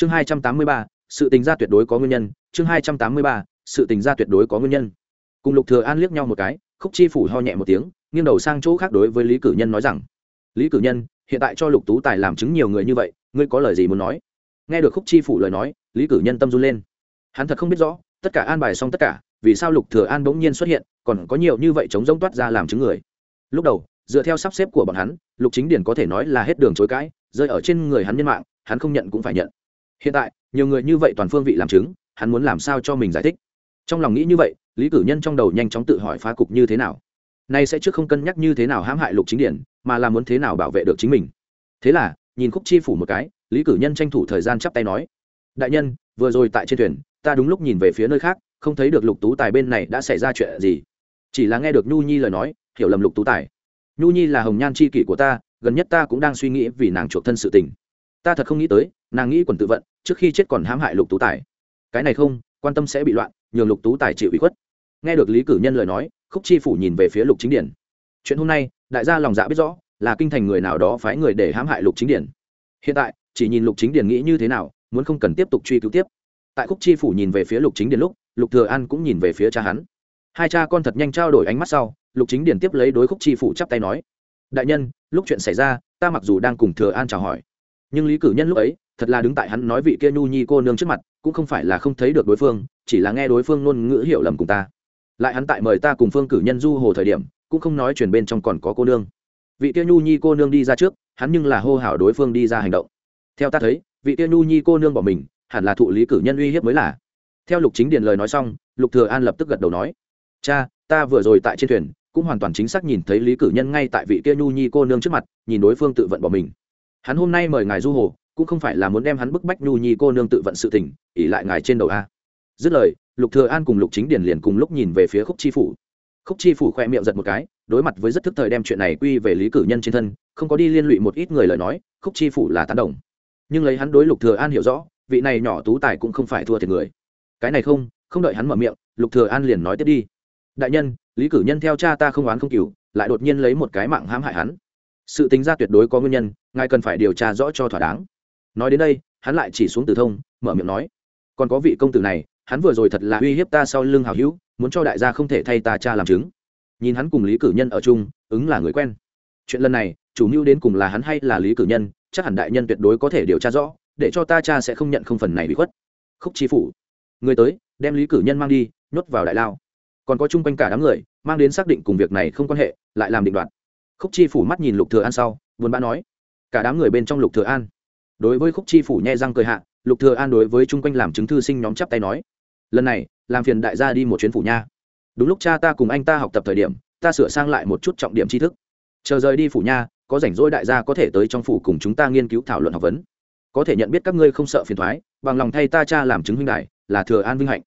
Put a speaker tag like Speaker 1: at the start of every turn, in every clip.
Speaker 1: chương hai trăm tám mươi ba, sự tình gia tuyệt đối có nguyên nhân. Chương hai trăm tám mươi ba, sự tình gia tuyệt đối có nguyên nhân. Cùng lục thừa an liếc nhau một cái, khúc chi phủ ho nhẹ một tiếng, nghiêng đầu sang chỗ khác đối với lý cử nhân nói rằng, lý cử nhân, hiện tại cho lục tú tài làm chứng nhiều người như vậy, ngươi có lời gì muốn nói? Nghe được khúc chi phủ lời nói, lý cử nhân tâm run lên. Hắn thật không biết rõ, tất cả an bài xong tất cả, vì sao lục thừa an bỗng nhiên xuất hiện, còn có nhiều như vậy chống rông toát ra làm chứng người. Lúc đầu, dựa theo sắp xếp của bọn hắn, lục chính điển có thể nói là hết đường chối cãi, rơi ở trên người hắn nhân mạng, hắn không nhận cũng phải nhận hiện tại, nhiều người như vậy toàn phương vị làm chứng, hắn muốn làm sao cho mình giải thích? Trong lòng nghĩ như vậy, lý cử nhân trong đầu nhanh chóng tự hỏi phá cục như thế nào. Nay sẽ trước không cân nhắc như thế nào hãm hại lục chính điển, mà là muốn thế nào bảo vệ được chính mình. Thế là, nhìn khúc chi phủ một cái, lý cử nhân tranh thủ thời gian chắp tay nói, đại nhân, vừa rồi tại trên thuyền, ta đúng lúc nhìn về phía nơi khác, không thấy được lục tú tài bên này đã xảy ra chuyện gì. Chỉ là nghe được nhu nhi lời nói, hiểu lầm lục tú tài. Nhu nhi là hồng nhan c h i kỷ của ta, gần nhất ta cũng đang suy nghĩ vì nàng chuộc thân sự tình ta thật không nghĩ tới, nàng nghĩ quần tự vận, trước khi chết còn hãm hại lục tú tài. Cái này không, quan tâm sẽ bị loạn, nhường lục tú tài chịu ủy khuất. Nghe được lý cử nhân lời nói, khúc chi phủ nhìn về phía lục chính điển. Chuyện hôm nay, đại gia lòng dạ biết rõ, là kinh thành người nào đó phái người để hãm hại lục chính điển. Hiện tại, chỉ nhìn lục chính điển nghĩ như thế nào, muốn không cần tiếp tục truy cứu tiếp. Tại khúc chi phủ nhìn về phía lục chính điển lúc, lục thừa an cũng nhìn về phía cha hắn. Hai cha con thật nhanh trao đổi ánh mắt sau, lục chính điển tiếp lấy đối khúc chi phủ chắp tay nói, đại nhân, lúc chuyện xảy ra, ta mặc dù đang cùng thừa an chào hỏi nhưng lý cử nhân lúc ấy, thật là đứng tại hắn nói vị kia nhu nhi cô nương trước mặt, cũng không phải là không thấy được đối phương, chỉ là nghe đối phương ngôn ngữ hiểu lầm cùng ta. Lại hắn tại mời ta cùng phương cử nhân du hồ thời điểm, cũng không nói chuyện bên trong còn có cô nương. Vị kia nhu nhi cô nương đi ra trước, hắn nhưng là hô hào đối phương đi ra hành động. Theo ta thấy, vị kia nhu nhi cô nương bỏ mình, hẳn là thụ lý cử nhân uy hiếp mới là. Theo lục chính điền lời nói xong, lục thừa an lập tức gật đầu nói, cha, ta vừa rồi tại trên thuyền, cũng hoàn toàn chính xác nhìn thấy lý cử nhân ngay tại vị kia nhu nhi cô nương trước mặt, nhìn đối phương tự vận bỏ mình hắn hôm nay mời ngài du hồ, cũng không phải là muốn đem hắn bức bách nhu nhi cô nương tự vận sự tình ỉ lại ngài trên đầu a. Dứt lời, lục thừa an cùng lục chính điển liền cùng lúc nhìn về phía khúc chi phủ. Khúc chi phủ khoe miệng giật một cái, đối mặt với rất thức thời đem chuyện này quy về lý cử nhân trên thân, không có đi liên lụy một ít người lời nói, khúc chi phủ là tán đồng. Nhưng lấy hắn đối lục thừa an hiểu rõ, vị này nhỏ tú tài cũng không phải thua thiệt người. Cái này không không đợi hắn mở miệng, lục thừa an liền nói tiếp đi. Đại nhân, lý cử nhân theo cha ta không oán không cừu, lại đột nhiên lấy một cái mạng hãm hại hắn sự tính ra tuyệt đối có nguyên nhân, ngài cần phải điều tra rõ cho thỏa đáng. Nói đến đây, hắn lại chỉ xuống từ thông, mở miệng nói, còn có vị công tử này, hắn vừa rồi thật là uy hiếp ta sau lưng hào hữu, muốn cho đại gia không thể thay ta cha làm chứng. Nhìn hắn cùng lý cử nhân ở chung, ứng là người quen. Chuyện lần này, chủ mưu đến cùng là hắn hay là lý cử nhân, chắc hẳn đại nhân tuyệt đối có thể điều tra rõ, để cho ta cha sẽ không nhận không phần này bị khuất. Khúc chi phủ. Người tới, đem lý cử nhân mang đi, nhốt vào đại lao. Còn có chung quanh cả đám người, mang đến xác định cùng việc này không quan hệ, lại làm định đoạt khúc chi phủ mắt nhìn lục thừa an sau, buồn bã nói, cả đám người bên trong lục thừa an. Đối với khúc chi phủ nhẹ răng cười hạ, lục thừa an đối với chung quanh làm chứng thư sinh nhóm chắp tay nói, lần này, làm phiền đại gia đi một chuyến phủ nha. Đúng lúc cha ta cùng anh ta học tập thời điểm, ta sửa sang lại một chút trọng điểm tri thức. Chờ rời đi phủ nha, có rảnh rỗi đại gia có thể tới trong phủ cùng chúng ta nghiên cứu thảo luận học vấn. Có thể nhận biết các ngươi không sợ phiền toái bằng lòng thay ta cha làm chứng huynh đại là thừa an vinh hạnh.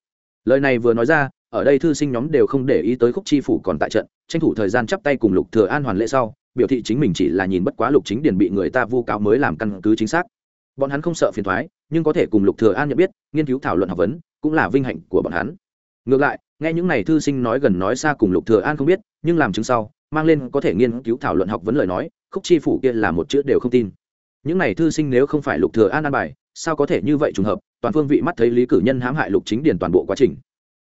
Speaker 1: Lời này vừa nói ra ở đây thư sinh nhóm đều không để ý tới khúc chi phủ còn tại trận, tranh thủ thời gian chắp tay cùng lục thừa an hoàn lễ sau, biểu thị chính mình chỉ là nhìn bất quá lục chính điển bị người ta vu cáo mới làm căn cứ chính xác. Bọn hắn không sợ phiền thoái nhưng có thể cùng lục thừa an nhận biết, nghiên cứu thảo luận học vấn, cũng là vinh hạnh của bọn hắn. Ngược lại, nghe những này thư sinh nói gần nói xa cùng lục thừa an không biết, nhưng làm chứng sau, mang lên có thể nghiên cứu thảo luận học vấn lời nói, khúc chi phủ kia là một chữ đều không tin. Những này thư sinh nếu không phải lục thừa an an bài, sao có thể như vậy trùng hợp, toàn phương vị mắt thấy lý cử nhân hãm hại lục chính điển toàn bộ quá trình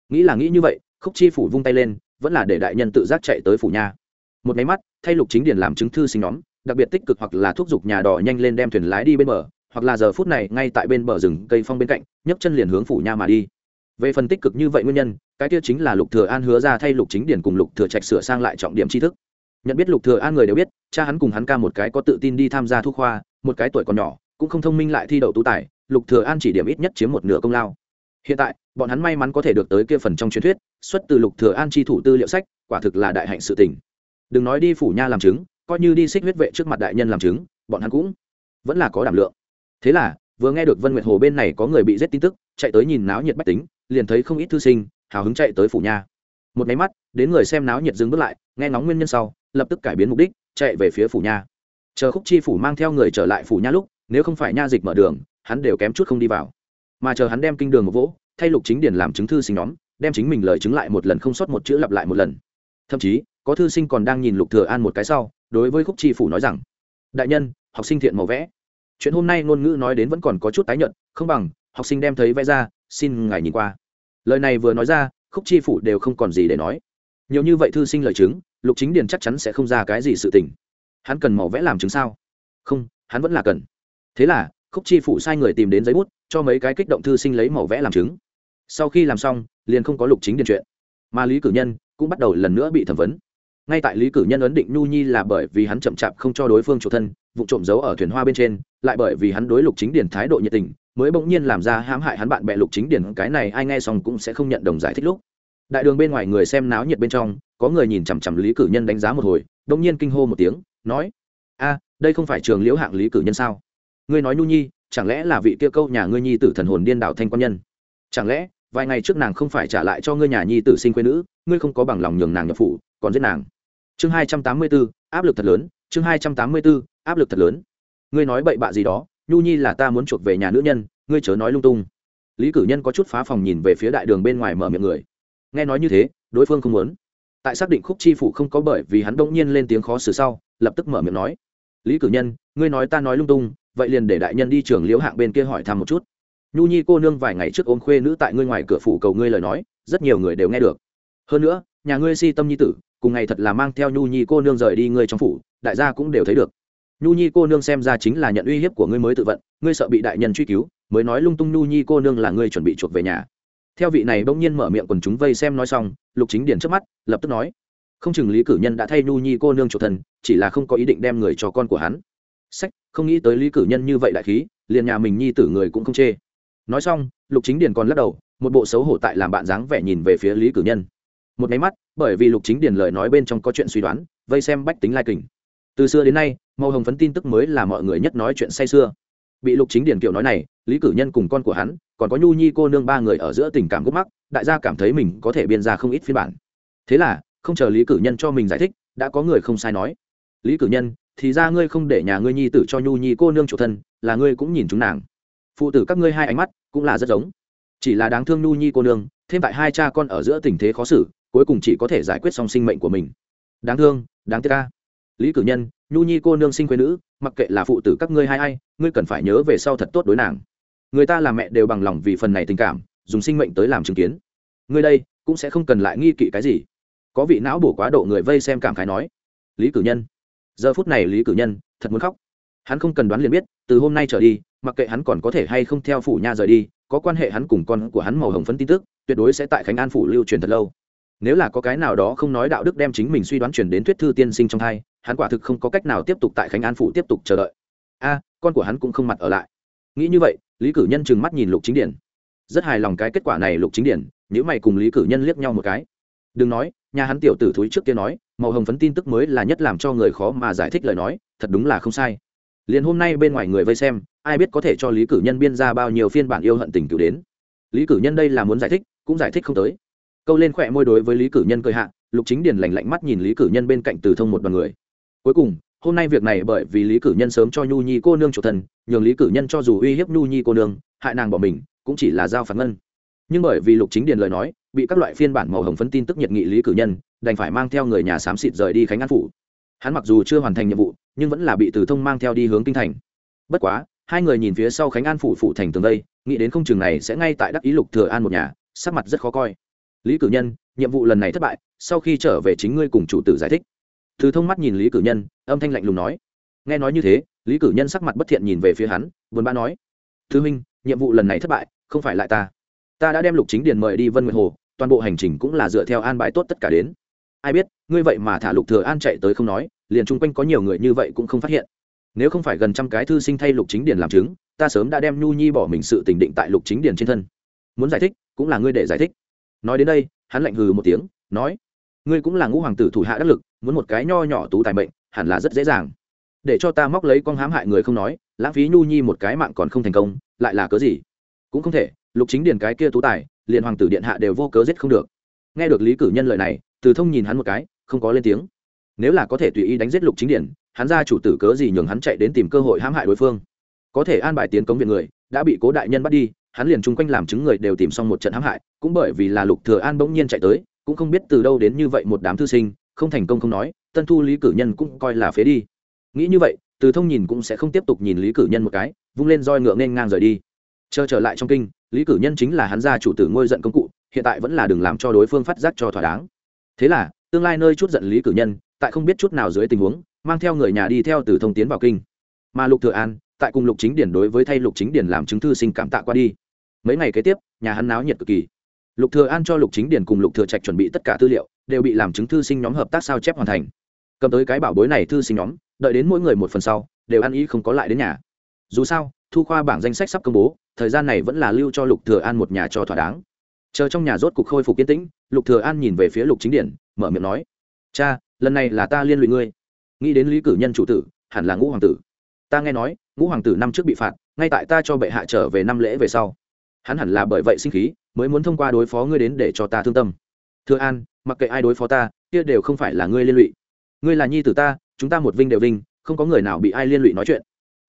Speaker 1: nghĩ là nghĩ như vậy, khúc chi phủ vung tay lên, vẫn là để đại nhân tự giác chạy tới phủ nha một máy mắt, thay lục chính điển làm chứng thư sinh nhóm, đặc biệt tích cực hoặc là thúc giục nhà đỏ nhanh lên đem thuyền lái đi bên bờ, hoặc là giờ phút này ngay tại bên bờ rừng cây phong bên cạnh, nhấc chân liền hướng phủ nha mà đi. Về phần tích cực như vậy nguyên nhân, cái kia chính là lục thừa an hứa ra thay lục chính điển cùng lục thừa trạch sửa sang lại trọng điểm tri thức. Nhận biết lục thừa an người đều biết, cha hắn cùng hắn ca một cái có tự tin đi tham gia thu khoa, một cái tuổi còn nhỏ, cũng không thông minh lại thi đậu tú tài, lục thừa an chỉ điểm ít nhất chiếm một nửa công lao hiện tại, bọn hắn may mắn có thể được tới kia phần trong truyền thuyết, xuất từ lục thừa an chi thủ tư liệu sách, quả thực là đại hạnh sự tình. Đừng nói đi phủ nha làm chứng, coi như đi xích huyết vệ trước mặt đại nhân làm chứng, bọn hắn cũng vẫn là có đảm lượng. Thế là, vừa nghe được vân nguyệt hồ bên này có người bị giết tin tức, chạy tới nhìn náo nhiệt bách tính, liền thấy không ít thư sinh, hào hứng chạy tới phủ nha. Một máy mắt, đến người xem náo nhiệt dừng bước lại, nghe ngóng nguyên nhân sau, lập tức cải biến mục đích, chạy về phía phủ nha. Chờ khúc chi phủ mang theo người trở lại phủ nha lúc, nếu không phải nha dịch mở đường, hắn đều kém chút không đi vào mà chờ hắn đem kinh đường một vỗ, thay lục chính điển làm chứng thư sinh nhóm, đem chính mình lời chứng lại một lần không sót một chữ lặp lại một lần. Thậm chí, có thư sinh còn đang nhìn lục thừa an một cái sau, đối với khúc chi phủ nói rằng, đại nhân, học sinh thiện màu vẽ. Chuyện hôm nay ngôn ngữ nói đến vẫn còn có chút tái nhận không bằng, học sinh đem thấy vẽ ra, xin ngài nhìn qua. Lời này vừa nói ra, khúc chi phủ đều không còn gì để nói. Nhiều như vậy thư sinh lời chứng, lục chính điền chắc chắn sẽ không ra cái gì sự tình. Hắn cần màu vẽ làm chứng sao? Không, hắn vẫn là cần. Thế là khúc chi phủ sai người tìm đến giấy bút, cho mấy cái kích động thư sinh lấy màu vẽ làm chứng. Sau khi làm xong, liền không có lục chính điền chuyện. Mà lý cử nhân cũng bắt đầu lần nữa bị thẩm vấn. Ngay tại lý cử nhân ấn định nhu nhi là bởi vì hắn chậm chạp không cho đối phương chủ thân, vụ trộm giấu ở thuyền hoa bên trên, lại bởi vì hắn đối lục chính Điền thái độ nhiệt tình, mới bỗng nhiên làm ra hãm hại hắn bạn bè lục chính Điền, cái này ai nghe xong cũng sẽ không nhận đồng giải thích lúc. Đại đường bên ngoài người xem náo nhiệt bên trong, có người nhìn chằm chằm lý cử nhân đánh giá một hồi, bỗng nhiên kinh hô một tiếng, nói, a, đây không phải trường liễu hạng lý cử nhân sao? Ngươi nói nhu nhi, chẳng lẽ là vị kia câu nhà ngươi nhi tử thần hồn điên đảo thanh quan nhân? Chẳng lẽ, vài ngày trước nàng không phải trả lại cho ngươi nhà nhi tử sinh quê nữ, ngươi không có bằng lòng nhường nàng nhập phủ, còn giết nàng? Chương hai trăm tám mươi b ố áp lực thật lớn, chương hai trăm tám mươi b ố áp lực thật lớn. Ngươi nói bậy bạ gì đó, nhu nhi là ta muốn chuộc về nhà nữ nhân, ngươi chớ nói lung tung. Lý cử nhân có chút phá phòng nhìn về phía đại đường bên ngoài mở miệng người. Nghe nói như thế, đối phương không muốn. Tại xác định khúc chi phủ không có bởi vì hắn đông nhiên lên tiếng khó xử sau, lập tức mở miệng nói. Lý cử nhân, ngươi nói ta nói lung tung vậy liền để đại nhân đi trường liễu hạng bên kia hỏi thăm một chút. Nhu nhi cô nương vài ngày trước ôm khuê nữ tại ngươi ngoài cửa phủ cầu ngươi lời nói, rất nhiều người đều nghe được. Hơn nữa, nhà ngươi si tâm nhi tử, cùng ngày thật là mang theo nhu nhi cô nương rời đi ngươi trong phủ, đại gia cũng đều thấy được. Nhu nhi cô nương xem ra chính là nhận uy hiếp của ngươi mới tự vận, ngươi sợ bị đại nhân truy cứu, mới nói lung tung nhu nhi cô nương là ngươi chuẩn bị chuộc về nhà. Theo vị này bỗng nhiên mở miệng quần chúng vây xem nói xong, lục chính điển trước mắt, lập tức nói, không chừng lý cử nhân đã thay nhu nhi cô nương chuộc thần, chỉ là không có ý định đem người cho con của hắn sách, không nghĩ tới lý cử nhân như vậy đại khí, liền nhà mình nhi tử người cũng không chê. Nói xong, lục chính điền còn lắc đầu, một bộ xấu hổ tại làm bạn dáng vẻ nhìn về phía lý cử nhân. Một máy mắt, bởi vì lục chính điền lời nói bên trong có chuyện suy đoán, vây xem bách tính lai kình. Từ xưa đến nay, màu hồng phấn tin tức mới là mọi người nhất nói chuyện say xưa bị lục chính điền kiểu nói này, lý cử nhân cùng con của hắn, còn có nhu nhi cô nương ba người ở giữa tình cảm gốc mắc, đại gia cảm thấy mình có thể biên ra không ít phiên bản. Thế là, không chờ lý cử nhân cho mình giải thích, đã có người không sai nói. Lý cử nhân thì ra ngươi không để nhà ngươi nhi tử cho nhu nhi cô nương chủ thân, là ngươi cũng nhìn chúng nàng. Phụ tử các ngươi hai ánh mắt cũng là rất giống. Chỉ là đáng thương nhu nhi cô nương, thêm tại hai cha con ở giữa tình thế khó xử, cuối cùng chỉ có thể giải quyết xong sinh mệnh của mình. Đáng thương, đáng tiếc ca lý cử nhân, nhu nhi cô nương sinh quê nữ, mặc kệ là phụ tử các ngươi hai ai, ngươi cần phải nhớ về sau thật tốt đối nàng. Người ta là mẹ đều bằng lòng vì phần này tình cảm, dùng sinh mệnh tới làm chứng kiến. Ngươi đây, cũng sẽ không cần lại nghi kỵ cái gì. Có vị não bổ quá độ người vây xem cảm khái nói. Lý cử nhân giờ phút này lý cử nhân thật muốn khóc. Hắn không cần đoán liền biết, từ hôm nay trở đi, mặc kệ hắn còn có thể hay không theo phủ nha rời đi, có quan hệ hắn cùng con của hắn màu hồng phấn tin tức, tuyệt đối sẽ tại khánh an phủ lưu truyền thật lâu. Nếu là có cái nào đó không nói đạo đức đem chính mình suy đoán chuyển đến thuyết thư tiên sinh trong hai, hắn quả thực không có cách nào tiếp tục tại khánh an phủ tiếp tục chờ đợi. A, con của hắn cũng không mặt ở lại. Nghĩ như vậy, lý cử nhân trừng mắt nhìn lục chính điển rất hài lòng cái kết quả này lục chính điển nếu mày cùng lý cử nhân liếc nhau một cái. Đừng nói, nhà hắn tiểu tử thúi trước kia nói màu hồng phấn tin tức mới là nhất làm cho người khó mà giải thích lời nói, thật đúng là không sai. Liền hôm nay bên ngoài người vây xem, ai biết có thể cho lý cử nhân biên ra bao nhiêu phiên bản yêu hận tình cựu đến. Lý cử nhân đây là muốn giải thích, cũng giải thích không tới. Câu lên khỏe môi đối với lý cử nhân cười hạ, lục chính điền lành lạnh mắt nhìn lý cử nhân bên cạnh từ thông một đoàn người. Cuối cùng, hôm nay việc này bởi vì lý cử nhân sớm cho nhu nhi cô nương chủ thần, nhường lý cử nhân cho dù uy hiếp nhu nhi cô nương, hại nàng bỏ mình, cũng chỉ là giao phản ngân. Nhưng bởi vì lục chính điền lời nói, bị các loại phiên bản màu hồng phấn tin tức nhiệt nghị lý cử nhân đành phải mang theo người nhà xám xịt rời đi khánh an phủ. Hắn mặc dù chưa hoàn thành nhiệm vụ nhưng vẫn là bị từ thông mang theo đi hướng kinh thành. Bất quá hai người nhìn phía sau khánh an phủ phủ thành tường đây nghĩ đến không chừng này sẽ ngay tại đắc ý lục thừa an một nhà sắc mặt rất khó coi. Lý cử nhân nhiệm vụ lần này thất bại sau khi trở về chính ngươi cùng chủ tử giải thích. Từ thông mắt nhìn lý cử nhân âm thanh lạnh lùng nói. Nghe nói như thế lý cử nhân sắc mặt bất thiện nhìn về phía hắn buồn bã nói. Thư minh, nhiệm vụ lần này thất bại không phải lại ta. Ta đã đem lục chính điền mời đi vân nguyệt hồ toàn bộ hành trình cũng là dựa theo an bài tốt tất cả đến ai biết, ngươi vậy mà thả lục thừa an chạy tới không nói, liền chung quanh có nhiều người như vậy cũng không phát hiện. Nếu không phải gần trăm cái thư sinh thay lục chính điền làm chứng, ta sớm đã đem nhu nhi bỏ mình sự tình định tại lục chính điền trên thân. Muốn giải thích, cũng là ngươi để giải thích. Nói đến đây, hắn lạnh hừ một tiếng, nói, ngươi cũng là ngũ hoàng tử thủ hạ đắc lực, muốn một cái nho nhỏ tú tài mệnh, hẳn là rất dễ dàng. Để cho ta móc lấy con hãm hại người không nói, lãng phí nhu nhi một cái mạng còn không thành công, lại là cớ gì? Cũng không thể, lục chính điền cái kia tú tài, liền hoàng tử điện hạ đều vô cớ giết không được. Nghe được lý cử nhân lời này từ thông nhìn hắn một cái, không có lên tiếng. Nếu là có thể tùy ý đánh giết lục chính điển, hắn ra chủ tử cớ gì nhường hắn chạy đến tìm cơ hội hãm hại đối phương? Có thể an bài tiến cống viện người, đã bị cố đại nhân bắt đi, hắn liền chung quanh làm chứng người đều tìm xong một trận hãm hại, cũng bởi vì là lục thừa an bỗng nhiên chạy tới, cũng không biết từ đâu đến như vậy một đám thư sinh, không thành công không nói, tân thu lý cử nhân cũng coi là phế đi. Nghĩ như vậy, từ thông nhìn cũng sẽ không tiếp tục nhìn lý cử nhân một cái, vung lên roi ngựa nên ngang rời đi. Chờ trở lại trong kinh, lý cử nhân chính là hắn gia chủ tử ngôi giận công cụ, hiện tại vẫn là đừng làm cho đối phương phát giác cho thỏa đáng thế là, tương lai nơi chút giận lý cử nhân, tại không biết chút nào dưới tình huống, mang theo người nhà đi theo từ thông tiến vào kinh. Mà lục thừa an, tại cùng lục chính điển đối với thay lục chính điển làm chứng thư sinh cảm tạ qua đi. Mấy ngày kế tiếp, nhà hắn náo nhiệt cực kỳ. Lục thừa an cho lục chính điển cùng lục thừa trạch chuẩn bị tất cả tư liệu, đều bị làm chứng thư sinh nhóm hợp tác sao chép hoàn thành. Cầm tới cái bảo bối này thư sinh nhóm, đợi đến mỗi người một phần sau, đều ăn ý không có lại đến nhà. Dù sao, thu khoa bảng danh sách sắp công bố, thời gian này vẫn là lưu cho lục thừa an một nhà cho thỏa đáng chờ trong nhà rốt cục khôi phục kiên tĩnh, lục thừa an nhìn về phía lục chính điển, mở miệng nói, cha, lần này là ta liên lụy ngươi. Nghĩ đến lý cử nhân chủ tử, hẳn là ngũ hoàng tử. Ta nghe nói, ngũ hoàng tử năm trước bị phạt, ngay tại ta cho bệ hạ trở về năm lễ về sau. Hắn hẳn là bởi vậy sinh khí, mới muốn thông qua đối phó ngươi đến để cho ta thương tâm. Thừa an, mặc kệ ai đối phó ta, kia đều không phải là ngươi liên lụy. Ngươi là nhi tử ta, chúng ta một vinh đều vinh, không có người nào bị ai liên lụy nói chuyện.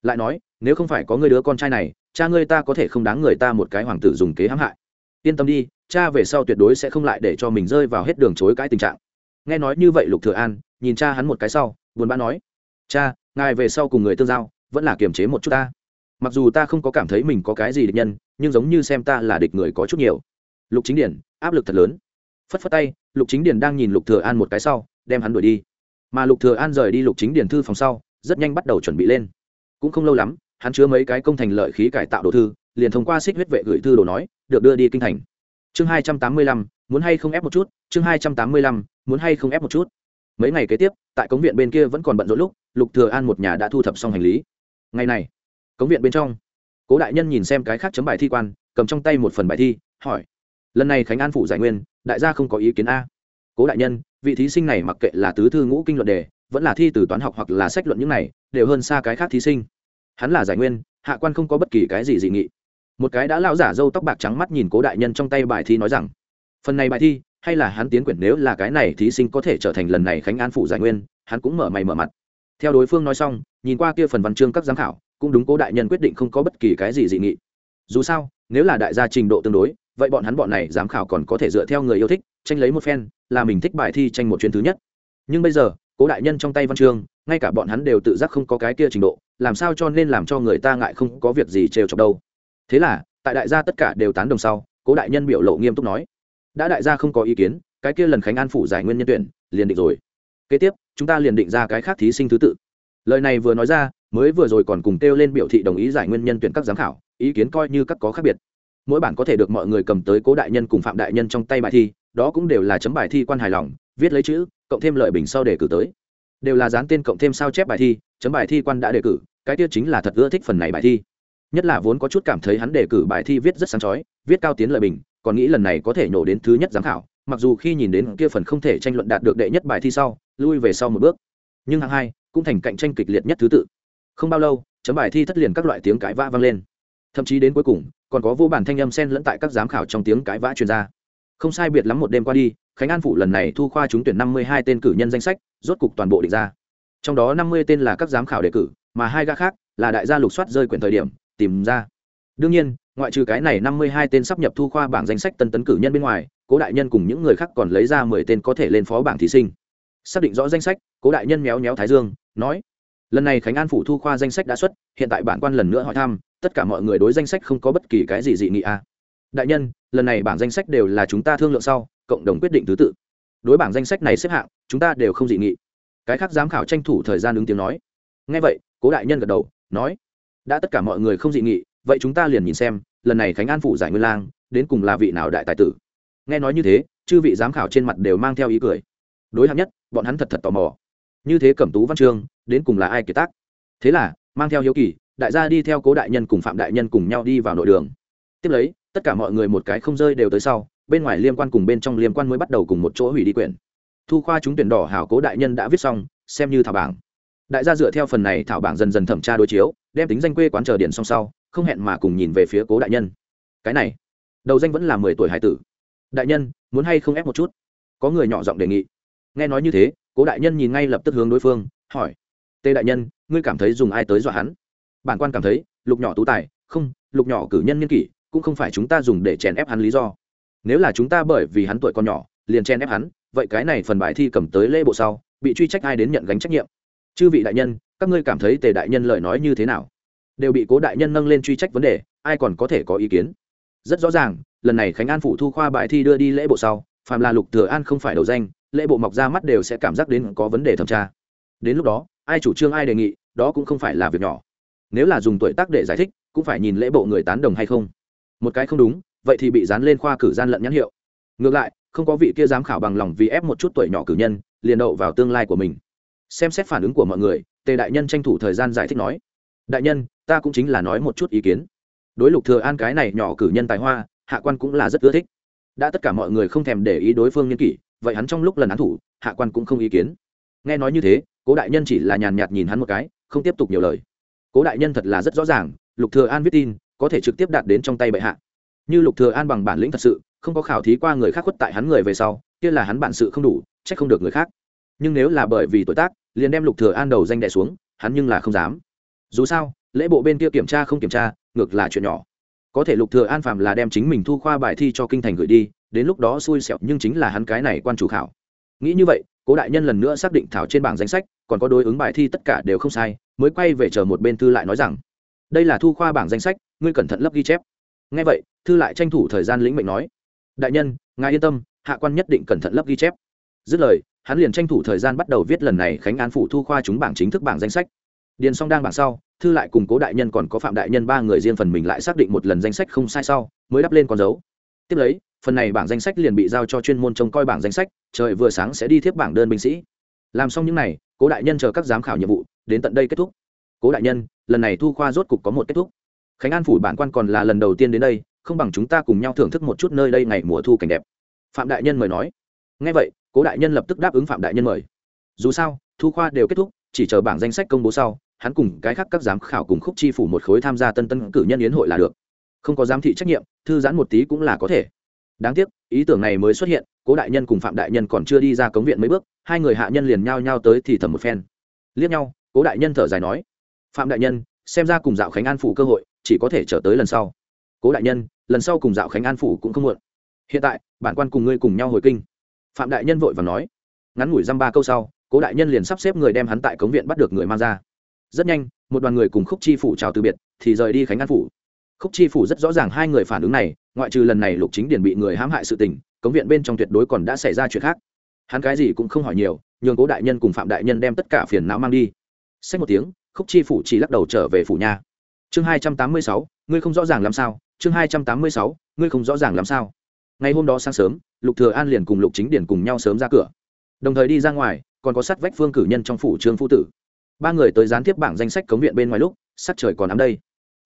Speaker 1: Lại nói, nếu không phải có ngươi đứa con trai này, cha ngươi ta có thể không đáng người ta một cái hoàng tử dùng kế hãm hại yên tâm đi, cha về sau tuyệt đối sẽ không lại để cho mình rơi vào hết đường chối cãi tình trạng. Nghe nói như vậy lục thừa an, nhìn cha hắn một cái sau, buồn bã nói, cha, ngài về sau cùng người tương giao, vẫn là kiềm chế một chút ta. Mặc dù ta không có cảm thấy mình có cái gì địch nhân, nhưng giống như xem ta là địch người có chút nhiều. Lục chính điển, áp lực thật lớn. Phất phất tay, lục chính điển đang nhìn lục thừa an một cái sau, đem hắn đuổi đi. Mà lục thừa an rời đi lục chính điển thư phòng sau, rất nhanh bắt đầu chuẩn bị lên. Cũng không lâu lắm, hắn chứa mấy cái công thành lợi khí cải tạo đồ thư liền thông qua xích huyết vệ gửi thư đồ nói, được đưa đi kinh thành. Chương hai trăm tám mươi lăm, muốn hay không ép một chút? Chương hai trăm tám mươi lăm, muốn hay không ép một chút? Mấy ngày kế tiếp, tại cống viện bên kia vẫn còn bận rộn lúc, lục thừa an một nhà đã thu thập xong hành lý. Ngày này, cống viện bên trong, cố đại nhân nhìn xem cái khác chấm bài thi quan, cầm trong tay một phần bài thi, hỏi, lần này khánh an phụ giải nguyên, đại gia không có ý kiến a? Cố đại nhân, vị thí sinh này mặc kệ là tứ thư ngũ kinh luận đề, vẫn là thi từ toán học hoặc là sách luận những này, đều hơn xa cái khác thí sinh. Hắn là giải nguyên, hạ quan không có bất kỳ cái gì dị nghị một cái đã lão giả râu tóc bạc trắng mắt nhìn cố đại nhân trong tay bài thi nói rằng, phần này bài thi, hay là hắn tiến quyển nếu là cái này thí sinh có thể trở thành lần này khánh an phụ giải nguyên. Hắn cũng mở mày mở mặt. Theo đối phương nói xong, nhìn qua kia phần văn chương các giám khảo, cũng đúng cố đại nhân quyết định không có bất kỳ cái gì dị nghị. Dù sao, nếu là đại gia trình độ tương đối, vậy bọn hắn bọn này giám khảo còn có thể dựa theo người yêu thích, tranh lấy một phen, là mình thích bài thi tranh một chuyến thứ nhất. Nhưng bây giờ, cố đại nhân trong tay văn chương, ngay cả bọn hắn đều tự giác không có cái kia trình độ, làm sao cho nên làm cho người ta ngại không có việc gì trêu chọc đâu thế là, tại đại gia tất cả đều tán đồng sau, cố đại nhân biểu lộ nghiêm túc nói, đã đại gia không có ý kiến, cái kia lần khánh an phủ giải nguyên nhân tuyển, liền định rồi. Kế tiếp, chúng ta liền định ra cái khác thí sinh thứ tự. Lời này vừa nói ra, mới vừa rồi còn cùng kêu lên biểu thị đồng ý giải nguyên nhân tuyển các giám khảo, ý kiến coi như các có khác biệt. Mỗi bản có thể được mọi người cầm tới cố đại nhân cùng phạm đại nhân trong tay bài thi, đó cũng đều là chấm bài thi quan hài lòng, viết lấy chữ, cộng thêm lợi bình sau đề cử tới. Đều là dán tên cộng thêm sao chép bài thi, chấm bài thi quan đã đề cử, cái tiết chính là thật ưa thích phần này bài thi nhất là vốn có chút cảm thấy hắn đề cử bài thi viết rất sáng chói, viết cao tiến lời bình, còn nghĩ lần này có thể nổ đến thứ nhất giám khảo, mặc dù khi nhìn đến kia phần không thể tranh luận đạt được đệ nhất bài thi sau, lui về sau một bước. Nhưng hạng hai cũng thành cạnh tranh kịch liệt nhất thứ tự. Không bao lâu, chấm bài thi thất liền các loại tiếng cãi vã vang lên. Thậm chí đến cuối cùng, còn có vô bản thanh âm sen lẫn tại các giám khảo trong tiếng cãi vã truyền ra. Không sai biệt lắm một đêm qua đi, khánh an phủ lần này thu khoa trúng tuyển năm mươi hai tên cử nhân danh sách, rốt cục toàn bộ định ra. Trong đó năm mươi tên là các giám khảo đề cử, mà hai gã khác là đại gia lục soát rơi quyển thời điểm tìm ra. Đương nhiên, ngoại trừ cái này năm mươi hai tên sắp nhập thu khoa bảng danh sách tân tấn cử nhân bên ngoài, cố đại nhân cùng những người khác còn lấy ra mười tên có thể lên phó bảng thí sinh. Xác định rõ danh sách, cố đại nhân méo méo thái dương, nói, lần này khánh an phủ thu khoa danh sách đã xuất, hiện tại bản quan lần nữa hỏi thăm, tất cả mọi người đối danh sách không có bất kỳ cái gì dị nghị a à. đại nhân, lần này bảng danh sách đều là chúng ta thương lượng sau, cộng đồng quyết định thứ tự. Đối bảng danh sách này xếp hạng, chúng ta đều không dị nghị. Cái khác giám khảo tranh thủ thời gian ứng tiếng nói. Ngay vậy, cố đại nhân gật đầu, nói đã tất cả mọi người không dị nghị, vậy chúng ta liền nhìn xem, lần này khánh an phủ giải nguyên lang, đến cùng là vị nào đại tài tử. Nghe nói như thế, chư vị giám khảo trên mặt đều mang theo ý cười. Đối hạng nhất, bọn hắn thật thật tò mò. Như thế cẩm tú văn chương đến cùng là ai kiệt tác? Thế là, mang theo hiếu kỳ, đại gia đi theo cố đại nhân cùng phạm đại nhân cùng nhau đi vào nội đường. Tiếp lấy, tất cả mọi người một cái không rơi đều tới sau, bên ngoài liên quan cùng bên trong liên quan mới bắt đầu cùng một chỗ hủy đi quyển. Thu khoa chúng tuyển đỏ hảo cố đại nhân đã viết xong, xem như thảo bảng. Đại gia dựa theo phần này thảo bảng dần dần thẩm tra đối chiếu đem tính danh quê quán chờ điển xong sau, không hẹn mà cùng nhìn về phía cố đại nhân. Cái này, đầu danh vẫn là mười tuổi hải tử. Đại nhân, muốn hay không ép một chút? Có người nhỏ giọng đề nghị. Nghe nói như thế, cố đại nhân nhìn ngay lập tức hướng đối phương, hỏi. Tê đại nhân, ngươi cảm thấy dùng ai tới dọa hắn? Bản quan cảm thấy, lục nhỏ tú tài, không, lục nhỏ cử nhân nghiên kỷ, cũng không phải chúng ta dùng để chèn ép hắn lý do. Nếu là chúng ta bởi vì hắn tuổi còn nhỏ, liền chen ép hắn, vậy cái này phần bài thi cầm tới lễ bộ sau, bị truy trách ai đến nhận gánh trách nhiệm? Chư vị đại nhân các ngươi cảm thấy tề đại nhân lời nói như thế nào? Đều bị cố đại nhân nâng lên truy trách vấn đề, ai còn có thể có ý kiến? Rất rõ ràng, lần này khánh an phụ thu khoa bài thi đưa đi lễ bộ sau, phàm là lục thừa an không phải đầu danh, lễ bộ mọc ra mắt đều sẽ cảm giác đến có vấn đề thẩm tra. Đến lúc đó, ai chủ trương ai đề nghị, đó cũng không phải là việc nhỏ. Nếu là dùng tuổi tác để giải thích, cũng phải nhìn lễ bộ người tán đồng hay không. Một cái không đúng, vậy thì bị dán lên khoa cử gian lận nhãn hiệu. Ngược lại, không có vị kia giám khảo bằng lòng vì ép một chút tuổi nhỏ cử nhân, liền đậu vào tương lai của mình. Xem xét phản ứng của mọi người tề đại nhân tranh thủ thời gian giải thích nói, đại nhân, ta cũng chính là nói một chút ý kiến. Đối lục thừa an cái này nhỏ cử nhân tài hoa, hạ quan cũng là rất ưa thích. Đã tất cả mọi người không thèm để ý đối phương nhân kỷ, vậy hắn trong lúc lần án thủ, hạ quan cũng không ý kiến. Nghe nói như thế, cố đại nhân chỉ là nhàn nhạt nhìn hắn một cái, không tiếp tục nhiều lời. Cố đại nhân thật là rất rõ ràng, lục thừa an viết tin, có thể trực tiếp đạt đến trong tay bệ hạ. Như lục thừa an bằng bản lĩnh thật sự, không có khảo thí qua người khác khuất tại hắn người về sau, kia là hắn bản sự không đủ trách không được người khác. Nhưng nếu là bởi vì tuổi tác liền đem lục thừa an đầu danh đệ xuống, hắn nhưng là không dám. Dù sao, lễ bộ bên kia kiểm tra không kiểm tra, ngược là chuyện nhỏ. Có thể lục thừa an phạm là đem chính mình thu khoa bài thi cho kinh thành gửi đi, đến lúc đó xui xẻo nhưng chính là hắn cái này quan chủ khảo. Nghĩ như vậy, cố đại nhân lần nữa xác định thảo trên bảng danh sách, còn có đối ứng bài thi tất cả đều không sai, mới quay về chờ một bên thư lại nói rằng, đây là thu khoa bảng danh sách, ngươi cẩn thận lấp ghi chép. Nghe vậy, thư lại tranh thủ thời gian lĩnh mệnh nói, đại nhân, ngài yên tâm, hạ quan nhất định cẩn thận lấp ghi chép. Dứt lời hắn liền tranh thủ thời gian bắt đầu viết lần này khánh an phủ thu khoa chúng bảng chính thức bảng danh sách. Điền song đang bảng sau, thư lại cùng cố đại nhân còn có phạm đại nhân ba người riêng phần mình lại xác định một lần danh sách không sai sau, mới đắp lên con dấu. Tiếp lấy, phần này bảng danh sách liền bị giao cho chuyên môn trông coi bảng danh sách, trời vừa sáng sẽ đi tiếp bảng đơn binh sĩ. Làm xong những n à y cố đại nhân chờ các giám khảo nhiệm vụ, đến tận đây kết thúc. Cố đại nhân, lần này thu khoa rốt cục có một kết thúc. Khánh an phủ bản quan còn là lần đầu tiên đến đây, không bằng chúng ta cùng nhau thưởng thức một chút nơi đây ngày mùa thu cảnh đẹp. Phạm đại nhân mời nói. Ngay vậy cố đại nhân lập tức đáp ứng phạm đại nhân mời. Dù sao, thu khoa đều kết thúc, chỉ chờ bảng danh sách công bố sau, hắn cùng cái khác các giám khảo cùng khúc chi phủ một khối tham gia tân tân cử nhân yến hội là được. Không có giám thị trách nhiệm, thư giãn một tí cũng là có thể. Đáng tiếc, ý tưởng này mới xuất hiện, cố đại nhân cùng phạm đại nhân còn chưa đi ra cống viện mấy bước, hai người hạ nhân liền nhao nhao tới thì thầm một phen. Liếc nhau, cố đại nhân thở dài nói, phạm đại nhân, xem ra cùng dạo khánh an phủ cơ hội, chỉ có thể trở tới lần sau. Cố đại nhân, lần sau cùng dạo khánh an phủ cũng không muộn. Hiện tại, bản quan cùng ngươi cùng nhau hồi kinh phạm đại nhân vội và nói, ngắn ngủi dăm ba câu sau, cố đại nhân liền sắp xếp người đem hắn tại cống viện bắt được người mang ra. Rất nhanh, một đoàn người cùng khúc chi phủ chào từ biệt, thì rời đi khánh an phủ. Khúc chi phủ rất rõ ràng hai người phản ứng này, ngoại trừ lần này lục chính điển bị người hãm hại sự tình, cống viện bên trong tuyệt đối còn đã xảy ra chuyện khác. Hắn cái gì cũng không hỏi nhiều, nhường cố đại nhân cùng phạm đại nhân đem tất cả phiền não mang đi. Xách một tiếng, khúc chi phủ chỉ lắc đầu trở về phủ nhà. Chương hai trăm tám mươi sáu, ngươi không rõ ràng làm sao? Chương hai trăm tám mươi sáu, ngươi không rõ ràng làm sao? Ngày hôm đó sáng sớm lục thừa an liền cùng lục chính điển cùng nhau sớm ra cửa. Đồng thời đi ra ngoài, còn có sát vách phương cử nhân trong phủ trương phu tử. Ba người tới gián tiếp bảng danh sách cống viện bên ngoài lúc, sắc trời còn ám đây.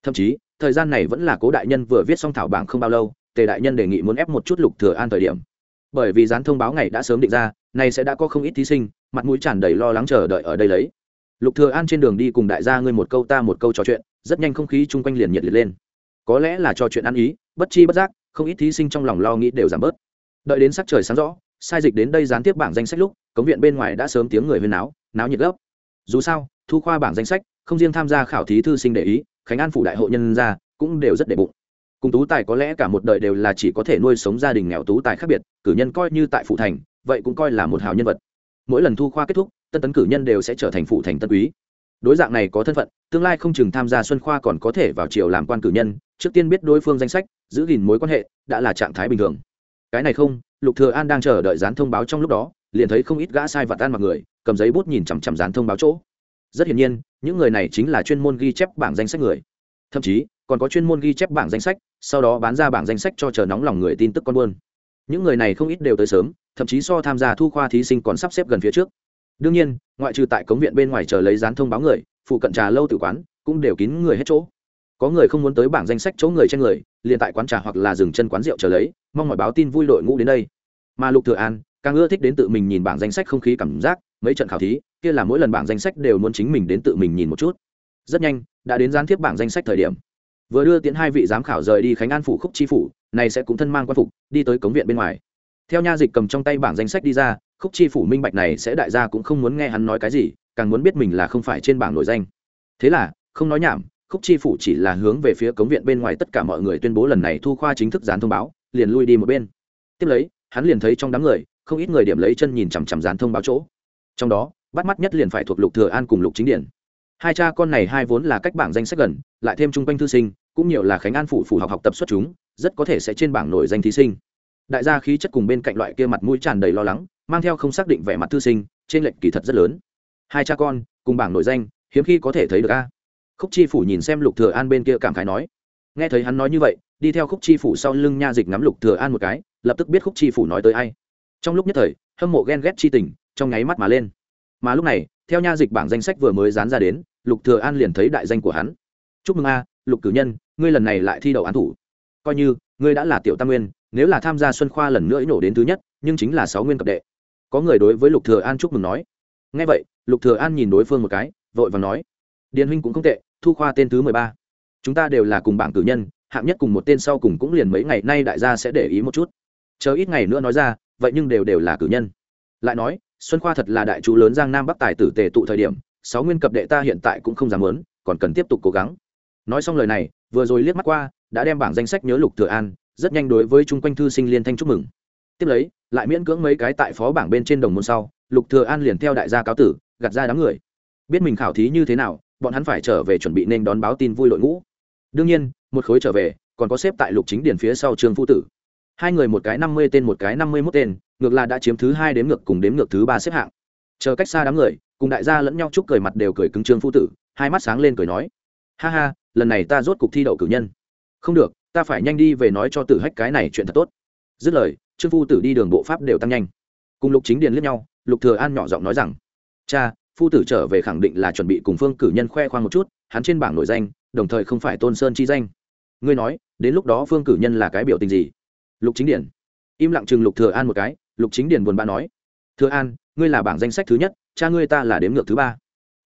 Speaker 1: Thậm chí, thời gian này vẫn là cố đại nhân vừa viết xong thảo bảng không bao lâu, tề đại nhân đề nghị muốn ép một chút lục thừa an thời điểm. Bởi vì dán thông báo ngày đã sớm định ra này sẽ đã có không ít thí sinh, mặt mũi tràn đầy lo lắng chờ đợi ở đây lấy. Lục thừa an trên đường đi cùng đại gia ngươi một câu ta một câu trò chuyện, rất nhanh không khí chung quanh liền nhiệt liệt lên. Có lẽ là trò chuyện ăn ý, bất chi bất giác, không ít thí sinh trong lòng lo nghĩ đều giảm bớt đợi đến sắc trời sáng rõ, sai dịch đến đây gián tiếp bảng danh sách lúc, cống viện bên ngoài đã sớm tiếng người huyên náo náo nhiệt gấp. Dù sao, thu khoa bảng danh sách, không riêng tham gia khảo thí thư sinh để ý, khánh an phủ đại hội nhân ra cũng đều rất để bụng. Cùng tú tài có lẽ cả một đời đều là chỉ có thể nuôi sống gia đình nghèo tú tài khác biệt, cử nhân coi như tại phụ thành, vậy cũng coi là một hào nhân vật. Mỗi lần thu khoa kết thúc, tân tấn cử nhân đều sẽ trở thành phụ thành tân quý. Đối dạng này có thân phận, tương lai không chừng tham gia xuân khoa còn có thể vào triều làm quan cử nhân, trước tiên biết đối phương danh sách, giữ gìn mối quan hệ, đã là trạng thái bình thường cái này không, lục thừa an đang chờ đợi dán thông báo trong lúc đó, liền thấy không ít gã sai vặt tan mặc người, cầm giấy bút nhìn chằm chằm dán thông báo chỗ. Rất hiển nhiên, những người này chính là chuyên môn ghi chép bảng danh sách người. Thậm chí, còn có chuyên môn ghi chép bảng danh sách, sau đó bán ra bảng danh sách cho chờ nóng lòng người tin tức con buôn. Những người này không ít đều tới sớm, thậm chí so tham gia thu khoa thí sinh còn sắp xếp gần phía trước. Đương nhiên, ngoại trừ tại cống viện bên ngoài chờ lấy dán thông báo người, phụ cận trà lâu tử quán, cũng đều kín người hết chỗ có người không muốn tới bảng danh sách chỗ người trên người, liền tại quán trà hoặc là dừng chân quán rượu chờ lấy, mong mọi báo tin vui đội ngũ đến đây. Mà lục thừa an, càng ưa thích đến tự mình nhìn bảng danh sách không khí cảm giác, mấy trận khảo thí, kia là mỗi lần bảng danh sách đều muốn chính mình đến tự mình nhìn một chút. Rất nhanh, đã đến gián tiếp bảng danh sách thời điểm. Vừa đưa tiến hai vị giám khảo rời đi khánh an phủ khúc chi phủ, này sẽ cũng thân mang quan phục, đi tới cống viện bên ngoài. Theo nha dịch cầm trong tay bảng danh sách đi ra, khúc chi phủ minh bạch này sẽ đại gia cũng không muốn nghe hắn nói cái gì, càng muốn biết mình là không phải trên bảng nổi danh. Thế là, không nói nhảm khúc chi phủ chỉ là hướng về phía cống viện bên ngoài tất cả mọi người tuyên bố lần này thu khoa chính thức dán thông báo, liền lui đi một bên. Tiếp lấy, hắn liền thấy trong đám người, không ít người điểm lấy chân nhìn chằm chằm dán thông báo chỗ. Trong đó, bắt mắt nhất liền phải thuộc lục thừa an cùng lục chính điển. Hai cha con này hai vốn là cách bảng danh sách gần, lại thêm chung quanh thư sinh, cũng nhiều là khánh an phủ phủ học học tập xuất chúng, rất có thể sẽ trên bảng nổi danh thí sinh. Đại gia khí chất cùng bên cạnh loại kia mặt mũi tràn đầy lo lắng, mang theo không xác định vẻ mặt thư sinh trên lệnh kỳ thật rất lớn. Hai cha con, cùng bảng nổi danh, hiếm khi có thể thấy được a khúc chi phủ nhìn xem lục thừa an bên kia cảm khái nói. Nghe thấy hắn nói như vậy, đi theo khúc chi phủ sau lưng nha dịch ngắm lục thừa an một cái, lập tức biết khúc chi phủ nói tới ai. Trong lúc nhất thời, hâm mộ ghen ghét chi tình trong nháy mắt mà lên. Mà lúc này, theo nha dịch bảng danh sách vừa mới dán ra đến, lục thừa an liền thấy đại danh của hắn. Chúc mừng a, lục cử nhân, ngươi lần này lại thi đậu án thủ. Coi như, ngươi đã là tiểu tam nguyên, nếu là tham gia xuân khoa lần nữa nổ đến thứ nhất, nhưng chính là sáu nguyên cập đệ. Có người đối với lục thừa an chúc mừng nói. Nghe vậy, lục thừa an nhìn đối phương một cái, vội vàng nói điền huynh cũng không tệ, thu khoa tên thứ mười ba. Chúng ta đều là cùng bảng cử nhân, hạng nhất cùng một tên sau cùng cũng liền mấy ngày nay đại gia sẽ để ý một chút. Chờ ít ngày nữa nói ra, vậy nhưng đều đều là cử nhân. Lại nói, xuân khoa thật là đại chú lớn giang nam bắc tài tử tề tụ thời điểm, sáu nguyên cập đệ ta hiện tại cũng không dám lớn còn cần tiếp tục cố gắng. Nói xong lời này, vừa rồi liếc mắt qua, đã đem bảng danh sách nhớ lục thừa an, rất nhanh đối với chung quanh thư sinh liên thanh chúc mừng. Tiếp lấy, lại miễn cưỡng mấy cái tại phó bảng bên trên đồng môn sau, lục thừa an liền theo đại gia cáo tử, gạt ra đám người. Biết mình khảo thí như thế nào bọn hắn phải trở về chuẩn bị nên đón báo tin vui đội ngũ. Đương nhiên, một khối trở về, còn có xếp tại lục chính điền phía sau trương phu tử. Hai người một cái năm mươi tên, một cái năm mươi mốt tên, ngược là đã chiếm thứ hai đến ngược cùng đến ngược thứ ba xếp hạng. Chờ cách xa đám người, cùng đại gia lẫn nhau chúc cười mặt đều cười cứng trương phu tử, hai mắt sáng lên cười nói, ha ha, lần này ta rốt cục thi đậu cử nhân. Không được, ta phải nhanh đi về nói cho tử hách cái này chuyện thật tốt. Dứt lời, trương phu tử đi đường bộ pháp đều tăng nhanh. Cùng lục chính điền liếc nhau, lục thừa an nhỏ giọng nói rằng, cha phu tử trở về khẳng định là chuẩn bị cùng phương cử nhân khoe khoang một chút, hắn trên bảng nổi danh, đồng thời không phải tôn sơn chi danh. Ngươi nói, đến lúc đó phương cử nhân là cái biểu tình gì? Lục chính điển. Im lặng chừng lục thừa an một cái, lục chính điển buồn bã nói, thừa an, ngươi là bảng danh sách thứ nhất, cha ngươi ta là đếm ngược thứ ba.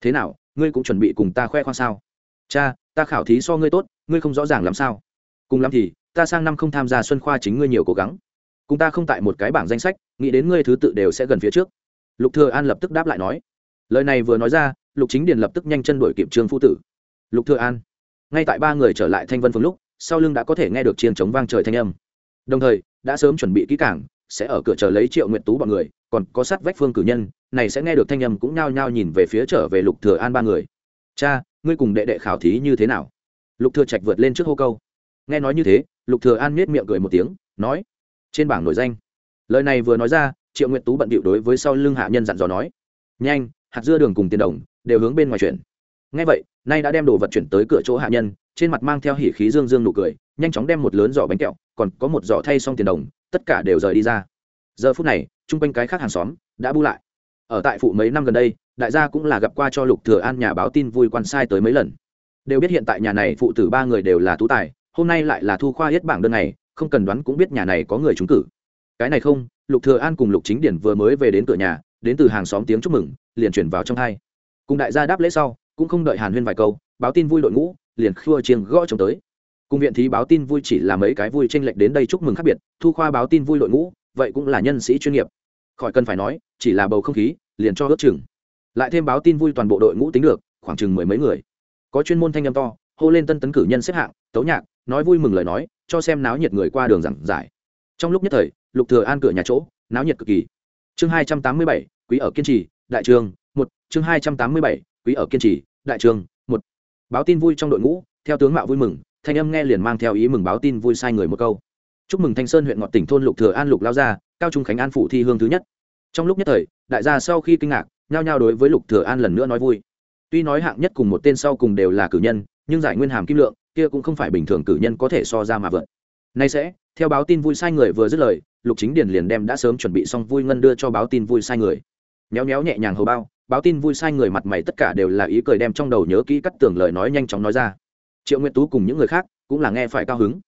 Speaker 1: Thế nào, ngươi cũng chuẩn bị cùng ta khoe khoang sao? Cha, ta khảo thí so ngươi tốt, ngươi không rõ ràng làm sao? Cùng lắm thì, ta sang năm không tham gia xuân khoa chính ngươi nhiều cố gắng. Cùng ta không tại một cái bảng danh sách, nghĩ đến ngươi thứ tự đều sẽ gần phía trước. Lục thừa an lập tức đáp lại nói lời này vừa nói ra, lục chính điền lập tức nhanh chân đuổi kịp trương phu tử. Lục thừa an. Ngay tại ba người trở lại thanh vân phương lúc, sau lưng đã có thể nghe được chiên chống vang trời thanh âm. Đồng thời, đã sớm chuẩn bị kỹ càng, sẽ ở cửa chờ lấy triệu nguyện tú bọn người, còn có sát vách phương cử nhân, này sẽ nghe được thanh âm cũng nhao nhao nhìn về phía trở về lục thừa an ba người. Cha, ngươi cùng đệ đệ khảo thí như thế nào? Lục thừa trạch vượt lên trước hô câu. Nghe nói như thế, lục thừa an miết miệng cười một tiếng, nói, trên bảng nổi danh. Lời này vừa nói ra, triệu nguyện tú bận bịu đối với sau lưng hạ nhân dặn dò nói, nhanh hạt dưa đường cùng tiền đồng đều hướng bên ngoài chuyển. Ngay vậy, nay đã đem đồ vật chuyển tới cửa chỗ hạ nhân, trên mặt mang theo hỉ khí dương dương nụ cười, nhanh chóng đem một lớn giỏ bánh kẹo, còn có một giỏ thay xong tiền đồng, tất cả đều rời đi ra. Giờ phút này, chung quanh cái khác hàng xóm đã bu lại. Ở tại phụ mấy năm gần đây, đại gia cũng là gặp qua cho lục thừa an nhà báo tin vui quan sai tới mấy lần. Đều biết hiện tại nhà này phụ tử ba người đều là tú tài, hôm nay lại là thu khoa hết bảng đơn này không cần đoán cũng biết nhà này có người trúng cử cái này không, lục thừa an cùng lục chính điển vừa mới về đến cửa nhà, đến từ hàng xóm tiếng chúc mừng, liền chuyển vào trong hai. Cùng đại gia đáp lễ sau, cũng không đợi hàn huyên vài câu, báo tin vui đội ngũ, liền khua chiêng gõ chồng tới. Cung viện thí báo tin vui chỉ là mấy cái vui tranh lệch đến đây chúc mừng khác biệt, thu khoa báo tin vui đội ngũ, vậy cũng là nhân sĩ chuyên nghiệp. Khỏi cần phải nói, chỉ là bầu không khí, liền cho ước chừng. Lại thêm báo tin vui toàn bộ đội ngũ tính được, khoảng chừng mười mấy người. Có chuyên môn thanh âm to, hô lên tân tấn cử nhân xếp hạng, tấu nhạc, nói vui mừng lời nói, cho xem náo nhiệt người qua đường giảng giải. Trong lúc nhất thời lục thừa an cửa nhà chỗ, náo nhiệt cực kỳ. Chương hai trăm tám mươi bảy, quý ở kiên trì, đại trường, một. Chương hai trăm tám mươi bảy, quý ở kiên trì, đại trường, một. Báo tin vui trong đội ngũ, theo tướng mạo vui mừng, thanh âm nghe liền mang theo ý mừng báo tin vui sai người một câu. Chúc mừng thanh sơn huyện ngọt tỉnh thôn lục thừa an lục lao gia, cao trung khánh an phụ thi hương thứ nhất. Trong lúc nhất thời, đại gia sau khi kinh ngạc, nhao nhao đối với lục thừa an lần nữa nói vui. Tuy nói hạng nhất cùng một tên sau cùng đều là cử nhân, nhưng giải nguyên hàm kim lượng, kia cũng không phải bình thường cử nhân có thể so ra mà vượt. Nay sẽ, theo báo tin vui sai người vừa dứt lời lục chính điền liền đem đã sớm chuẩn bị xong vui ngân đưa cho báo tin vui sai người. Nhéo nhéo nhẹ nhàng hầu bao, báo tin vui sai người mặt mày tất cả đều là ý cười đem trong đầu nhớ kỹ cắt tưởng lời nói nhanh chóng nói ra. Triệu nguyệt tú cùng những người khác cũng là nghe phải cao hứng.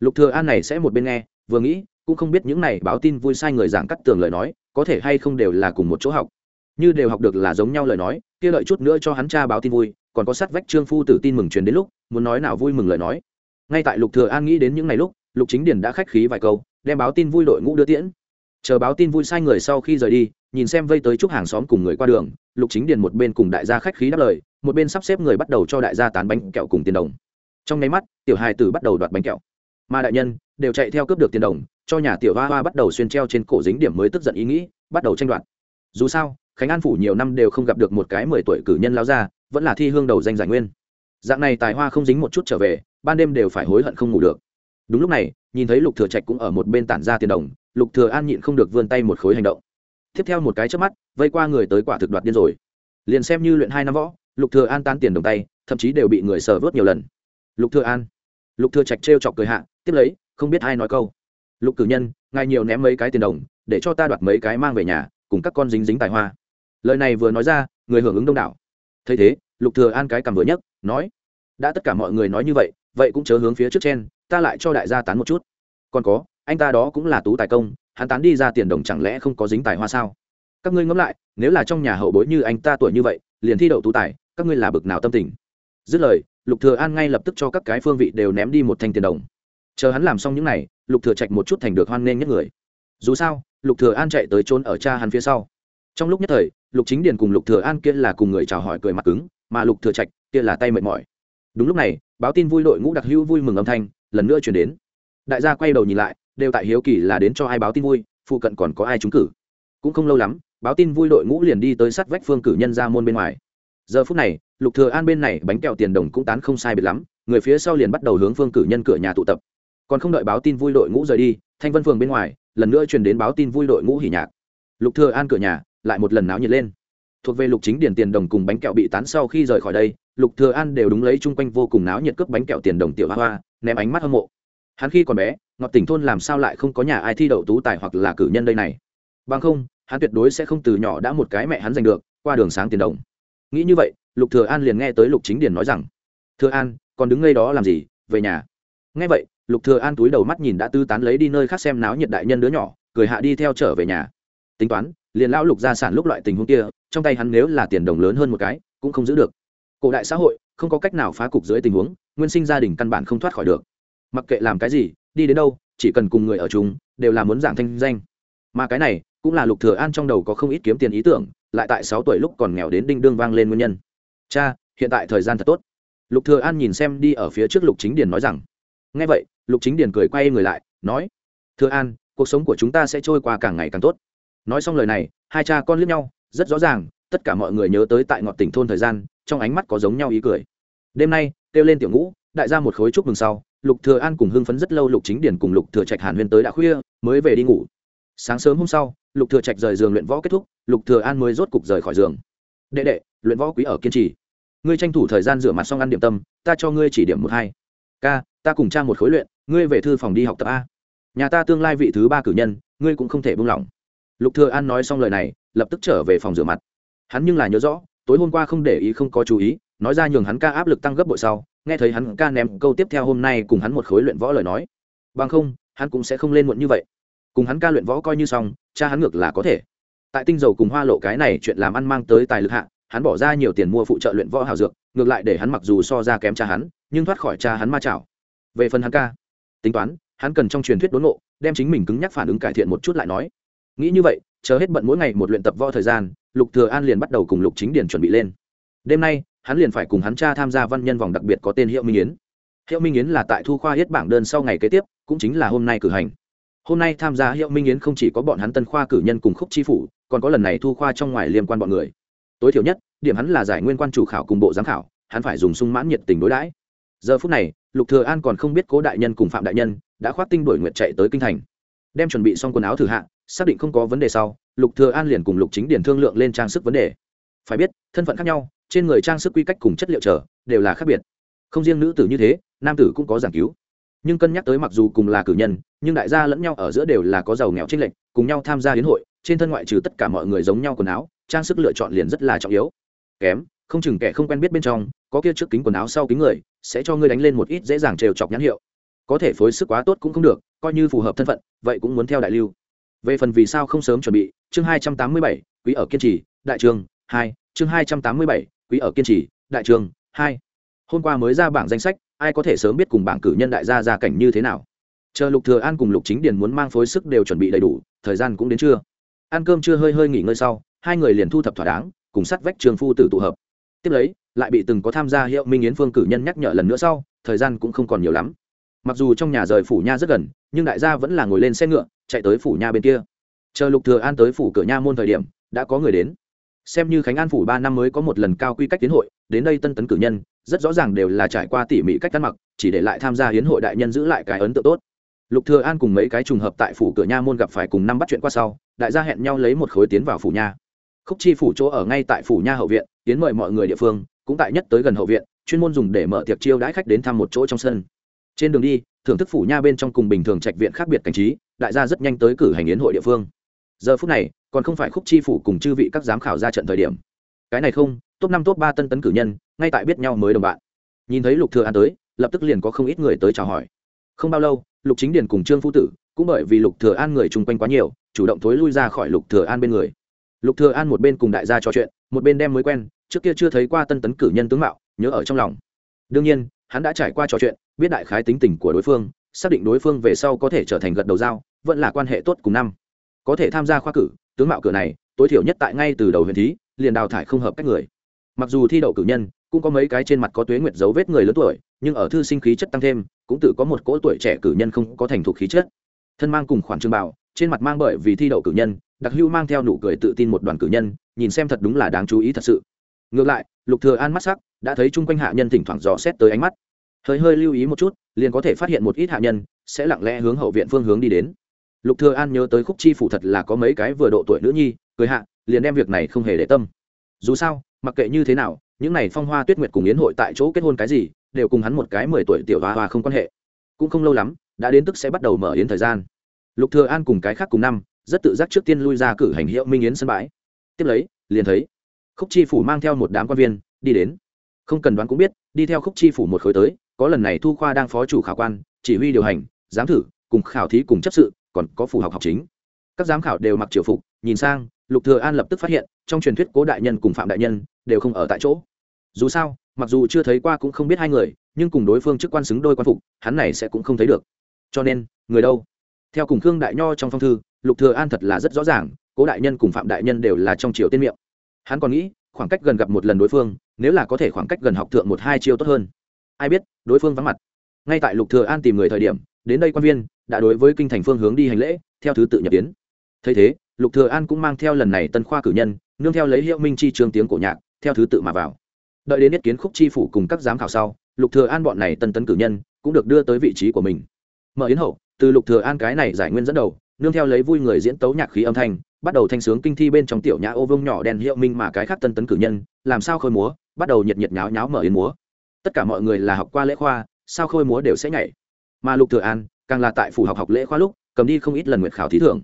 Speaker 1: Lục thừa an này sẽ một bên nghe, vừa nghĩ, cũng không biết những này báo tin vui sai người giảng cắt tường lời nói, có thể hay không đều là cùng một chỗ học. Như đều học được là giống nhau lời nói, kia lợi chút nữa cho hắn cha báo tin vui, còn có sát vách trương phu tử tin mừng truyền đến lúc, muốn nói nào vui mừng lời nói. Ngay tại lục thừa an nghĩ đến những ngày lúc, lục chính điền đã khách khí vài câu đem báo tin vui đội ngũ đưa tiễn. Chờ báo tin vui sai người sau khi rời đi, nhìn xem vây tới chúc hàng xóm cùng người qua đường, lục chính điền một bên cùng đại gia khách khí đáp lời, một bên sắp xếp người bắt đầu cho đại gia tán bánh kẹo cùng tiền đồng. Trong nháy mắt, tiểu hài tử bắt đầu đoạt bánh kẹo. Mà đại nhân, đều chạy theo cướp được tiền đồng, cho nhà tiểu hoa hoa bắt đầu xuyên treo trên cổ dính điểm mới tức giận ý nghĩ, bắt đầu tranh đoạt. Dù sao, khánh an phủ nhiều năm đều không gặp được một cái mười tuổi cử nhân lao ra, vẫn là thi hương đầu danh giải nguyên. Dạng này tài hoa không dính một chút trở về, ban đêm đều phải hối hận không ngủ được. Đúng lúc này nhìn thấy lục thừa trạch cũng ở một bên tản ra tiền đồng, lục thừa an nhịn không được vươn tay một khối hành động. Tiếp theo một cái chớp mắt, vây qua người tới quả thực đoạt điên rồi. Liền xem như luyện hai năm võ, lục thừa an tan tiền đồng tay, thậm chí đều bị người sờ vớt nhiều lần. Lục thừa an, lục thừa trạch trêu chọc cười hạ, tiếp lấy, không biết ai nói câu. Lục cử nhân, ngài nhiều ném mấy cái tiền đồng, để cho ta đoạt mấy cái mang về nhà, cùng các con dính dính tài hoa. Lời này vừa nói ra, người hưởng ứng đông đảo. Thấy thế, lục thừa an cái cầm vừa nhấc, nói, đã tất cả mọi người nói như vậy vậy cũng chớ hướng phía trước chen ta lại cho đại gia tán một chút. Còn có, anh ta đó cũng là tú tài công, hắn tán đi ra tiền đồng chẳng lẽ không có dính tài hoa sao? Các ngươi ngẫm lại, nếu là trong nhà hậu bối như anh ta tuổi như vậy, liền thi đậu tú tài, các ngươi là bực nào tâm tình? Dứt lời, lục thừa an ngay lập tức cho các cái phương vị đều ném đi một thanh tiền đồng. Chờ hắn làm xong những này, lục thừa trạch một chút thành được hoan nghênh nhất người. Dù sao, lục thừa an chạy tới trốn ở cha hắn phía sau. Trong lúc nhất thời, lục chính điền cùng lục thừa an kia là cùng người chào hỏi cười mặt cứng, mà lục thừa trạch kia là tay mệt mỏi. Đúng lúc này, báo tin vui đội ngũ đặc hữu vui mừng âm thanh lần nữa truyền đến. Đại gia quay đầu nhìn lại, đều tại hiếu kỳ là đến cho ai báo tin vui, phụ cận còn có ai trúng cử. Cũng không lâu lắm, báo tin vui đội ngũ liền đi tới sát vách phương cử nhân ra môn bên ngoài. Giờ phút này, lục thừa an bên này bánh kẹo tiền đồng cũng tán không sai biệt lắm, người phía sau liền bắt đầu hướng phương cử nhân cửa nhà tụ tập. Còn không đợi báo tin vui đội ngũ rời đi, thanh vân phường bên ngoài, lần nữa truyền đến báo tin vui đội ngũ hỉ nhạc. Lục thừa an cửa nhà, lại một lần náo nhiệt lên thuộc về lục chính điển tiền đồng cùng bánh kẹo bị tán sau khi rời khỏi đây, lục thừa an đều đúng lấy chung quanh vô cùng náo nhiệt cướp bánh kẹo tiền đồng tiểu hoa hoa, ném ánh mắt hâm mộ. Hắn khi còn bé ngọt tỉnh thôn làm sao lại không có nhà ai thi đậu tú tài hoặc là cử nhân đây này? Bằng không, hắn tuyệt đối sẽ không từ nhỏ đã một cái mẹ hắn giành được, qua đường sáng tiền đồng. Nghĩ như vậy, lục thừa an liền nghe tới lục chính điển nói rằng, thừa an, còn đứng ngay đó làm gì? Về nhà. Nghe vậy, lục thừa an túi đầu mắt nhìn đã tư tán lấy đi nơi khác xem náo nhiệt đại nhân đứa nhỏ, cười hạ đi theo trở về nhà. Tính toán, liền lão lục gia sản lúc loại tình huống kia trong tay hắn nếu là tiền đồng lớn hơn một cái, cũng không giữ được. Cổ đại xã hội, không có cách nào phá cục dưới tình huống, nguyên sinh gia đình căn bản không thoát khỏi được. Mặc kệ làm cái gì, đi đến đâu, chỉ cần cùng người ở chúng đều là muốn dạng thanh danh. Mà cái này, cũng là lục thừa an trong đầu có không ít kiếm tiền ý tưởng, lại tại sáu tuổi lúc còn nghèo đến đinh đương vang lên nguyên nhân. Cha, hiện tại thời gian thật tốt. Lục thừa an nhìn xem đi ở phía trước lục chính điền nói rằng, nghe vậy, lục chính điền cười quay người lại, nói, thừa an, cuộc sống của chúng ta sẽ trôi qua càng ngày càng tốt. Nói xong lời này, hai cha con liếc nhau rất rõ ràng, tất cả mọi người nhớ tới tại ngọn tỉnh thôn thời gian, trong ánh mắt có giống nhau ý cười. Đêm nay, kêu lên tiểu ngũ, đại gia một khối chúc mừng sau, lục thừa an cùng hưng phấn rất lâu lục chính điển cùng lục thừa trạch hàn huyên tới đã khuya, mới về đi ngủ. Sáng sớm hôm sau, lục thừa trạch rời giường luyện võ kết thúc, lục thừa an mới rốt cục rời khỏi giường. Đệ đệ, luyện võ quý ở kiên trì. Ngươi tranh thủ thời gian rửa mặt xong ăn điểm tâm, ta cho ngươi chỉ điểm một hai. Ca, ta cùng cha một khối luyện, ngươi về thư phòng đi học tập a. Nhà ta tương lai vị thứ ba cử nhân, ngươi cũng không thể buông lỏng. Lục thừa an nói xong lời này lập tức trở về phòng rửa mặt. Hắn nhưng là nhớ rõ, tối hôm qua không để ý không có chú ý, nói ra nhường hắn ca áp lực tăng gấp bội sau, nghe thấy hắn ca ném câu tiếp theo hôm nay cùng hắn một khối luyện võ lời nói. Bằng không, hắn cũng sẽ không lên muộn như vậy. Cùng hắn ca luyện võ coi như xong, cha hắn ngược là có thể. Tại tinh dầu cùng hoa lộ cái này chuyện làm ăn mang tới tài lực hạ, hắn bỏ ra nhiều tiền mua phụ trợ luyện võ hào dược, ngược lại để hắn mặc dù so ra kém cha hắn, nhưng thoát khỏi cha hắn ma chảo. Về phần hắn ca, tính toán, hắn cần trong truyền thuyết đốn ngộ, đem chính mình cứng nhắc phản ứng cải thiện một chút lại nói nghĩ như vậy, chờ hết bận mỗi ngày một luyện tập võ thời gian, lục thừa an liền bắt đầu cùng lục chính điển chuẩn bị lên. Đêm nay, hắn liền phải cùng hắn cha tham gia văn nhân vòng đặc biệt có tên hiệu minh yến. Hiệu minh yến là tại thu khoa hết bảng đơn sau ngày kế tiếp, cũng chính là hôm nay cử hành. Hôm nay tham gia hiệu minh yến không chỉ có bọn hắn tân khoa cử nhân cùng khúc chi phủ, còn có lần này thu khoa trong ngoài liên quan bọn người. Tối thiểu nhất, điểm hắn là giải nguyên quan chủ khảo cùng bộ giám khảo, hắn phải dùng sung mãn nhiệt tình đối đãi. Giờ phút này, lục thừa an còn không biết cố đại nhân cùng phạm đại nhân đã khoát tinh đổi nguyệt chạy tới kinh thành. Đem chuẩn bị xong quần áo thử hạ xác định không có vấn đề sau, lục thừa an liền cùng lục chính điển thương lượng lên trang sức vấn đề. Phải biết, thân phận khác nhau, trên người trang sức quy cách cùng chất liệu trở đều là khác biệt. Không riêng nữ tử như thế, nam tử cũng có giảng cứu. Nhưng cân nhắc tới mặc dù cùng là cử nhân, nhưng đại gia lẫn nhau ở giữa đều là có giàu nghèo trinh lệnh cùng nhau tham gia hiến hội, trên thân ngoại trừ tất cả mọi người giống nhau quần áo, trang sức lựa chọn liền rất là trọng yếu. Kém, không chừng kẻ không quen biết bên trong, có kia trước kính quần áo sau kính người, sẽ cho ngươi đánh lên một ít dễ dàng trêu chọc nhãn hiệu. Có thể phối sức quá tốt cũng không được, coi như phù hợp thân phận, vậy cũng muốn theo đại lưu về phần vì sao không sớm chuẩn bị, chương hai trăm tám mươi bảy, quý ở kiên trì, đại trường, hai, chương hai trăm tám mươi bảy, quý ở kiên trì, đại trường, hai. Hôm qua mới ra bảng danh sách, ai có thể sớm biết cùng bảng cử nhân đại gia ra cảnh như thế nào? Chờ lục thừa an cùng lục chính điền muốn mang phối sức đều chuẩn bị đầy đủ, thời gian cũng đến trưa. Ăn cơm chưa hơi hơi nghỉ ngơi sau, hai người liền thu thập thỏa đáng, cùng sát vách trường phu tử tụ hợp. Tiếp lấy, lại bị từng có tham gia hiệu minh yến phương cử nhân nhắc nhở lần nữa sau, thời gian cũng không còn nhiều lắm. Mặc dù trong nhà rời phủ nha rất gần, nhưng đại gia vẫn là ngồi lên xe ngựa chạy tới phủ nha bên kia. Chờ lục thừa an tới phủ cửa nha môn thời điểm, đã có người đến. Xem như khánh an phủ ba năm mới có một lần cao quy cách tiến hội, đến đây tân tấn cử nhân, rất rõ ràng đều là trải qua tỉ mỉ cách ăn mặc, chỉ để lại tham gia hiến hội đại nhân giữ lại cái ấn tượng tốt. Lục thừa an cùng mấy cái trùng hợp tại phủ cửa nha môn gặp phải cùng năm bắt chuyện qua sau, đại gia hẹn nhau lấy một khối tiến vào phủ nha. Khúc chi phủ chỗ ở ngay tại phủ nha hậu viện, tiến mời mọi người địa phương, cũng tại nhất tới gần hậu viện, chuyên môn dùng để mở tiệc chiêu đãi khách đến thăm một chỗ trong sân. Trên đường đi, thưởng thức phủ nha bên trong cùng bình thường trạch viện khác biệt cảnh trí đại gia rất nhanh tới cử hành yến hội địa phương. Giờ phút này, còn không phải khúc chi phủ cùng chư vị các giám khảo ra trận thời điểm. Cái này không, top năm, top ba tân tấn cử nhân, ngay tại biết nhau mới đồng bạn. Nhìn thấy lục thừa an tới, lập tức liền có không ít người tới chào hỏi. Không bao lâu, lục chính điền cùng trương phu tử, cũng bởi vì lục thừa an người chung quanh quá nhiều, chủ động thối lui ra khỏi lục thừa an bên người. Lục thừa an một bên cùng đại gia trò chuyện, một bên đem mới quen, trước kia chưa thấy qua tân tấn cử nhân tướng mạo, nhớ ở trong lòng. Đương nhiên, hắn đã trải qua trò chuyện, biết đại khái tính tình của đối phương xác định đối phương về sau có thể trở thành gật đầu dao, vẫn là quan hệ tốt cùng năm. Có thể tham gia khoa cử tướng mạo cửa này tối thiểu nhất tại ngay từ đầu huyền thí liền đào thải không hợp cách người. Mặc dù thi đậu cử nhân cũng có mấy cái trên mặt có tuế nguyệt dấu vết người lớn tuổi nhưng ở thư sinh khí chất tăng thêm cũng tự có một cỗ tuổi trẻ cử nhân không có thành thục khí chất. Thân mang cùng khoản trường bảo trên mặt mang bởi vì thi đậu cử nhân đặc hưu mang theo nụ cười tự tin một đoàn cử nhân nhìn xem thật đúng là đáng chú ý thật sự. Ngược lại lục thừa an mắt sắc đã thấy chung quanh hạ nhân thỉnh thoảng dò xét tới ánh mắt hơi hơi lưu ý một chút, liền có thể phát hiện một ít hạ nhân sẽ lặng lẽ hướng hậu viện phương hướng đi đến. Lục thừa an nhớ tới khúc chi phủ thật là có mấy cái vừa độ tuổi nữ nhi, cười hạ, liền đem việc này không hề để tâm. Dù sao, mặc kệ như thế nào, những này phong hoa tuyết nguyệt cùng yến hội tại chỗ kết hôn cái gì, đều cùng hắn một cái mười tuổi tiểu hoa hoa không quan hệ. Cũng không lâu lắm, đã đến tức sẽ bắt đầu mở yến thời gian. Lục thừa an cùng cái khác cùng năm, rất tự giác trước tiên lui ra cử hành hiệu minh yến sân bãi. Tiếp lấy, liền thấy khúc chi phủ mang theo một đám quan viên đi đến. Không cần đoán cũng biết, đi theo khúc chi phủ một khối tới có lần này thu khoa đang phó chủ khảo quan, chỉ huy điều hành, giám thử, cùng khảo thí cùng chấp sự, còn có phù học học chính. Các giám khảo đều mặc triều phục, nhìn sang, lục thừa an lập tức phát hiện, trong truyền thuyết cố đại nhân cùng phạm đại nhân, đều không ở tại chỗ. Dù sao, mặc dù chưa thấy qua cũng không biết hai người, nhưng cùng đối phương chức quan xứng đôi quan phục, hắn này sẽ cũng không thấy được. Cho nên, người đâu? Theo cùng khương đại nho trong phong thư, lục thừa an thật là rất rõ ràng, cố đại nhân cùng phạm đại nhân đều là trong triều tiên miệng. Hắn còn nghĩ, khoảng cách gần gặp một lần đối phương, nếu là có thể khoảng cách gần học thượng một hai chiêu tốt hơn ai biết, đối phương vắng mặt. Ngay tại lục thừa an tìm người thời điểm, đến đây quan viên đã đối với kinh thành phương hướng đi hành lễ, theo thứ tự nhập tiến thấy thế, lục thừa an cũng mang theo lần này tân khoa cử nhân, nương theo lấy hiệu minh chi trường tiếng cổ nhạc, theo thứ tự mà vào. Đợi đến nhất kiến khúc chi phủ cùng các giám khảo sau, lục thừa an bọn này tân tấn cử nhân cũng được đưa tới vị trí của mình. Mở yến hậu, từ lục thừa an cái này giải nguyên dẫn đầu, nương theo lấy vui người diễn tấu nhạc khí âm thanh, bắt đầu thanh sướng kinh thi bên trong tiểu nhã ô vương nhỏ đèn hiệu minh mà cái khác tân tấn cử nhân, làm sao khơi múa, bắt đầu nhiệt nhiệt nháo nháo mở yến múa tất cả mọi người là học qua lễ khoa, sao khôi múa đều sẽ nhảy? Mà lục thừa an, càng là tại phủ học học lễ khoa lúc, cầm đi không ít lần nguyện khảo thí thưởng.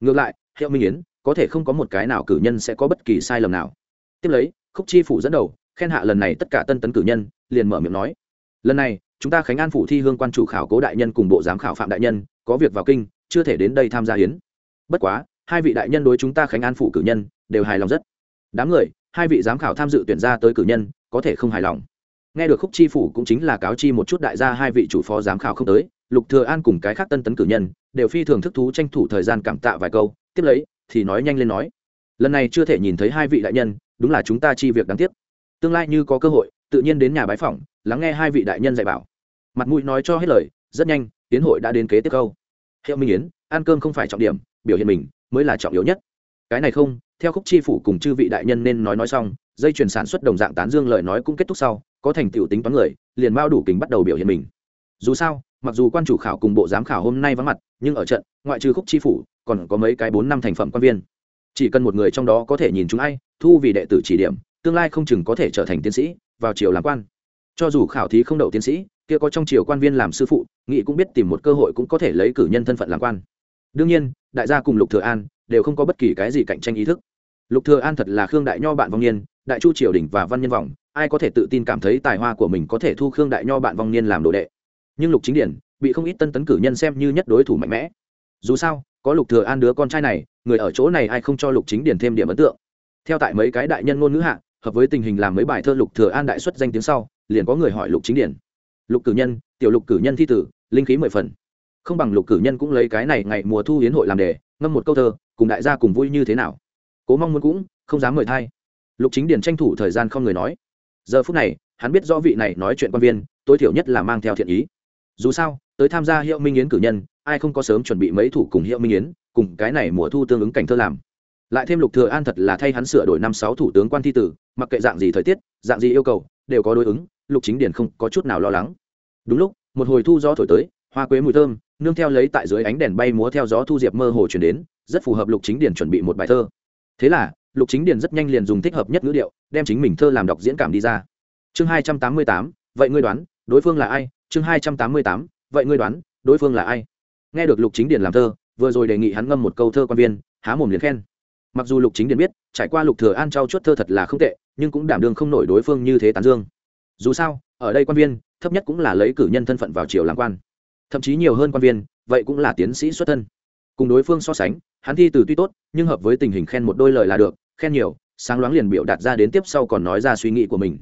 Speaker 1: Ngược lại, hiệu minh yến, có thể không có một cái nào cử nhân sẽ có bất kỳ sai lầm nào. Tiếp lấy, khúc chi phủ dẫn đầu, khen hạ lần này tất cả tân tấn cử nhân, liền mở miệng nói, lần này, chúng ta khánh an phủ thi hương quan chủ khảo cố đại nhân cùng bộ giám khảo phạm đại nhân, có việc vào kinh, chưa thể đến đây tham gia hiến bất quá, hai vị đại nhân đối chúng ta khánh an phủ cử nhân, đều hài lòng rất. Đám người, hai vị giám khảo tham dự tuyển ra tới cử nhân, có thể không hài lòng nghe được khúc chi phủ cũng chính là cáo chi một chút đại gia hai vị chủ phó giám khảo không tới, lục thừa an cùng cái khác tân tấn cử nhân đều phi thường thức thú tranh thủ thời gian cảm tạ vài câu, tiếp lấy thì nói nhanh lên nói. Lần này chưa thể nhìn thấy hai vị đại nhân, đúng là chúng ta chi việc đáng tiếc. Tương lai như có cơ hội, tự nhiên đến nhà bái phỏng, lắng nghe hai vị đại nhân dạy bảo. Mặt mũi nói cho hết lời, rất nhanh, tiến hội đã đến kế tiếp câu. Hiệu minh yến, ăn cơm không phải trọng điểm, biểu hiện mình mới là trọng yếu nhất. Cái này không, theo khúc chi phủ cùng chư vị đại nhân nên nói nói xong, dây chuyển sản xuất đồng dạng tán dương lời nói cũng kết thúc sau có thành tựu tính toán người, liền bao đủ kính bắt đầu biểu hiện mình. Dù sao, mặc dù quan chủ khảo cùng bộ giám khảo hôm nay vắng mặt, nhưng ở trận, ngoại trừ khúc chi phủ, còn có mấy cái bốn năm thành phẩm quan viên. Chỉ cần một người trong đó có thể nhìn chúng ai, thu vì đệ tử chỉ điểm, tương lai không chừng có thể trở thành tiến sĩ, vào triều làm quan. Cho dù khảo thí không đậu tiến sĩ, kia có trong triều quan viên làm sư phụ, nghị cũng biết tìm một cơ hội cũng có thể lấy cử nhân thân phận làm quan. Đương nhiên, đại gia cùng lục thừa an đều không có bất kỳ cái gì cạnh tranh ý thức. Lục thừa an thật là khương đại nho bạn vong niên, đại chu triều đình và văn nhân vọng ai có thể tự tin cảm thấy tài hoa của mình có thể thu khương đại nho bạn vong niên làm đồ đệ. Nhưng lục chính điển bị không ít tân tấn cử nhân xem như nhất đối thủ mạnh mẽ. Dù sao, có lục thừa an đứa con trai này, người ở chỗ này ai không cho lục chính điển thêm điểm ấn tượng. Theo tại mấy cái đại nhân ngôn ngữ hạ, hợp với tình hình làm mấy bài thơ lục thừa an đại xuất danh tiếng sau, liền có người hỏi lục chính điển. Lục cử nhân, tiểu lục cử nhân thi tử, linh khí mười phần. Không bằng lục cử nhân cũng lấy cái này ngày mùa thu hiến hội làm đề, ngâm một câu thơ, cùng đại gia cùng vui như thế nào? Cố mong muốn cũng không dám mời thay. Lục chính điển tranh thủ thời gian không người nói giờ phút này, hắn biết rõ vị này nói chuyện quan viên, tối thiểu nhất là mang theo thiện ý. Dù sao, tới tham gia hiệu minh yến cử nhân, ai không có sớm chuẩn bị mấy thủ cùng hiệu minh yến, cùng cái này mùa thu tương ứng cảnh thơ làm. Lại thêm lục thừa an thật là thay hắn sửa đổi năm sáu thủ tướng quan thi tử, mặc kệ dạng gì thời tiết, dạng gì yêu cầu, đều có đối ứng, lục chính điển không có chút nào lo lắng. Đúng lúc, một hồi thu gió thổi tới, hoa quế mùi thơm, nương theo lấy tại dưới ánh đèn bay múa theo gió thu diệp mơ hồ chuyển đến, rất phù hợp lục chính điển chuẩn bị một bài thơ. Thế là lục chính Điền rất nhanh liền dùng thích hợp nhất ngữ điệu, đem chính mình thơ làm đọc diễn cảm đi ra. Chương hai trăm tám mươi tám, vậy ngươi đoán, đối phương là ai? Chương hai trăm tám mươi tám, vậy ngươi đoán, đối phương là ai? Nghe được lục chính Điền làm thơ, vừa rồi đề nghị hắn ngâm một câu thơ quan viên, há mồm liền khen. Mặc dù lục chính Điền biết, trải qua lục thừa an trao chuốt thơ thật là không tệ, nhưng cũng đảm đương không nổi đối phương như thế tán dương. Dù sao, ở đây quan viên, thấp nhất cũng là lấy cử nhân thân phận vào triều làm quan. Thậm chí nhiều hơn quan viên, vậy cũng là tiến sĩ xuất thân. Cùng đối phương so sánh, hắn thi từ tuy tốt, nhưng hợp với tình hình khen một đôi lời là được khen nhiều, sáng loáng liền biểu đạt ra đến tiếp sau còn nói ra suy nghĩ của mình.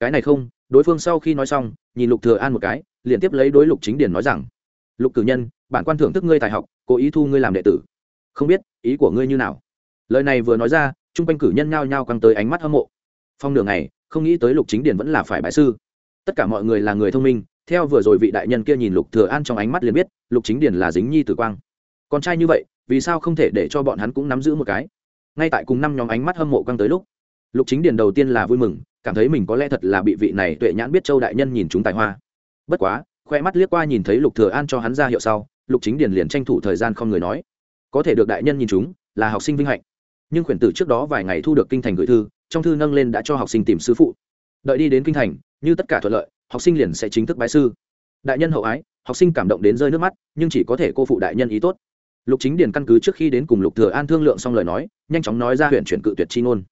Speaker 1: Cái này không, đối phương sau khi nói xong, nhìn lục thừa an một cái, liền tiếp lấy đối lục chính điển nói rằng, lục cử nhân, bản quan thưởng thức ngươi tài học, cố ý thu ngươi làm đệ tử. Không biết, ý của ngươi như nào? Lời này vừa nói ra, trung quanh cử nhân nhao nhao căng tới ánh mắt hâm mộ. Phong đường này không nghĩ tới lục chính điển vẫn là phải bại sư. Tất cả mọi người là người thông minh, theo vừa rồi vị đại nhân kia nhìn lục thừa an trong ánh mắt liền biết, lục chính điển là dính nhi tử quang. Con trai như vậy, vì sao không thể để cho bọn hắn cũng nắm giữ một cái? Ngay tại cùng năm nhóm ánh mắt hâm mộ căng tới lúc, lục chính điền đầu tiên là vui mừng, cảm thấy mình có lẽ thật là bị vị này tuệ nhãn biết châu đại nhân nhìn chúng tài hoa. Bất quá, khoe mắt liếc qua nhìn thấy lục thừa an cho hắn ra hiệu sau, lục chính điền liền tranh thủ thời gian không người nói. Có thể được đại nhân nhìn chúng, là học sinh vinh hạnh. Nhưng khuyển tử trước đó vài ngày thu được kinh thành gửi thư, trong thư nâng lên đã cho học sinh tìm sư phụ. Đợi đi đến kinh thành, như tất cả thuận lợi, học sinh liền sẽ chính thức bái sư. Đại nhân hậu ái, học sinh cảm động đến rơi nước mắt, nhưng chỉ có thể cô phụ đại nhân ý tốt lục chính điền căn cứ trước khi đến cùng lục thừa an thương lượng xong lời nói, nhanh chóng nói ra huyện chuyển cự tuyệt chi ngôn.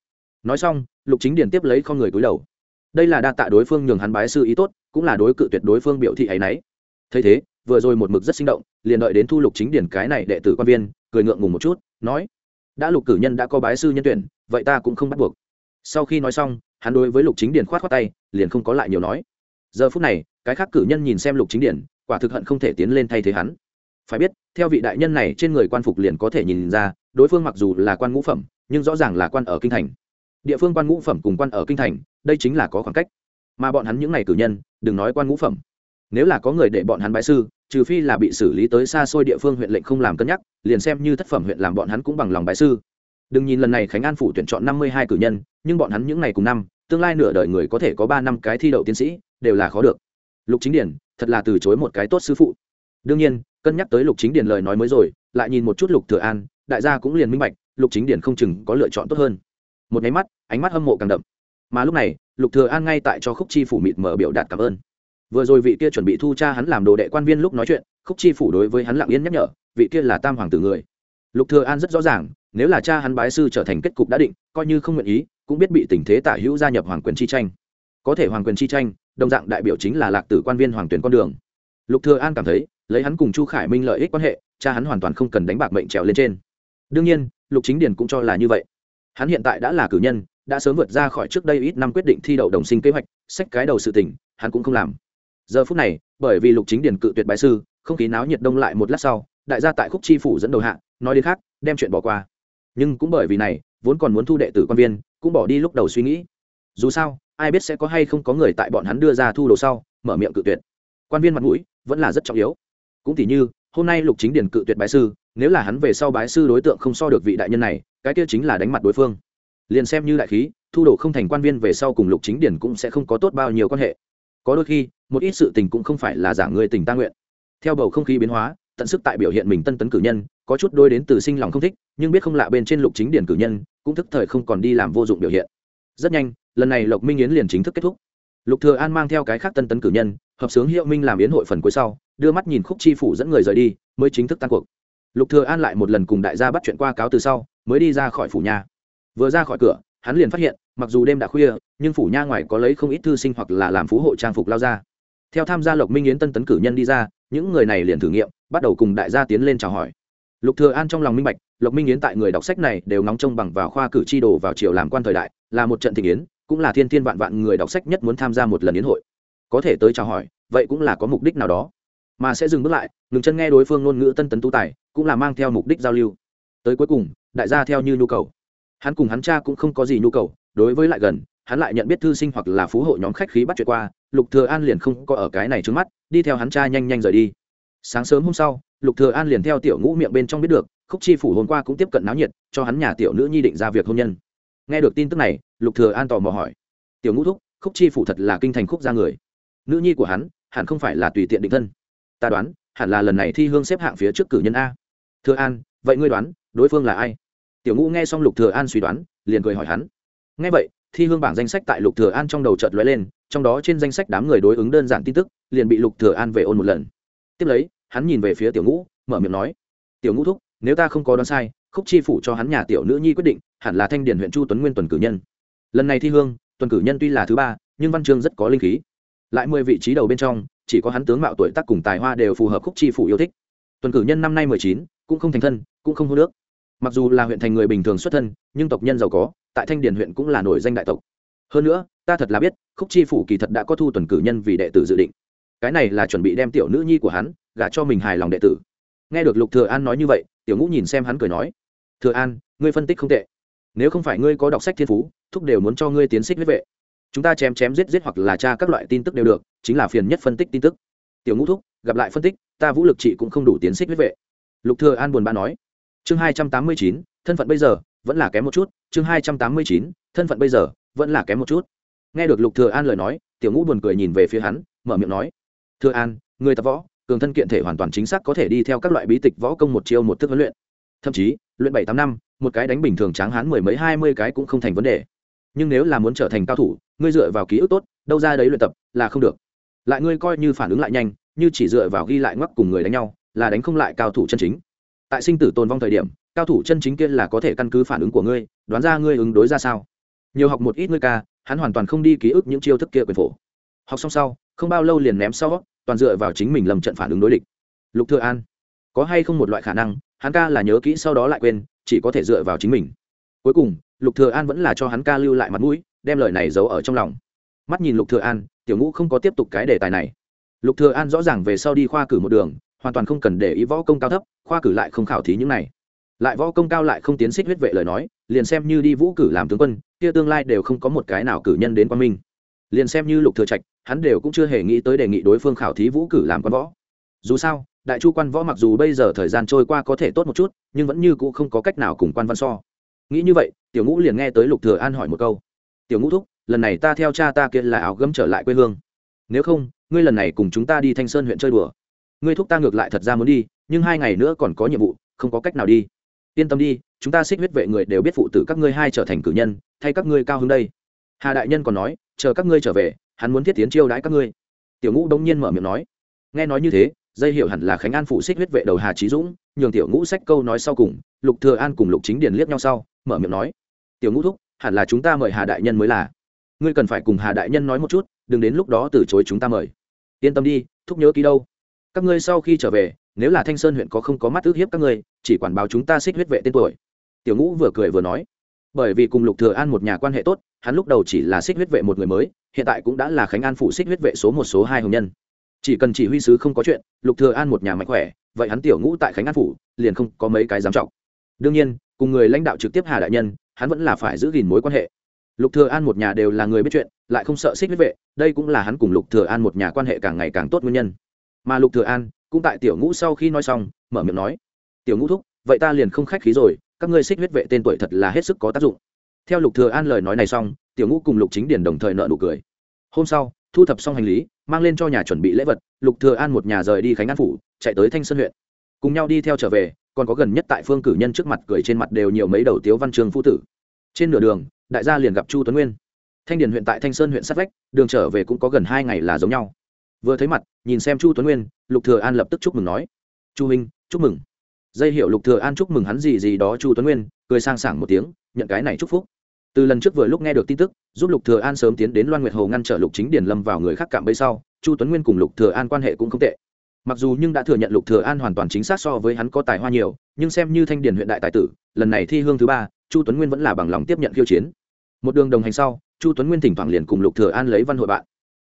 Speaker 1: Nói xong, lục chính điền tiếp lấy không người cúi đầu. Đây là đa tạ đối phương nhường hắn bái sư ý tốt, cũng là đối cự tuyệt đối phương biểu thị ấy nấy. Thấy thế, vừa rồi một mực rất sinh động, liền đợi đến thu lục chính điển cái này đệ tử quan viên, cười ngượng ngùng một chút, nói, đã lục cử nhân đã có bái sư nhân tuyển, vậy ta cũng không bắt buộc. Sau khi nói xong, hắn đối với lục chính điển khoát khoát tay, liền không có lại nhiều nói. Giờ phút này, cái khác cử nhân nhìn xem lục chính điển quả thực hận không thể tiến lên thay thế hắn phải biết, theo vị đại nhân này trên người quan phục liền có thể nhìn ra, đối phương mặc dù là quan ngũ phẩm, nhưng rõ ràng là quan ở kinh thành. Địa phương quan ngũ phẩm cùng quan ở kinh thành, đây chính là có khoảng cách. Mà bọn hắn những ngày cử nhân, đừng nói quan ngũ phẩm. Nếu là có người để bọn hắn bãi sư, trừ phi là bị xử lý tới xa xôi địa phương huyện lệnh không làm cân nhắc, liền xem như thất phẩm huyện làm bọn hắn cũng bằng lòng bãi sư. Đừng nhìn lần này khánh an phủ tuyển chọn năm mươi hai cử nhân, nhưng bọn hắn những ngày cùng năm, tương lai nửa đời người có thể có ba năm cái thi đậu tiến sĩ, đều là khó được. Lục chính điển, thật là từ chối một cái tốt sư phụ đương nhiên, cân nhắc tới lục chính điển lời nói mới rồi, lại nhìn một chút lục thừa an, đại gia cũng liền minh bạch, lục chính điển không chừng có lựa chọn tốt hơn. Một máy mắt, ánh mắt hâm mộ càng đậm. Mà lúc này, lục thừa an ngay tại cho khúc chi phủ mịt mở biểu đạt cảm ơn. Vừa rồi vị kia chuẩn bị thu cha hắn làm đồ đệ quan viên lúc nói chuyện, khúc chi phủ đối với hắn lặng yên nhắc nhở, vị kia là tam hoàng tử người. Lục thừa an rất rõ ràng, nếu là cha hắn bái sư trở thành kết cục đã định, coi như không nguyện ý, cũng biết bị tình thế tả hữu gia nhập hoàng quyền chi tranh. Có thể hoàng quyền chi tranh, đồng dạng đại biểu chính là lạc tử quan viên hoàng tuyển con đường. Lục thừa an cảm thấy lấy hắn cùng chu khải minh lợi ích quan hệ, cha hắn hoàn toàn không cần đánh bạc mệnh trèo lên trên. Đương nhiên, lục chính điền cũng cho là như vậy. Hắn hiện tại đã là cử nhân, đã sớm vượt ra khỏi trước đây ít năm quyết định thi đậu đồng sinh kế hoạch sách cái đầu sự tình, hắn cũng không làm. Giờ phút này, bởi vì lục chính điền cự tuyệt bái sư, không khí náo nhiệt đông lại một lát sau, đại gia tại khúc chi phủ dẫn đầu hạ, nói đến khác, đem chuyện bỏ qua. Nhưng cũng bởi vì này, vốn còn muốn thu đệ tử quan viên, cũng bỏ đi lúc đầu suy nghĩ. Dù sao, ai biết sẽ có hay không có người tại bọn hắn đưa ra thu đồ sau, mở miệng cự tuyệt. Quan viên mặt mũi vẫn là rất trọng yếu cũng tỉ như, hôm nay lục chính điền cự tuyệt bái sư, nếu là hắn về sau bái sư đối tượng không so được vị đại nhân này, cái kia chính là đánh mặt đối phương. Liền xem như đại khí, thu đồ không thành quan viên về sau cùng lục chính điền cũng sẽ không có tốt bao nhiêu quan hệ. Có đôi khi, một ít sự tình cũng không phải là giả người tình ta nguyện. Theo bầu không khí biến hóa, tận sức tại biểu hiện mình tân tấn cử nhân, có chút đôi đến từ sinh lòng không thích, nhưng biết không lạ bên trên lục chính điển cử nhân, cũng thức thời không còn đi làm vô dụng biểu hiện. Rất nhanh, lần này lộc minh yến liền chính thức kết thúc lục thừa an mang theo cái khác tân tấn cử nhân, hợp sướng hiệu minh làm yến hội phần cuối sau, đưa mắt nhìn khúc chi phủ dẫn người rời đi, mới chính thức tan cuộc. Lục thừa an lại một lần cùng đại gia bắt chuyện qua cáo từ sau, mới đi ra khỏi phủ nhà. Vừa ra khỏi cửa, hắn liền phát hiện, mặc dù đêm đã khuya, nhưng phủ nha ngoài có lấy không ít thư sinh hoặc là làm phú hộ trang phục lao ra. Theo tham gia lộc minh yến tân tấn cử nhân đi ra, những người này liền thử nghiệm, bắt đầu cùng đại gia tiến lên chào hỏi. Lục thừa an trong lòng minh bạch, lộc minh yến tại người đọc sách này đều nóng trông bằng vào khoa cử tri đồ vào triều làm quan thời đại, là một trận thịnh yến cũng là thiên thiên vạn vạn người đọc sách nhất muốn tham gia một lần yến hội. Có thể tới chào hỏi, vậy cũng là có mục đích nào đó. Mà sẽ dừng bước lại, ngừng chân nghe đối phương ngôn ngữ tân tấn tu tài, cũng là mang theo mục đích giao lưu. Tới cuối cùng, đại gia theo như nhu cầu. Hắn cùng hắn cha cũng không có gì nhu cầu, đối với lại gần, hắn lại nhận biết thư sinh hoặc là phú hộ nhóm khách khí bắt chuyện qua, lục thừa an liền không có ở cái này trước mắt, đi theo hắn cha nhanh nhanh rời đi. Sáng sớm hôm sau, lục thừa an liền theo tiểu ngũ miệng bên trong biết được, khúc chi phủ hôm qua cũng tiếp cận náo nhiệt, cho hắn nhà tiểu nữ nhi định ra việc hôn nhân. Nghe được tin tức này lục thừa an tò mò hỏi. Tiểu ngũ thúc, khúc chi phủ thật là kinh thành khúc gia người. Nữ nhi của hắn, hẳn không phải là tùy tiện định thân. Ta đoán, hẳn là lần này thi hương xếp hạng phía trước cử nhân a. Thừa an, vậy ngươi đoán, đối phương là ai? Tiểu ngũ nghe xong lục thừa an suy đoán, liền cười hỏi hắn. Nghe vậy, thi hương bảng danh sách tại lục thừa an trong đầu chợt lóe lên, trong đó trên danh sách đám người đối ứng đơn giản tin tức, liền bị lục thừa an về ôn một lần. Tiếp lấy, hắn nhìn về phía tiểu ngũ, mở miệng nói, tiểu ngũ thúc, nếu ta không có đoán sai, khúc chi phủ cho hắn nhà tiểu nữ nhi quyết định, hẳn là thanh điển huyện chu tuấn nguyên tuần cử nhân lần này thi hương, tuần cử nhân tuy là thứ ba, nhưng văn chương rất có linh khí. Lại mười vị trí đầu bên trong, chỉ có hắn tướng mạo tuổi tác cùng tài hoa đều phù hợp khúc chi phủ yêu thích. Tuần cử nhân năm nay mười chín, cũng không thành thân, cũng không hô nước. Mặc dù là huyện thành người bình thường xuất thân, nhưng tộc nhân giàu có, tại thanh điển huyện cũng là nổi danh đại tộc. Hơn nữa, ta thật là biết, khúc chi phủ kỳ thật đã có thu tuần cử nhân vì đệ tử dự định. Cái này là chuẩn bị đem tiểu nữ nhi của hắn, gả cho mình hài lòng đệ tử. Nghe được lục thừa an nói như vậy, tiểu ngũ nhìn xem hắn cười nói. Thừa an, ngươi phân tích không tệ. Nếu không phải ngươi có đọc sách thiên phú thúc đều muốn cho ngươi tiến xích huyết vệ. Chúng ta chém chém giết giết hoặc là tra các loại tin tức đều được, chính là phiền nhất phân tích tin tức. Tiểu ngũ thúc, gặp lại phân tích, ta vũ lực trị cũng không đủ tiến xích huyết vệ. Lục thừa an buồn bã nói. Chương hai trăm tám mươi chín, thân phận bây giờ, vẫn là kém một chút. Chương hai trăm tám mươi chín, thân phận bây giờ, vẫn là kém một chút. Nghe được lục thừa an lời nói, tiểu ngũ buồn cười nhìn về phía hắn, mở miệng nói. Thừa an, người tập võ, cường thân kiện thể hoàn toàn chính xác có thể đi theo các loại bí tịch võ công một chiêu một thức huấn luyện. Thậm chí, luyện bảy tám năm, một cái đánh bình thường tráng hán mười mấy hai mươi cái cũng không thành vấn đề nhưng nếu là muốn trở thành cao thủ, ngươi dựa vào ký ức tốt, đâu ra đấy luyện tập, là không được. Lại ngươi coi như phản ứng lại nhanh, như chỉ dựa vào ghi lại ngoắc cùng người đánh nhau, là đánh không lại cao thủ chân chính. Tại sinh tử tồn vong thời điểm, cao thủ chân chính kia là có thể căn cứ phản ứng của ngươi, đoán ra ngươi ứng đối ra sao. Nhiều học một ít ngươi ca, hắn hoàn toàn không đi ký ức những chiêu thức kia quyền phổ. Học xong sau, không bao lâu liền ném sau, toàn dựa vào chính mình lầm trận phản ứng đối địch. Lục thừa an, có hay không một loại khả năng, hắn ca là nhớ kỹ sau đó lại quên, chỉ có thể dựa vào chính mình. Cuối cùng lục thừa an vẫn là cho hắn ca lưu lại mặt mũi, đem lời này giấu ở trong lòng. Mắt nhìn lục thừa an, tiểu ngũ không có tiếp tục cái đề tài này. Lục thừa an rõ ràng về sau đi khoa cử một đường, hoàn toàn không cần để ý võ công cao thấp, khoa cử lại không khảo thí những này. Lại võ công cao lại không tiến xích huyết vệ lời nói, liền xem như đi vũ cử làm tướng quân, kia tương lai đều không có một cái nào cử nhân đến quan minh. Liền xem như lục thừa trạch, hắn đều cũng chưa hề nghĩ tới đề nghị đối phương khảo thí vũ cử làm quan võ. Dù sao, đại chu quan võ mặc dù bây giờ thời gian trôi qua có thể tốt một chút, nhưng vẫn như cũ không có cách nào cùng quan văn so. Nghĩ như vậy tiểu ngũ liền nghe tới lục thừa an hỏi một câu. Tiểu ngũ thúc, lần này ta theo cha ta kia là áo gấm trở lại quê hương. Nếu không, ngươi lần này cùng chúng ta đi thanh sơn huyện chơi đùa. Ngươi thúc ta ngược lại thật ra muốn đi, nhưng hai ngày nữa còn có nhiệm vụ, không có cách nào đi. Yên tâm đi, chúng ta xích huyết vệ người đều biết phụ tử các ngươi hai trở thành cử nhân, thay các ngươi cao hơn đây. Hà đại nhân còn nói, chờ các ngươi trở về, hắn muốn thiết tiến chiêu đãi các ngươi. Tiểu ngũ đông nhiên mở miệng nói. Nghe nói như thế, dây hiểu hẳn là khánh an phụ xích huyết vệ đầu hà trí dũng, nhường tiểu ngũ sách câu nói sau cùng, lục thừa an cùng lục chính điền liếc nhau sau mở miệng nói, tiểu ngũ thúc, hẳn là chúng ta mời hà đại nhân mới là. Ngươi cần phải cùng hà đại nhân nói một chút, đừng đến lúc đó từ chối chúng ta mời. Yên tâm đi, thúc nhớ ký đâu. Các ngươi sau khi trở về, nếu là thanh sơn huyện có không có mắt ước hiếp các ngươi, chỉ quản báo chúng ta xích huyết vệ tên tuổi. Tiểu ngũ vừa cười vừa nói, bởi vì cùng lục thừa an một nhà quan hệ tốt, hắn lúc đầu chỉ là xích huyết vệ một người mới, hiện tại cũng đã là khánh an phụ xích huyết vệ số một, số hai hồng nhân. Chỉ cần chỉ huy sứ không có chuyện, lục thừa an một nhà mạnh khỏe, vậy hắn tiểu ngũ tại khánh an phủ liền không có mấy cái dám trọng. Đương nhiên cùng người lãnh đạo trực tiếp hà đại nhân, hắn vẫn là phải giữ gìn mối quan hệ. Lục thừa an một nhà đều là người biết chuyện, lại không sợ xích huyết vệ, đây cũng là hắn cùng lục thừa an một nhà quan hệ càng ngày càng tốt nguyên nhân. Mà lục thừa an cũng tại tiểu ngũ sau khi nói xong, mở miệng nói, tiểu ngũ thúc, vậy ta liền không khách khí rồi, các ngươi xích huyết vệ tên tuổi thật là hết sức có tác dụng. Theo lục thừa an lời nói này xong, tiểu ngũ cùng lục chính điền đồng thời nợ nụ cười. Hôm sau, thu thập xong hành lý, mang lên cho nhà chuẩn bị lễ vật, lục thừa an một nhà rời đi khánh an phủ, chạy tới thanh sơn huyện. Cùng nhau đi theo trở về còn có gần nhất tại phương cử nhân trước mặt cười trên mặt đều nhiều mấy đầu tiếu văn trường phu tử. Trên nửa đường, đại gia liền gặp chu tuấn nguyên. Thanh điền huyện tại thanh sơn huyện sát vách, đường trở về cũng có gần hai ngày là giống nhau. Vừa thấy mặt, nhìn xem chu tuấn nguyên, lục thừa an lập tức chúc mừng nói, chu huynh, chúc mừng. Dây hiệu lục thừa an chúc mừng hắn gì gì đó chu tuấn nguyên, cười sang sảng một tiếng, nhận cái này chúc phúc. Từ lần trước vừa lúc nghe được tin tức, giúp lục thừa an sớm tiến đến loan nguyệt hồ ngăn trở lục chính điển lâm vào người khác cạm bẫy sau, chu tuấn nguyên cùng lục thừa an quan hệ cũng không tệ mặc dù nhưng đã thừa nhận lục thừa an hoàn toàn chính xác so với hắn có tài hoa nhiều, nhưng xem như thanh điển huyện đại tài tử, lần này thi hương thứ ba, chu tuấn nguyên vẫn là bằng lòng tiếp nhận khiêu chiến. Một đường đồng hành sau, chu tuấn nguyên thỉnh thoảng liền cùng lục thừa an lấy văn hội bạn.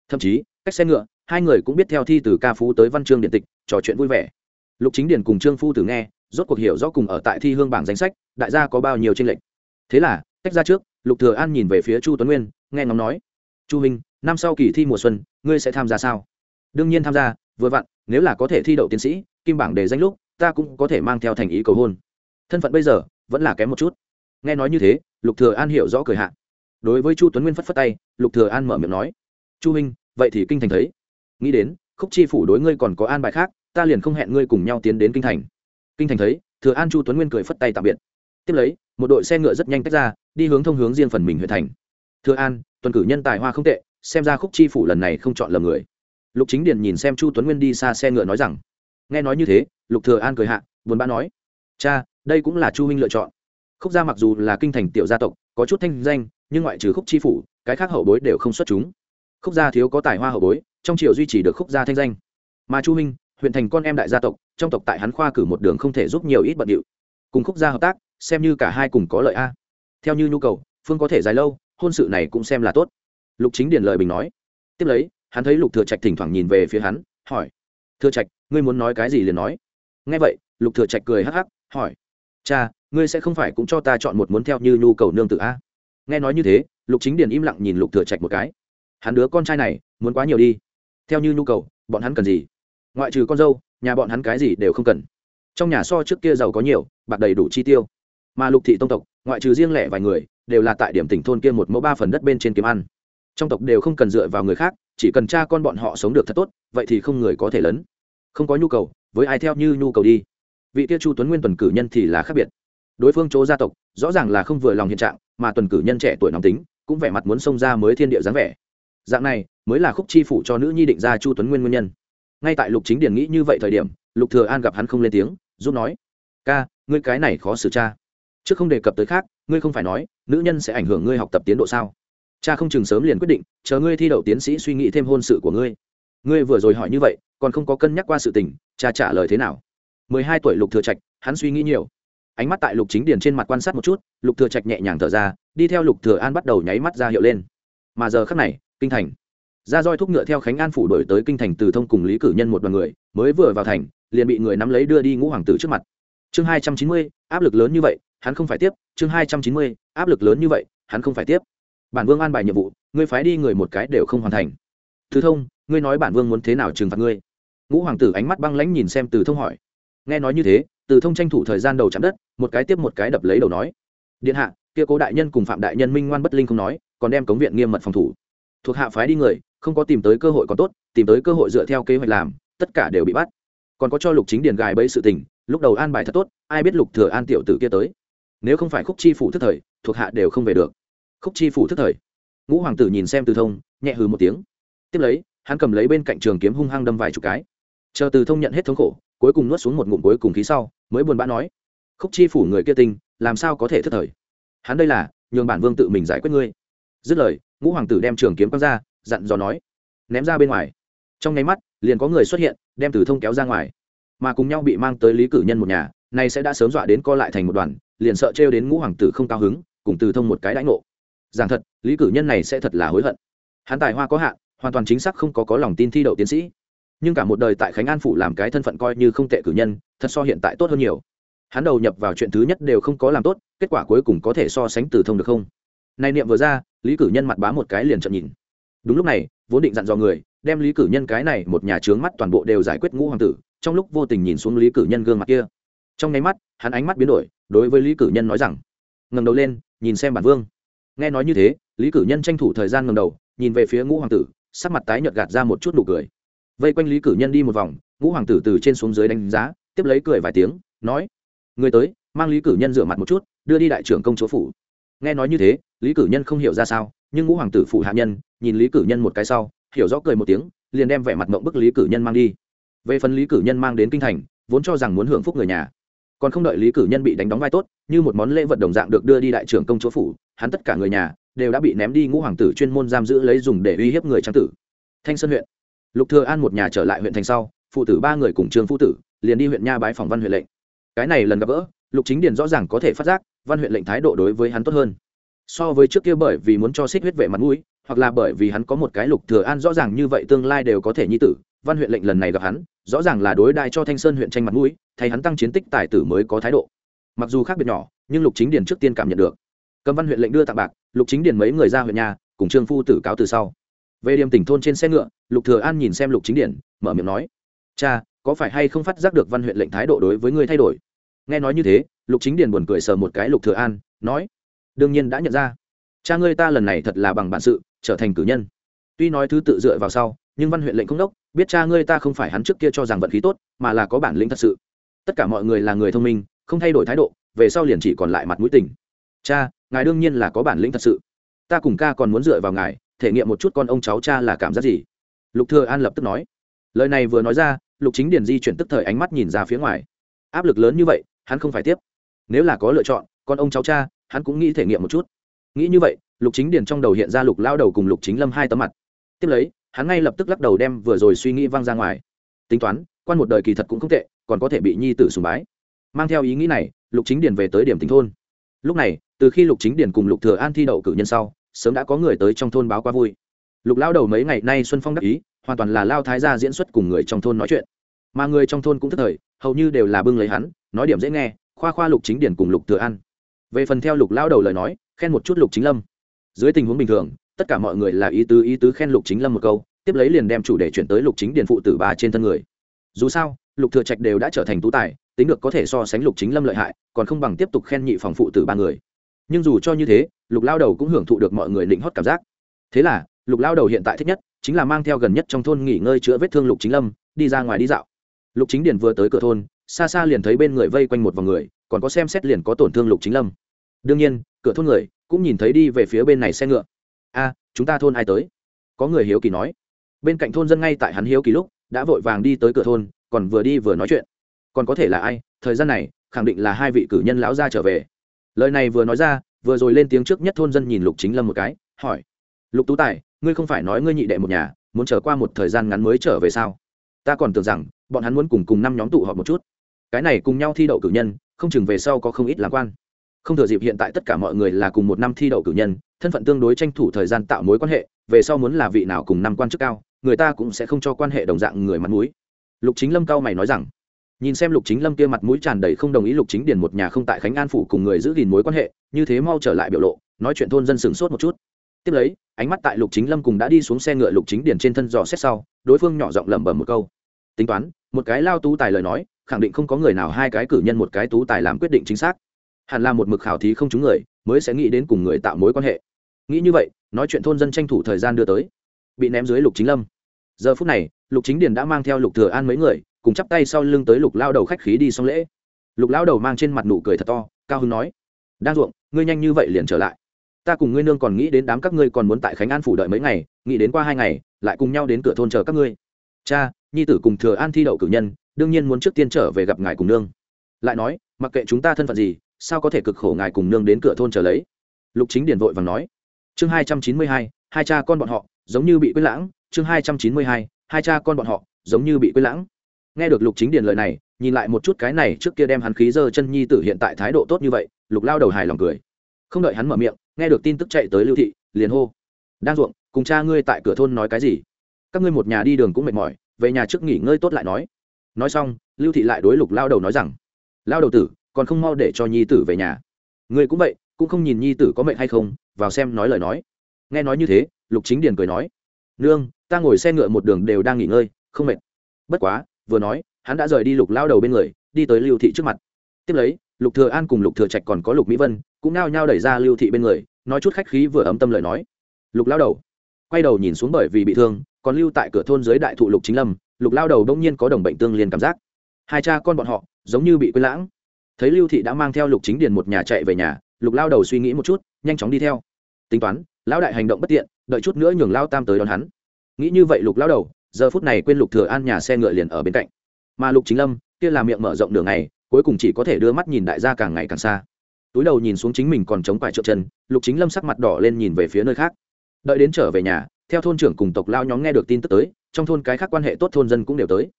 Speaker 1: Thậm chí, cách xe ngựa, hai người cũng biết theo thi từ ca phú tới văn chương điện tịch, trò chuyện vui vẻ. Lục chính điển cùng trương phu tử nghe, rốt cuộc hiểu rõ cùng ở tại thi hương bảng danh sách, đại gia có bao nhiêu tranh lệch. Thế là cách ra trước, lục thừa an nhìn về phía chu tuấn nguyên, nghe ngóng nói, chu minh năm sau kỳ thi mùa xuân, ngươi sẽ tham gia sao? Đương nhiên tham gia vừa vặn nếu là có thể thi đậu tiến sĩ kim bảng đề danh lúc ta cũng có thể mang theo thành ý cầu hôn. Thân phận bây giờ vẫn là kém một chút. Nghe nói như thế lục thừa an hiểu rõ cười hạ. Đối với chu tuấn nguyên phất phất tay lục thừa an mở miệng nói chu minh, vậy thì kinh thành thấy. Nghĩ đến khúc chi phủ đối ngươi còn có an bài khác ta liền không hẹn ngươi cùng nhau tiến đến kinh thành. Kinh thành thấy thừa an chu tuấn nguyên cười phất tay tạm biệt. Tiếp lấy một đội xe ngựa rất nhanh tách ra đi hướng thông hướng riêng phần mình huyện thành. Thừa an tuần cử nhân tài hoa không tệ xem ra khúc chi phủ lần này không chọn lầm người lục chính điền nhìn xem chu tuấn nguyên đi xa xe ngựa nói rằng, nghe nói như thế, lục thừa an cười hạ, buồn bã nói, cha, đây cũng là chu huynh lựa chọn. Khúc gia mặc dù là kinh thành tiểu gia tộc, có chút thanh danh, nhưng ngoại trừ khúc chi phủ, cái khác hậu bối đều không xuất chúng. Khúc gia thiếu có tài hoa hậu bối, trong triều duy trì được khúc gia thanh danh. Mà chu huynh, huyện thành con em đại gia tộc, trong tộc tại hắn khoa cử một đường không thể giúp nhiều ít bận điệu. Cùng khúc gia hợp tác, xem như cả hai cùng có lợi a. Theo như nhu cầu, phương có thể dài lâu, hôn sự này cũng xem là tốt. Lục chính điền lời bình nói. Tiếp lấy hắn thấy lục thừa trạch thỉnh thoảng nhìn về phía hắn, hỏi, thừa trạch, ngươi muốn nói cái gì liền nói. Nghe vậy, lục thừa trạch cười hắc hắc, hỏi, cha, ngươi sẽ không phải cũng cho ta chọn một muốn theo như nhu cầu nương tự a? Nghe nói như thế, lục chính điền im lặng nhìn lục thừa trạch một cái, hắn đứa con trai này, muốn quá nhiều đi. Theo như nhu cầu, bọn hắn cần gì? Ngoại trừ con dâu, nhà bọn hắn cái gì đều không cần. Trong nhà so trước kia giàu có nhiều, bạc đầy đủ chi tiêu. Mà lục thị tông tộc, ngoại trừ riêng lẻ vài người, đều là tại điểm tỉnh thôn kia một mẫu ba phần đất bên trên kiếm ăn. Trong tộc đều không cần dựa vào người khác chỉ cần cha con bọn họ sống được thật tốt, vậy thì không người có thể lớn không có nhu cầu, với ai theo như nhu cầu đi. Vị tiêu chu tuấn nguyên tuần cử nhân thì là khác biệt. Đối phương chỗ gia tộc, rõ ràng là không vừa lòng hiện trạng, mà tuần cử nhân trẻ tuổi nóng tính, cũng vẻ mặt muốn xông ra mới thiên địa dáng vẻ. Dạng này, mới là khúc chi phủ cho nữ nhi định ra chu tuấn nguyên nguyên nhân. Ngay tại lục chính điển nghĩ như vậy thời điểm, lục thừa an gặp hắn không lên tiếng, giúp nói, ca, ngươi cái này khó xử cha. Trước không đề cập tới khác, ngươi không phải nói, nữ nhân sẽ ảnh hưởng ngươi học tập tiến độ sao? Cha không chừng sớm liền quyết định, chờ ngươi thi đậu tiến sĩ suy nghĩ thêm hôn sự của ngươi. Ngươi vừa rồi hỏi như vậy, còn không có cân nhắc qua sự tình, cha trả lời thế nào? Mười hai tuổi lục thừa trạch, hắn suy nghĩ nhiều. Ánh mắt tại lục chính điền trên mặt quan sát một chút, lục thừa trạch nhẹ nhàng thở ra, đi theo lục thừa an bắt đầu nháy mắt ra hiệu lên. Mà giờ khắc này, kinh thành. Ra roi thúc ngựa theo khánh an phủ đổi tới kinh thành từ thông cùng lý cử nhân một đoàn người, mới vừa vào thành, liền bị người nắm lấy đưa đi ngũ hoàng tử trước mặt. Chương hai trăm chín mươi, áp lực lớn như vậy, hắn không phải tiếp. Chương hai trăm chín mươi, áp lực lớn như vậy, hắn không phải tiếp bản vương an bài nhiệm vụ, ngươi phái đi người một cái đều không hoàn thành. Từ thông, ngươi nói bản vương muốn thế nào trừng phạt ngươi? Ngũ hoàng tử ánh mắt băng lãnh nhìn xem từ thông hỏi. Nghe nói như thế, từ thông tranh thủ thời gian đầu chạm đất, một cái tiếp một cái đập lấy đầu nói. Điện hạ, kia cố đại nhân cùng phạm đại nhân minh ngoan bất linh không nói, còn đem cống viện nghiêm mật phòng thủ. Thuộc hạ phái đi người, không có tìm tới cơ hội còn tốt, tìm tới cơ hội dựa theo kế hoạch làm, tất cả đều bị bắt. Còn có cho lục chính điền gài bẫy sự tình, lúc đầu an bài thật tốt, ai biết lục thừa an tiểu tử kia tới. Nếu không phải khúc chi phủ thức thời, thuộc hạ đều không về được khúc chi phủ thức thời. Ngũ hoàng tử nhìn xem từ thông, nhẹ hừ một tiếng. Tiếp lấy, hắn cầm lấy bên cạnh trường kiếm hung hăng đâm vài chục cái. Chờ từ thông nhận hết thống khổ, cuối cùng nuốt xuống một ngụm cuối cùng khí sau, mới buồn bã nói, khúc chi phủ người kia tinh làm sao có thể thức thời? Hắn đây là, nhường bản vương tự mình giải quyết ngươi. Dứt lời, ngũ hoàng tử đem trường kiếm quăng ra, dặn dò nói, ném ra bên ngoài. Trong nháy mắt, liền có người xuất hiện, đem từ thông kéo ra ngoài. Mà cùng nhau bị mang tới lý cử nhân một nhà, này sẽ đã sớm dọa đến co lại thành một đoàn, liền sợ trêu đến ngũ hoàng tử không cao hứng, cùng từ thông một cái đãi ngộ giảng thật, lý cử nhân này sẽ thật là hối hận. Hắn tài hoa có hạn, hoàn toàn chính xác không có có lòng tin thi đậu tiến sĩ. Nhưng cả một đời tại khánh an phủ làm cái thân phận coi như không tệ cử nhân, thật so hiện tại tốt hơn nhiều. Hắn đầu nhập vào chuyện thứ nhất đều không có làm tốt, kết quả cuối cùng có thể so sánh từ thông được không? Nay niệm vừa ra, lý cử nhân mặt bá một cái liền chậm nhìn. Đúng lúc này, vốn định dặn dò người, đem lý cử nhân cái này một nhà trướng mắt toàn bộ đều giải quyết ngũ hoàng tử, trong lúc vô tình nhìn xuống lý cử nhân gương mặt kia. Trong nháy mắt, hắn ánh mắt biến đổi, đối với lý cử nhân nói rằng ngầm đầu lên, nhìn xem bản vương nghe nói như thế, lý cử nhân tranh thủ thời gian ngầm đầu, nhìn về phía ngũ hoàng tử, sắc mặt tái nhợt gạt ra một chút nụ cười. Vây quanh lý cử nhân đi một vòng, ngũ hoàng tử từ trên xuống dưới đánh giá, tiếp lấy cười vài tiếng, nói, người tới, mang lý cử nhân rửa mặt một chút, đưa đi đại trưởng công chúa phủ. Nghe nói như thế, lý cử nhân không hiểu ra sao, nhưng ngũ hoàng tử phủ hạ nhân, nhìn lý cử nhân một cái sau, hiểu rõ cười một tiếng, liền đem vẻ mặt mộng bức lý cử nhân mang đi. Về phần lý cử nhân mang đến kinh thành, vốn cho rằng muốn hưởng phúc người nhà, còn không đợi lý cử nhân bị đánh đóng vai tốt như một món lễ vật đồng dạng được đưa đi đại trưởng công chúa phủ, hắn tất cả người nhà đều đã bị ném đi ngũ hoàng tử chuyên môn giam giữ lấy dùng để uy hiếp người trang tử. Thanh sơn huyện, lục thừa an một nhà trở lại huyện thành sau, phụ tử ba người cùng trương phụ tử liền đi huyện nha bái phòng văn huyện lệnh. Cái này lần gặp gỡ, lục chính điền rõ ràng có thể phát giác văn huyện lệnh thái độ đối với hắn tốt hơn. So với trước kia bởi vì muốn cho xích huyết vệ mặt mũi, hoặc là bởi vì hắn có một cái lục thừa an rõ ràng như vậy tương lai đều có thể nhi tử, văn huyện lệnh lần này gặp hắn, rõ ràng là đối đại cho thanh sơn huyện tranh mặt mũi, thay hắn tăng chiến tích tài tử mới có thái độ mặc dù khác biệt nhỏ, nhưng lục chính điền trước tiên cảm nhận được. Cầm văn huyện lệnh đưa tặng bạc, lục chính điền mấy người ra huyện nhà, cùng trương phu tử cáo từ sau. Về điểm tỉnh thôn trên xe ngựa, lục thừa an nhìn xem lục chính điền, mở miệng nói, cha, có phải hay không phát giác được văn huyện lệnh thái độ đối với ngươi thay đổi? Nghe nói như thế, lục chính điền buồn cười sờ một cái lục thừa an, nói, đương nhiên đã nhận ra. Cha ngươi ta lần này thật là bằng bản sự, trở thành cử nhân. Tuy nói thứ tự dựa vào sau, nhưng văn huyện lệnh không đốc, biết cha ngươi ta không phải hắn trước kia cho rằng vận khí tốt, mà là có bản lĩnh thật sự. Tất cả mọi người là người thông minh không thay đổi thái độ, về sau liền chỉ còn lại mặt mũi tình. Cha, ngài đương nhiên là có bản lĩnh thật sự. Ta cùng ca còn muốn dựa vào ngài, thể nghiệm một chút con ông cháu cha là cảm giác gì? Lục thừa an lập tức nói. Lời này vừa nói ra, lục chính điền di chuyển tức thời ánh mắt nhìn ra phía ngoài. Áp lực lớn như vậy, hắn không phải tiếp. Nếu là có lựa chọn, con ông cháu cha, hắn cũng nghĩ thể nghiệm một chút. Nghĩ như vậy, lục chính điền trong đầu hiện ra lục lao đầu cùng lục chính lâm hai tấm mặt. Tiếp lấy, hắn ngay lập tức lắc đầu đem vừa rồi suy nghĩ văng ra ngoài. Tính toán, quan một đời kỳ thật cũng không tệ, còn có thể bị nhi tử sùng bái mang theo ý nghĩ này, lục chính điền về tới điểm tỉnh thôn. Lúc này, từ khi lục chính điền cùng lục thừa an thi đậu cử nhân sau, sớm đã có người tới trong thôn báo qua vui. Lục lao đầu mấy ngày nay xuân phong đắc ý, hoàn toàn là lao thái gia diễn xuất cùng người trong thôn nói chuyện. Mà người trong thôn cũng thức thời, hầu như đều là bưng lấy hắn, nói điểm dễ nghe, khoa khoa lục chính điển cùng lục thừa an. Về phần theo lục lao đầu lời nói, khen một chút lục chính lâm. Dưới tình huống bình thường, tất cả mọi người là ý tứ ý tứ khen lục chính lâm một câu, tiếp lấy liền đem chủ đề chuyển tới lục chính điển phụ tử bà trên thân người. Dù sao, lục thừa trạch đều đã trở thành tú tài tính được có thể so sánh lục chính lâm lợi hại, còn không bằng tiếp tục khen nhị phòng phụ tử ba người. Nhưng dù cho như thế, lục lao đầu cũng hưởng thụ được mọi người định hót cảm giác. Thế là, lục lao đầu hiện tại thích nhất chính là mang theo gần nhất trong thôn nghỉ ngơi chữa vết thương lục chính lâm, đi ra ngoài đi dạo. Lục chính điền vừa tới cửa thôn, xa xa liền thấy bên người vây quanh một vòng người, còn có xem xét liền có tổn thương lục chính lâm. Đương nhiên, cửa thôn người cũng nhìn thấy đi về phía bên này xe ngựa. A, chúng ta thôn ai tới? Có người hiếu kỳ nói. Bên cạnh thôn dân ngay tại hắn hiếu kỳ lúc, đã vội vàng đi tới cửa thôn, còn vừa đi vừa nói chuyện còn có thể là ai, thời gian này, khẳng định là hai vị cử nhân lão gia trở về. Lời này vừa nói ra, vừa rồi lên tiếng trước nhất thôn dân nhìn lục chính lâm một cái, hỏi, lục tú tài, ngươi không phải nói ngươi nhị đệ một nhà, muốn trở qua một thời gian ngắn mới trở về sao? Ta còn tưởng rằng, bọn hắn muốn cùng cùng năm nhóm tụ họp một chút. Cái này cùng nhau thi đậu cử nhân, không chừng về sau có không ít lạc quan. Không thừa dịp hiện tại tất cả mọi người là cùng một năm thi đậu cử nhân, thân phận tương đối tranh thủ thời gian tạo mối quan hệ, về sau muốn là vị nào cùng năm quan chức cao, người ta cũng sẽ không cho quan hệ đồng dạng người mặt mũi. Lục chính lâm cao mày nói rằng nhìn xem lục chính lâm kia mặt mũi tràn đầy không đồng ý, lục chính điền một nhà không tại khánh an phủ cùng người giữ gìn mối quan hệ, như thế mau trở lại biểu lộ, nói chuyện thôn dân sửng sốt một chút. Tiếp lấy, ánh mắt tại lục chính lâm cùng đã đi xuống xe ngựa lục chính điền trên thân dò xét sau, đối phương nhỏ giọng lẩm bẩm một câu. Tính toán, một cái lao tú tài lời nói, khẳng định không có người nào hai cái cử nhân một cái tú tài làm quyết định chính xác. Hẳn là một mực khảo thí không trúng người, mới sẽ nghĩ đến cùng người tạo mối quan hệ. Nghĩ như vậy, nói chuyện thôn dân tranh thủ thời gian đưa tới. Bị ném dưới lục chính lâm. Giờ phút này, lục chính điền đã mang theo lục thừa an mấy người cùng chắp tay sau lưng tới lục lao đầu khách khí đi xong lễ. Lục lao đầu mang trên mặt nụ cười thật to, cao hưng nói, đang ruộng, ngươi nhanh như vậy liền trở lại. Ta cùng ngươi nương còn nghĩ đến đám các ngươi còn muốn tại khánh an phủ đợi mấy ngày, nghĩ đến qua hai ngày, lại cùng nhau đến cửa thôn chờ các ngươi. Cha, nhi tử cùng thừa an thi đậu cử nhân, đương nhiên muốn trước tiên trở về gặp ngài cùng nương. Lại nói, mặc kệ chúng ta thân phận gì, sao có thể cực khổ ngài cùng nương đến cửa thôn chờ lấy? Lục chính điển vội vàng nói, chương hai trăm chín mươi hai hai cha con bọn họ, giống như bị quyết lãng, chương hai trăm chín mươi hai hai cha con bọn họ, giống như bị quyết lãng nghe được lục chính điền lời này, nhìn lại một chút cái này trước kia đem hắn khí dơ chân nhi tử hiện tại thái độ tốt như vậy, lục lao đầu hài lòng cười. Không đợi hắn mở miệng, nghe được tin tức chạy tới lưu thị, liền hô. Đang ruộng, cùng cha ngươi tại cửa thôn nói cái gì? Các ngươi một nhà đi đường cũng mệt mỏi, về nhà trước nghỉ ngơi tốt lại nói. Nói xong, lưu thị lại đối lục lao đầu nói rằng, lao đầu tử, còn không mau để cho nhi tử về nhà. Ngươi cũng vậy, cũng không nhìn nhi tử có mệnh hay không, vào xem nói lời nói. Nghe nói như thế, lục chính điền cười nói, nương, ta ngồi xe ngựa một đường đều đang nghỉ ngơi, không mệt. Bất quá vừa nói, hắn đã rời đi lục lao đầu bên người, đi tới lưu thị trước mặt. Tiếp lấy, lục thừa an cùng lục thừa trạch còn có lục mỹ vân, cũng nao nhao đẩy ra lưu thị bên người, nói chút khách khí vừa ấm tâm lời nói. Lục lao đầu. Quay đầu nhìn xuống bởi vì bị thương, còn lưu tại cửa thôn dưới đại thụ lục chính lâm, lục lao đầu đông nhiên có đồng bệnh tương liên cảm giác. Hai cha con bọn họ, giống như bị quên lãng. Thấy lưu thị đã mang theo lục chính điền một nhà chạy về nhà, lục lao đầu suy nghĩ một chút, nhanh chóng đi theo. Tính toán, lão đại hành động bất tiện, đợi chút nữa nhường lao tam tới đón hắn. Nghĩ như vậy lục lao đầu giờ phút này quên lục thừa an nhà xe ngựa liền ở bên cạnh. Mà lục chính lâm, kia là miệng mở rộng đường này cuối cùng chỉ có thể đưa mắt nhìn đại gia càng ngày càng xa. Túi đầu nhìn xuống chính mình còn chống quải trượng chân, lục chính lâm sắc mặt đỏ lên nhìn về phía nơi khác. Đợi đến trở về nhà, theo thôn trưởng cùng tộc lao nhóm nghe được tin tức tới, trong thôn cái khác quan hệ tốt thôn dân cũng đều tới.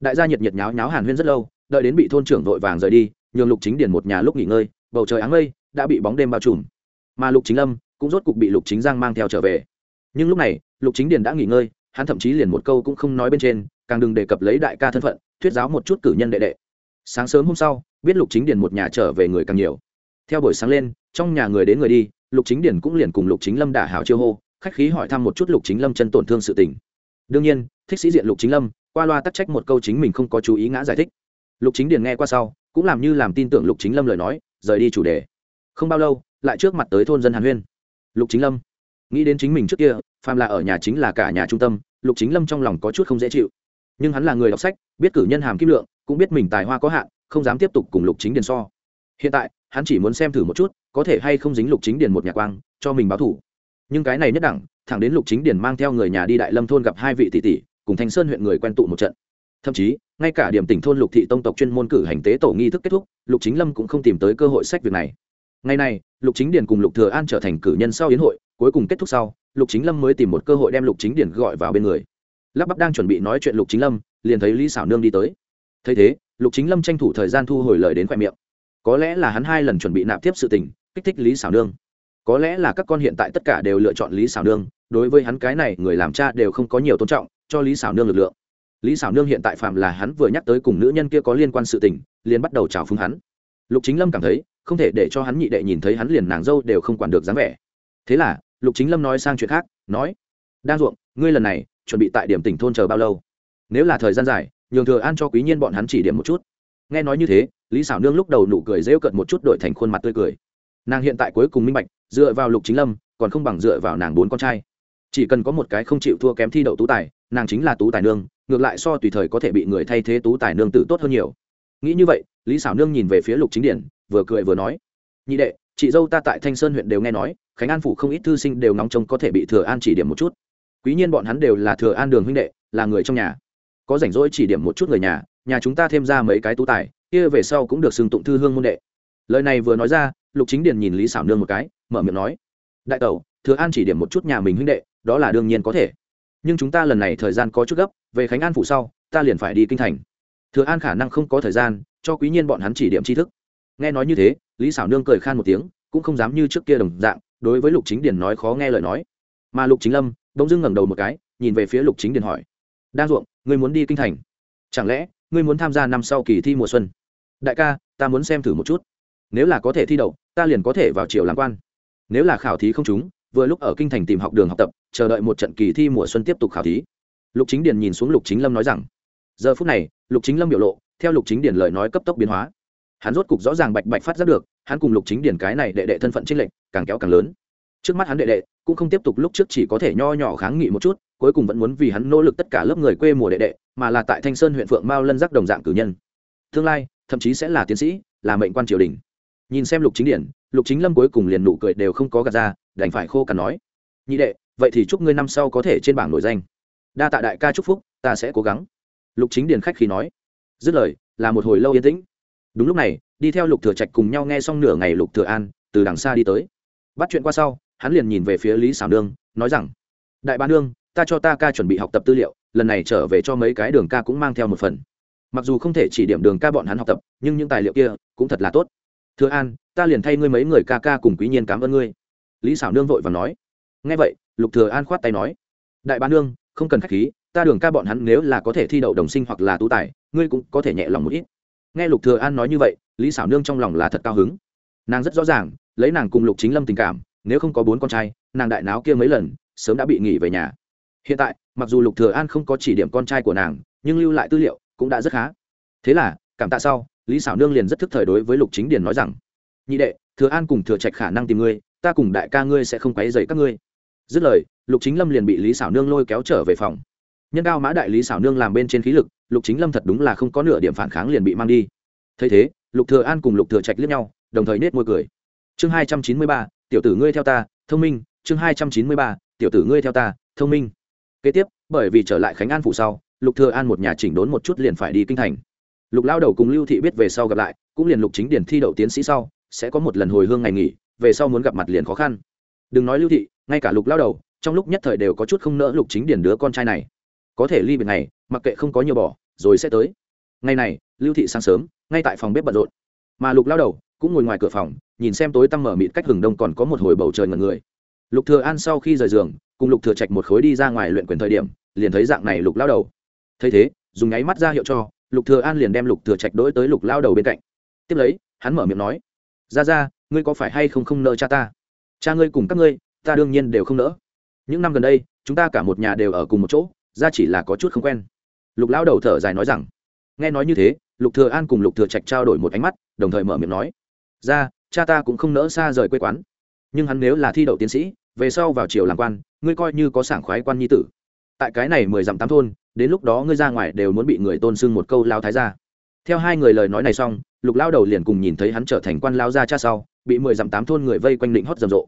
Speaker 1: Đại gia nhiệt nhiệt nháo nháo hàn huyên rất lâu, đợi đến bị thôn trưởng vội vàng rời đi, nhường lục chính điền một nhà lúc nghỉ ngơi, bầu trời áng mây, đã bị bóng đêm bao trùm. Mà lục chính lâm cũng rốt cục bị lục chính giang mang theo trở về. Nhưng lúc này, lục chính điền đã nghỉ ngơi hắn thậm chí liền một câu cũng không nói bên trên, càng đừng đề cập lấy đại ca thân phận, thuyết giáo một chút cử nhân đệ đệ. Sáng sớm hôm sau, biết lục chính điền một nhà trở về người càng nhiều. Theo buổi sáng lên, trong nhà người đến người đi, lục chính điền cũng liền cùng lục chính lâm đả hảo chiêu hô, khách khí hỏi thăm một chút lục chính lâm chân tổn thương sự tình. Đương nhiên, thích sĩ diện lục chính lâm, qua loa tắc trách một câu chính mình không có chú ý ngã giải thích. Lục chính điền nghe qua sau, cũng làm như làm tin tưởng lục chính lâm lời nói, rời đi chủ đề. Không bao lâu, lại trước mặt tới thôn dân hàn huyên. Lục chính lâm nghĩ đến chính mình trước kia phàm là ở nhà chính là cả nhà trung tâm, lục chính lâm trong lòng có chút không dễ chịu. Nhưng hắn là người đọc sách, biết cử nhân hàm kim lượng, cũng biết mình tài hoa có hạn, không dám tiếp tục cùng lục chính điền so. Hiện tại, hắn chỉ muốn xem thử một chút, có thể hay không dính lục chính điền một nhà quang, cho mình báo thủ. Nhưng cái này nhất đẳng, thẳng đến lục chính điền mang theo người nhà đi đại lâm thôn gặp hai vị tỷ tỷ, cùng thanh sơn huyện người quen tụ một trận. Thậm chí, ngay cả điểm tỉnh thôn lục thị tông tộc chuyên môn cử hành tế tổ nghi thức kết thúc, lục chính lâm cũng không tìm tới cơ hội sách việc này. Ngày này, lục chính điền cùng lục thừa an trở thành cử nhân sau yến hội cuối cùng kết thúc sau, lục chính lâm mới tìm một cơ hội đem lục chính điền gọi vào bên người. Lắp bắp đang chuẩn bị nói chuyện lục chính lâm, liền thấy lý xảo nương đi tới. Thấy thế, lục chính lâm tranh thủ thời gian thu hồi lời đến khoe miệng. Có lẽ là hắn hai lần chuẩn bị nạp tiếp sự tình, kích thích lý xảo nương. Có lẽ là các con hiện tại tất cả đều lựa chọn lý xảo nương, đối với hắn cái này, người làm cha đều không có nhiều tôn trọng, cho lý xảo nương lực lượng. Lý xảo nương hiện tại phạm là hắn vừa nhắc tới cùng nữ nhân kia có liên quan sự tình, liền bắt đầu trào phúng hắn. Lục chính lâm cảm thấy, không thể để cho hắn nhị đệ nhìn thấy hắn liền nàng dâu đều không quản được dáng vẻ thế là, lục chính lâm nói sang chuyện khác, nói đang ruộng, ngươi lần này chuẩn bị tại điểm tỉnh thôn chờ bao lâu? Nếu là thời gian dài, nhường thừa an cho quý nhiên bọn hắn chỉ điểm một chút. Nghe nói như thế, lý xảo nương lúc đầu nụ cười rêu cận một chút đổi thành khuôn mặt tươi cười. Nàng hiện tại cuối cùng minh bạch, dựa vào lục chính lâm, còn không bằng dựa vào nàng bốn con trai. Chỉ cần có một cái không chịu thua kém thi đậu tú tài, nàng chính là tú tài nương, ngược lại so tùy thời có thể bị người thay thế tú tài nương tự tốt hơn nhiều. Nghĩ như vậy, lý xảo nương nhìn về phía lục chính điển, vừa cười vừa nói, nhị đệ chị dâu ta tại thanh sơn huyện đều nghe nói, khánh an phủ không ít thư sinh đều nóng trông có thể bị thừa an chỉ điểm một chút. Quý nhiên bọn hắn đều là thừa an đường huynh đệ, là người trong nhà. Có rảnh rỗi chỉ điểm một chút người nhà nhà chúng ta thêm ra mấy cái tú tài, kia về sau cũng được xưng tụng thư hương môn đệ. Lời này vừa nói ra, lục chính điền nhìn lý xảo nương một cái, mở miệng nói, đại tẩu, thừa an chỉ điểm một chút nhà mình huynh đệ, đó là đương nhiên có thể. Nhưng chúng ta lần này thời gian có chút gấp, về khánh an phủ sau, ta liền phải đi kinh thành. Thừa an khả năng không có thời gian, cho quý nhiên bọn hắn chỉ điểm tri thức nghe nói như thế, lý xảo nương cười khan một tiếng, cũng không dám như trước kia đồng dạng, đối với lục chính điền nói khó nghe lời nói. Mà lục chính lâm, bỗng dưng ngẩng đầu một cái, nhìn về phía lục chính điền hỏi đang ruộng, ngươi muốn đi kinh thành? Chẳng lẽ, ngươi muốn tham gia năm sau kỳ thi mùa xuân? Đại ca, ta muốn xem thử một chút. Nếu là có thể thi đậu, ta liền có thể vào triều làm quan. Nếu là khảo thí không trúng, vừa lúc ở kinh thành tìm học đường học tập, chờ đợi một trận kỳ thi mùa xuân tiếp tục khảo thí. Lục chính điền nhìn xuống lục chính lâm nói rằng, giờ phút này, lục chính lâm biểu lộ, theo lục chính điền lời nói cấp tốc biến hóa hắn rốt cục rõ ràng bạch bạch phát giác được, hắn cùng lục chính điển cái này đệ đệ thân phận trinh lệnh càng kéo càng lớn. Trước mắt hắn đệ đệ cũng không tiếp tục lúc trước chỉ có thể nho nhỏ kháng nghị một chút, cuối cùng vẫn muốn vì hắn nỗ lực tất cả lớp người quê mùa đệ đệ, mà là tại thanh sơn huyện phượng mao lân giác đồng dạng cử nhân. Tương lai, thậm chí sẽ là tiến sĩ, là mệnh quan triều đình. Nhìn xem lục chính điển, lục chính lâm cuối cùng liền nụ cười đều không có gạt ra, đành phải khô cằn nói. Nhị đệ, vậy thì chúc ngươi năm sau có thể trên bảng nổi danh. Đa tạ đại ca chúc phúc, ta sẽ cố gắng. Lục chính điển khách khi nói. Dứt lời, là một hồi lâu yên tĩnh đúng lúc này, đi theo lục thừa trạch cùng nhau nghe xong nửa ngày lục thừa an từ đằng xa đi tới. Bắt chuyện qua sau, hắn liền nhìn về phía lý xảo đương nói rằng, đại ban đương ta cho ta ca chuẩn bị học tập tư liệu, lần này trở về cho mấy cái đường ca cũng mang theo một phần. Mặc dù không thể chỉ điểm đường ca bọn hắn học tập, nhưng những tài liệu kia cũng thật là tốt. Thưa an, ta liền thay ngươi mấy người ca ca cùng quý nhiên cảm ơn ngươi. Lý xảo nương vội và nói. Ngay vậy, lục thừa an khoát tay nói, đại Ban nương, không cần khách khí, ta đường ca bọn hắn nếu là có thể thi đậu đồng sinh hoặc là tú tài, ngươi cũng có thể nhẹ lòng một ít nghe lục thừa an nói như vậy, lý xảo nương trong lòng là thật cao hứng. Nàng rất rõ ràng, lấy nàng cùng lục chính lâm tình cảm, nếu không có bốn con trai, nàng đại náo kia mấy lần, sớm đã bị nghỉ về nhà. Hiện tại, mặc dù lục thừa an không có chỉ điểm con trai của nàng, nhưng lưu lại tư liệu cũng đã rất khá. Thế là, cảm tạ sau, lý xảo nương liền rất thức thời đối với lục chính điền nói rằng, nhị đệ, thừa an cùng thừa trạch khả năng tìm ngươi, ta cùng đại ca ngươi sẽ không quấy rầy các ngươi. Dứt lời, lục chính lâm liền bị lý xảo nương lôi kéo trở về phòng nhân cao mã đại lý xảo nương làm bên trên khí lực, lục chính lâm thật đúng là không có nửa điểm phản kháng liền bị mang đi. Thấy thế, lục thừa an cùng lục thừa trạch liếc nhau, đồng thời nết môi cười. Chương hai trăm chín mươi ba, tiểu tử ngươi theo ta, thông minh. Chương hai trăm chín mươi ba, tiểu tử ngươi theo ta, thông minh. Kế tiếp, bởi vì trở lại khánh an phủ sau, lục thừa an một nhà chỉnh đốn một chút liền phải đi kinh thành. Lục lao đầu cùng lưu thị biết về sau gặp lại, cũng liền lục chính điển thi đậu tiến sĩ sau, sẽ có một lần hồi hương ngày nghỉ, về sau muốn gặp mặt liền khó khăn. Đừng nói lưu thị, ngay cả lục lao đầu, trong lúc nhất thời đều có chút không nỡ lục chính điển đứa con trai này có thể ly biệt này, mặc kệ không có nhiều bỏ, rồi sẽ tới. Ngày này, lưu thị sáng sớm, ngay tại phòng bếp bận rộn. Mà lục lao đầu cũng ngồi ngoài cửa phòng, nhìn xem tối tăm mở mịt cách hừng đông còn có một hồi bầu trời ngần người. Lục thừa an sau khi rời giường, cùng lục thừa trạch một khối đi ra ngoài luyện quyền thời điểm, liền thấy dạng này lục lao đầu. Thấy thế, dùng nháy mắt ra hiệu cho, lục thừa an liền đem lục thừa trạch đối tới lục lao đầu bên cạnh. Tiếp lấy, hắn mở miệng nói, ra ra, ngươi có phải hay không không nợ cha ta? Cha ngươi cùng các ngươi, ta đương nhiên đều không nỡ. Những năm gần đây, chúng ta cả một nhà đều ở cùng một chỗ ra chỉ là có chút không quen. Lục lão đầu thở dài nói rằng, nghe nói như thế, lục thừa an cùng lục thừa trạch trao đổi một ánh mắt, đồng thời mở miệng nói, ra, cha ta cũng không nỡ xa rời quê quán. Nhưng hắn nếu là thi đậu tiến sĩ, về sau vào triều làm quan, ngươi coi như có sảng khoái quan nhi tử. Tại cái này mười dặm tám thôn, đến lúc đó ngươi ra ngoài đều muốn bị người tôn sưng một câu lao thái gia. Theo hai người lời nói này xong, lục lao đầu liền cùng nhìn thấy hắn trở thành quan lao gia cha sau, bị mười dặm tám thôn người vây quanh định hót rầm rộ.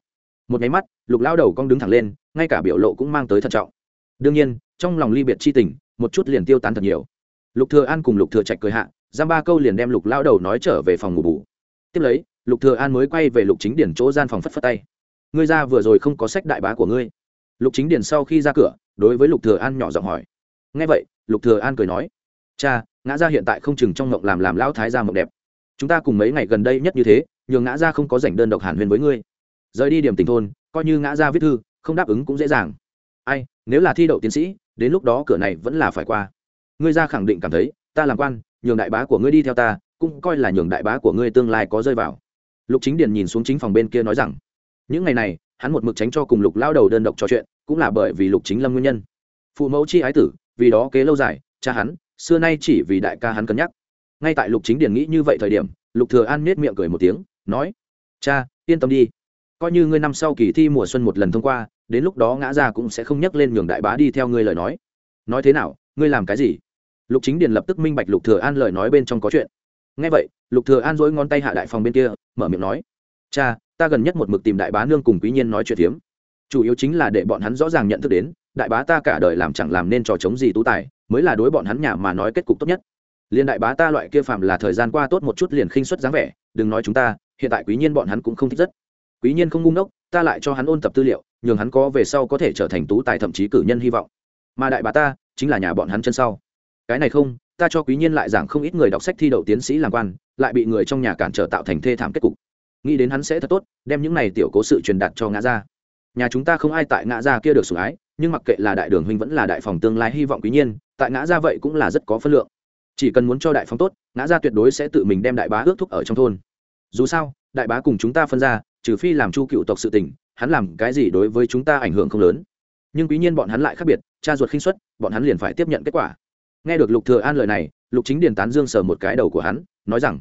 Speaker 1: Một máy mắt, lục lao đầu cong đứng thẳng lên, ngay cả biểu lộ cũng mang tới thận trọng đương nhiên, trong lòng ly biệt chi tình, một chút liền tiêu tán thật nhiều. Lục thừa an cùng lục thừa trạch cười hạ, giam ba câu liền đem lục lao đầu nói trở về phòng ngủ bù. Tiếp lấy, lục thừa an mới quay về lục chính điển chỗ gian phòng phất phất tay. Ngươi ra vừa rồi không có sách đại bá của ngươi. Lục chính điển sau khi ra cửa, đối với lục thừa an nhỏ giọng hỏi. Nghe vậy, lục thừa an cười nói, cha, ngã gia hiện tại không chừng trong ngộng làm làm lão thái gia mộng đẹp. Chúng ta cùng mấy ngày gần đây nhất như thế, nhường ngã gia không có rảnh đơn độc hàn huyền với ngươi. Rời đi điểm tình thôn, coi như ngã gia viết thư, không đáp ứng cũng dễ dàng. Ai nếu là thi đậu tiến sĩ, đến lúc đó cửa này vẫn là phải qua. Ngươi ra khẳng định cảm thấy, ta làm quan, nhường đại bá của ngươi đi theo ta, cũng coi là nhường đại bá của ngươi tương lai có rơi vào. Lục chính điền nhìn xuống chính phòng bên kia nói rằng, những ngày này, hắn một mực tránh cho cùng lục lao đầu đơn độc trò chuyện, cũng là bởi vì lục chính lâm nguyên nhân. Phụ mẫu chi ái tử, vì đó kế lâu dài, cha hắn, xưa nay chỉ vì đại ca hắn cân nhắc. Ngay tại lục chính điền nghĩ như vậy thời điểm, lục thừa an nết miệng cười một tiếng, nói, cha, yên tâm đi. Coi như ngươi năm sau kỳ thi mùa xuân một lần thông qua đến lúc đó ngã ra cũng sẽ không nhắc lên nhường đại bá đi theo ngươi lời nói. Nói thế nào, ngươi làm cái gì? Lục chính điền lập tức minh bạch lục thừa an lời nói bên trong có chuyện. Nghe vậy, lục thừa an dỗi ngón tay hạ đại phòng bên kia, mở miệng nói, cha, ta gần nhất một mực tìm đại bá nương cùng quý nhiên nói chuyện hiếm. chủ yếu chính là để bọn hắn rõ ràng nhận thức đến, đại bá ta cả đời làm chẳng làm nên trò chống gì tú tài, mới là đối bọn hắn nhà mà nói kết cục tốt nhất. Liên đại bá ta loại kia phạm là thời gian qua tốt một chút liền khinh suất dáng vẻ, đừng nói chúng ta, hiện tại quý nhiên bọn hắn cũng không thích rất. Quý nhiên không ngu ngốc, ta lại cho hắn ôn tập tư liệu nhường hắn có về sau có thể trở thành tú tài thậm chí cử nhân hy vọng. Mà đại bá ta chính là nhà bọn hắn chân sau. Cái này không, ta cho quý nhiên lại giảng không ít người đọc sách thi đậu tiến sĩ làm quan, lại bị người trong nhà cản trở tạo thành thê thảm kết cục. Nghĩ đến hắn sẽ thật tốt, đem những này tiểu cố sự truyền đạt cho ngã gia. Nhà chúng ta không ai tại ngã gia kia được sủng ái, nhưng mặc kệ là đại đường huynh vẫn là đại phòng tương lai hy vọng quý nhiên, tại ngã gia vậy cũng là rất có phân lượng. Chỉ cần muốn cho đại phong tốt, ngã gia tuyệt đối sẽ tự mình đem đại bá ước thúc ở trong thôn. Dù sao, đại bá cùng chúng ta phân ra, trừ phi làm chu cựu tộc sự tình hắn làm cái gì đối với chúng ta ảnh hưởng không lớn. Nhưng quý nhiên bọn hắn lại khác biệt, cha ruột khinh suất, bọn hắn liền phải tiếp nhận kết quả. Nghe được lục thừa an lời này, lục chính điền tán dương sờ một cái đầu của hắn, nói rằng,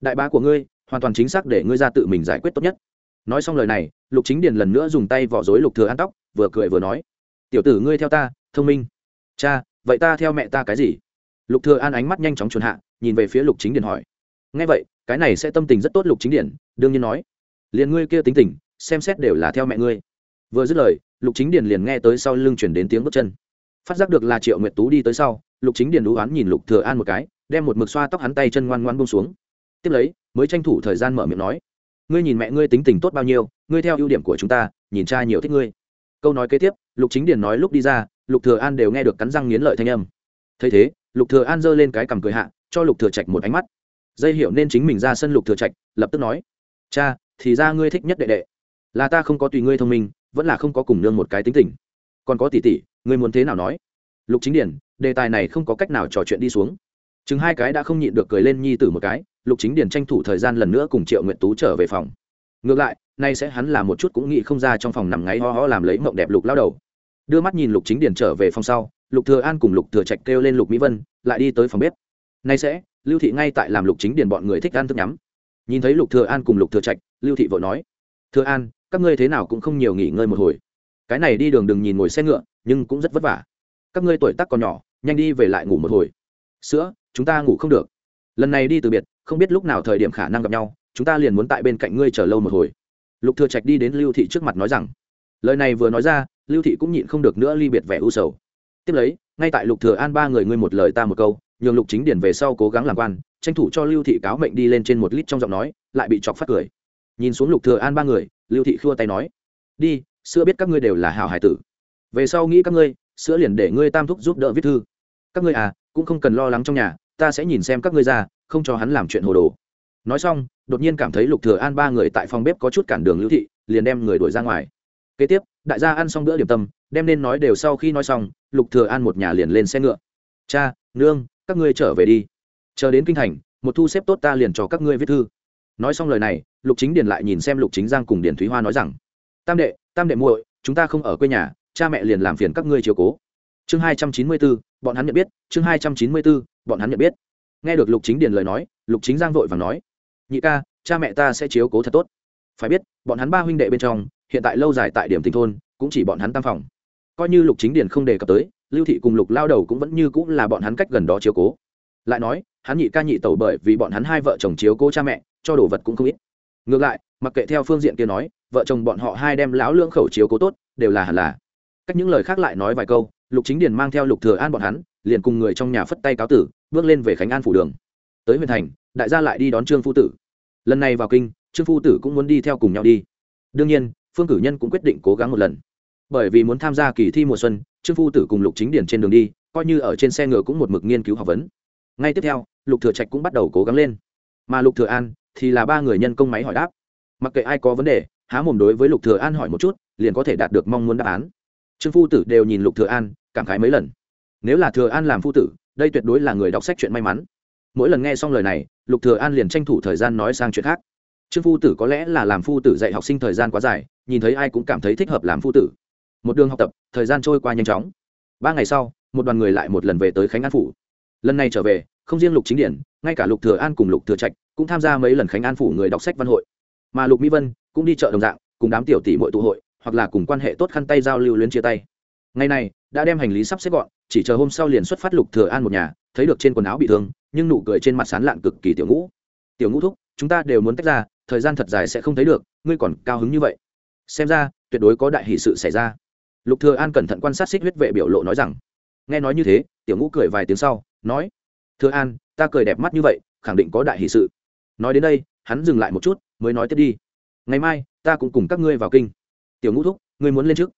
Speaker 1: đại bá của ngươi, hoàn toàn chính xác để ngươi ra tự mình giải quyết tốt nhất. Nói xong lời này, lục chính điền lần nữa dùng tay vò rối lục thừa an tóc, vừa cười vừa nói, tiểu tử ngươi theo ta, thông minh. Cha, vậy ta theo mẹ ta cái gì? Lục thừa an ánh mắt nhanh chóng chuồn hạ, nhìn về phía lục chính điền hỏi. Nghe vậy, cái này sẽ tâm tình rất tốt lục chính điền, đương nhiên nói. Liền ngươi kia tính tình xem xét đều là theo mẹ ngươi. Vừa dứt lời, lục chính điền liền nghe tới sau lưng chuyển đến tiếng bước chân. Phát giác được là triệu nguyệt tú đi tới sau, lục chính điền đũ oán nhìn lục thừa an một cái, đem một mực xoa tóc hắn tay chân ngoan ngoan buông xuống. Tiếp lấy, mới tranh thủ thời gian mở miệng nói, ngươi nhìn mẹ ngươi tính tình tốt bao nhiêu, ngươi theo ưu điểm của chúng ta, nhìn cha nhiều thích ngươi. Câu nói kế tiếp, lục chính điền nói lúc đi ra, lục thừa an đều nghe được cắn răng nghiến lợi thanh âm. Thấy thế, lục thừa an giơ lên cái cằm cười hạ, cho lục thừa trạch một ánh mắt. Dây hiểu nên chính mình ra sân lục thừa trạch, lập tức nói, cha, thì ra ngươi thích nhất đệ đệ là ta không có tùy ngươi thông minh, vẫn là không có cùng nương một cái tính tình. Còn có tỷ tỷ, ngươi muốn thế nào nói? Lục chính điển, đề tài này không có cách nào trò chuyện đi xuống. Chừng hai cái đã không nhịn được cười lên nhi tử một cái, lục chính điển tranh thủ thời gian lần nữa cùng triệu nguyện tú trở về phòng. Ngược lại, nay sẽ hắn là một chút cũng nghĩ không ra trong phòng nằm ngáy ho ho làm lấy mộng đẹp lục lao đầu. Đưa mắt nhìn lục chính điển trở về phòng sau, lục thừa an cùng lục thừa trạch kêu lên lục mỹ vân, lại đi tới phòng bếp. Nay sẽ, lưu thị ngay tại làm lục chính điển bọn người thích ăn thức nhắm. Nhìn thấy lục thừa an cùng lục thừa trạch, lưu thị vội nói, thừa an các ngươi thế nào cũng không nhiều nghỉ ngơi một hồi. Cái này đi đường đừng nhìn ngồi xe ngựa, nhưng cũng rất vất vả. Các ngươi tuổi tác còn nhỏ, nhanh đi về lại ngủ một hồi. Sữa, chúng ta ngủ không được. Lần này đi từ biệt, không biết lúc nào thời điểm khả năng gặp nhau, chúng ta liền muốn tại bên cạnh ngươi chờ lâu một hồi. Lục thừa trạch đi đến lưu thị trước mặt nói rằng, lời này vừa nói ra, lưu thị cũng nhịn không được nữa ly biệt vẻ u sầu. Tiếp lấy, ngay tại lục thừa an ba người ngươi một lời ta một câu, nhường lục chính điển về sau cố gắng làm quan, tranh thủ cho lưu thị cáo mệnh đi lên trên một lít trong giọng nói, lại bị chọc phát cười. Nhìn xuống lục thừa an ba người lưu thị khua tay nói, đi sữa biết các ngươi đều là hào hải tử. Về sau nghĩ các ngươi sữa liền để ngươi tam thúc giúp đỡ viết thư. Các ngươi à cũng không cần lo lắng trong nhà, ta sẽ nhìn xem các ngươi ra, không cho hắn làm chuyện hồ đồ. Nói xong, đột nhiên cảm thấy lục thừa an ba người tại phòng bếp có chút cản đường lưu thị, liền đem người đuổi ra ngoài. Kế tiếp, đại gia ăn xong bữa điểm tâm, đem nên nói đều sau khi nói xong, lục thừa an một nhà liền lên xe ngựa. Cha, nương, các ngươi trở về đi. Chờ đến kinh thành, một thu xếp tốt ta liền cho các ngươi viết thư nói xong lời này, lục chính điền lại nhìn xem lục chính giang cùng điền thúy hoa nói rằng, tam đệ tam đệ muội, chúng ta không ở quê nhà, cha mẹ liền làm phiền các ngươi chiều cố. Chương hai trăm chín mươi bốn bọn hắn nhận biết, chương hai trăm chín mươi bốn bọn hắn nhận biết. Nghe được lục chính điền lời nói, lục chính giang vội và nói, nhị ca, cha mẹ ta sẽ chiếu cố thật tốt. Phải biết, bọn hắn ba huynh đệ bên trong, hiện tại lâu dài tại điểm tình thôn, cũng chỉ bọn hắn tam phòng. Coi như lục chính điền không đề cập tới, lưu thị cùng lục lao đầu cũng vẫn như cũng là bọn hắn cách gần đó chiếu cố lại nói, hắn nhị ca nhị tẩu bởi vì bọn hắn hai vợ chồng chiếu cố cha mẹ, cho đồ vật cũng không ít. Ngược lại, mặc kệ theo phương diện kia nói, vợ chồng bọn họ hai đem lão lưỡng khẩu chiếu cố tốt, đều là hẳn là. Cách những lời khác lại nói vài câu, lục chính điền mang theo lục thừa an bọn hắn, liền cùng người trong nhà phất tay cáo tử, bước lên về khánh an phủ đường. Tới huyện thành, đại gia lại đi đón trương phu tử. Lần này vào kinh, trương phu tử cũng muốn đi theo cùng nhau đi. Đương nhiên, phương cử nhân cũng quyết định cố gắng một lần. Bởi vì muốn tham gia kỳ thi mùa xuân, trương phu tử cùng lục chính điển trên đường đi, coi như ở trên xe ngựa cũng một mực nghiên cứu học vấn ngay tiếp theo, lục thừa trạch cũng bắt đầu cố gắng lên. Mà lục thừa an thì là ba người nhân công máy hỏi đáp. Mặc kệ ai có vấn đề, há mồm đối với lục thừa an hỏi một chút, liền có thể đạt được mong muốn đáp án. Trương phu tử đều nhìn lục thừa an, cảm khái mấy lần. Nếu là thừa an làm phu tử, đây tuyệt đối là người đọc sách chuyện may mắn. Mỗi lần nghe xong lời này, lục thừa an liền tranh thủ thời gian nói sang chuyện khác. Trương phu tử có lẽ là làm phu tử dạy học sinh thời gian quá dài, nhìn thấy ai cũng cảm thấy thích hợp làm phu tử. Một đường học tập, thời gian trôi qua nhanh chóng. Ba ngày sau, một đoàn người lại một lần về tới khánh an phủ lần này trở về, không riêng lục chính điển, ngay cả lục thừa an cùng lục thừa trạch cũng tham gia mấy lần khánh an phủ người đọc sách văn hội. Mà lục mỹ vân cũng đi chợ đồng dạng, cùng đám tiểu tỷ muội tụ hội, hoặc là cùng quan hệ tốt khăn tay giao lưu luyến chia tay. Ngày này, đã đem hành lý sắp xếp gọn, chỉ chờ hôm sau liền xuất phát lục thừa an một nhà, thấy được trên quần áo bị thương, nhưng nụ cười trên mặt sán lạn cực kỳ tiểu ngũ. Tiểu ngũ thúc, chúng ta đều muốn tách ra, thời gian thật dài sẽ không thấy được, ngươi còn cao hứng như vậy. Xem ra, tuyệt đối có đại hỷ sự xảy ra. Lục thừa an cẩn thận quan sát xích huyết vệ biểu lộ nói rằng, nghe nói như thế, tiểu ngũ cười vài tiếng sau nói, thưa an, ta cười đẹp mắt như vậy, khẳng định có đại hỷ sự. Nói đến đây, hắn dừng lại một chút, mới nói tiếp đi. Ngày mai, ta cũng cùng các ngươi vào kinh. Tiểu ngũ thúc, ngươi muốn lên trước?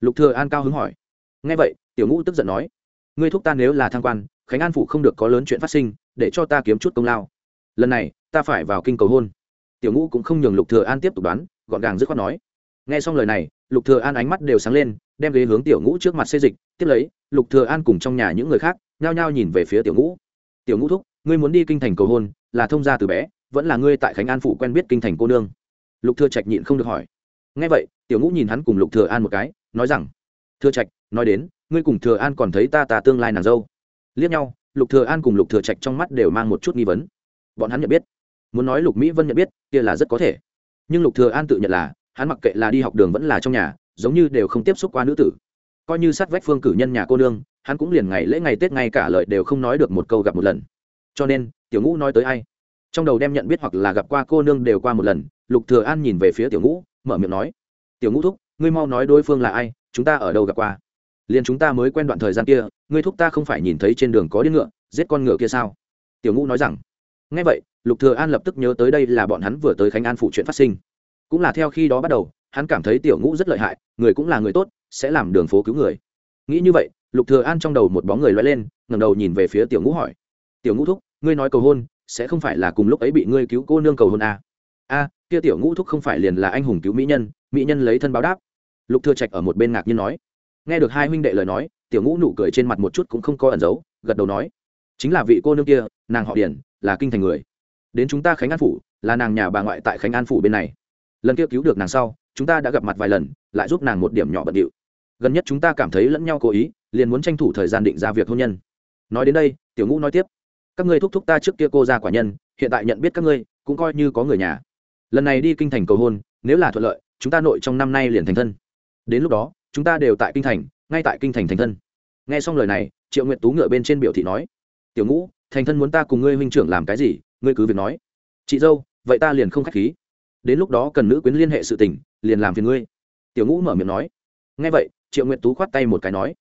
Speaker 1: Lục thừa an cao hứng hỏi. Nghe vậy, tiểu ngũ tức giận nói. Ngươi thúc ta nếu là thăng quan, khánh an phụ không được có lớn chuyện phát sinh, để cho ta kiếm chút công lao. Lần này, ta phải vào kinh cầu hôn. Tiểu ngũ cũng không nhường lục thừa an tiếp tục đoán, gọn gàng dứt khoát nói. Nghe xong lời này, lục thừa an ánh mắt đều sáng lên, đem ghế hướng tiểu ngũ trước mặt xê dịch, tiếp lấy, lục thừa an cùng trong nhà những người khác nhao nhao nhìn về phía tiểu ngũ. Tiểu ngũ thúc, ngươi muốn đi kinh thành cầu hôn, là thông gia từ bé, vẫn là ngươi tại khánh an phụ quen biết kinh thành cô nương? Lục thừa trạch nhịn không được hỏi. Nghe vậy, tiểu ngũ nhìn hắn cùng lục thừa an một cái, nói rằng, thừa trạch, nói đến, ngươi cùng thừa an còn thấy ta ta tương lai nàng dâu. Liếc nhau, lục thừa an cùng lục thừa trạch trong mắt đều mang một chút nghi vấn. Bọn hắn nhận biết. Muốn nói lục mỹ vân nhận biết, kia là rất có thể. Nhưng lục thừa an tự nhận là, hắn mặc kệ là đi học đường vẫn là trong nhà, giống như đều không tiếp xúc qua nữ tử coi như sát vách phương cử nhân nhà cô nương, hắn cũng liền ngày lễ ngày tết ngay cả lời đều không nói được một câu gặp một lần. Cho nên, tiểu ngũ nói tới ai? Trong đầu đem nhận biết hoặc là gặp qua cô nương đều qua một lần, lục thừa an nhìn về phía tiểu ngũ, mở miệng nói, tiểu ngũ thúc, ngươi mau nói đối phương là ai, chúng ta ở đâu gặp qua? Liền chúng ta mới quen đoạn thời gian kia, ngươi thúc ta không phải nhìn thấy trên đường có điên ngựa, giết con ngựa kia sao? Tiểu ngũ nói rằng. Nghe vậy, lục thừa an lập tức nhớ tới đây là bọn hắn vừa tới khánh an phụ chuyện phát sinh cũng là theo khi đó bắt đầu, hắn cảm thấy tiểu ngũ rất lợi hại, người cũng là người tốt, sẽ làm đường phố cứu người. Nghĩ như vậy, lục thừa an trong đầu một bóng người lóe lên, ngẩng đầu nhìn về phía tiểu ngũ hỏi. Tiểu ngũ thúc, ngươi nói cầu hôn, sẽ không phải là cùng lúc ấy bị ngươi cứu cô nương cầu hôn à? a, kia tiểu ngũ thúc không phải liền là anh hùng cứu mỹ nhân mỹ nhân lấy thân báo đáp. Lục thừa trạch ở một bên ngạc nhiên nói. Nghe được hai huynh đệ lời nói, tiểu ngũ nụ cười trên mặt một chút cũng không có ẩn giấu, gật đầu nói. Chính là vị cô nương kia, nàng họ điển là kinh thành người. Đến chúng ta khánh an phủ, là nàng nhà bà ngoại tại khánh an phủ bên này lần kia cứu được nàng sau, chúng ta đã gặp mặt vài lần, lại giúp nàng một điểm nhỏ bận điệu. Gần nhất chúng ta cảm thấy lẫn nhau cố ý, liền muốn tranh thủ thời gian định ra việc hôn nhân. Nói đến đây, tiểu ngũ nói tiếp. Các ngươi thúc thúc ta trước kia cô ra quả nhân, hiện tại nhận biết các ngươi, cũng coi như có người nhà. Lần này đi kinh thành cầu hôn, nếu là thuận lợi, chúng ta nội trong năm nay liền thành thân. Đến lúc đó, chúng ta đều tại kinh thành, ngay tại kinh thành thành thân. Nghe xong lời này, triệu nguyện tú ngựa bên trên biểu thị nói. Tiểu ngũ, thành thân muốn ta cùng ngươi huynh trưởng làm cái gì, ngươi cứ việc nói. Chị dâu, vậy ta liền không k h á c h khí đến lúc đó cần nữ quyến liên hệ sự tình, liền làm phiền ngươi. Tiểu ngũ mở miệng nói. Ngay vậy, triệu nguyện tú khoát tay một cái nói,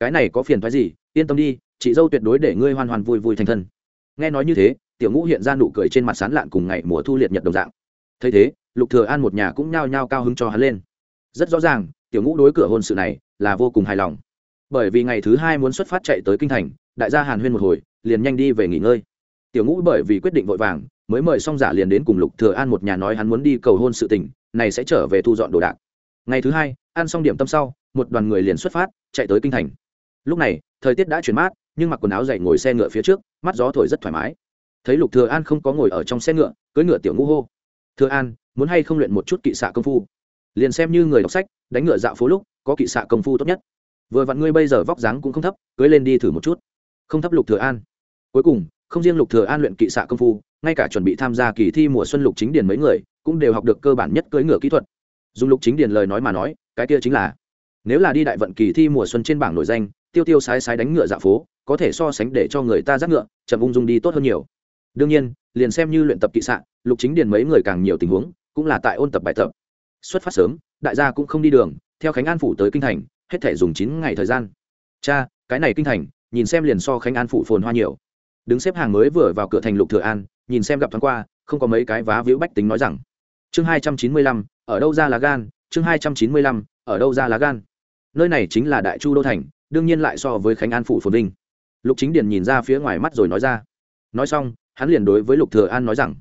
Speaker 1: cái này có phiền thoái gì? Yên tâm đi, chị dâu tuyệt đối để ngươi hoàn hoàn vui vui thành thân. Nghe nói như thế, tiểu ngũ hiện ra nụ cười trên mặt sán lạn cùng ngày mùa thu liệt nhật đồng dạng. Thấy thế, lục thừa an một nhà cũng nhao nhao cao hứng cho hắn lên. Rất rõ ràng, tiểu ngũ đối cửa hôn sự này là vô cùng hài lòng. Bởi vì ngày thứ hai muốn xuất phát chạy tới kinh thành, đại gia hàn huyên một hồi, liền nhanh đi về nghỉ ngơi. Tiểu ngũ bởi vì quyết định vội vàng mới mời xong giả liền đến cùng lục thừa an một nhà nói hắn muốn đi cầu hôn sự tình, này sẽ trở về thu dọn đồ đạc. Ngày thứ hai, ăn xong điểm tâm sau, một đoàn người liền xuất phát, chạy tới kinh thành. Lúc này, thời tiết đã chuyển mát, nhưng mặc quần áo dày ngồi xe ngựa phía trước, mắt gió thổi rất thoải mái. Thấy lục thừa an không có ngồi ở trong xe ngựa, cưỡi ngựa tiểu ngũ hô. Thừa an, muốn hay không luyện một chút kỵ xạ công phu? Liền xem như người đọc sách, đánh ngựa dạo phố lúc, có kỵ xạ công phu tốt nhất. Vừa vặn ngươi bây giờ vóc dáng cũng không thấp cưỡi lên đi thử một chút. Không thấp lục thừa an. Cuối cùng không riêng lục thừa an luyện kỵ xạ công phu, ngay cả chuẩn bị tham gia kỳ thi mùa xuân lục chính điền mấy người, cũng đều học được cơ bản nhất cưỡi ngựa kỹ thuật. Dùng lục chính điền lời nói mà nói, cái kia chính là, nếu là đi đại vận kỳ thi mùa xuân trên bảng nổi danh, tiêu tiêu sái sái đánh ngựa dạ phố, có thể so sánh để cho người ta dắt ngựa, chậm ung dung đi tốt hơn nhiều. Đương nhiên, liền xem như luyện tập kỵ xạ, lục chính điền mấy người càng nhiều tình huống, cũng là tại ôn tập bài tập. Xuất phát sớm, đại gia cũng không đi đường, theo khánh an phủ tới kinh thành, hết thể dùng chín ngày thời gian. Cha, cái này kinh thành, nhìn xem liền so khánh an phủ phồn hoa nhiều đứng xếp hàng mới vừa vào cửa thành lục thừa an, nhìn xem gặp thoáng qua, không có mấy cái vá víu bách tính nói rằng, chương hai trăm chín mươi lăm, ở đâu ra lá gan? Chương hai trăm chín mươi lăm, ở đâu ra lá gan? Nơi này chính là đại chu đô thành, đương nhiên lại so với khánh an phủ phồn vinh. Lục chính điền nhìn ra phía ngoài mắt rồi nói ra. Nói xong, hắn liền đối với lục thừa an nói rằng,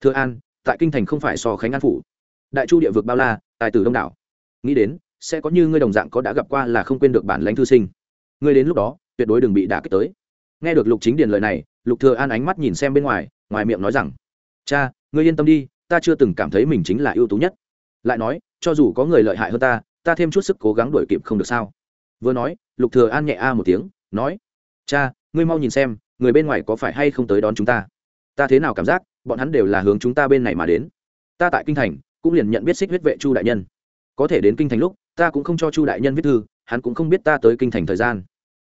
Speaker 1: thừa an, tại kinh thành không phải so khánh an phủ. Đại chu địa vực bao la, tài tử đông đảo. Nghĩ đến, sẽ có như ngươi đồng dạng có đã gặp qua là không quên được bản lãnh thư sinh. Ngươi đến lúc đó, tuyệt đối đừng bị đả kích tới nghe được lục chính điền lời này, lục thừa an ánh mắt nhìn xem bên ngoài ngoài miệng nói rằng, cha, ngươi yên tâm đi, ta chưa từng cảm thấy mình chính là ưu tú nhất. Lại nói, cho dù có người lợi hại hơn ta ta thêm chút sức cố gắng đuổi kịp không được sao? Vừa nói, lục thừa an nhẹ a một tiếng, nói, cha, ngươi mau nhìn xem, người bên ngoài có phải hay không tới đón chúng ta? Ta thế nào cảm giác, bọn hắn đều là hướng chúng ta bên này mà đến. Ta tại kinh thành, cũng liền nhận biết xích huyết vệ chu đại nhân. Có thể đến kinh thành lúc, ta cũng không cho chu đại nhân viết thư, hắn cũng không biết ta tới kinh thành thời gian.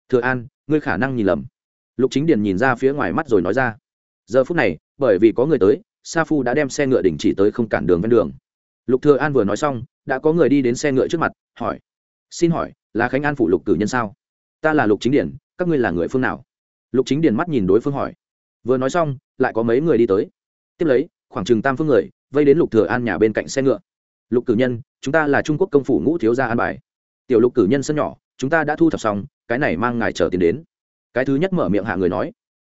Speaker 1: Thừa an, ngươi khả năng nhìn lầm lục chính điền nhìn ra phía ngoài mắt rồi nói ra, giờ phút này, bởi vì có người tới, sa phu đã đem xe ngựa đình chỉ tới không cản đường ven đường. Lục thừa an vừa nói xong, đã có người đi đến xe ngựa trước mặt, hỏi, xin hỏi, là khánh an phủ lục cử nhân sao? Ta là lục chính điển các ngươi là người phương nào? Lục chính điển mắt nhìn đối phương hỏi, vừa nói xong, lại có mấy người đi tới? Tiếp lấy, khoảng chừng tam phương người, vây đến lục thừa an nhà bên cạnh xe ngựa. Lục cử nhân, chúng ta là trung quốc công phủ ngũ thiếu gia an bài. Tiểu lục cử nhân sân nhỏ, chúng ta đã thu thập xong, cái này mang ngài chờ tiền đến cái thứ nhất mở miệng hạ người nói.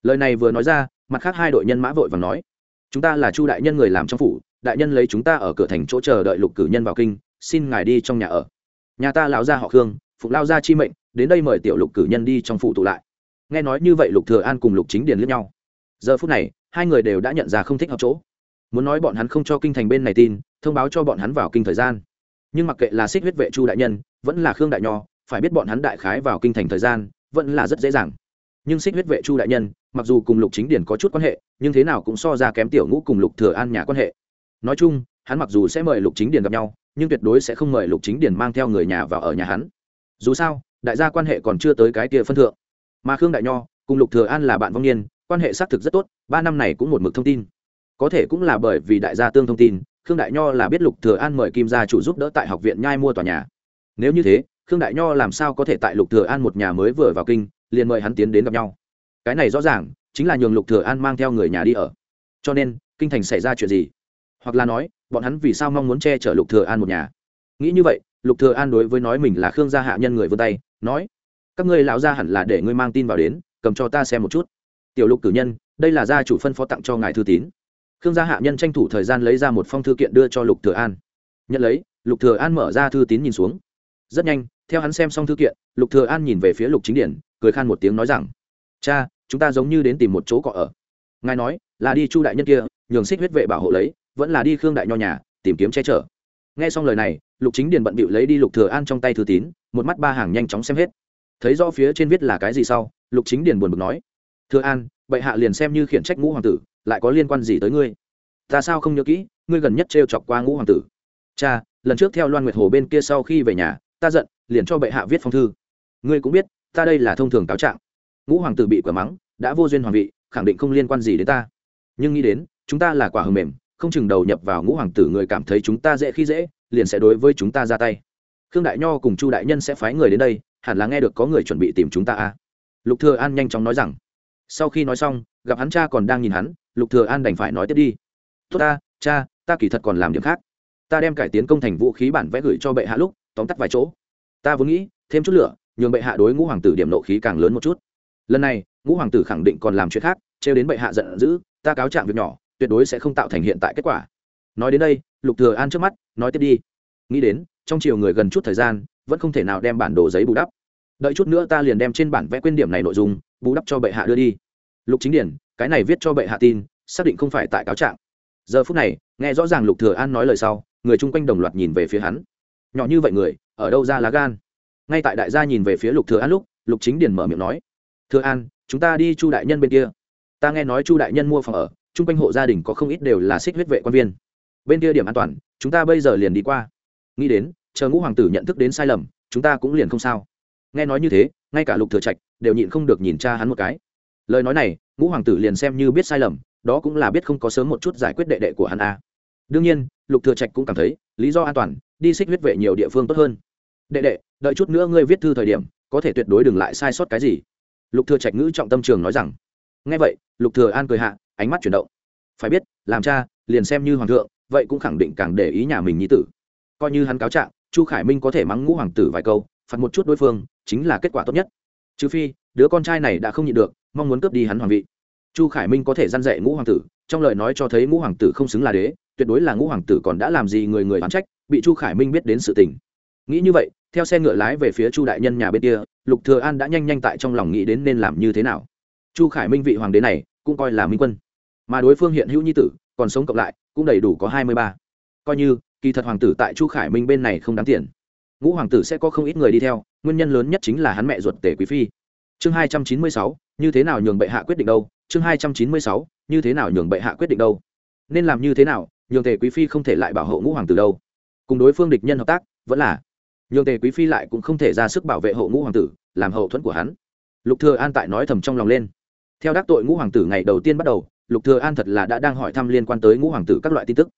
Speaker 1: Lời này vừa nói ra, mặt khác hai đội nhân mã vội vàng nói. Chúng ta là chu đại nhân người làm trong phủ, đại nhân lấy chúng ta ở cửa thành chỗ chờ đợi lục cử nhân vào kinh, xin ngài đi trong nhà ở. Nhà ta lão gia họ khương phục lao gia chi mệnh, đến đây mời tiểu lục cử nhân đi trong phủ tụ lại. Nghe nói như vậy lục thừa an cùng lục chính điền liếc nhau. Giờ phút này, hai người đều đã nhận ra không thích hợp chỗ. Muốn nói bọn hắn không cho kinh thành bên này tin, thông báo cho bọn hắn vào kinh thời gian. Nhưng mặc kệ là xích huyết vệ chu đại nhân, vẫn là khương đại nho, phải biết bọn hắn đại khái vào kinh thành thời gian, vẫn là rất dễ dàng nhưng xích huyết vệ chu đại nhân, mặc dù cùng lục chính điển có chút quan hệ, nhưng thế nào cũng so ra kém tiểu ngũ cùng lục thừa an nhà quan hệ. Nói chung, hắn mặc dù sẽ mời lục chính điển gặp nhau, nhưng tuyệt đối sẽ không mời lục chính điển mang theo người nhà vào ở nhà hắn. Dù sao, đại gia quan hệ còn chưa tới cái kia phân thượng. Mà khương đại nho, cùng lục thừa an là bạn vong niên, quan hệ xác thực rất tốt, ba năm này cũng một mực thông tin. Có thể cũng là bởi vì đại gia tương thông tin, khương đại nho là biết lục thừa an mời kim gia chủ giúp đỡ tại học viện nhai mua tòa nhà. Nếu như thế, khương đại nho làm sao có thể tại lục thừa an một nhà mới vừa vào kinh liền mời hắn tiến đến gặp nhau. Cái này rõ ràng chính là nhường lục thừa an mang theo người nhà đi ở. Cho nên, kinh thành xảy ra chuyện gì? Hoặc là nói, bọn hắn vì sao mong muốn che chở lục thừa an một nhà? Nghĩ như vậy, lục thừa an đối với nói mình là khương gia hạ nhân người vươn tay, nói, các ngươi lão gia hẳn là để ngươi mang tin vào đến, cầm cho ta xem một chút. Tiểu lục cử nhân, đây là gia chủ phân phó tặng cho ngài thư tín. Khương gia hạ nhân tranh thủ thời gian lấy ra một phong thư kiện đưa cho lục thừa an. Nhận lấy, lục thừa an mở ra thư tín nhìn xuống. Rất nhanh, theo hắn xem xong thư kiện, lục thừa an nhìn về phía lục chính điển cười khan một tiếng nói rằng, cha, chúng ta giống như đến tìm một chỗ cọ ở. Ngài nói, là đi chu đại nhân kia, nhường xích huyết vệ bảo hộ lấy, vẫn là đi khương đại nho nhà, tìm kiếm che chở. Nghe xong lời này, lục chính điền bận bịu lấy đi lục thừa an trong tay thư tín, một mắt ba hàng nhanh chóng xem hết. Thấy rõ phía trên viết là cái gì sau, lục chính điền buồn bực nói, thừa an, bệ hạ liền xem như khiển trách ngũ hoàng tử, lại có liên quan gì tới ngươi? Ta sao không nhớ kỹ, ngươi gần nhất treo chọc qua ngũ hoàng tử. Cha, lần trước theo loan nguyệt hồ bên kia sau khi về nhà, ta giận, liền cho bệ hạ viết phong thư. Ngươi cũng biết ta đây là thông thường cáo trạng. Ngũ hoàng tử bị quả mắng, đã vô duyên hoàng vị, khẳng định không liên quan gì đến ta. Nhưng nghĩ đến, chúng ta là quả hầm mềm, không chừng đầu nhập vào ngũ hoàng tử người cảm thấy chúng ta dễ khi dễ, liền sẽ đối với chúng ta ra tay. Khương đại nho cùng chu đại nhân sẽ phái người đến đây, hẳn là nghe được có người chuẩn bị tìm chúng ta à lục thừa an nhanh chóng nói rằng. Sau khi nói xong, gặp hắn cha còn đang nhìn hắn, lục thừa an đành phải nói tiếp đi. Tốt ta, cha, ta kỳ thật còn làm điểm khác. Ta đem cải tiến công thành vũ khí bản vẽ gửi cho bệ hạ lúc, tóm tắt vài chỗ. Ta vốn nghĩ, thêm chút lửa nhường bệ hạ đối ngũ hoàng tử điểm nộ khí càng lớn một chút. Lần này, ngũ hoàng tử khẳng định còn làm chuyện khác, trêu đến bệ hạ giận dữ, ta cáo trạng việc nhỏ, tuyệt đối sẽ không tạo thành hiện tại kết quả. Nói đến đây, lục thừa an trước mắt, nói tiếp đi. Nghĩ đến, trong chiều người gần chút thời gian, vẫn không thể nào đem bản đồ giấy bù đắp. Đợi chút nữa ta liền đem trên bản vẽ quyên điểm này nội dung, bù đắp cho bệ hạ đưa đi. Lục chính điển, cái này viết cho bệ hạ tin, xác định không phải tại cáo trạng. Giờ phút này, nghe rõ ràng lục thừa an nói lời sau, người chung quanh đồng loạt nhìn về phía hắn. Nhỏ như vậy người, ở đâu ra lá gan? Ngay tại đại gia nhìn về phía lục thừa an lúc, lục chính điền mở miệng nói, thừa an, chúng ta đi chu đại nhân bên kia. Ta nghe nói chu đại nhân mua phòng ở, chung quanh hộ gia đình có không ít đều là xích huyết vệ quan viên. Bên kia điểm an toàn, chúng ta bây giờ liền đi qua. Nghĩ đến, chờ ngũ hoàng tử nhận thức đến sai lầm, chúng ta cũng liền không sao. Nghe nói như thế, ngay cả lục thừa trạch đều nhịn không được nhìn cha hắn một cái. Lời nói này, ngũ hoàng tử liền xem như biết sai lầm, đó cũng là biết không có sớm một chút giải quyết đệ đệ của hắn a. Đương nhiên, lục thừa trạch cũng cảm thấy, lý do an toàn, đi xích huyết vệ nhiều địa phương tốt hơn đệ đệ, đợi chút nữa ngươi viết thư thời điểm, có thể tuyệt đối đừng lại sai sót cái gì. Lục thừa trạch ngữ trọng tâm trường nói rằng. Nghe vậy, lục thừa an cười hạ, ánh mắt chuyển động. Phải biết, làm cha, liền xem như hoàng thượng, vậy cũng khẳng định càng để ý nhà mình nhi tử. Coi như hắn cáo trạng, chu khải minh có thể mắng ngũ hoàng tử vài câu, phạt một chút đối phương, chính là kết quả tốt nhất. Trừ phi, đứa con trai này đã không nhịn được, mong muốn cướp đi hắn hoàng vị. Chu khải minh có thể dăn dạy ngũ hoàng tử, trong lời nói cho thấy ngũ hoàng tử không xứng là đế, tuyệt đối là ngũ hoàng tử còn đã làm gì người người oán trách, bị chu khải minh biết đến sự tình. Nghĩ như vậy theo xe ngựa lái về phía chu đại nhân nhà bên kia, lục thừa an đã nhanh nhanh tại trong lòng nghĩ đến nên làm như thế nào. Chu khải minh vị hoàng đế này cũng coi là minh quân. Mà đối phương hiện hữu nhi tử, còn sống cộng lại, cũng đầy đủ có hai mươi ba. Coi như, kỳ thật hoàng tử tại chu khải minh bên này không đáng tiền. Ngũ hoàng tử sẽ có không ít người đi theo, nguyên nhân lớn nhất chính là hắn mẹ ruột tể quý phi. Chương hai trăm chín mươi sáu, như thế nào nhường bệ hạ quyết định đâu? Chương hai trăm chín mươi sáu, như thế nào nhường bệ hạ quyết định đâu? Nên làm như thế nào, nhường tề quý phi không thể lại bảo hộ ngũ hoàng tử đâu. Cùng đối phương địch nhân hợp tác, vẫn là nhường tề quý phi lại cũng không thể ra sức bảo vệ hộ ngũ hoàng tử, làm hậu thuẫn của hắn. Lục thừa an tại nói thầm trong lòng lên. Theo đắc tội ngũ hoàng tử ngày đầu tiên bắt đầu, lục thừa an thật là đã đang hỏi thăm liên quan tới ngũ hoàng tử các loại tin tức.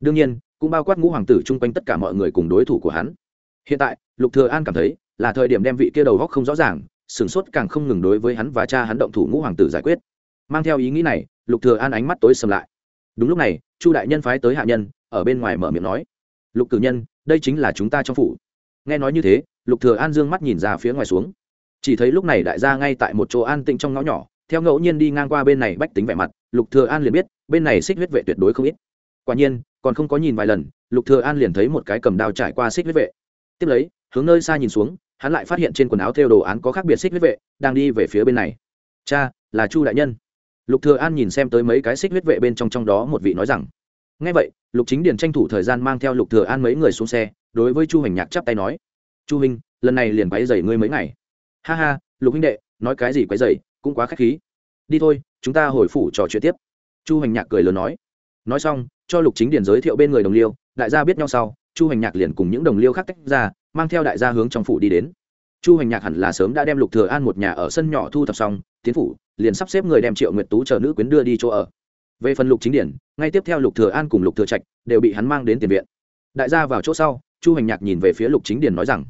Speaker 1: Đương nhiên, cũng bao quát ngũ hoàng tử chung quanh tất cả mọi người cùng đối thủ của hắn. Hiện tại, lục thừa an cảm thấy, là thời điểm đem vị kia đầu góc không rõ ràng, sửng sốt càng không ngừng đối với hắn và cha hắn động thủ ngũ hoàng tử giải quyết. Mang theo ý nghĩ này, lục thừa an ánh mắt tối sầm lại. Đúng lúc này, chu đại nhân phái tới hạ nhân, ở bên ngoài mở miệng nói. Lục cử nhân, đây chính là chúng ta trong phủ nghe nói như thế, lục thừa an dương mắt nhìn ra phía ngoài xuống. Chỉ thấy lúc này đại gia ngay tại một chỗ an tĩnh trong ngõ nhỏ, theo ngẫu nhiên đi ngang qua bên này bách tính vẻ mặt, lục thừa an liền biết, bên này xích huyết vệ tuyệt đối không ít. Quả nhiên, còn không có nhìn vài lần, lục thừa an liền thấy một cái cầm đao trải qua xích huyết vệ. Tiếp lấy, hướng nơi xa nhìn xuống, hắn lại phát hiện trên quần áo theo đồ án có khác biệt xích huyết vệ, đang đi về phía bên này. Cha, là chu đại nhân. Lục thừa an nhìn xem tới mấy cái xích huyết vệ bên trong trong đó một vị nói rằng. Nghe vậy, lục chính điền tranh thủ thời gian mang theo lục thừa an mấy người xuống xe đối với chu hành nhạc chắp tay nói, chu huynh, lần này liền quái dày ngươi mấy ngày. Ha ha, lục huynh đệ, nói cái gì quái dày cũng quá khách khí. Đi thôi, chúng ta hồi phủ trò chuyện tiếp. Chu hành nhạc cười lớn nói. Nói xong, cho lục chính điền giới thiệu bên người đồng liêu, đại gia biết nhau sau, chu hành nhạc liền cùng những đồng liêu khác tách ra, mang theo đại gia hướng trong phủ đi đến. Chu hành nhạc hẳn là sớm đã đem lục thừa an một nhà ở sân nhỏ thu thập xong, tiến phủ, liền sắp xếp người đem triệu nguyệt tú chờ nữ quyến đưa đi chỗ ở. Về phần lục chính điển ngay tiếp theo lục thừa an cùng lục thừa trạch đều bị hắn mang đến tiền viện. Đại gia vào chỗ sau chu hành nhạc nhìn về phía lục chính Điền nói rằng,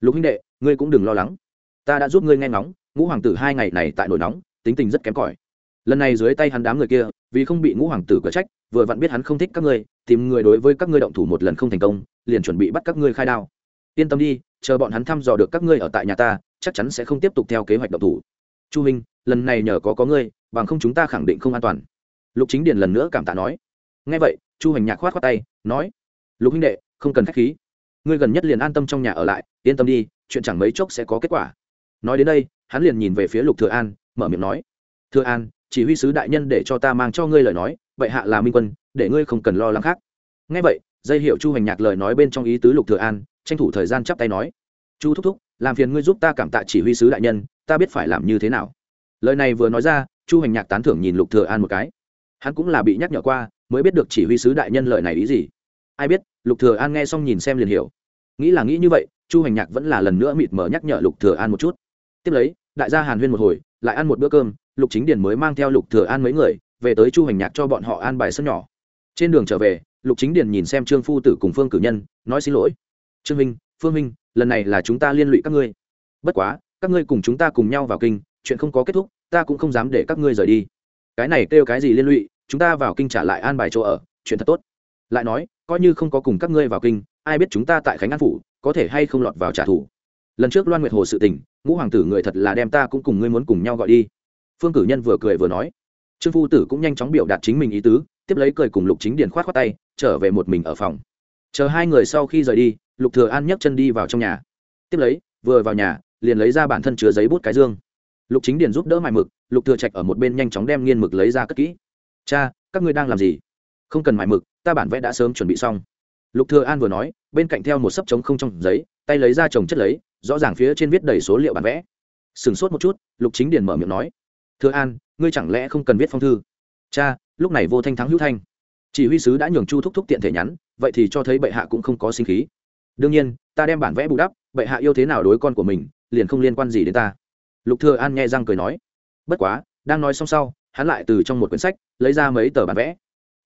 Speaker 1: lục huynh đệ, ngươi cũng đừng lo lắng. Ta đã giúp ngươi nghe ngóng, ngũ hoàng tử hai ngày này tại nổi nóng, tính tình rất kém cỏi. Lần này dưới tay hắn đám người kia, vì không bị ngũ hoàng tử cở trách, vừa vặn biết hắn không thích các ngươi, tìm người đối với các ngươi động thủ một lần không thành công, liền chuẩn bị bắt các ngươi khai đao. Yên tâm đi, chờ bọn hắn thăm dò được các ngươi ở tại nhà ta, chắc chắn sẽ không tiếp tục theo kế hoạch động thủ. Chu hình lần này nhờ có có ngươi, bằng không chúng ta khẳng định không an toàn. Lục chính điền lần nữa cảm tạ nói. Ngay vậy, chu hành nhạc khoát khoát tay, nói, lục huynh đệ, không cần k h á c h khí ngươi gần nhất liền an tâm trong nhà ở lại, yên tâm đi, chuyện chẳng mấy chốc sẽ có kết quả. Nói đến đây, hắn liền nhìn về phía lục thừa an, mở miệng nói, thừa an, chỉ huy sứ đại nhân để cho ta mang cho ngươi lời nói vậy hạ là minh quân, để ngươi không cần lo lắng khác. Nghe vậy, dây hiệu chu hành nhạc lời nói bên trong ý tứ lục thừa an, tranh thủ thời gian chắp tay nói, chu thúc thúc, làm phiền ngươi giúp ta cảm tạ chỉ huy sứ đại nhân, ta biết phải làm như thế nào. Lời này vừa nói ra, chu hành nhạc tán thưởng nhìn lục thừa an một cái. Hắn cũng là bị nhắc nhở qua, mới biết được chỉ huy sứ đại nhân lời này ý gì ai biết, lục thừa an nghe xong nhìn xem liền hiểu. Nghĩ là nghĩ như vậy, chu hành nhạc vẫn là lần nữa mịt mờ nhắc nhở lục thừa an một chút. Tiếp lấy, đại gia hàn huyên một hồi, lại ăn một bữa cơm, lục chính điền mới mang theo lục thừa an mấy người, về tới chu hành nhạc cho bọn họ an bài sân nhỏ. Trên đường trở về, lục chính điền nhìn xem trương phu tử cùng phương cử nhân, nói xin lỗi. Trương minh, phương minh, lần này là chúng ta liên lụy các ngươi. Bất quá, các ngươi cùng chúng ta cùng nhau vào kinh, chuyện không có kết thúc, ta cũng không dám để các ngươi rời đi. Cái này kêu cái gì liên lụy, chúng ta vào kinh trả lại an bài chỗ ở, chuyện thật tốt. Lại nói coi như không có cùng các ngươi vào kinh, ai biết chúng ta tại khánh an phủ có thể hay không lọt vào trả thù. Lần trước loan nguyệt hồ sự tình, ngũ hoàng tử người thật là đem ta cũng cùng ngươi muốn cùng nhau gọi đi. Phương cử nhân vừa cười vừa nói. Trương phu tử cũng nhanh chóng biểu đạt chính mình ý tứ, tiếp lấy cười cùng lục chính điền khoát khoát tay, trở về một mình ở phòng. Chờ hai người sau khi rời đi, lục thừa an nhấc chân đi vào trong nhà. Tiếp lấy, vừa vào nhà, liền lấy ra bản thân chứa giấy bút cái dương. Lục chính điền giúp đỡ mài mực, lục thừa trạch ở một bên nhanh chóng đem nghiên mực lấy ra cất kỹ. Cha, các ngươi đang làm gì? Không cần mài mực ta bản vẽ đã sớm chuẩn bị xong. Lục thừa an vừa nói, bên cạnh theo một sấp trống không trong giấy, tay lấy ra chồng chất lấy, rõ ràng phía trên viết đầy số liệu bản vẽ. Sừng sốt một chút, lục chính điền mở miệng nói, thừa an, ngươi chẳng lẽ không cần viết phong thư? Cha, lúc này vô thanh thắng hữu thanh. Chỉ huy sứ đã nhường chu thúc thúc tiện thể nhắn, vậy thì cho thấy bệ hạ cũng không có sinh khí. Đương nhiên, ta đem bản vẽ bù đắp, bệ hạ yêu thế nào đối con của mình, liền không liên quan gì đến ta. Lục thừa an nghe răng cười nói, bất quá, đang nói xong sau, hắn lại từ trong một quyển sách, lấy ra mấy tờ bản vẽ.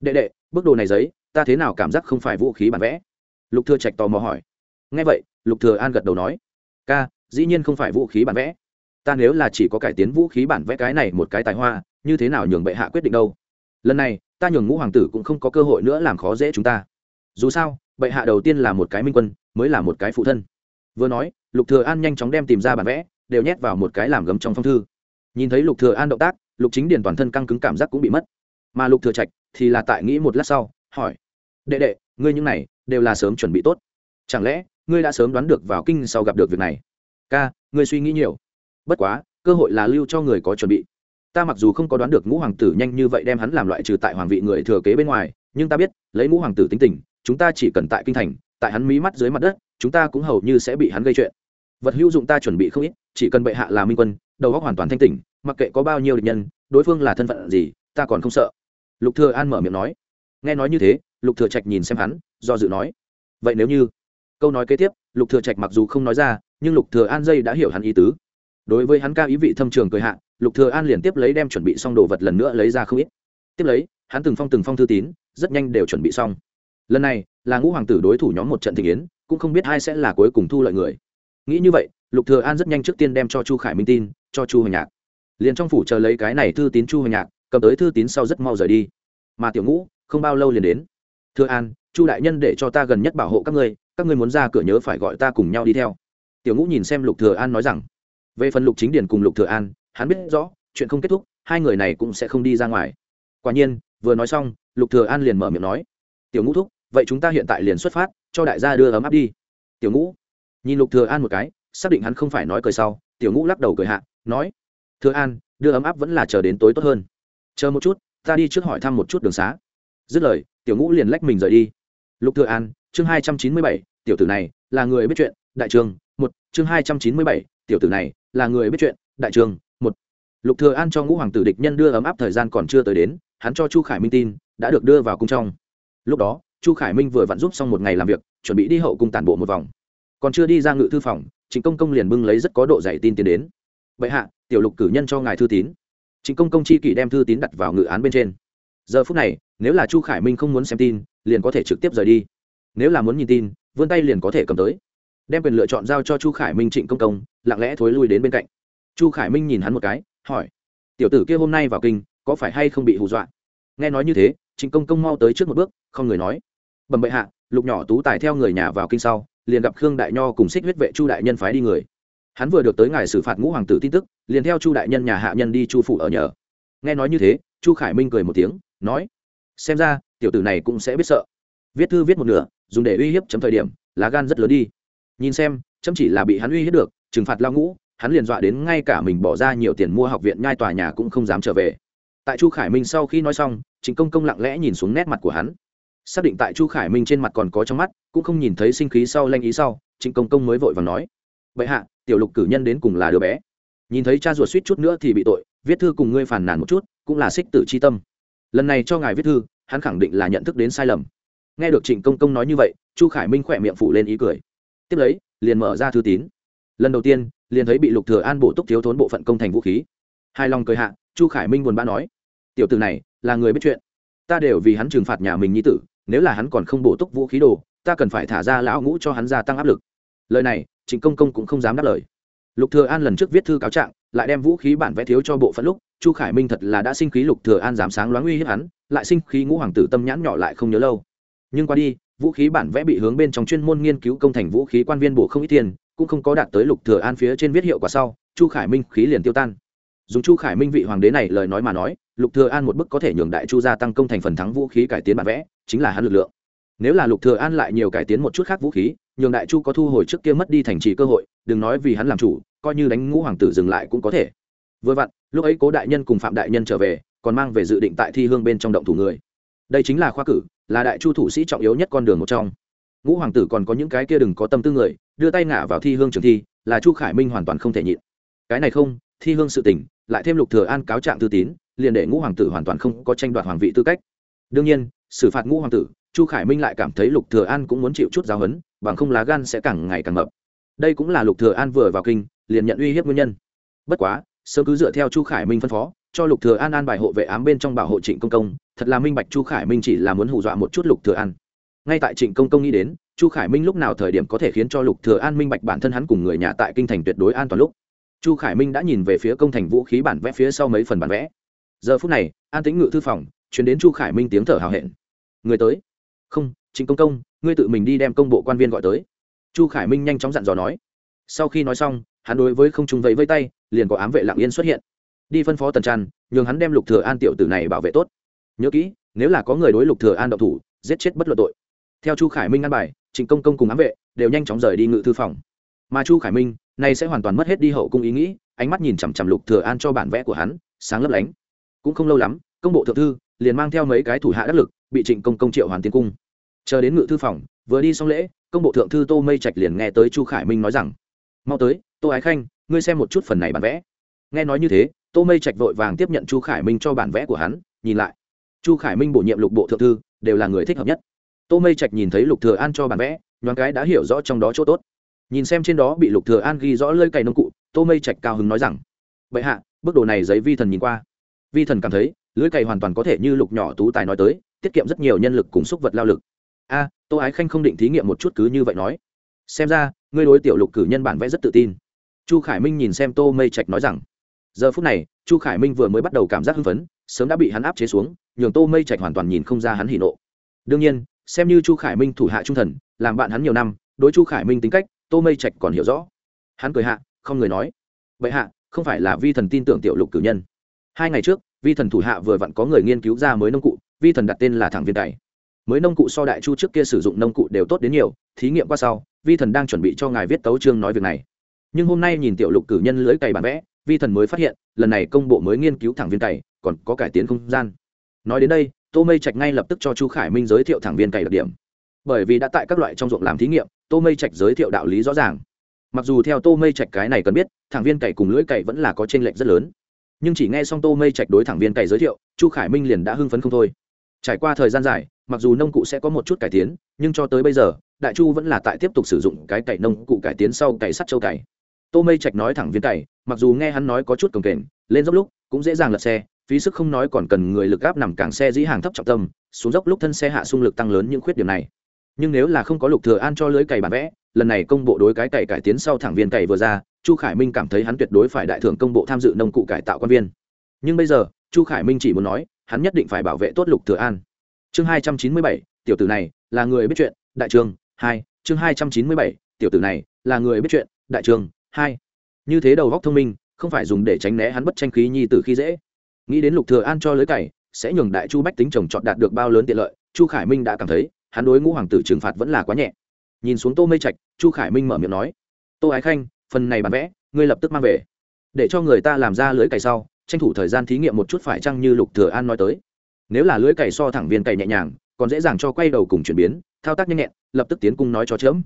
Speaker 1: Đệ đệ bức đồ này giấy, ta thế nào cảm giác không phải vũ khí bản vẽ? Lục thừa trạch tò mò hỏi. Nghe vậy, lục thừa an gật đầu nói. Ca, dĩ nhiên không phải vũ khí bản vẽ. Ta nếu là chỉ có cải tiến vũ khí bản vẽ cái này một cái tài hoa, như thế nào nhường bệ hạ quyết định đâu? Lần này, ta nhường ngũ hoàng tử cũng không có cơ hội nữa làm khó dễ chúng ta. Dù sao, bệ hạ đầu tiên là một cái minh quân, mới là một cái phụ thân. Vừa nói, lục thừa an nhanh chóng đem tìm ra bản vẽ, đều nhét vào một cái làm gấm trong phong thư. Nhìn thấy lục thừa an động tác, lục chính điền toàn thân căng cứng cảm giác cũng bị mất. Mà lục thừa trạch thì là tại nghĩ một lát sau, hỏi, đệ đệ, ngươi những này đều là sớm chuẩn bị tốt. Chẳng lẽ ngươi đã sớm đoán được vào kinh sau gặp được việc này? Ca, ngươi suy nghĩ nhiều. Bất quá, cơ hội là lưu cho người có chuẩn bị. Ta mặc dù không có đoán được ngũ hoàng tử nhanh như vậy đem hắn làm loại trừ tại hoàng vị người thừa kế bên ngoài, nhưng ta biết, lấy ngũ hoàng tử tính tình, chúng ta chỉ cần tại kinh thành, tại hắn mí mắt dưới mặt đất, chúng ta cũng hầu như sẽ bị hắn gây chuyện. Vật hữu dụng ta chuẩn bị không ít, chỉ cần bệ hạ là minh quân, đầu óc hoàn toàn thanh tỉnh, mặc kệ có bao nhiêu địch nhân, đối phương là thân phận gì, ta còn không sợ lục thừa an mở miệng nói. Nghe nói như thế, lục thừa trạch nhìn xem hắn, do dự nói. Vậy nếu như, câu nói kế tiếp, lục thừa trạch mặc dù không nói ra, nhưng lục thừa an dây đã hiểu hắn ý tứ. Đối với hắn ca ý vị thâm trường cười hạ, lục thừa an liền tiếp lấy đem chuẩn bị xong đồ vật lần nữa lấy ra không ít. Tiếp lấy, hắn từng phong từng phong thư tín, rất nhanh đều chuẩn bị xong. Lần này, là ngũ hoàng tử đối thủ nhóm một trận thịnh yến, cũng không biết ai sẽ là cuối cùng thu lợi người. Nghĩ như vậy, lục thừa an rất nhanh trước tiên đem cho chu khải minh tin, cho chu hoành nhạc. Liền trong phủ chờ lấy cái này thư tín chu hoành nhạc cầm tới thư tín sau rất mau rời đi. Mà tiểu ngũ, không bao lâu liền đến. Thưa an, chu đại nhân để cho ta gần nhất bảo hộ các ngươi các ngươi muốn ra cửa nhớ phải gọi ta cùng nhau đi theo. Tiểu ngũ nhìn xem lục thừa an nói rằng, về phần lục chính điển cùng lục thừa an, hắn biết rõ, chuyện không kết thúc, hai người này cũng sẽ không đi ra ngoài. Quả nhiên, vừa nói xong, lục thừa an liền mở miệng nói, tiểu ngũ thúc, vậy chúng ta hiện tại liền xuất phát, cho đại gia đưa ấm áp đi. Tiểu ngũ nhìn lục thừa an một cái, xác định hắn không phải nói cười sau, tiểu ngũ lắc đầu cười hạ, nói, thừa an, đưa ấm áp vẫn là chờ đến tối tốt hơn chờ một chút, ta đi trước hỏi thăm một chút đường xá. Dứt lời, tiểu ngũ liền lách mình rời đi. Lục thừa an, chương hai trăm chín mươi bảy, tiểu tử này là người biết chuyện, đại trường, một, chương hai trăm chín mươi bảy, tiểu tử này là người biết chuyện, đại trường, một. Lục thừa an cho ngũ hoàng tử địch nhân đưa ấm áp thời gian còn chưa tới đến, hắn cho chu khải minh tin, đã được đưa vào cung trong. Lúc đó, chu khải minh vừa vặn giúp xong một ngày làm việc, chuẩn bị đi hậu cung tản bộ một vòng. Còn chưa đi ra ngự thư phòng, trịnh công công liền bưng lấy rất có độ dày tin tiến đến. Vậy hạ, tiểu lục cử nhân cho ngài thư tín trịnh công công chi kỷ đem thư tín đặt vào ngự án bên trên. Giờ phút này, nếu là chu khải minh không muốn xem tin, liền có thể trực tiếp rời đi. Nếu là muốn nhìn tin, vươn tay liền có thể cầm tới. Đem quyền lựa chọn giao cho chu khải minh trịnh công công, lặng lẽ thối lui đến bên cạnh. Chu khải minh nhìn hắn một cái, hỏi, tiểu tử kia hôm nay vào kinh, có phải hay không bị hù dọa? Nghe nói như thế, trịnh công công mau tới trước một bước, không người nói, bẩm bệ hạ, lục nhỏ tú tài theo người nhà vào kinh sau, liền gặp khương đại nho cùng xích huyết vệ chu đại nhân phái đi người hắn vừa được tới ngài xử phạt ngũ hoàng tử tin tức, liền theo chu đại nhân nhà hạ nhân đi chu phủ ở nhờ. Nghe nói như thế, chu khải minh cười một tiếng, nói, xem ra, tiểu tử này cũng sẽ biết sợ. Viết thư viết một nửa, dùng để uy hiếp chấm thời điểm, lá gan rất lớn đi. Nhìn xem, chấm chỉ là bị hắn uy hiếp được, trừng phạt lao ngũ, hắn liền dọa đến ngay cả mình bỏ ra nhiều tiền mua học viện nhai tòa nhà cũng không dám trở về. Tại chu khải minh sau khi nói xong chính công công lặng lẽ nhìn xuống nét mặt của hắn. Xác định tại chu khải minh trên mặt còn có trong mắt, cũng không nhìn thấy sinh khí sau lanh ý sau chính công công mới vội và nói vậy hạ tiểu lục cử nhân đến cùng là đứa bé. Nhìn thấy cha ruột suýt chút nữa thì bị tội, viết thư cùng ngươi phàn nàn một chút, cũng là xích tử c h i tâm. Lần này cho ngài viết thư, hắn khẳng định là nhận thức đến sai lầm. Nghe được trịnh công công nói như vậy, chu khải minh khỏe miệng phủ lên ý cười. Tiếp lấy, liền mở ra thư tín. Lần đầu tiên, liền thấy bị lục thừa an bổ túc thiếu thốn bộ phận công thành vũ khí. Hai lòng cười hạ, chu khải minh buồn bã nói, tiểu tử này, là người biết chuyện. Ta đều vì hắn trừng phạt nhà mình nhi tử, nếu là hắn còn không bổ túc vũ khí đồ, ta cần phải thả ra lão ngũ cho hắn gia tăng áp lực. Lời này trịnh công công cũng không dám đáp lời. Lục thừa an lần trước viết thư cáo trạng, lại đem vũ khí bản vẽ thiếu cho bộ phận lúc, chu khải minh thật là đã sinh khí lục thừa an dám sáng loáng uy hiếp hắn, lại sinh khí ngũ hoàng tử tâm nhãn nhỏ lại không nhớ lâu. Nhưng qua đi, vũ khí bản vẽ bị hướng bên trong chuyên môn nghiên cứu công thành vũ khí quan viên bổ không ít tiền, cũng không có đạt tới lục thừa an phía trên viết hiệu quả sau, chu khải minh khí liền tiêu tan. Dùng chu khải minh vị hoàng đế này lời nói mà nói, lục thừa an một bức có thể nhường đại chu gia tăng công thành phần thắng vũ khí cải tiến bản vẽ, chính là hắn lực lượng nếu là lục thừa an lại nhiều cải tiến một chút khác vũ khí, nhường đại chu có thu hồi trước kia mất đi thành trì cơ hội, đừng nói vì hắn làm chủ, coi như đánh ngũ hoàng tử dừng lại cũng có thể. Vừa vặn, lúc ấy cố đại nhân cùng phạm đại nhân trở về, còn mang về dự định tại thi hương bên trong động thủ người. Đây chính là khoa cử, là đại chu thủ sĩ trọng yếu nhất con đường một trong. Ngũ hoàng tử còn có những cái kia đừng có tâm tư người, đưa tay ngả vào thi hương trường thi, là chu khải minh hoàn toàn không thể nhịn. Cái này không, thi hương sự tình, lại thêm lục thừa an cáo trạng thư tín, liền để ngũ hoàng tử hoàn toàn không có tranh đoạt hoàng vị tư cách. Đương nhiên, xử phạt ngũ hoàng tử chu khải minh lại cảm thấy lục thừa an cũng muốn chịu chút giáo huấn bằng không lá gan sẽ càng ngày càng mập. Đây cũng là lục thừa an vừa vào kinh, liền nhận uy hiếp nguyên nhân. Bất quá, sớm cứ dựa theo chu khải minh phân phó, cho lục thừa an an bài hộ vệ ám bên trong bảo hộ trịnh công công, thật là minh bạch chu khải minh chỉ là muốn hù dọa một chút lục thừa an. Ngay tại trịnh công công nghĩ đến, chu khải minh lúc nào thời điểm có thể khiến cho lục thừa an minh bạch bản thân hắn cùng người nhà tại kinh thành tuyệt đối an toàn lúc. Chu khải minh đã nhìn về phía công thành vũ khí bản vẽ phía sau mấy phần bản vẽ. Giờ phút này, an tĩnh ngự thư phòng, truyền đến chu khải minh tiếng thở hào hẹn. Người tới không, trịnh công công, ngươi tự mình đi đem công bộ quan viên gọi tới. Chu khải minh nhanh chóng dặn dò nói. Sau khi nói xong, hắn đối với không trung vẫy vây tay, liền có ám vệ Lạng yên xuất hiện. Đi phân phó tần trăn, nhường hắn đem lục thừa an tiểu tử này bảo vệ tốt. Nhớ kỹ, nếu là có người đối lục thừa an động thủ, giết chết bất luận tội. Theo chu khải minh ngăn bài, trịnh công công cùng ám vệ đều nhanh chóng rời đi ngự thư phòng. Mà chu khải minh, nay sẽ hoàn toàn mất hết đi hậu cung ý nghĩ, ánh mắt nhìn chằm chằm lục thừa an cho bản vẽ của hắn, sáng lấp lánh. Cũng không lâu lắm, công bộ thượng thư liền mang theo mấy cái thủ hạ đắc lực, bị trịnh công công triệu hoàn tiến cung chờ đến ngự thư phòng, vừa đi xong lễ, công bộ thượng thư tô mây trạch liền nghe tới chu khải minh nói rằng, mau tới, tô ái khanh, ngươi xem một chút phần này bản vẽ. Nghe nói như thế, tô mây trạch vội vàng tiếp nhận chu khải minh cho bản vẽ của hắn, nhìn lại. Chu khải minh bổ nhiệm lục bộ thượng thư, đều là người thích hợp nhất. Tô mây trạch nhìn thấy lục thừa an cho bản vẽ, nhoáng cái đã hiểu rõ trong đó chỗ tốt. Nhìn xem trên đó bị lục thừa an ghi rõ lơi cày nông cụ, tô mây trạch cao hứng nói rằng, bệ hạ, bức đồ này giấy vi thần nhìn qua. Vi thần cảm thấy lưới cày hoàn toàn có thể như lục nhỏ tú tài nói tới, tiết kiệm rất nhiều nhân lực cùng xúc vật lao lực a, tô ái khanh không định thí nghiệm một chút cứ như vậy nói. Xem ra, ngươi đối tiểu lục cử nhân bản vẽ rất tự tin. Chu khải minh nhìn xem tô mây trạch nói rằng, giờ phút này, chu khải minh vừa mới bắt đầu cảm giác hưng phấn, sớm đã bị hắn áp chế xuống, nhường tô mây trạch hoàn toàn nhìn không ra hắn hỉ nộ. Đương nhiên, xem như chu khải minh thủ hạ trung thần, làm bạn hắn nhiều năm, đối chu khải minh tính cách, tô mây trạch còn hiểu rõ. Hắn cười hạ, không người nói. Vậy hạ, không phải là vi thần tin tưởng tiểu lục cử nhân. Hai ngày trước, vi thần thủ hạ vừa vặn có người nghiên cứu ra mới nông cụ, vi thần đặt tên là thẳng viên cày mới nông cụ so đại chu trước kia sử dụng nông cụ đều tốt đến nhiều, thí nghiệm qua sau, vi thần đang chuẩn bị cho ngài viết tấu chương nói việc này. Nhưng hôm nay nhìn tiểu lục cử nhân lưới cày bản vẽ, vi thần mới phát hiện, lần này công bộ mới nghiên cứu thẳng viên cày, còn có cải tiến không gian. Nói đến đây, tô mây trạch ngay lập tức cho chu khải minh giới thiệu thẳng viên cày đặc điểm. Bởi vì đã tại các loại trong ruộng làm thí nghiệm, tô mây trạch giới thiệu đạo lý rõ ràng. Mặc dù theo tô mây trạch cái này cần biết, thẳng viên cày cùng lưỡi cày vẫn là có t r ê n lệch rất lớn. Nhưng chỉ nghe xong tô mây trạch đối thẳng viên cày giới thiệu, chu khải minh liền đã hưng phấn không thôi. Trải qua thời gian dài mặc dù nông cụ sẽ có một chút cải tiến, nhưng cho tới bây giờ, đại chu vẫn là tại tiếp tục sử dụng cái cày nông cụ cải tiến sau cày sắt châu cày tô mây trạch nói thẳng viên cày mặc dù nghe hắn nói có chút cồng kềnh, lên dốc lúc cũng dễ dàng lật xe, phí sức không nói còn cần người lực gáp nằm càng xe dĩ hàng thấp trọng tâm, xuống dốc lúc thân xe hạ xung lực tăng lớn những khuyết điểm này. Nhưng nếu là không có lục thừa an cho lưới cày bản vẽ, lần này công bộ đối cái cày cải tiến sau thẳng viên cày vừa ra, chu khải minh cảm thấy hắn tuyệt đối phải đại thưởng công bộ tham dự nông cụ cải tạo quan viên. Nhưng bây giờ, chu khải minh chỉ muốn nói, hắn nhất định phải bảo vệ tốt lục thừa an chương hai trăm chín mươi bảy, tiểu tử này là người biết chuyện, đại trường, hai, chương hai trăm chín mươi bảy, tiểu tử này là người biết chuyện, đại trường, hai. Như thế đầu góc thông minh, không phải dùng để tránh né hắn bất tranh khí nhi tử khi dễ. Nghĩ đến lục thừa an cho lưới cày, sẽ nhường đại chu bách tính chồng chọn đạt được bao lớn tiện lợi, chu khải minh đã cảm thấy, hắn đối ngũ hoàng tử trừng phạt vẫn là quá nhẹ. Nhìn xuống tô mây trạch, chu khải minh mở miệng nói, tô ái khanh, phần này bản vẽ, ngươi lập tức mang về. Để cho người ta làm ra lưới cày sau, tranh thủ thời gian thí nghiệm một chút phải chăng như lục thừa an nói tới nếu là lưới cày so thẳng viên cày nhẹ nhàng, còn dễ dàng cho quay đầu cùng chuyển biến, thao tác nhanh nhẹn, lập tức tiến cung nói cho chớm.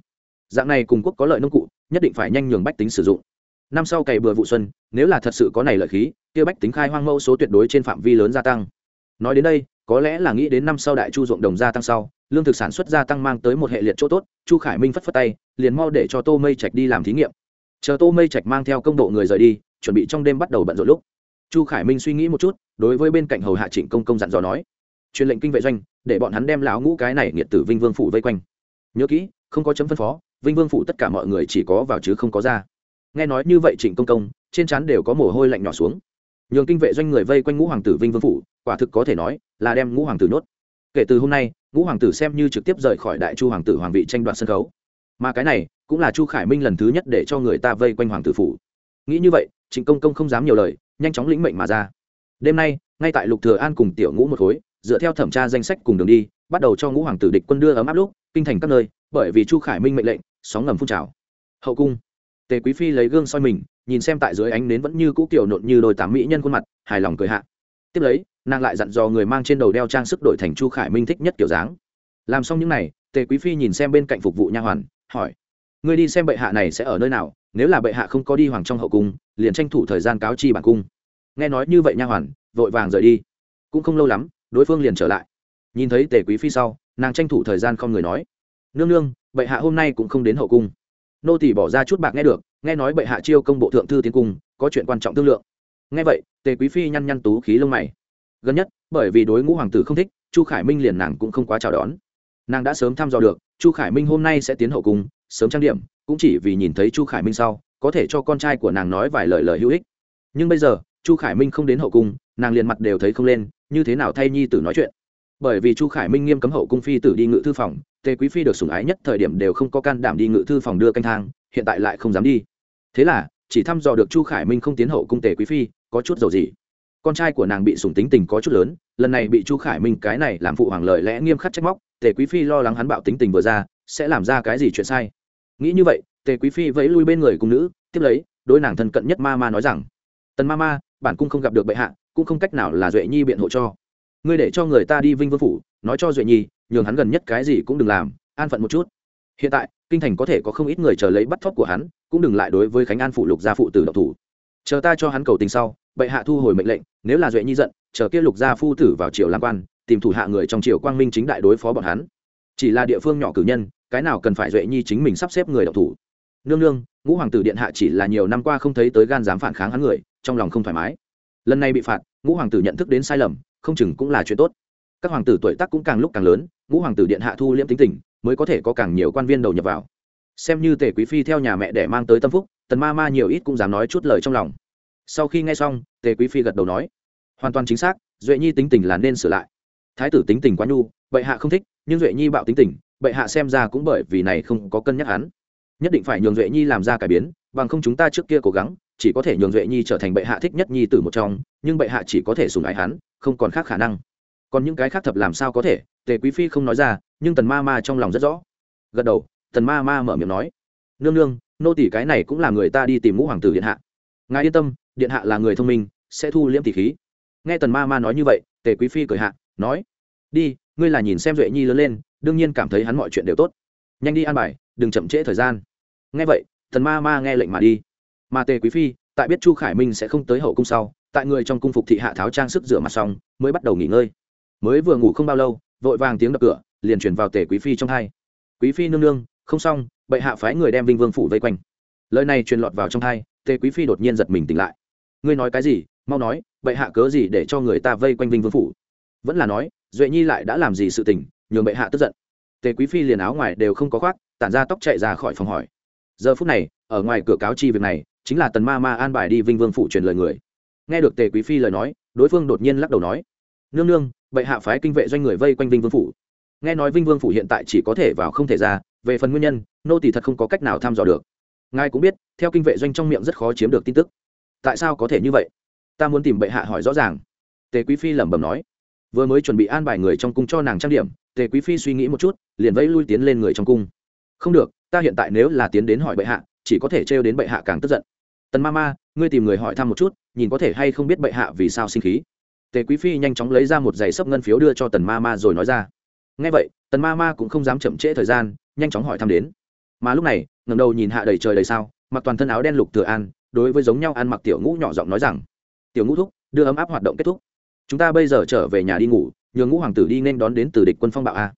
Speaker 1: Dạng này cùng quốc có lợi nông cụ, nhất định phải nhanh nhường bách tính sử dụng. Năm sau cày bừa vụ xuân, nếu là thật sự có này lợi khí, kia bách tính khai hoang mẫu số tuyệt đối trên phạm vi lớn gia tăng. Nói đến đây, có lẽ là nghĩ đến năm sau đại chu ruộng đồng gia tăng sau, lương thực sản xuất gia tăng mang tới một hệ liệt chỗ tốt, chu khải minh phất phất tay, liền mau để cho tô mây trạch đi làm thí nghiệm. Chờ tô mây trạch mang theo công độ người rời đi, chuẩn bị trong đêm bắt đầu bận rộn lúc chu khải minh suy nghĩ một chút, đối với bên cạnh hầu hạ trịnh công công dặn dò nói, truyền lệnh kinh vệ doanh, để bọn hắn đem lão ngũ cái này nghiệt tử vinh vương phủ vây quanh. Nhớ kỹ, không có chấm phân phó, vinh vương phủ tất cả mọi người chỉ có vào chứ không có ra. Nghe nói như vậy trịnh công công, trên trán đều có mồ hôi lạnh nhỏ xuống. Nhường kinh vệ doanh người vây quanh ngũ hoàng tử vinh vương phủ, quả thực có thể nói là đem ngũ hoàng tử nhốt. Kể từ hôm nay, ngũ hoàng tử xem như trực tiếp rời khỏi đại chu hoàng tử hoàng vị tranh đoạt sân khấu. Mà cái này cũng là chu khải minh lần thứ nhất để cho người ta vây quanh hoàng tử phủ. Nghĩ như vậy, trịnh công công không dám nhiều lời nhanh chóng lĩnh mệnh mà ra. Đêm nay ngay tại lục thừa an cùng tiểu ngũ một khối dựa theo thẩm tra danh sách cùng đường đi bắt đầu cho ngũ hoàng tử địch quân đưa ấm áp lúc kinh thành các nơi bởi vì chu khải minh mệnh lệnh sóng ngầm phun trào. Hậu cung tề quý phi lấy gương soi mình nhìn xem tại dưới ánh nến vẫn như cũ kiểu nộn như đôi tám mỹ nhân khuôn mặt hài lòng cười hạ. Tiếp lấy nàng lại dặn dò người mang trên đầu đeo trang sức đổi thành chu khải minh thích nhất kiểu dáng. Làm xong những này, tề quý phi nhìn xem bên cạnh phục vụ nha hoàn hỏi người đi xem bệ hạ này sẽ ở nơi nào? Nếu là bệ hạ không có đi hoàng trong hậu cung, liền tranh thủ thời gian cáo chi bản cung. Nghe nói như vậy nha hoàn, vội vàng rời đi. Cũng không lâu lắm, đối phương liền trở lại. Nhìn thấy tề quý phi sau, nàng tranh thủ thời gian không người nói. Nương nương, bệ hạ hôm nay cũng không đến hậu cung. Nô tỷ bỏ ra chút bạc nghe được, nghe nói bệ hạ chiêu công bộ thượng thư tiến cung, có chuyện quan trọng thương lượng. Nghe vậy, tề quý phi nhăn nhăn tú khí lông mày. Gần nhất, bởi vì đối ngũ hoàng tử không thích, chu khải minh liền nàng cũng không quá chào đón. Nàng đã sớm thăm dò được chu khải minh hôm nay sẽ tiến hậu cung, sớm trang điểm, cũng chỉ vì nhìn thấy chu khải minh sau, có thể cho con trai của nàng nói vài lời lời hữu ích. Nhưng bây giờ, chu khải minh không đến hậu cung, nàng liền mặt đều thấy không lên, như thế nào thay nhi tử nói chuyện? Bởi vì chu khải minh nghiêm cấm hậu cung phi tử đi ngự thư phòng, tề quý phi được sủng ái nhất thời điểm đều không có can đảm đi ngự thư phòng đưa canh thang, hiện tại lại không dám đi. Thế là, chỉ thăm dò được chu khải minh không tiến hậu cung tề quý phi, có chút dầu gì con trai của nàng bị sủng tính tình có chút lớn, lần này bị chu khải minh cái này làm phụ hoàng lời lẽ nghiêm khắc trách móc tề quý phi lo lắng hắn bạo tính tình vừa ra, sẽ làm ra cái gì chuyện sai? Nghĩ như vậy, tề quý phi vẫy lui bên người cung nữ, tiếp lấy đôi nàng thân cận nhất ma ma nói rằng, tần ma ma, bản cung không gặp được bệ hạ, cũng không cách nào là duệ nhi biện hộ cho. Ngươi để cho người ta đi vinh vương phủ, nói cho duệ nhi, nhường hắn gần nhất cái gì cũng đừng làm, an phận một chút. Hiện tại, kinh thành có thể có không ít người chờ lấy bắt thóc của hắn, cũng đừng lại đối với khánh an phụ lục gia phụ tử độc thủ. Chờ ta cho hắn cầu tình sau, bệ hạ thu hồi mệnh lệnh, nếu là duệ nhi giận, chờ kia lục gia phu tử vào triều làm quan tìm thủ hạ người trong triều quang minh chính đại đối phó bọn hắn. Chỉ là địa phương nhỏ cử nhân, cái nào cần phải duệ nhi chính mình sắp xếp người độc thủ? Nương nương, ngũ hoàng tử điện hạ chỉ là nhiều năm qua không thấy tới gan dám phản kháng hắn người, trong lòng không thoải mái. Lần này bị phạt, ngũ hoàng tử nhận thức đến sai lầm, không chừng cũng là chuyện tốt. Các hoàng tử tuổi tác cũng càng lúc càng lớn, ngũ hoàng tử điện hạ thu liễm tính tình, mới có thể có càng nhiều quan viên đầu nhập vào. Xem như tề quý phi theo nhà mẹ để mang tới tâm phúc, tần ma ma nhiều ít cũng dám nói chút lời trong lòng. Sau khi nghe xong tề quý phi gật đầu nói, hoàn toàn chính xác, duệ nhi tính tình là nên sửa lại thái tử tính tình quá nhu, bệ hạ không thích, nhưng duệ nhi bạo tính tình, bệ hạ xem ra cũng bởi vì này không có cân nhắc hắn. Nhất định phải nhường duệ nhi làm ra cải biến, bằng không chúng ta trước kia cố gắng, chỉ có thể nhường duệ nhi trở thành bệ hạ thích nhất nhi từ một trong, nhưng bệ hạ chỉ có thể sùng ái hắn, không còn khác khả năng. Còn những cái khác thập làm sao có thể, tề quý phi không nói ra, nhưng tần ma ma trong lòng rất rõ. Gật đầu, tần ma ma mở miệng nói, nương nương, nô tỷ cái này cũng là người ta đi tìm ngũ hoàng tử điện hạ. Ngài yên tâm, điện hạ là người thông minh, sẽ thu liễm tỷ khí. Nghe tần ma ma nói như vậy, tề quý phi cười hạ nói, đi, ngươi là nhìn xem duệ nhi lớn lên, đương nhiên cảm thấy hắn mọi chuyện đều tốt. Nhanh đi an bài, đừng chậm trễ thời gian. Nghe vậy thần ma ma nghe lệnh mà đi. Mà tề quý phi, tại biết chu khải minh sẽ không tới hậu cung sau, tại người trong cung phục thị hạ tháo trang sức rửa mặt xong, mới bắt đầu nghỉ ngơi. Mới vừa ngủ không bao lâu, vội vàng tiếng đập cửa, liền chuyển vào tề quý phi trong hai. Quý phi nương nương, không xong, bệ hạ phái người đem vinh vương phủ vây quanh. Lời này truyền lọt vào trong hai, tề quý phi đột nhiên giật mình tỉnh lại. Ngươi nói cái gì? Mau nói, bệ hạ cớ gì để cho người ta vây quanh vinh vương phủ? Vẫn là nói, duệ nhi lại đã làm gì sự tình, nhường bệ hạ tức giận. Tề quý phi liền áo ngoài đều không có khoác, tản ra tóc chạy ra khỏi phòng hỏi. Giờ phút này, ở ngoài cửa cáo chi việc này, chính là tần ma ma an bài đi vinh vương phủ truyền lời người. Nghe được tề quý phi lời nói, đối phương đột nhiên lắc đầu nói, nương nương, bệ hạ phái kinh vệ doanh người vây quanh vinh vương phủ. Nghe nói vinh vương phủ hiện tại chỉ có thể vào không thể ra, về phần nguyên nhân, nô tỷ thật không có cách nào thăm dò được. Ngài cũng biết, theo kinh vệ doanh trong miệng rất khó chiếm được tin tức. Tại sao có thể như vậy? Ta muốn tìm bệ hạ hỏi rõ ràng. Tề quý phi lẩm bẩm nói vừa mới chuẩn bị an bài người trong cung cho nàng trang điểm, tề quý phi suy nghĩ một chút, liền vẫy lui tiến lên người trong cung. Không được, ta hiện tại nếu là tiến đến hỏi bệ hạ, chỉ có thể trêu đến bệ hạ càng tức giận. Tần ma ma ngươi tìm người hỏi thăm một chút, nhìn có thể hay không biết bệ hạ vì sao sinh khí. Tề quý phi nhanh chóng lấy ra một giày sấp ngân phiếu đưa cho tần ma ma rồi nói ra. Ngay vậy, tần ma ma cũng không dám chậm trễ thời gian, nhanh chóng hỏi thăm đến. Mà lúc này ngầm đầu nhìn hạ đầy trời đầy sao, mặc toàn thân áo đen lục thừa an, đối với giống nhau ăn mặc tiểu ngũ nhỏ giọng nói rằng, tiểu ngũ thúc, đưa ấm áp hoạt động kết thúc chúng ta bây giờ trở về nhà đi ngủ, nhường ngũ hoàng tử đi nên đón đến từ địch quân phong bạo a.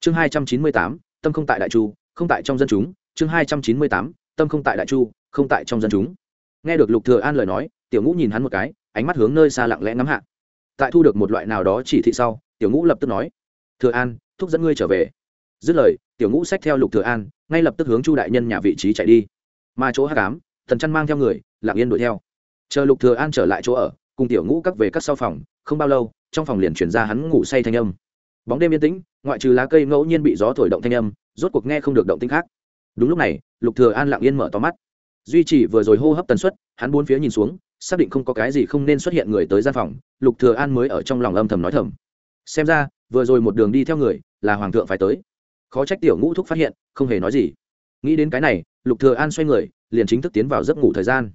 Speaker 1: Chương hai trăm chín mươi tám, tâm không tại đại chu, không tại trong dân chúng. Chương hai trăm chín mươi tám, tâm không tại đại chu, không tại trong dân chúng. Nghe được lục thừa an lời nói, tiểu ngũ nhìn hắn một cái, ánh mắt hướng nơi xa lặng lẽ ngắm hạ. Tại thu được một loại nào đó chỉ thị sau, tiểu ngũ lập tức nói, thừa an, thúc dẫn ngươi trở về. Dứt lời, tiểu ngũ xách theo lục thừa an, ngay lập tức hướng chu đại nhân nhà vị trí chạy đi. Mà chỗ hắc ám, thần chăn mang theo người, lặng yên đuổi theo. Chờ lục thừa an trở lại chỗ ở, cùng tiểu ngũ cắt về các sau phòng không bao lâu, trong phòng liền chuyển ra hắn ngủ say thanh âm. Bóng đêm yên tĩnh, ngoại trừ lá cây ngẫu nhiên bị gió thổi động thanh âm, rốt cuộc nghe không được động tĩnh khác. Đúng lúc này, lục thừa an lặng yên mở to mắt. Duy trì vừa rồi hô hấp tần suất, hắn bốn phía nhìn xuống, xác định không có cái gì không nên xuất hiện người tới gian phòng, lục thừa an mới ở trong lòng âm thầm nói thầm. Xem ra, vừa rồi một đường đi theo người, là hoàng thượng phải tới. Khó trách tiểu ngũ thúc phát hiện, không hề nói gì. Nghĩ đến cái này, lục thừa an xoay người, liền chính thức tiến vào giấc ngủ thời gian.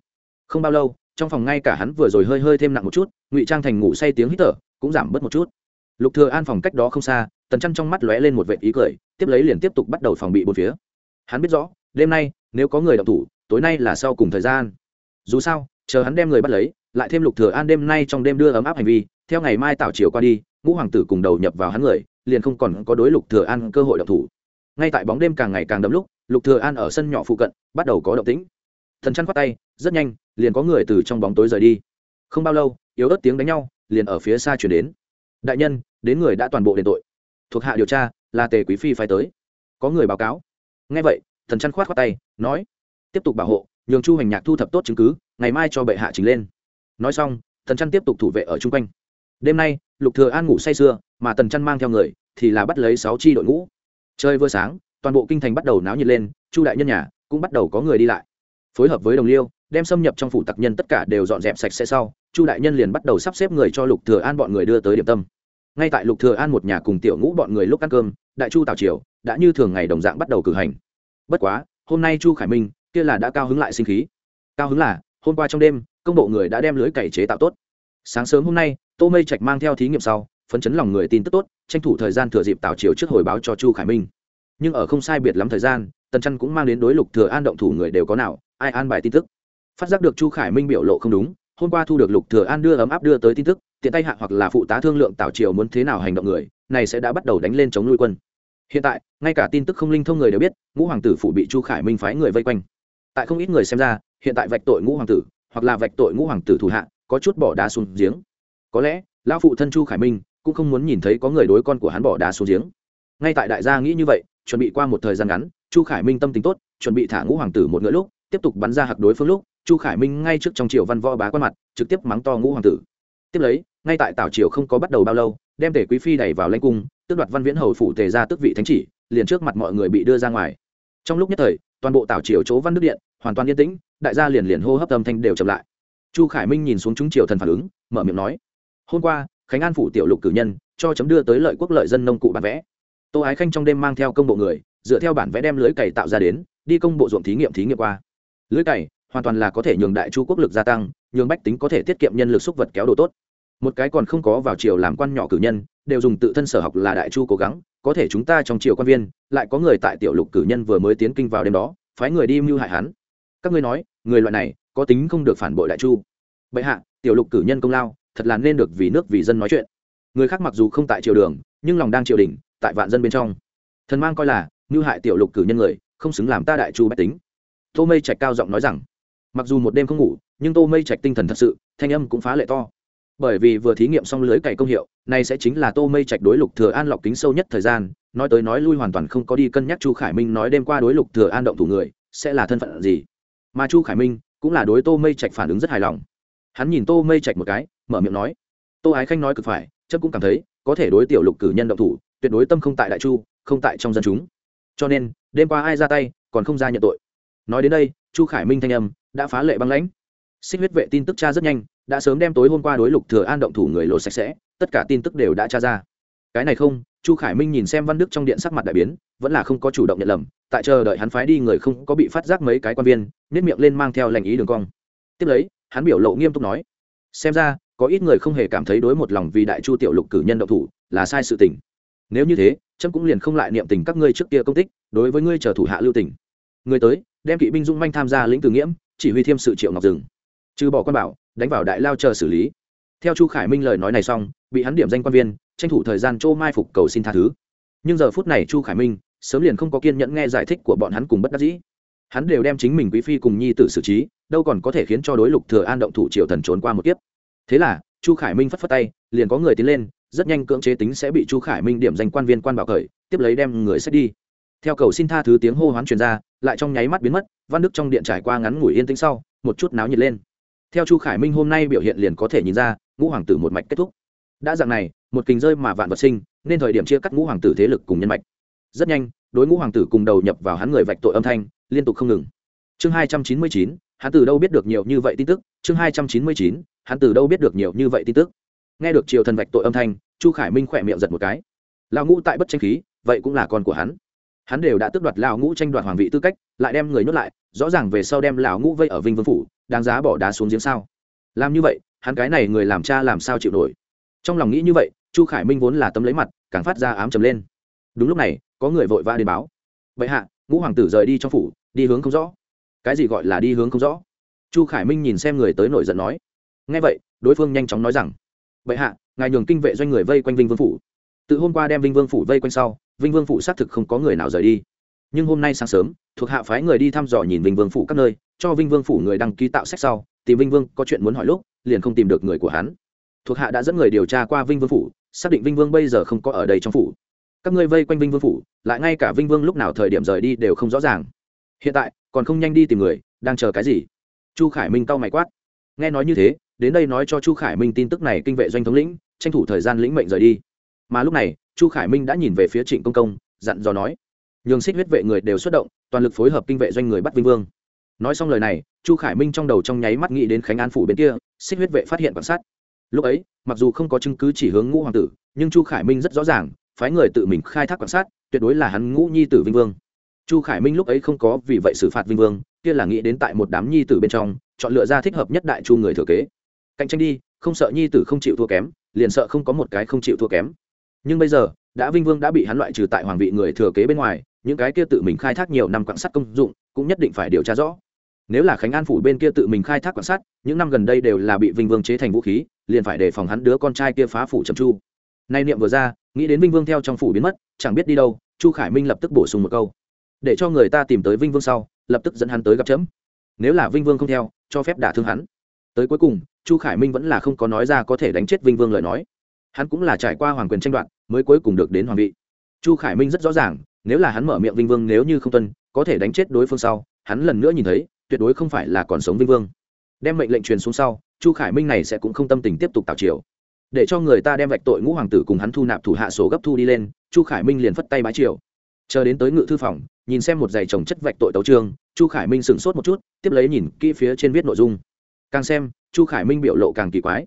Speaker 1: Không bao lâu trong phòng ngay cả hắn vừa rồi hơi hơi thêm nặng một chút, ngụy trang thành ngủ say tiếng hít thở cũng giảm bớt một chút. Lục thừa an phòng cách đó không xa, tần chân trong mắt lóe lên một vệt ý cười, tiếp lấy liền tiếp tục bắt đầu phòng bị bốn phía. Hắn biết rõ, đêm nay, nếu có người động thủ, tối nay là sau cùng thời gian. Dù sao, chờ hắn đem người bắt lấy, lại thêm lục thừa an đêm nay trong đêm đưa ấm áp hành vi, theo ngày mai tảo chiều qua đi, ngũ hoàng tử cùng đầu nhập vào hắn người, liền không còn có đối lục thừa an cơ hội động thủ. Ngay tại bóng đêm càng ngày càng đậm lúc, lục thừa an ở sân nhỏ phụ cận, bắt đầu có động tĩnh. Thần chăn quát tay, rất nhanh liền có người từ trong bóng tối rời đi. Không bao lâu, yếu ớt tiếng đánh nhau liền ở phía xa chuyển đến. Đại nhân, đến người đã toàn bộ đền tội. Thuộc hạ điều tra, là tề quý phi phải tới. Có người báo cáo. Ngay vậy, thần chăn khoát khoát tay, nói, tiếp tục bảo hộ, nhường chu hành nhạc thu thập tốt chứng cứ, ngày mai cho bệ hạ trình lên. Nói xong, thần chăn tiếp tục thủ vệ ở chung quanh. Đêm nay, lục thừa an ngủ say sưa, mà tần chăn mang theo người, thì là bắt lấy sáu chi đội ngũ. Chơi vừa sáng, toàn bộ kinh thành bắt đầu náo nhiệt lên, chu đại nhân nhà cũng bắt đầu có người đi lại. Phối hợp với đồng liêu đem xâm nhập trong phủ tặc nhân tất cả đều dọn dẹp sạch sẽ sau, chu đại nhân liền bắt đầu sắp xếp người cho lục thừa an bọn người đưa tới điểm tâm. Ngay tại lục thừa an một nhà cùng tiểu ngũ bọn người lúc ăn cơm, đại chu tào triều đã như thường ngày đồng dạng bắt đầu cử hành. Bất quá, hôm nay chu khải minh kia là đã cao hứng lại sinh khí. Cao hứng là, hôm qua trong đêm, công bộ người đã đem lưới cày chế tạo tốt. Sáng sớm hôm nay, tô mây trạch mang theo thí nghiệm sau, phấn chấn lòng người tin tức tốt, tranh thủ thời gian thừa dịp tào triều trước hồi báo cho chu khải minh. Nhưng ở không sai biệt lắm thời gian, tần Chăn cũng mang đến đối lục thừa an động thủ người đều có nào, ai an bài tin tức phát giác được chu khải minh biểu lộ không đúng, hôm qua thu được lục thừa an đưa ấm áp đưa tới tin tức, tiện tay hạ hoặc là phụ tá thương lượng tào triều muốn thế nào hành động người, này sẽ đã bắt đầu đánh lên chống nuôi quân. Hiện tại, ngay cả tin tức không linh thông người đều biết, ngũ hoàng tử phủ bị chu khải minh phái người vây quanh. Tại không ít người xem ra, hiện tại vạch tội ngũ hoàng tử, hoặc là vạch tội ngũ hoàng tử thủ hạ, có chút bỏ đá xuống giếng. Có lẽ, lão phụ thân chu khải minh cũng không muốn nhìn thấy có người đối con của hắn bỏ đá xuống giếng. Ngay tại đại gia nghĩ như vậy, chuẩn bị qua một thời gian ngắn, chu khải minh tâm tính tốt, chuẩn bị thả ngũ hoàng tử một ngựa lúc, tiếp tục bắn ra hạc đối phương lúc chu khải minh ngay trước trong triều văn võ bá quan mặt, trực tiếp mắng to ngũ hoàng tử. Tiếp lấy, ngay tại tảo triều không có bắt đầu bao lâu, đem tể quý phi đẩy vào lãnh cung, tước đoạt văn viễn hầu phủ tề ra tước vị thánh chỉ, liền trước mặt mọi người bị đưa ra ngoài. Trong lúc nhất thời, toàn bộ tảo triều chỗ văn nước điện, hoàn toàn yên tĩnh, đại gia liền liền hô hấp âm thanh đều chậm lại. Chu khải minh nhìn xuống chúng triều thần phản ứng, mở miệng nói, hôm qua, khánh an phủ tiểu lục cử nhân, cho chấm đưa tới lợi quốc lợi dân nông cụ bản vẽ. Tô ái khanh trong đêm mang theo công bộ người, dựa theo bản vẽ đem lưới cày tạo ra đến, đi công bộ ruộng thí nghiệm thí nghiệm qua. Lưới cày hoàn toàn là có thể nhường đại chu quốc lực gia tăng, nhường bách tính có thể tiết kiệm nhân lực xúc vật kéo đồ tốt. Một cái còn không có vào triều làm quan nhỏ cử nhân, đều dùng tự thân sở học là đại chu cố gắng, có thể chúng ta trong triều quan viên, lại có người tại tiểu lục cử nhân vừa mới tiến kinh vào đêm đó, phái người đi mưu hại hắn. Các ngươi nói, người loại này, có tính không được phản bội đại chu. Bệ hạ, tiểu lục cử nhân công lao, thật là nên được vì nước vì dân nói chuyện. Người khác mặc dù không tại triều đường, nhưng lòng đang triều đình, tại vạn dân bên trong. Thần mang coi là, mưu hại tiểu lục cử nhân người, không xứng làm ta đại chu bách tính. Tô mây trạch cao giọng nói rằng mặc dù một đêm không ngủ, nhưng tô mây trạch tinh thần thật sự, thanh âm cũng phá lệ to. Bởi vì vừa thí nghiệm xong lưới cày công hiệu, này sẽ chính là tô mây trạch đối lục thừa an lọc kính sâu nhất thời gian, nói tới nói lui hoàn toàn không có đi cân nhắc chu khải minh nói đêm qua đối lục thừa an động thủ người, sẽ là thân phận gì. Mà chu khải minh cũng là đối tô mây trạch phản ứng rất hài lòng. Hắn nhìn tô mây trạch một cái, mở miệng nói, tô ái khanh nói cực phải chấp cũng cảm thấy, có thể đối tiểu lục cử nhân động thủ, tuyệt đối tâm không tại đại chu, không tại trong dân chúng. Cho nên, đêm qua ai ra tay, còn không ra nhận tội nói đến đây, chu khải minh thanh âm đã phá lệ băng lãnh. Xích huyết vệ tin tức tra rất nhanh, đã sớm đem tối hôm qua đối lục thừa an động thủ người lộ sạch sẽ, tất cả tin tức đều đã tra ra. Cái này không, chu khải minh nhìn xem văn đức trong điện sắc mặt đại biến, vẫn là không có chủ động nhận lầm, tại chờ đợi hắn phái đi người không có bị phát giác mấy cái quan viên nếp miệng lên mang theo lệnh ý đường cong. Tiếp lấy, hắn biểu lộ nghiêm túc nói, xem ra, có ít người không hề cảm thấy đối một lòng vì đại chu tiểu lục cử nhân động thủ là sai sự tình. Nếu như thế trâm cũng liền không lại niệm tình các ngươi trước kia công tích, đối với ngươi chờ thủ hạ lưu tình. Người tới đem kỵ binh dung manh tham gia lĩnh tử nghiễm, chỉ huy thêm sự triệu ngọc rừng trừ bỏ quan bảo, đánh vào đại lao chờ xử lý. Theo chu khải minh lời nói này xong, bị hắn điểm danh quan viên, tranh thủ thời gian chỗ mai phục cầu xin tha thứ. Nhưng giờ phút này chu khải minh sớm liền không có kiên nhẫn nghe giải thích của bọn hắn cùng bất đắc dĩ. Hắn đều đem chính mình quý phi cùng nhi tử xử trí, đâu còn có thể khiến cho đối lục thừa an động thủ triều thần trốn qua một kiếp. Thế là, chu khải minh phất phất tay, liền có người tiến lên, rất nhanh cưỡng chế tính sẽ bị chu khải minh điểm danh quan viên quan bảo khởi tiếp lấy đem người xét đi theo cầu xin tha thứ tiếng hô hoán truyền ra, lại trong nháy mắt biến mất, văn đức trong điện trải qua ngắn ngủi yên tĩnh sau, một chút náo nhiệt lên. Theo chu khải minh hôm nay biểu hiện liền có thể nhìn ra, ngũ hoàng tử một mạch kết thúc. Đã dạng này, một kình rơi mà vạn vật sinh, nên thời điểm chia cắt ngũ hoàng tử thế lực cùng nhân mạch. Rất nhanh, đối ngũ hoàng tử cùng đầu nhập vào hắn người vạch tội âm thanh, liên tục không ngừng. Chương hai trăm chín mươi chín, hắn từ đâu biết được nhiều như vậy tin tức? Chương hai trăm chín mươi chín, hắn từ đâu biết được nhiều như vậy tin tức? Nghe được triều thần vạch tội âm thanh, chu khải minh khỏe miệng giật một cái. Lão ngũ tại bất tranh khí, vậy cũng là con của hắn hắn đều đã tước đoạt lão ngũ tranh đoạt hoàng vị tư cách, lại đem người nhốt lại, rõ ràng về sau đem lão ngũ vây ở vinh vương phủ, đáng giá bỏ đá xuống giếng sao. Làm như vậy, hắn cái này người làm cha làm sao chịu nổi. Trong lòng nghĩ như vậy, chu khải minh vốn là tấm lấy mặt, càng phát ra ám trầm lên. Đúng lúc này, có người vội vã đến báo. Vậy hạ, ngũ hoàng tử rời đi trong phủ, đi hướng không rõ. Cái gì gọi là đi hướng không rõ? Chu khải minh nhìn xem người tới nổi giận nói. Nghe vậy, đối phương nhanh chóng nói rằng vậy hạ, ngài nhường kinh vệ doanh người vây quanh vinh vương phủ. Từ hôm qua đem vinh vương phủ vây quanh sau vinh vương phủ xác thực không có người nào rời đi. Nhưng hôm nay sáng sớm, thuộc hạ phái người đi thăm dò nhìn vinh vương phủ các nơi, cho vinh vương phủ người đăng ký tạo sách sau, tìm vinh vương có chuyện muốn hỏi lúc, liền không tìm được người của hắn. Thuộc hạ đã dẫn người điều tra qua vinh vương phủ, xác định vinh vương bây giờ không có ở đây trong phủ. Các ngươi vây quanh vinh vương phủ, lại ngay cả vinh vương lúc nào thời điểm rời đi đều không rõ ràng. Hiện tại, còn không nhanh đi tìm người, đang chờ cái gì? Chu khải minh cau mày quát. Nghe nói như thế, đến đây nói cho chu khải minh tin tức này kinh vệ doanh thống lĩnh, tranh thủ thời gian lĩnh mệnh rời đi mà lúc này, chu khải minh đã nhìn về phía trịnh công công, dặn dò nói, nhường xích huyết vệ người đều xuất động, toàn lực phối hợp kinh vệ doanh người bắt vinh vương. Nói xong lời này, chu khải minh trong đầu trong nháy mắt nghĩ đến khánh an phủ bên kia, xích huyết vệ phát hiện quan sát. Lúc ấy, mặc dù không có chứng cứ chỉ hướng ngũ hoàng tử, nhưng chu khải minh rất rõ ràng, phái người tự mình khai thác quan sát, tuyệt đối là hắn ngũ nhi tử vinh vương. Chu khải minh lúc ấy không có vì vậy xử phạt vinh vương, kia là nghĩ đến tại một đám nhi tử bên trong, chọn lựa ra thích hợp nhất đại chu người thừa kế. Cạnh tranh đi, không sợ nhi tử không chịu thua kém, liền sợ không có một cái không chịu thua kém nhưng bây giờ, đã vinh vương đã bị hắn loại trừ tại hoàng vị người thừa kế bên ngoài, những cái kia tự mình khai thác nhiều năm quan sát công dụng, cũng nhất định phải điều tra rõ. Nếu là khánh an phủ bên kia tự mình khai thác quan sát những năm gần đây đều là bị vinh vương chế thành vũ khí, liền phải đề phòng hắn đứa con trai kia phá phủ trầm chu nay niệm vừa ra, nghĩ đến vinh vương theo trong phủ biến mất, chẳng biết đi đâu, chu khải minh lập tức bổ sung một câu. Để cho người ta tìm tới vinh vương sau, lập tức dẫn hắn tới gặp chấm. Nếu là vinh vương không theo, cho phép đả thương hắn. Tới cuối cùng, chu khải minh vẫn là không có nói ra có thể đánh chết vinh vương lời nói hắn cũng là trải qua hoàng quyền tranh đoạt, mới cuối cùng được đến hoàng vị. Chu khải minh rất rõ ràng, nếu là hắn mở miệng vinh vương nếu như không tuân, có thể đánh chết đối phương sau, hắn lần nữa nhìn thấy, tuyệt đối không phải là còn sống vinh vương. Đem mệnh lệnh truyền xuống sau, chu khải minh này sẽ cũng không tâm tình tiếp tục tạo chiều để cho người ta đem vạch tội ngũ hoàng tử cùng hắn thu nạp thủ hạ số gấp thu đi lên, chu khải minh liền phất tay bái triều. Chờ đến tới ngự thư phòng, nhìn xem một giày trồng chất vạch tội tấu trương, chu khải minh sửng sốt một chút, tiếp lấy nhìn kỹ phía trên viết nội dung. Càng xem, chu khải minh biểu lộ càng kỳ quái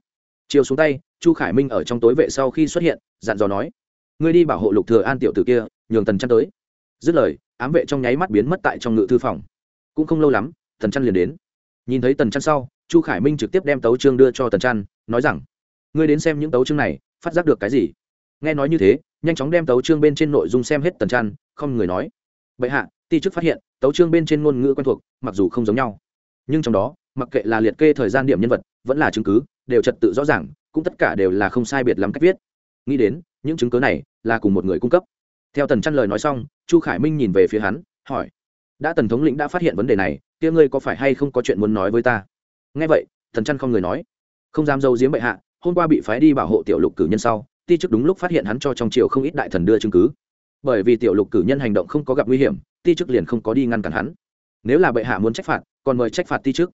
Speaker 1: chiều xuống tay, chu khải minh ở trong tối vệ sau khi xuất hiện, dặn dò nói, ngươi đi bảo hộ lục thừa an tiểu tử kia, nhường tần chăn tới. Dứt lời, ám vệ trong nháy mắt biến mất tại trong ngự thư phòng. Cũng không lâu lắm, tần chăn liền đến. Nhìn thấy tần chăn sau, chu khải minh trực tiếp đem tấu trương đưa cho tần chăn nói rằng, ngươi đến xem những tấu trương này, phát giác được cái gì? Nghe nói như thế, nhanh chóng đem tấu trương bên trên nội dung xem hết tần chăn không người nói, bệ hạ, ti chức phát hiện, tấu trương bên trên ngôn ngữ quen thuộc, mặc dù không giống nhau. Nhưng trong đó, mặc kệ là liệt kê thời gian điểm nhân vật, vẫn là chứng cứ đều trật tự rõ ràng, cũng tất cả đều là không sai biệt lắm cách viết. Nghĩ đến, những chứng cứ này là cùng một người cung cấp. Theo tần chăn lời nói xong, chu khải minh nhìn về phía hắn, hỏi, đã tần thống lĩnh đã phát hiện vấn đề này, kia ngươi có phải hay không có chuyện muốn nói với ta? Nghe vậy, tần chăn không người nói, không dám dâu giếm bệ hạ, hôm qua bị phái đi bảo hộ tiểu lục cử nhân sau, ti chức đúng lúc phát hiện hắn cho trong triều không ít đại thần đưa chứng cứ. Bởi vì tiểu lục cử nhân hành động không có gặp nguy hiểm, ti chức liền không có đi ngăn cản hắn. Nếu là bệ hạ muốn trách phạt, còn mời trách phạt ti chức.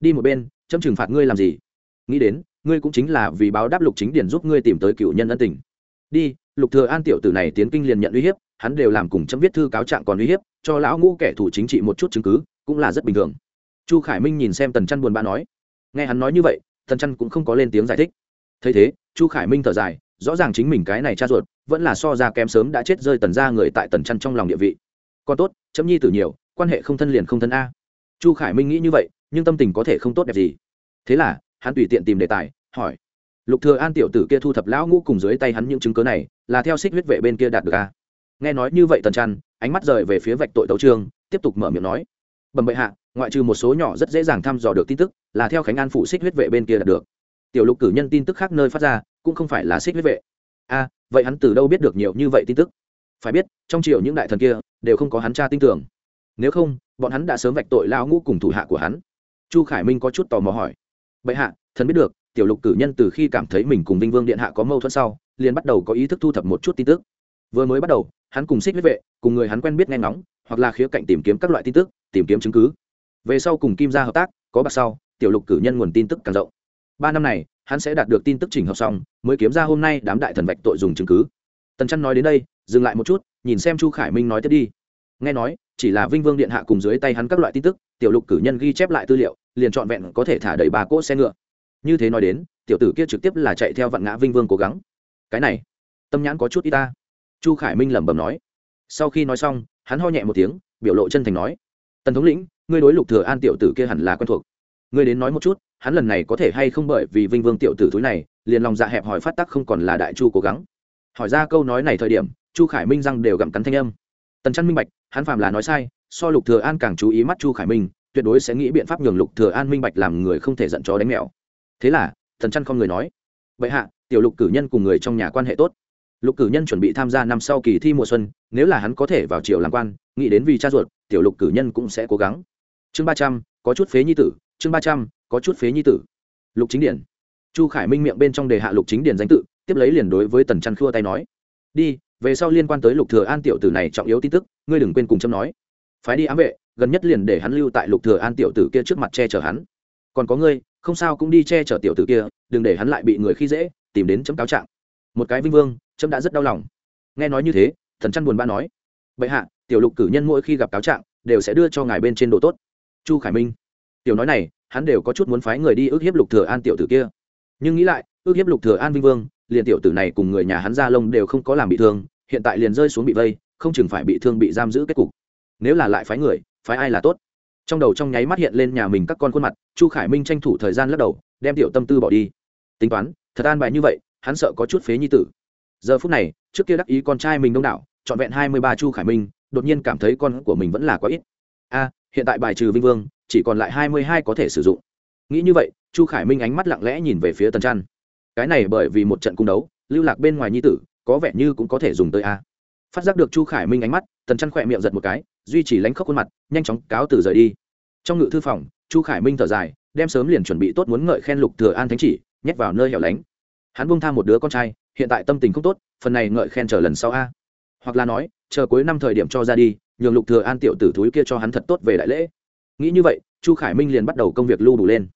Speaker 1: Đi một bên châm trừng phạt ngươi làm gì? Nghĩ đến, ngươi cũng chính là vì báo đáp lục chính điển giúp ngươi tìm tới cựu nhân ân tình. Đi, lục thừa an tiểu tử này tiến kinh liền nhận uy hiếp, hắn đều làm cùng chấm viết thư cáo trạng còn uy hiếp, cho lão ngũ kẻ thủ chính trị một chút chứng cứ, cũng là rất bình thường. Chu khải minh nhìn xem tần chăn buồn bã nói. Nghe hắn nói như vậy, tần chăn cũng không có lên tiếng giải thích. Thấy thế, chu khải minh thở dài, rõ ràng chính mình cái này cha ruột, vẫn là so ra kém sớm đã chết rơi tần ra người tại tần chăn trong lòng địa vị. Còn tốt, chấm nhi tử nhiều, quan hệ không thân liền không thân a. Chu khải minh nghĩ như vậy, nhưng tâm tình có thể không tốt đẹp gì. Thế là hắn tùy tiện tìm đề tài, hỏi. Lục thừa an tiểu tử kia thu thập lão ngũ cùng dưới tay hắn những chứng cứ này, là theo xích huyết vệ bên kia đạt được a nghe nói như vậy tần trăn, ánh mắt rời về phía vạch tội tấu trương tiếp tục mở miệng nói. Bẩm bệ hạ, ngoại trừ một số nhỏ rất dễ dàng thăm dò được tin tức, là theo khánh an phụ xích huyết vệ bên kia đạt được. Tiểu lục cử nhân tin tức khác nơi phát ra, cũng không phải là xích huyết vệ. A vậy hắn từ đâu biết được nhiều như vậy tin tức? Phải biết, trong triều những đại thần kia, đều không có hắn tra tin tưởng. Nếu không, bọn hắn đã sớm vạch tội lão ngũ cùng thủ hạ của hắn. Chu khải minh có chút tò mò hỏi bệ hạ, thần biết được, tiểu lục cử nhân từ khi cảm thấy mình cùng vinh vương điện hạ có mâu thuẫn sau, liền bắt đầu có ý thức thu thập một chút tin tức. Vừa mới bắt đầu, hắn cùng xích huyết vệ, cùng người hắn quen biết nghe ngóng, hoặc là khía cạnh tìm kiếm các loại tin tức, tìm kiếm chứng cứ. Về sau cùng kim gia hợp tác, có bạc sau, tiểu lục cử nhân nguồn tin tức càng rộng. Ba năm này, hắn sẽ đạt được tin tức chỉnh hợp xong, mới kiếm ra hôm nay đám đại thần vạch tội dùng chứng cứ. Tần chăn nói đến đây, dừng lại một chút, nhìn xem chu khải minh nói tiếp đi. Nghe nói, chỉ là vinh vương điện hạ cùng dưới tay hắn các loại tin tức tiểu lục cử nhân ghi chép lại tư liệu, liền trọn vẹn có thể thả đầy ba cỗ xe ngựa. Như thế nói đến, tiểu tử kia trực tiếp là chạy theo vạn ngã vinh vương cố gắng. Cái này, tâm nhãn có chút y ta. Chu khải minh lẩm bẩm nói. Sau khi nói xong, hắn ho nhẹ một tiếng, biểu lộ chân thành nói. Tần thống lĩnh, ngươi đối lục thừa an tiểu tử kia hẳn là quen thuộc. Ngươi đến nói một chút, hắn lần này có thể hay không bởi vì vinh vương tiểu tử túi này, liền lòng dạ hẹp hỏi phát tắc không còn là đại chu cố gắng. Hỏi ra câu nói này thời điểm, chu khải minh răng đều gặm cắn thanh âm. Tần trăn minh bạch hắn phàm là nói sai, so lục thừa an càng chú ý mắt chu khải minh, tuyệt đối sẽ nghĩ biện pháp nhường lục thừa an minh bạch làm người không thể giận chó đánh mèo. Thế là, thần chăn không người nói vậy hạ, tiểu lục cử nhân cùng người trong nhà quan hệ tốt. Lục cử nhân chuẩn bị tham gia năm sau kỳ thi mùa xuân, nếu là hắn có thể vào triều làm quan, nghĩ đến vì cha ruột, tiểu lục cử nhân cũng sẽ cố gắng. Chương ba trăm, có chút phế nhi tử, chương ba trăm, có chút phế nhi tử. Lục chính điển. Chu khải minh miệng bên trong đề hạ lục chính điển danh tự, tiếp lấy liền đối với tần trăn khua tay nói, đi về sau liên quan tới lục thừa an tiểu tử này trọng yếu tin tức, ngươi đừng quên cùng chấm nói. Phái đi ám vệ, gần nhất liền để hắn lưu tại lục thừa an tiểu tử kia trước mặt che chở hắn. Còn có ngươi, không sao cũng đi che chở tiểu tử kia, đừng để hắn lại bị người khi dễ, tìm đến chấm cáo trạng. Một cái vinh vương, chấm đã rất đau lòng. Nghe nói như thế, thần chăn buồn bã nói. Bệ hạ, tiểu lục cử nhân mỗi khi gặp cáo trạng, đều sẽ đưa cho ngài bên trên độ tốt. Chu khải minh. Tiểu nói này, hắn đều có chút muốn phái người đi ước hiếp lục thừa an tiểu tử kia. Nhưng nghĩ lại, ước hiếp lục thừa an vinh vương liền tiểu tử này cùng người nhà hắn ra lông đều không có làm bị thương, hiện tại liền rơi xuống bị vây, không chừng phải bị thương bị giam giữ kết cục. Nếu là lại phái người, phái ai là tốt? Trong đầu trong nháy mắt hiện lên nhà mình các con khuôn mặt, chu khải minh tranh thủ thời gian lắc đầu, đem tiểu tâm tư bỏ đi. Tính toán, thật an bài như vậy, hắn sợ có chút phế nhi tử. Giờ phút này, trước kia đắc ý con trai mình đông đảo, trọn vẹn hai mươi ba chu khải minh, đột nhiên cảm thấy con của mình vẫn là quá ít. A, hiện tại bài trừ vinh vương, chỉ còn lại hai mươi hai có thể sử dụng. Nghĩ như vậy, chu khải minh ánh mắt lặng lẽ nhìn về phía tần trăn cái này bởi vì một trận cung đấu, lưu lạc bên ngoài nhi tử, có vẻ như cũng có thể dùng tới a. Phát giác được chu khải minh ánh mắt, tần chăn khỏe miệng giật một cái, duy trì lánh khóc khuôn mặt, nhanh chóng cáo từ rời đi. Trong ngự thư phòng, chu khải minh thở dài, đem sớm liền chuẩn bị tốt muốn ngợi khen lục thừa an thánh chỉ, nhét vào nơi hẻo lánh. Hắn buông tha một đứa con trai, hiện tại tâm tình không tốt, phần này ngợi khen chờ lần sau a. Hoặc là nói, chờ cuối năm thời điểm cho ra đi, nhường lục thừa an tiểu tử thúi kia cho hắn thật tốt về đại lễ. Nghĩ như vậy, chu khải minh liền bắt đầu công việc lưu đủ lên.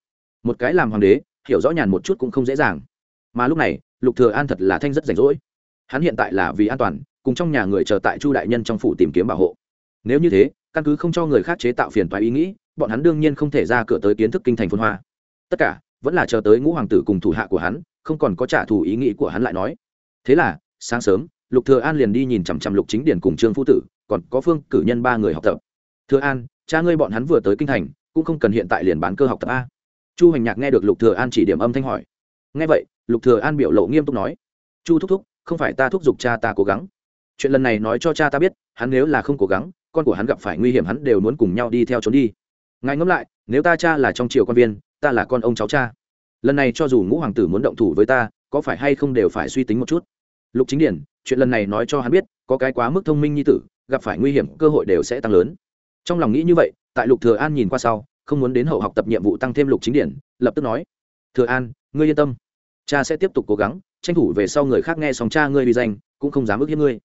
Speaker 1: Một cái làm hoàng đế, hiểu rõ nhàn một chút cũng không dễ dàng mà lúc này, lục thừa an thật là thanh rất rảnh rỗi. Hắn hiện tại là vì an toàn, cùng trong nhà người chờ tại chu đại nhân trong phủ tìm kiếm bảo hộ. Nếu như thế, căn cứ không cho người khác chế tạo phiền toái ý nghĩ, bọn hắn đương nhiên không thể ra cửa tới kiến thức kinh thành phồn hoa. Tất cả, vẫn là chờ tới ngũ hoàng tử cùng thủ hạ của hắn, không còn có trả thù ý nghĩ của hắn lại nói. Thế là, sáng sớm, lục thừa an liền đi nhìn chằm chằm lục chính điển cùng trương phu tử, còn có phương cử nhân ba người học tập. Thừa an, cha ngươi bọn hắn vừa tới kinh thành, cũng không cần hiện tại liền bán cơ học tập a. Chu hành nhạc nghe được lục thừa an chỉ điểm âm thanh hỏi. Nghe vậy lục thừa an biểu lộ nghiêm túc nói, chu thúc thúc, không phải ta thúc giục cha ta cố gắng. Chuyện lần này nói cho cha ta biết, hắn nếu là không cố gắng, con của hắn gặp phải nguy hiểm hắn đều muốn cùng nhau đi theo trốn đi. Ngài ngẫm lại, nếu ta cha là trong triều quan viên, ta là con ông cháu cha. Lần này cho dù ngũ hoàng tử muốn động thủ với ta, có phải hay không đều phải suy tính một chút. Lục chính điển, chuyện lần này nói cho hắn biết, có cái quá mức thông minh như tử, gặp phải nguy hiểm, cơ hội đều sẽ tăng lớn. Trong lòng nghĩ như vậy, tại lục thừa an nhìn qua sau, không muốn đến hậu học tập nhiệm vụ tăng thêm lục chính điển, lập tức nói, thừa an, ngươi yên tâm cha sẽ tiếp tục cố gắng, tranh thủ về sau người khác nghe xong cha ngươi uy danh, cũng không dám ức hiếp ngươi.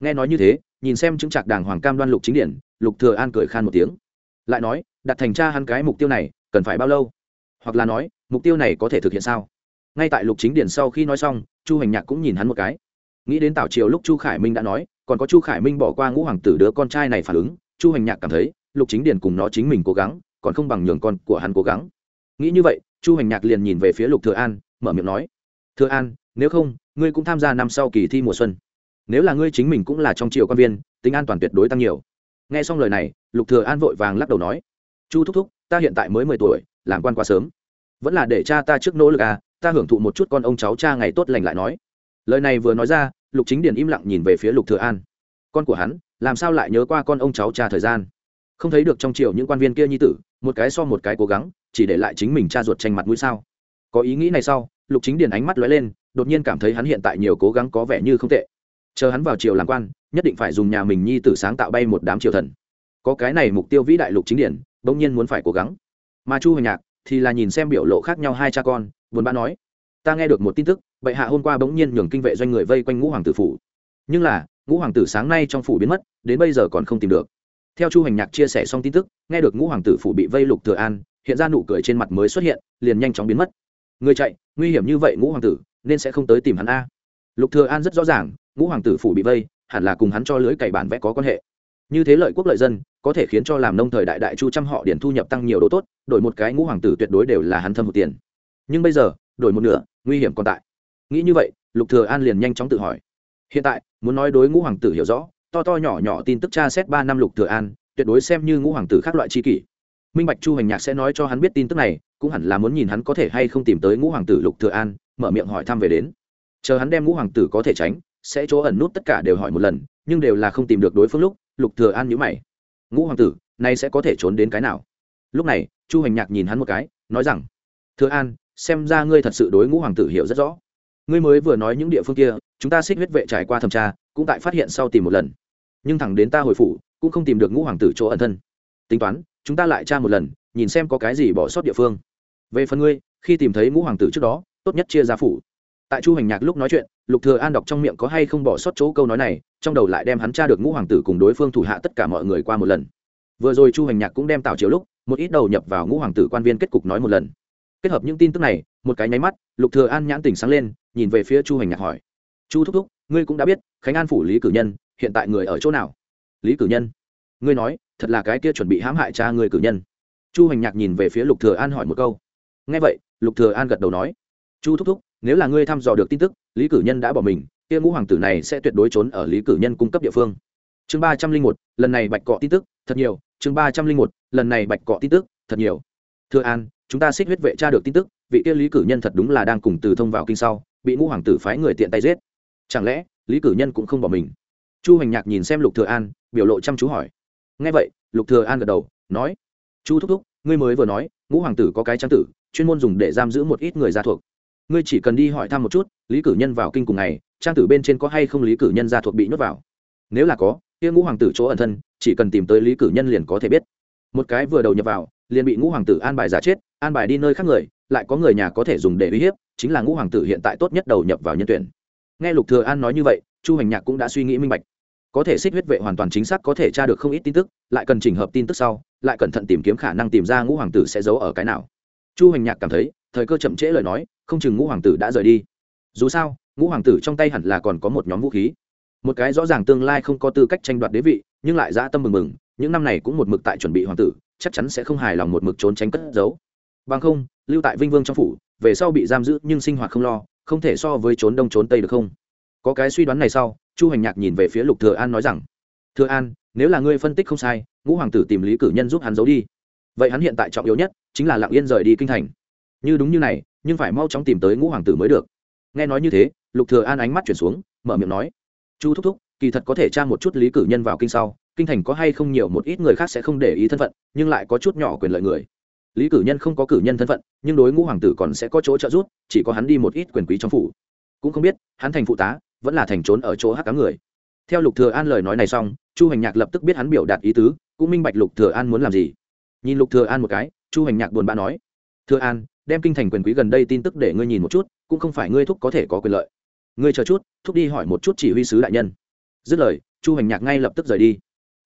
Speaker 1: Nghe nói như thế, nhìn xem chứng trạc đàng hoàng cam đoan lục chính điển, lục thừa an cười khan một tiếng. Lại nói, đặt thành cha hắn cái mục tiêu này, cần phải bao lâu? Hoặc là nói, mục tiêu này có thể thực hiện sao? Ngay tại lục chính điển sau khi nói xong, chu hành nhạc cũng nhìn hắn một cái. Nghĩ đến tảo triều lúc chu khải minh đã nói, còn có chu khải minh bỏ qua ngũ hoàng tử đứa con trai này phản ứng, chu hành nhạc cảm thấy, lục chính điển cùng nó chính mình cố gắng, còn không bằng nhường con của hắn cố gắng. Nghĩ như vậy, chu hành nhạc liền nhìn về phía lục thừa an mở miệng nói thừa an, nếu không, ngươi cũng tham gia năm sau kỳ thi mùa xuân. Nếu là ngươi chính mình cũng là trong triều quan viên, tính an toàn tuyệt đối tăng nhiều. Nghe xong lời này, lục thừa an vội vàng lắc đầu nói, chu thúc thúc, ta hiện tại mới mười tuổi, làm quan quá sớm. Vẫn là để cha ta trước nỗ lực à ta hưởng thụ một chút con ông cháu cha ngày tốt lành lại nói. Lời này vừa nói ra, lục chính điền im lặng nhìn về phía lục thừa an. Con của hắn, làm sao lại nhớ qua con ông cháu cha thời gian? Không thấy được trong triều những quan viên kia nhi tử, một cái so một cái cố gắng, chỉ để lại chính mình cha ruột tranh mặt mũi sao? Có ý nghĩ này sau, lục chính điền ánh mắt lóe lên, đột nhiên cảm thấy hắn hiện tại nhiều cố gắng có vẻ như không tệ. Chờ hắn vào triều làm quan, nhất định phải dùng nhà mình nhi tử sáng tạo bay một đám triều thần. Có cái này mục tiêu vĩ đại lục chính điển bỗng nhiên muốn phải cố gắng. Mà chu hoành nhạc thì là nhìn xem biểu lộ khác nhau hai cha con, buồn bã nói, ta nghe được một tin tức, bệ hạ hôm qua bỗng nhiên nhường kinh vệ doanh người vây quanh ngũ hoàng tử phủ. Nhưng là, ngũ hoàng tử sáng nay trong phủ biến mất, đến bây giờ còn không tìm được. Theo chu hành nhạc chia sẻ xong tin tức, nghe được ngũ hoàng tử phủ bị vây lục thừa an, hiện ra nụ cười trên mặt mới xuất hiện, liền nhanh chóng biến mất người chạy, nguy hiểm như vậy ngũ hoàng tử, nên sẽ không tới tìm hắn a. Lục thừa an rất rõ ràng, ngũ hoàng tử phủ bị vây, hẳn là cùng hắn cho lưới cày bản vẽ có quan hệ. Như thế lợi quốc lợi dân, có thể khiến cho làm nông thời đại đại chu trăm họ điển thu nhập tăng nhiều độ tốt, đổi một cái ngũ hoàng tử tuyệt đối đều là hắn thâm hụt tiền. Nhưng bây giờ, đổi một nửa, nguy hiểm còn tại. Nghĩ như vậy, lục thừa an liền nhanh chóng tự hỏi. Hiện tại, muốn nói đối ngũ hoàng tử hiểu rõ, to to nhỏ nhỏ tin tức tra xét ba năm lục thừa an, tuyệt đối xem như ngũ hoàng tử khác loại chi kỷ. Minh bạch chu hành nhạc sẽ nói cho hắn biết tin tức này cũng hẳn là muốn nhìn hắn có thể hay không tìm tới ngũ hoàng tử lục thừa an, mở miệng hỏi thăm về đến. Chờ hắn đem ngũ hoàng tử có thể tránh, sẽ chỗ ẩn nút tất cả đều hỏi một lần, nhưng đều là không tìm được đối phương lúc, lục thừa an nhíu mày. Ngũ hoàng tử, nay sẽ có thể trốn đến cái nào? Lúc này, chu hành nhạc nhìn hắn một cái, nói rằng, thừa an, xem ra ngươi thật sự đối ngũ hoàng tử hiểu rất rõ. Ngươi mới vừa nói những địa phương kia, chúng ta xích huyết vệ trải qua thẩm tra, cũng tại phát hiện sau tìm một lần. Nhưng thẳng đến ta hồi phủ, cũng không tìm được ngũ hoàng tử chỗ ẩn thân. Tính toán, chúng ta lại tra một lần, nhìn xem có cái gì bỏ sót địa phương về phần ngươi, khi tìm thấy ngũ hoàng tử trước đó, tốt nhất chia ra phủ. Tại chu hành nhạc lúc nói chuyện, lục thừa an đọc trong miệng có hay không bỏ sót chỗ câu nói này, trong đầu lại đem hắn tra được ngũ hoàng tử cùng đối phương thủ hạ tất cả mọi người qua một lần. Vừa rồi chu hành nhạc cũng đem tạo chiếu lúc, một ít đầu nhập vào ngũ hoàng tử quan viên kết cục nói một lần. Kết hợp những tin tức này, một cái nháy mắt, lục thừa an nhãn tỉnh sáng lên, nhìn về phía chu hành nhạc hỏi. Chu thúc thúc, ngươi cũng đã biết, khánh an phủ lý cử nhân, hiện tại người ở chỗ nào? Lý cử nhân? Ngươi nói, thật là cái kia chuẩn bị hãm hại cha người cử nhân. Chu hành nhạc nhìn về phía lục thừa an hỏi một câu nghe vậy, lục thừa an gật đầu nói, chu thúc thúc, nếu là ngươi thăm dò được tin tức, lý cử nhân đã bỏ mình, kia ngũ hoàng tử này sẽ tuyệt đối trốn ở lý cử nhân cung cấp địa phương. Chương ba trăm linh một, lần này bạch cọ tin tức, thật nhiều. Chương ba trăm linh một, lần này bạch cọ tin tức, thật nhiều. Thừa an, chúng ta xích huyết vệ tra được tin tức, vị kia lý cử nhân thật đúng là đang cùng từ thông vào kinh sau, bị ngũ hoàng tử phái người tiện tay giết. Chẳng lẽ, lý cử nhân cũng không bỏ mình? Chu hoành nhạc nhìn xem lục thừa an, biểu lộ chăm chú hỏi. Nghe vậy, lục thừa an gật đầu, nói, chu thúc thúc, ngươi mới vừa nói, ngũ hoàng tử có cái trang tử chuyên môn dùng để giam giữ một ít người gia thuộc. Ngươi chỉ cần đi hỏi thăm một chút, lý cử nhân vào kinh cùng ngày, trang tử bên trên có hay không lý cử nhân gia thuộc bị nhốt vào? Nếu là có, kia ngũ hoàng tử chỗ ẩn thân, chỉ cần tìm tới lý cử nhân liền có thể biết. Một cái vừa đầu nhập vào, liền bị ngũ hoàng tử an bài giả chết, an bài đi nơi khác người, lại có người nhà có thể dùng để uy hiếp, chính là ngũ hoàng tử hiện tại tốt nhất đầu nhập vào nhân tuyển. Nghe lục thừa an nói như vậy, chu hành nhạc cũng đã suy nghĩ minh bạch. Có thể xích huyết vệ hoàn toàn chính xác có thể tra được không ít tin tức, lại cần chỉnh hợp tin tức sau, lại cẩn thận tìm kiếm khả năng tìm ra ngũ hoàng tử sẽ giấu ở cái nào chu hành nhạc cảm thấy, thời cơ chậm trễ lời nói, không chừng ngũ hoàng tử đã rời đi. Dù sao, ngũ hoàng tử trong tay hẳn là còn có một nhóm vũ khí. Một cái rõ ràng tương lai không có tư cách tranh đoạt đế vị, nhưng lại dã tâm mừng mừng, những năm này cũng một mực tại chuẩn bị hoàng tử, chắc chắn sẽ không hài lòng một mực trốn tránh cất giấu. Bằng không, lưu tại vinh vương trong phủ, về sau bị giam giữ nhưng sinh hoạt không lo, không thể so với trốn đông trốn tây được không? Có cái suy đoán này sau, chu hành nhạc nhìn về phía lục thừa an nói rằng, thừa an, nếu là ngươi phân tích không sai, ngũ hoàng tử tìm lý cử nhân giúp hắn giấu đi vậy hắn hiện tại trọng yếu nhất chính là lặng yên rời đi kinh thành. Như đúng như này, nhưng phải mau chóng tìm tới ngũ hoàng tử mới được. Nghe nói như thế, lục thừa an ánh mắt chuyển xuống, mở miệng nói, chu thúc thúc, kỳ thật có thể tra một chút lý cử nhân vào kinh sau, kinh thành có hay không nhiều một ít người khác sẽ không để ý thân phận, nhưng lại có chút nhỏ quyền lợi người. Lý cử nhân không có cử nhân thân phận, nhưng đối ngũ hoàng tử còn sẽ có chỗ trợ giúp, chỉ có hắn đi một ít quyền quý trong phủ. Cũng không biết, hắn thành phụ tá, vẫn là thành trốn ở chỗ hắc cá người. Theo lục thừa an lời nói này xong, chu hành nhạc lập tức biết hắn biểu đạt ý tứ, cũng minh bạch lục thừa an muốn làm gì nhìn lục thừa an một cái, chu hành nhạc buồn bã nói, thừa an, đem kinh thành quyền quý gần đây tin tức để ngươi nhìn một chút, cũng không phải ngươi thúc có thể có quyền lợi. Ngươi chờ chút, thúc đi hỏi một chút chỉ huy sứ đại nhân. Dứt lời, chu hành nhạc ngay lập tức rời đi.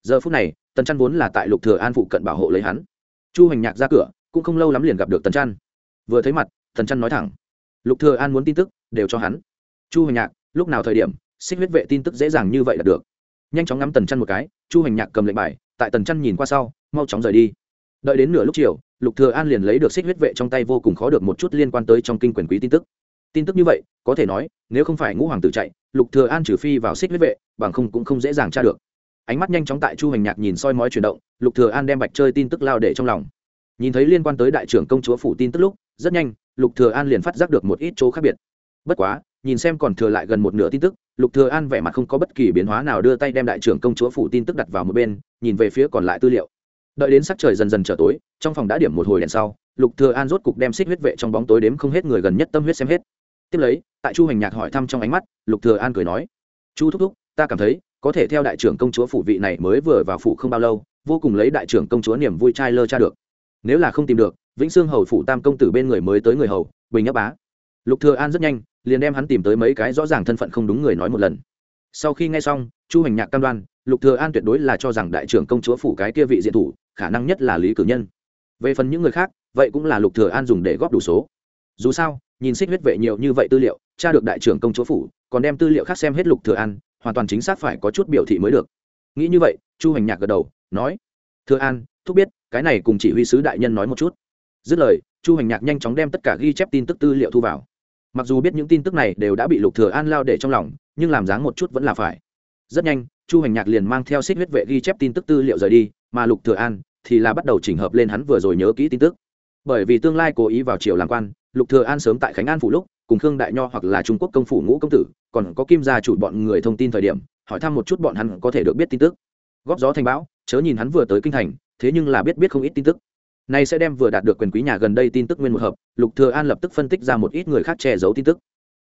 Speaker 1: Giờ phút này, tần trăn vốn là tại lục thừa an phụ cận bảo hộ lấy hắn. Chu hành nhạc ra cửa, cũng không lâu lắm liền gặp được tần trăn. vừa thấy mặt, tần trăn nói thẳng, lục thừa an muốn tin tức, đều cho hắn. Chu hành nhạc, lúc nào thời điểm, xích huyết vệ tin tức dễ dàng như vậy là được. Nhanh chóng ngắm tần trăn một cái, chu hành nhạc cầm lệnh bài, tại tần trăn nhìn qua sau, mau chóng rời đi đợi đến nửa lúc chiều, lục thừa an liền lấy được xích huyết vệ trong tay vô cùng khó được một chút liên quan tới trong kinh quyền quý tin tức. Tin tức như vậy, có thể nói, nếu không phải ngũ hoàng tử chạy, lục thừa an trừ phi vào xích huyết vệ, bằng không cũng không dễ dàng tra được. Ánh mắt nhanh chóng tại chu hành nhạc nhìn soi mói chuyển động, lục thừa an đem bạch chơi tin tức lao để trong lòng. Nhìn thấy liên quan tới đại trưởng công chúa phủ tin tức lúc, rất nhanh, lục thừa an liền phát giác được một ít chỗ khác biệt. Bất quá, nhìn xem còn thừa lại gần một nửa tin tức, lục thừa an vẻ mặt không có bất kỳ biến hóa nào đưa tay đem đại trưởng công chúa phủ tin tức đặt vào một bên, nhìn về phía còn lại tư liệu đợi đến sắc trời dần dần trở tối, trong phòng đã điểm một hồi đèn sau, lục thừa an rốt cục đem xích huyết vệ trong bóng tối đếm không hết người gần nhất tâm huyết xem hết. Tiếp lấy, tại chu hành nhạc hỏi thăm trong ánh mắt, lục thừa an cười nói, chu thúc thúc, ta cảm thấy, có thể theo đại trưởng công chúa phủ vị này mới vừa vào phủ không bao lâu, vô cùng lấy đại trưởng công chúa niềm vui trai lơ cha được. Nếu là không tìm được, vĩnh xương hầu phủ tam công tử bên người mới tới người hầu, bình nhấp bá. Lục thừa an rất nhanh, liền đem hắn tìm tới mấy cái rõ ràng thân phận không đúng người nói một lần. Sau khi nghe xong, chu hành nhạc cam đoan, lục thừa an tuyệt đối là cho rằng đại trưởng công chúa phủ cái kia vị diện thủ khả năng nhất là lý cử nhân. Về phần những người khác, vậy cũng là lục thừa an dùng để góp đủ số. Dù sao, nhìn xích huyết vệ nhiều như vậy tư liệu, tra được đại trưởng công chúa phủ, còn đem tư liệu khác xem hết lục thừa an, hoàn toàn chính xác phải có chút biểu thị mới được. Nghĩ như vậy, chu hành nhạc gật đầu, nói, thừa an, thúc biết, cái này cùng chỉ huy sứ đại nhân nói một chút. Dứt lời, chu hành nhạc nhanh chóng đem tất cả ghi chép tin tức tư liệu thu vào. Mặc dù biết những tin tức này đều đã bị lục thừa an lao để trong lòng, nhưng làm dáng một chút vẫn là phải. Rất nhanh, chu hành nhạc liền mang theo xích huyết vệ ghi chép tin tức tư liệu rời đi mà lục thừa an thì là bắt đầu chỉnh hợp lên hắn vừa rồi nhớ kỹ tin tức. Bởi vì tương lai cố ý vào triều làm quan, lục thừa an sớm tại khánh an phủ lúc, cùng khương đại nho hoặc là trung quốc công phủ ngũ công tử, còn có kim gia chủ bọn người thông tin thời điểm, hỏi thăm một chút bọn hắn có thể được biết tin tức. Góp gió thành bão, chớ nhìn hắn vừa tới kinh thành, thế nhưng là biết biết không ít tin tức. Này sẽ đem vừa đạt được quyền quý nhà gần đây tin tức nguyên một hợp, lục thừa an lập tức phân tích ra một ít người khác che giấu tin tức.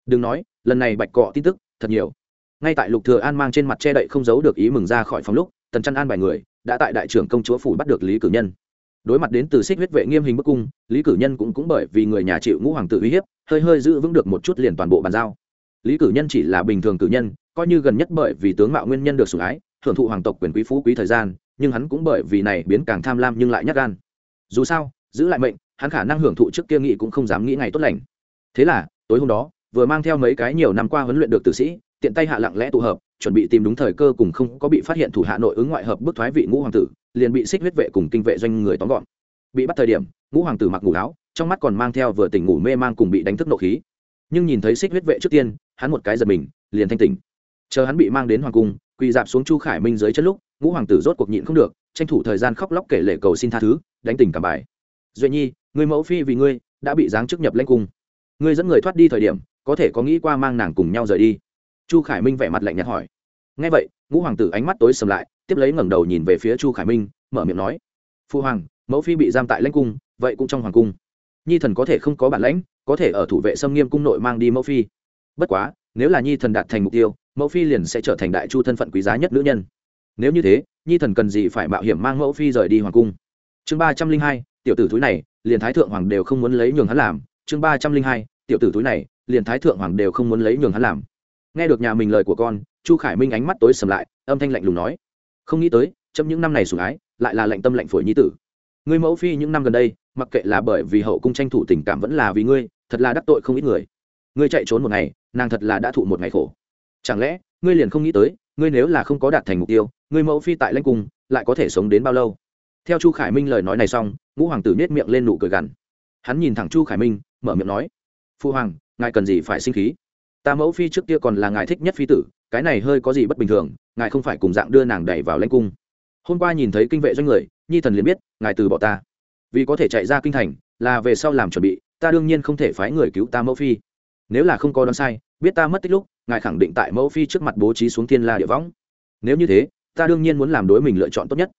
Speaker 1: Đừng nói, lần này bạch cọ tin tức, thật nhiều. Ngay tại lục thừa an mang trên mặt che đậy không giấu được ý mừng ra khỏi phòng lúc, tần chân an bài người đã tại đại trưởng công chúa phủ bắt được lý cử nhân. Đối mặt đến từ xích huyết vệ nghiêm hình bức cung, lý cử nhân cũng cũng bởi vì người nhà chịu ngũ hoàng tử uy hiếp, hơi hơi giữ vững được một chút liền toàn bộ bàn giao. Lý cử nhân chỉ là bình thường cử nhân, coi như gần nhất bởi vì tướng mạo nguyên nhân được sủng ái hưởng thụ hoàng tộc quyền quý phú quý thời gian, nhưng hắn cũng bởi vì này biến càng tham lam nhưng lại nhát gan. Dù sao, giữ lại mệnh, hắn khả năng hưởng thụ trước kia nghị cũng không dám nghĩ ngày tốt lành. Thế là, tối hôm đó, vừa mang theo mấy cái nhiều năm qua huấn luyện được tử sĩ, tiện tay hạ lặng lẽ tụ hợp chuẩn bị tìm đúng thời cơ cùng không có bị phát hiện thủ hạ nội ứng ngoại hợp bức thoái vị ngũ hoàng tử, liền bị xích huyết vệ cùng kinh vệ doanh người tóm gọn. Bị bắt thời điểm, ngũ hoàng tử mặc ngủ áo, trong mắt còn mang theo vừa tỉnh ngủ mê mang cùng bị đánh thức nộ khí. Nhưng nhìn thấy xích huyết vệ trước tiên, hắn một cái giật mình, liền thanh tỉnh. Chờ hắn bị mang đến hoàng cung, quỳ dạp xuống chu khải minh dưới chân lúc, ngũ hoàng tử rốt cuộc nhịn không được, tranh thủ thời gian khóc lóc kể lệ cầu xin tha thứ, đánh tỉnh cả bài. Duy nhi, người mẫu phi vì ngươi, đã bị giáng chức nhập lãnh cung. Ngươi dẫn người thoát đi thời điểm, có thể có nghĩ qua mang nàng cùng nhau rời đi. Chu khải minh vẻ mặt lạnh nhạt hỏi ngay vậy, ngũ hoàng tử ánh mắt tối sầm lại, tiếp lấy ngẩng đầu nhìn về phía chu khải minh, mở miệng nói, phu hoàng, mẫu phi bị giam tại lãnh cung, vậy cũng trong hoàng cung. Nhi thần có thể không có bản lãnh, có thể ở thủ vệ xâm nghiêm cung nội mang đi mẫu phi. Bất quá, nếu là nhi thần đạt thành mục tiêu, mẫu phi liền sẽ trở thành đại chu thân phận quý giá nhất nữ nhân. Nếu như thế, nhi thần cần gì phải mạo hiểm mang mẫu phi rời đi hoàng cung? Chương ba trăm linh hai, tiểu tử túi này, liền thái thượng hoàng đều không muốn lấy nhường hắn làm. Chương ba trăm linh hai, tiểu tử túi này, liền thái thượng hoàng đều không muốn lấy nhường hắn làm. Nghe được nhà mình lời của con chu khải minh ánh mắt tối sầm lại, âm thanh lạnh lùng nói, không nghĩ tới trong những năm này sủng ái, lại là lạnh tâm lạnh phổi nhi tử. Ngươi mẫu phi những năm gần đây, mặc kệ là bởi vì hậu cung tranh thủ tình cảm vẫn là vì ngươi, thật là đắc tội không ít người. Ngươi chạy trốn một ngày, nàng thật là đã thụ một ngày khổ. Chẳng lẽ, ngươi liền không nghĩ tới, ngươi nếu là không có đạt thành mục tiêu, ngươi mẫu phi tại lãnh cung, lại có thể sống đến bao lâu? Theo chu khải minh lời nói này xong, ngũ hoàng tử nết miệng lên nụ cười gằn. Hắn nhìn thẳng chu khải minh, mở miệng nói, phu hoàng, ngài cần gì phải sinh khí? Ta mẫu phi trước kia còn là ngài thích nhất phi tử cái này hơi có gì bất bình thường, ngài không phải cùng dạng đưa nàng đẩy vào lãnh cung. Hôm qua nhìn thấy kinh vệ doanh người, nhi thần liền biết, ngài từ bỏ ta. Vì có thể chạy ra kinh thành, là về sau làm chuẩn bị, ta đương nhiên không thể phái người cứu ta mẫu phi. Nếu là không có đoán sai, biết ta mất tích lúc, ngài khẳng định tại mẫu phi trước mặt bố trí xuống thiên la địa võng. Nếu như thế, ta đương nhiên muốn làm đối mình lựa chọn tốt nhất.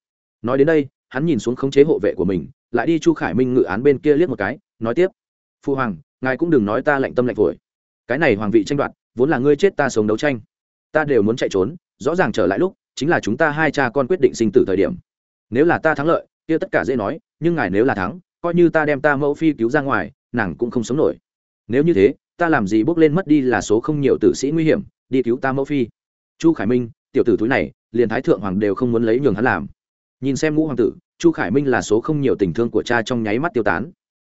Speaker 1: Nói đến đây, hắn nhìn xuống khống chế hộ vệ của mình, lại đi chu khải minh ngự án bên kia liếc một cái, nói tiếp. Phu hoàng, ngài cũng đừng nói ta lạnh tâm lạnh phổi. Cái này hoàng vị tranh đoạt, vốn là ngươi chết ta sống đấu tranh ta đều muốn chạy trốn, rõ ràng trở lại lúc, chính là chúng ta hai cha con quyết định sinh tử thời điểm. Nếu là ta thắng lợi, kia tất cả dễ nói, nhưng ngài nếu là thắng, coi như ta đem ta mẫu phi cứu ra ngoài, nàng cũng không sống nổi. Nếu như thế, ta làm gì bước lên mất đi là số không nhiều tử sĩ nguy hiểm, đi cứu ta mẫu phi. Chu khải minh, tiểu tử túi này, liền thái thượng hoàng đều không muốn lấy nhường hắn làm. Nhìn xem ngũ hoàng tử, chu khải minh là số không nhiều tình thương của cha trong nháy mắt tiêu tán.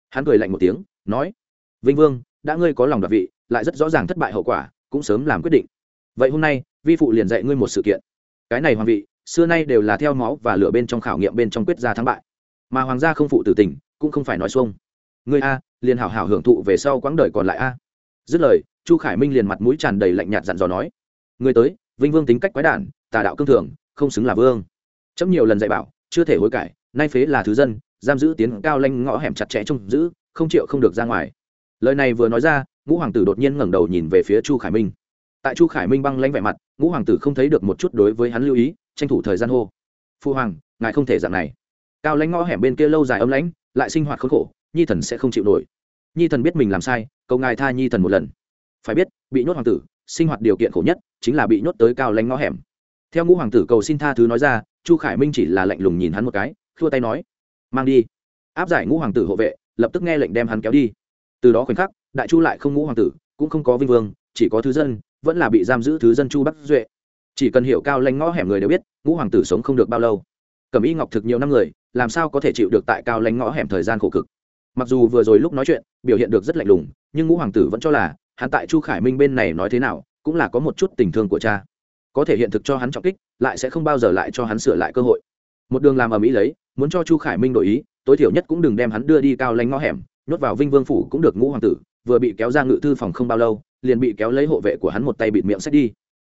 Speaker 1: Hắn cười lạnh một tiếng, nói, vinh vương, đã ngươi có lòng đoạt vị, lại rất rõ ràng thất bại hậu quả, cũng sớm làm quyết định vậy hôm nay, vi phụ liền dạy ngươi một sự kiện. Cái này hoàng vị, xưa nay đều là theo máu và lửa bên trong khảo nghiệm bên trong quyết ra thắng bại. Mà hoàng gia không phụ tử tình, cũng không phải nói xuông. Ngươi a, liền hảo hảo hưởng thụ về sau quãng đời còn lại a. Dứt lời, chu khải minh liền mặt mũi tràn đầy lạnh nhạt dặn dò nói, ngươi tới, vinh vương tính cách quái đản, tà đạo cương thường, không xứng là vương. Chấm nhiều lần dạy bảo, chưa thể hối cải, nay phế là thứ dân, giam giữ tiến cao lanh ngõ hẻm chặt chẽ trông giữ, không chịu không được ra ngoài. Lời này vừa nói ra, ngũ hoàng tử đột nhiên ngẩng đầu nhìn về phía chu khải minh tại chu khải minh băng lãnh vẻ mặt, ngũ hoàng tử không thấy được một chút đối với hắn lưu ý, tranh thủ thời gian hô. Phu hoàng, ngài không thể dạng này. Cao lãnh ngõ hẻm bên kia lâu dài ấm lãnh, lại sinh hoạt khốn khổ, nhi thần sẽ không chịu nổi. Nhi thần biết mình làm sai, cầu ngài tha nhi thần một lần. Phải biết, bị nhốt hoàng tử, sinh hoạt điều kiện khổ nhất chính là bị nhốt tới cao lãnh ngõ hẻm. Theo ngũ hoàng tử cầu xin tha thứ nói ra, chu khải minh chỉ là lạnh lùng nhìn hắn một cái, khua tay nói, mang đi. Áp giải ngũ hoàng tử hộ vệ, lập tức nghe lệnh đem hắn kéo đi. Từ đó khoảnh khắc, đại chu lại không ngũ hoàng tử, cũng không có vinh vương, chỉ có thứ dân vẫn là bị giam giữ thứ dân chu bắc duệ. Chỉ cần hiểu cao lãnh ngõ hẻm người đều biết, ngũ hoàng tử sống không được bao lâu. Cẩm y ngọc thực nhiều năm người, làm sao có thể chịu được tại cao lãnh ngõ hẻm thời gian khổ cực? Mặc dù vừa rồi lúc nói chuyện, biểu hiện được rất lạnh lùng, nhưng ngũ hoàng tử vẫn cho là, hắn tại chu khải minh bên này nói thế nào, cũng là có một chút tình thương của cha. Có thể hiện thực cho hắn trọng kích, lại sẽ không bao giờ lại cho hắn sửa lại cơ hội. Một đường làm ở mỹ lấy, muốn cho chu khải minh đổi ý, tối thiểu nhất cũng đừng đem hắn đưa đi cao lanh ngõ hẻm, nhốt vào vinh vương phủ cũng được ngũ hoàng tử, vừa bị kéo ra ngự thư phòng không bao lâu liền bị kéo lấy hộ vệ của hắn một tay bịt miệng xét đi.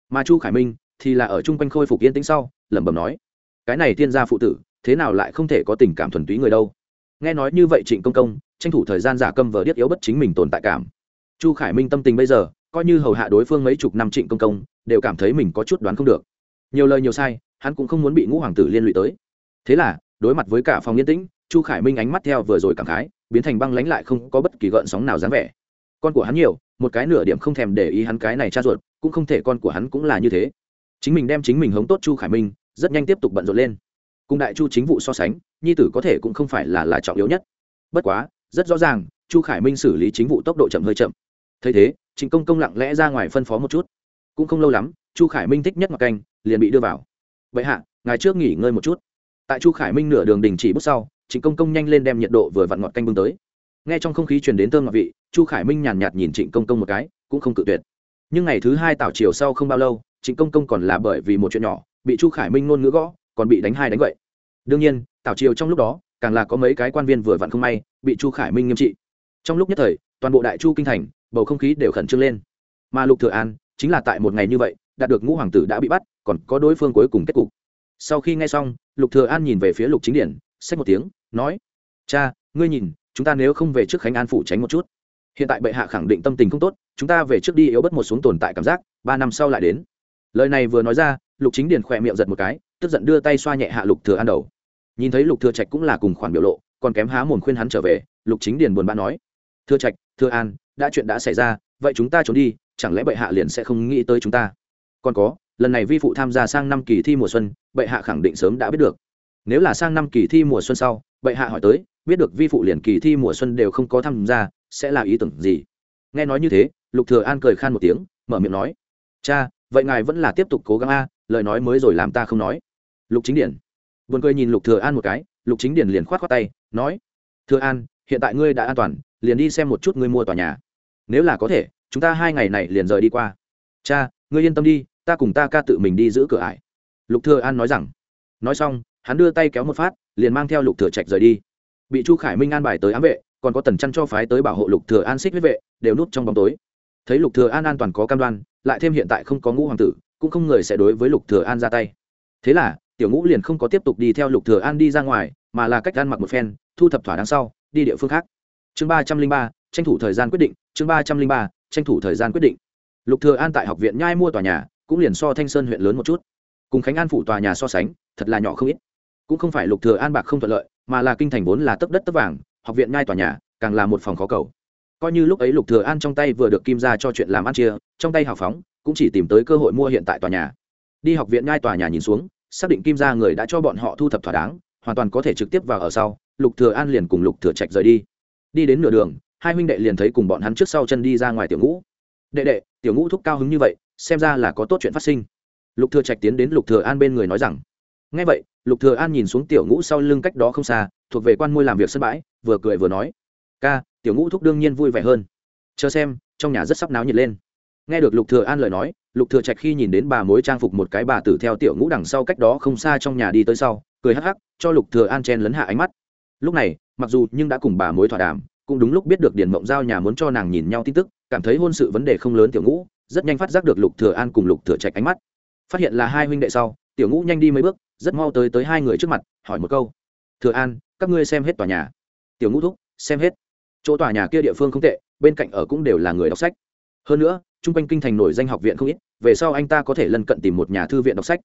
Speaker 1: Mà chu khải minh thì là ở chung quanh khôi phục yên tĩnh sau, lẩm bẩm nói, cái này thiên gia phụ tử, thế nào lại không thể có tình cảm thuần túy người đâu? Nghe nói như vậy trịnh công công, tranh thủ thời gian giả câm vờ điếc yếu bất chính mình tồn tại cảm. Chu khải minh tâm tình bây giờ, coi như hầu hạ đối phương mấy chục năm trịnh công công, đều cảm thấy mình có chút đoán không được. Nhiều lời nhiều sai, hắn cũng không muốn bị ngũ hoàng tử liên lụy tới. Thế là, đối mặt với cả phòng yên tĩnh, chu khải minh ánh mắt theo vừa rồi cảm khái, biến thành băng lánh lại không có bất kỳ gợn sóng nào dáng vẻ con của hắn nhiều, một cái nửa điểm không thèm để ý hắn cái này cha ruột, cũng không thể con của hắn cũng là như thế. Chính mình đem chính mình hống tốt chu khải minh, rất nhanh tiếp tục bận rộn lên. Cùng đại chu chính vụ so sánh, nhi tử có thể cũng không phải là là trọng yếu nhất. Bất quá, rất rõ ràng, chu khải minh xử lý chính vụ tốc độ chậm hơi chậm. Thấy thế, trịnh công công lặng lẽ ra ngoài phân phó một chút. Cũng không lâu lắm, chu khải minh thích nhất mặc canh, liền bị đưa vào. Vậy hạ, ngài trước nghỉ ngơi một chút. Tại chu khải minh nửa đường đình chỉ bước sau, trịnh công công nhanh lên đem nhiệt độ vừa vặn ngọt canh bưng tới nghe trong không khí truyền đến thơm ngọc vị, chu khải minh nhàn nhạt nhìn trịnh công công một cái, cũng không cự tuyệt. Nhưng ngày thứ hai tảo chiều sau không bao lâu, trịnh công công còn là bởi vì một chuyện nhỏ, bị chu khải minh ngôn ngữ gõ, còn bị đánh hai đánh vậy đương nhiên, tảo chiều trong lúc đó, càng là có mấy cái quan viên vừa vặn không may, bị chu khải minh nghiêm trị. Trong lúc nhất thời, toàn bộ đại chu kinh thành, bầu không khí đều khẩn trương lên. Mà lục thừa an, chính là tại một ngày như vậy, đạt được ngũ hoàng tử đã bị bắt, còn có đối phương cuối cùng kết cục. Sau khi nghe xong, lục thừa an nhìn về phía lục chính điển, xách một tiếng, nói, cha, ngươi nhìn chúng ta nếu không về trước khánh an phủ tránh một chút. Hiện tại bệ hạ khẳng định tâm tình không tốt, chúng ta về trước đi yếu bất một xuống tồn tại cảm giác, ba năm sau lại đến. Lời này vừa nói ra, lục chính Điền khỏe miệng giật một cái, tức giận đưa tay xoa nhẹ hạ lục thừa an đầu. Nhìn thấy lục thừa trạch cũng là cùng khoản biểu lộ, còn kém há mồm khuyên hắn trở về, lục chính Điền buồn bã nói, thừa trạch, thừa an, đã chuyện đã xảy ra, vậy chúng ta trốn đi, chẳng lẽ bệ hạ liền sẽ không nghĩ tới chúng ta? Còn có, lần này vi phụ tham gia sang năm kỳ thi mùa xuân, bệ hạ khẳng định sớm đã biết được. Nếu là sang năm kỳ thi mùa xuân sau, bệ hạ hỏi tới biết được vi phụ liền kỳ thi mùa xuân đều không có tham gia, sẽ là ý tưởng gì? Nghe nói như thế, lục thừa an cười khan một tiếng, mở miệng nói, cha, vậy ngài vẫn là tiếp tục cố gắng a, lời nói mới rồi làm ta không nói. Lục chính điển. Buồn cười nhìn lục thừa an một cái, lục chính điển liền khoát khoát tay, nói, thừa an, hiện tại ngươi đã an toàn, liền đi xem một chút ngươi mua tòa nhà. Nếu là có thể, chúng ta hai ngày này liền rời đi qua. Cha, ngươi yên tâm đi, ta cùng ta ca tự mình đi giữ cửa ải. Lục thừa an nói rằng. Nói xong, hắn đưa tay kéo một phát, liền mang theo lục thừa trạch rời đi bị chu khải minh an bài tới ám vệ, còn có tần chăn cho phái tới bảo hộ lục thừa an xích huyết vệ, đều núp trong bóng tối. Thấy lục thừa an an toàn có cam đoan, lại thêm hiện tại không có ngũ hoàng tử, cũng không người sẽ đối với lục thừa an ra tay. Thế là, tiểu ngũ liền không có tiếp tục đi theo lục thừa an đi ra ngoài, mà là cách ăn mặc một phen, thu thập thỏa đáng sau, đi địa phương khác. Chương ba trăm linh ba, tranh thủ thời gian quyết định, chương ba trăm linh ba, tranh thủ thời gian quyết định. Lục thừa an tại học viện nhai mua tòa nhà, cũng liền so thanh sơn huyện lớn một chút. Cùng khánh an phủ tòa nhà so sánh, thật là nhỏ không ít. Cũng không phải lục thừa an bạc không thuận lợi mà là kinh thành vốn là tấp đất tấp vàng, học viện nhai tòa nhà, càng là một phòng khó cầu. Coi như lúc ấy lục thừa an trong tay vừa được kim ra cho chuyện làm ăn chia, trong tay hào phóng, cũng chỉ tìm tới cơ hội mua hiện tại tòa nhà. Đi học viện nhai tòa nhà nhìn xuống, xác định kim ra người đã cho bọn họ thu thập thỏa đáng, hoàn toàn có thể trực tiếp vào ở sau, lục thừa an liền cùng lục thừa trạch rời đi. Đi đến nửa đường, hai huynh đệ liền thấy cùng bọn hắn trước sau chân đi ra ngoài tiểu ngũ. Đệ đệ, tiểu ngũ thúc cao hứng như vậy, xem ra là có tốt chuyện phát sinh. Lục thừa trạch tiến đến lục thừa an bên người nói rằng nghe vậy, lục thừa an nhìn xuống tiểu ngũ sau lưng cách đó không xa, thuộc về quan môi làm việc sân bãi, vừa cười vừa nói, ca, tiểu ngũ thúc đương nhiên vui vẻ hơn. Chờ xem, trong nhà rất sắp náo nhiệt lên. Nghe được lục thừa an lời nói, lục thừa trạch khi nhìn đến bà mối trang phục một cái bà tử theo tiểu ngũ đằng sau cách đó không xa trong nhà đi tới sau, cười hắc hắc, cho lục thừa an chen lấn hạ ánh mắt. Lúc này, mặc dù nhưng đã cùng bà mối thỏa đàm, cũng đúng lúc biết được điền mộng giao nhà muốn cho nàng nhìn nhau tin tức, cảm thấy hôn sự vấn đề không lớn tiểu ngũ, rất nhanh phát giác được lục thừa an cùng lục thừa trạch ánh mắt. Phát hiện là hai huynh đệ sau, tiểu ngũ nhanh đi mấy bước rất mau tới tới hai người trước mặt, hỏi một câu. Thừa an, các ngươi xem hết tòa nhà. Tiểu ngũ thúc, xem hết. Chỗ tòa nhà kia địa phương không tệ, bên cạnh ở cũng đều là người đọc sách. Hơn nữa, trung quanh kinh thành nổi danh học viện không ít, về sau anh ta có thể lân cận tìm một nhà thư viện đọc sách.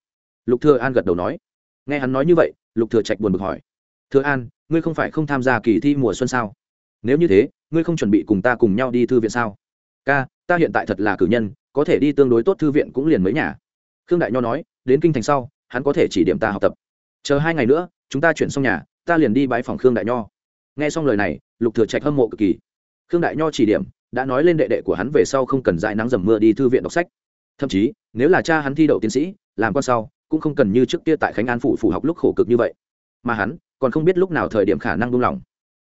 Speaker 1: Lục thừa an gật đầu nói. Nghe hắn nói như vậy, lục thừa trạch buồn bực hỏi. Thừa an, ngươi không phải không tham gia kỳ thi mùa xuân sao? Nếu như thế, ngươi không chuẩn bị cùng ta cùng nhau đi thư viện sao? Ca, ta hiện tại thật là cử nhân, có thể đi tương đối tốt thư viện cũng liền mấy nhà. Khương đại nho nói, đến kinh thành sau hắn có thể chỉ điểm ta học tập. Chờ hai ngày nữa, chúng ta chuyển xong nhà, ta liền đi bãi phòng khương đại nho. Nghe xong lời này, lục thừa trạch hâm mộ cực kỳ. Khương đại nho chỉ điểm, đã nói lên đệ đệ của hắn về sau không cần dại nắng dầm mưa đi thư viện đọc sách. Thậm chí, nếu là cha hắn thi đậu tiến sĩ, làm con sau, cũng không cần như trước kia tại khánh an phủ phủ học lúc khổ cực như vậy. Mà hắn, còn không biết lúc nào thời điểm khả năng buông lỏng.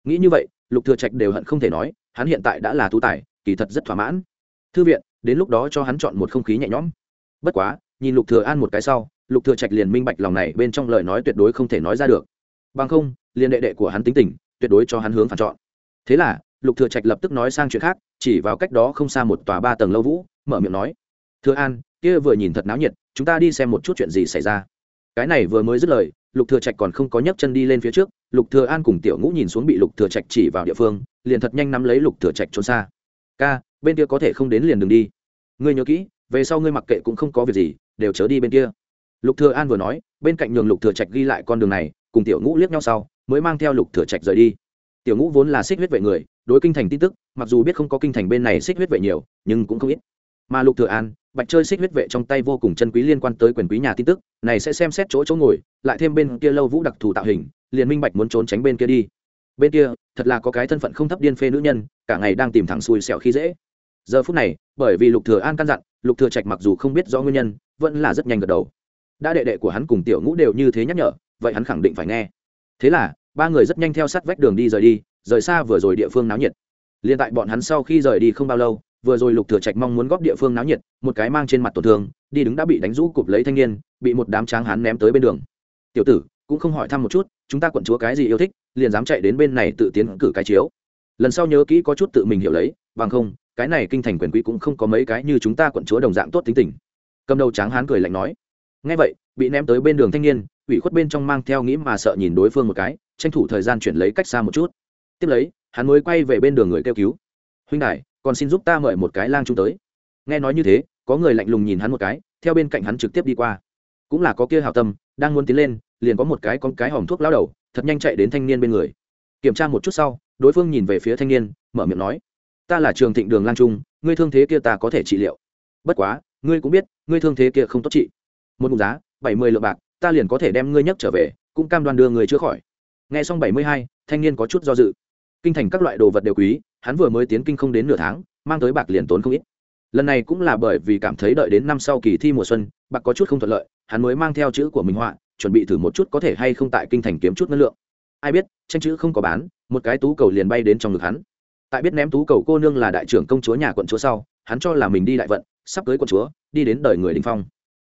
Speaker 1: Nghĩ như vậy, lục thừa trạch đều hận không thể nói, hắn hiện tại đã là tú tài, kỳ thật rất thỏa mãn. Thư viện, đến lúc đó cho hắn chọn một không khí nhẹ nhõm. Bất quá, nhìn lục thừa an một cái sau lục thừa trạch liền minh bạch lòng này bên trong lời nói tuyệt đối không thể nói ra được. Bằng không, liền đệ đệ của hắn tính tình, tuyệt đối cho hắn hướng phản chọn. Thế là, lục thừa trạch lập tức nói sang chuyện khác, chỉ vào cách đó không xa một tòa ba tầng lâu vũ, mở miệng nói, thừa an, kia vừa nhìn thật náo nhiệt, chúng ta đi xem một chút chuyện gì xảy ra. Cái này vừa mới dứt lời, lục thừa trạch còn không có nhấc chân đi lên phía trước, lục thừa an cùng tiểu ngũ nhìn xuống bị lục thừa trạch chỉ vào địa phương, liền thật nhanh nắm lấy lục thừa trạch trốn xa. Ca, bên kia có thể không đến liền đừng đi. Ngươi nhớ kỹ, về sau ngươi mặc kệ cũng không có việc gì, đều chớ đi bên kia lục thừa an vừa nói, bên cạnh nhường lục thừa trạch ghi lại con đường này, cùng tiểu ngũ liếc nhau sau, mới mang theo lục thừa trạch rời đi. Tiểu ngũ vốn là xích huyết vệ người, đối kinh thành tin tức, mặc dù biết không có kinh thành bên này xích huyết vệ nhiều, nhưng cũng không ít. Mà lục thừa an, bạch chơi xích huyết vệ trong tay vô cùng chân quý liên quan tới quyền quý nhà tin tức, này sẽ xem xét chỗ chỗ ngồi, lại thêm bên kia lâu vũ đặc thù tạo hình, liền minh bạch muốn trốn tránh bên kia đi. Bên kia, thật là có cái thân phận không thấp điên phê nữ nhân, cả ngày đang tìm thẳng xui xẻo khi dễ. Giờ phút này, bởi vì lục thừa an căn dặn, lục thừa trạch mặc dù không biết rõ nguyên nhân, vẫn là rất nhanh gật đầu đã đệ đệ của hắn cùng tiểu ngũ đều như thế nhắc nhở, vậy hắn khẳng định phải nghe. Thế là, ba người rất nhanh theo sát vách đường đi rời đi, rời xa vừa rồi địa phương náo nhiệt. Liên tại bọn hắn sau khi rời đi không bao lâu, vừa rồi lục thừa trạch mong muốn góp địa phương náo nhiệt, một cái mang trên mặt tổn thương, đi đứng đã bị đánh rũ cụp lấy thanh niên, bị một đám tráng hán ném tới bên đường. Tiểu tử, cũng không hỏi thăm một chút, chúng ta quận chúa cái gì yêu thích, liền dám chạy đến bên này tự tiến cử cái chiếu. Lần sau nhớ kỹ có chút tự mình hiểu lấy, bằng không, cái này kinh thành quyền quý cũng không có mấy cái như chúng ta quận chúa đồng dạng tốt tính tình. Cầm đầu tráng hán cười lạnh nói ngay vậy, bị ném tới bên đường thanh niên, ủy khuất bên trong mang theo nghĩ mà sợ nhìn đối phương một cái, tranh thủ thời gian chuyển lấy cách xa một chút. Tiếp lấy, hắn mới quay về bên đường người kêu cứu. Huynh đại còn xin giúp ta mời một cái lang trung tới. Nghe nói như thế, có người lạnh lùng nhìn hắn một cái, theo bên cạnh hắn trực tiếp đi qua. Cũng là có kia hào tâm, đang muốn tiến lên, liền có một cái con cái hòm thuốc lao đầu, thật nhanh chạy đến thanh niên bên người. Kiểm tra một chút sau, đối phương nhìn về phía thanh niên, mở miệng nói, ta là trường thịnh đường lang trung, ngươi thương thế kia ta có thể trị liệu. Bất quá, ngươi cũng biết, ngươi thương thế kia không tốt trị một mục giá, bảy mươi lượng bạc, ta liền có thể đem ngươi nhấc trở về, cũng cam đoan đưa người chữa khỏi. Nghe xong bảy mươi hai, thanh niên có chút do dự. Kinh thành các loại đồ vật đều quý, hắn vừa mới tiến kinh không đến nửa tháng, mang tới bạc liền tốn không ít. Lần này cũng là bởi vì cảm thấy đợi đến năm sau kỳ thi mùa xuân, bạc có chút không thuận lợi, hắn mới mang theo chữ của mình họa, chuẩn bị thử một chút có thể hay không tại kinh thành kiếm chút ngân lượng. Ai biết, tranh chữ không có bán, một cái tú cầu liền bay đến trong ngực hắn. Tại biết ném tú cầu cô nương là đại trưởng công chúa nhà quận chúa sau, hắn cho là mình đi đại vận, sắp cưới quận chúa, đi đến đời người đình phong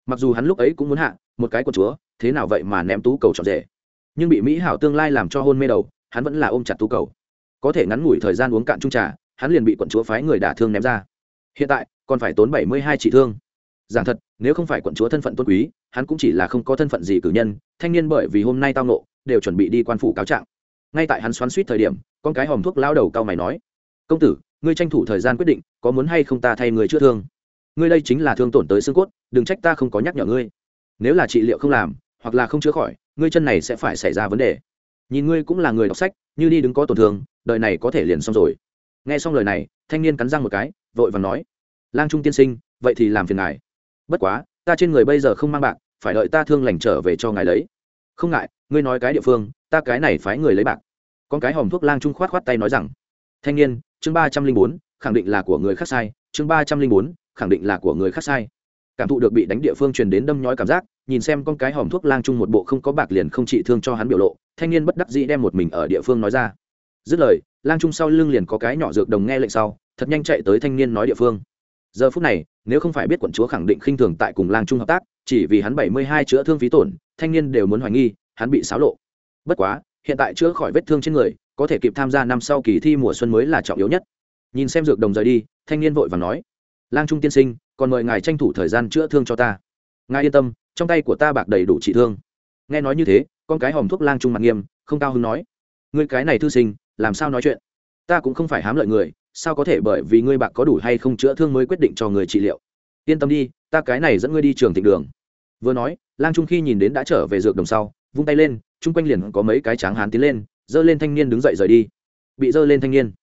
Speaker 1: mặc dù hắn lúc ấy cũng muốn hạ, một cái quận chúa, thế nào vậy mà ném tú cầu trọn rể. Nhưng bị mỹ hảo tương lai làm cho hôn mê đầu, hắn vẫn là ôm chặt tú cầu. Có thể ngắn ngủi thời gian uống cạn trung trà, hắn liền bị quận chúa phái người đả thương ném ra. Hiện tại, còn phải tốn bảy mươi hai trị thương. Giảng thật, nếu không phải quận chúa thân phận tôn quý, hắn cũng chỉ là không có thân phận gì cử nhân, thanh niên bởi vì hôm nay tao nộ đều chuẩn bị đi quan phủ cáo trạng. Ngay tại hắn xoắn suýt thời điểm, con cái hòm thuốc lao đầu cao mày nói, công tử, ngươi tranh thủ thời gian quyết định, có muốn hay không ta thay người chữa thương? Ngươi đây chính là thương tổn tới xương cốt, đừng trách ta không có nhắc nhở ngươi. Nếu là trị liệu không làm, hoặc là không chữa khỏi, ngươi chân này sẽ phải xảy ra vấn đề. Nhìn ngươi cũng là người đọc sách, như đi đứng có tổn thương, đời này có thể liền xong rồi. Nghe xong lời này, thanh niên cắn răng một cái, vội và nói, lang trung tiên sinh, vậy thì làm phiền ngài. Bất quá, ta trên người bây giờ không mang bạc, phải đợi ta thương lành trở về cho ngài lấy. Không ngại, ngươi nói cái địa phương, ta cái này phái người lấy bạc. Con cái hòm thuốc lang trung khoát khoát tay nói rằng, thanh niên, chương ba trăm linh bốn, khẳng định là của người khác sai, chương ba trăm linh bốn khẳng định là của người khác sai. Cảm thụ được bị đánh địa phương truyền đến đâm nhói cảm giác, nhìn xem con cái hòm thuốc lang trung một bộ không có bạc liền không trị thương cho hắn biểu lộ, thanh niên bất đắc dĩ đem một mình ở địa phương nói ra. Dứt lời, lang trung sau lưng liền có cái nhỏ dược đồng nghe lệnh sau, thật nhanh chạy tới thanh niên nói địa phương. Giờ phút này, nếu không phải biết quận chúa khẳng định khinh thường tại cùng lang trung hợp tác, chỉ vì hắn bảy mươi hai chữa thương phí tổn, thanh niên đều muốn hoài nghi, hắn bị xáo lộ. Bất quá, hiện tại chữa khỏi vết thương trên người, có thể kịp tham gia năm sau kỳ thi mùa xuân mới là trọng yếu nhất. Nhìn xem dược đồng rời đi, thanh niên vội và nói lang trung tiên sinh, còn mời ngài tranh thủ thời gian chữa thương cho ta. Ngài yên tâm, trong tay của ta bạc đầy đủ trị thương. Nghe nói như thế, con cái hòm thuốc lang trung mặt nghiêm, không cao hứng nói. Ngươi cái này thư sinh, làm sao nói chuyện? Ta cũng không phải hám lợi người, sao có thể bởi vì ngươi bạc có đủ hay không chữa thương mới quyết định cho người trị liệu? Yên tâm đi, ta cái này dẫn ngươi đi trường thịnh đường. Vừa nói, lang trung khi nhìn đến đã trở về dược đồng sau, vung tay lên, chung quanh liền có mấy cái tráng hán tiến lên, dơ lên thanh niên đứng dậy rời đi. Bị dơ lên thanh niên.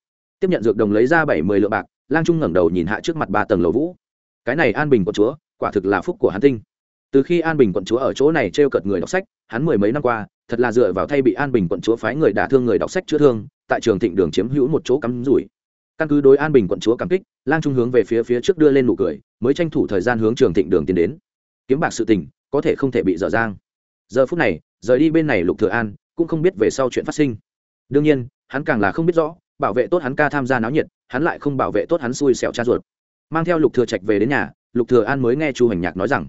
Speaker 1: Tiếp nhận dược đồng lấy ra bảy mươi lượng bạc lang trung ngẩng đầu nhìn hạ trước mặt ba tầng lầu vũ. Cái này an bình quận chúa, quả thực là phúc của hắn tinh. Từ khi an bình quận chúa ở chỗ này t r e o cợt người đọc sách, hắn mười mấy năm qua, thật là dựa vào thay bị an bình quận chúa phái người đả thương người đọc sách chữa thương, tại trường thịnh đường chiếm hữu một chỗ cắm rủi. Căn cứ đối an bình quận chúa cảm kích, lang trung hướng về phía phía trước đưa lên nụ cười, mới tranh thủ thời gian hướng trường thịnh đường tiến đến. Kiếm bạc sự tình, có thể không thể bị dở dang. Giờ phút này, rời đi bên này lục thừa an, cũng không biết về sau chuyện phát sinh. Đương nhiên, hắn càng là không biết rõ bảo vệ tốt hắn ca tham gia náo nhiệt, hắn lại không bảo vệ tốt hắn xui xẻo cha ruột. Mang theo lục thừa trạch về đến nhà, lục thừa an mới nghe chu hành nhạc nói rằng,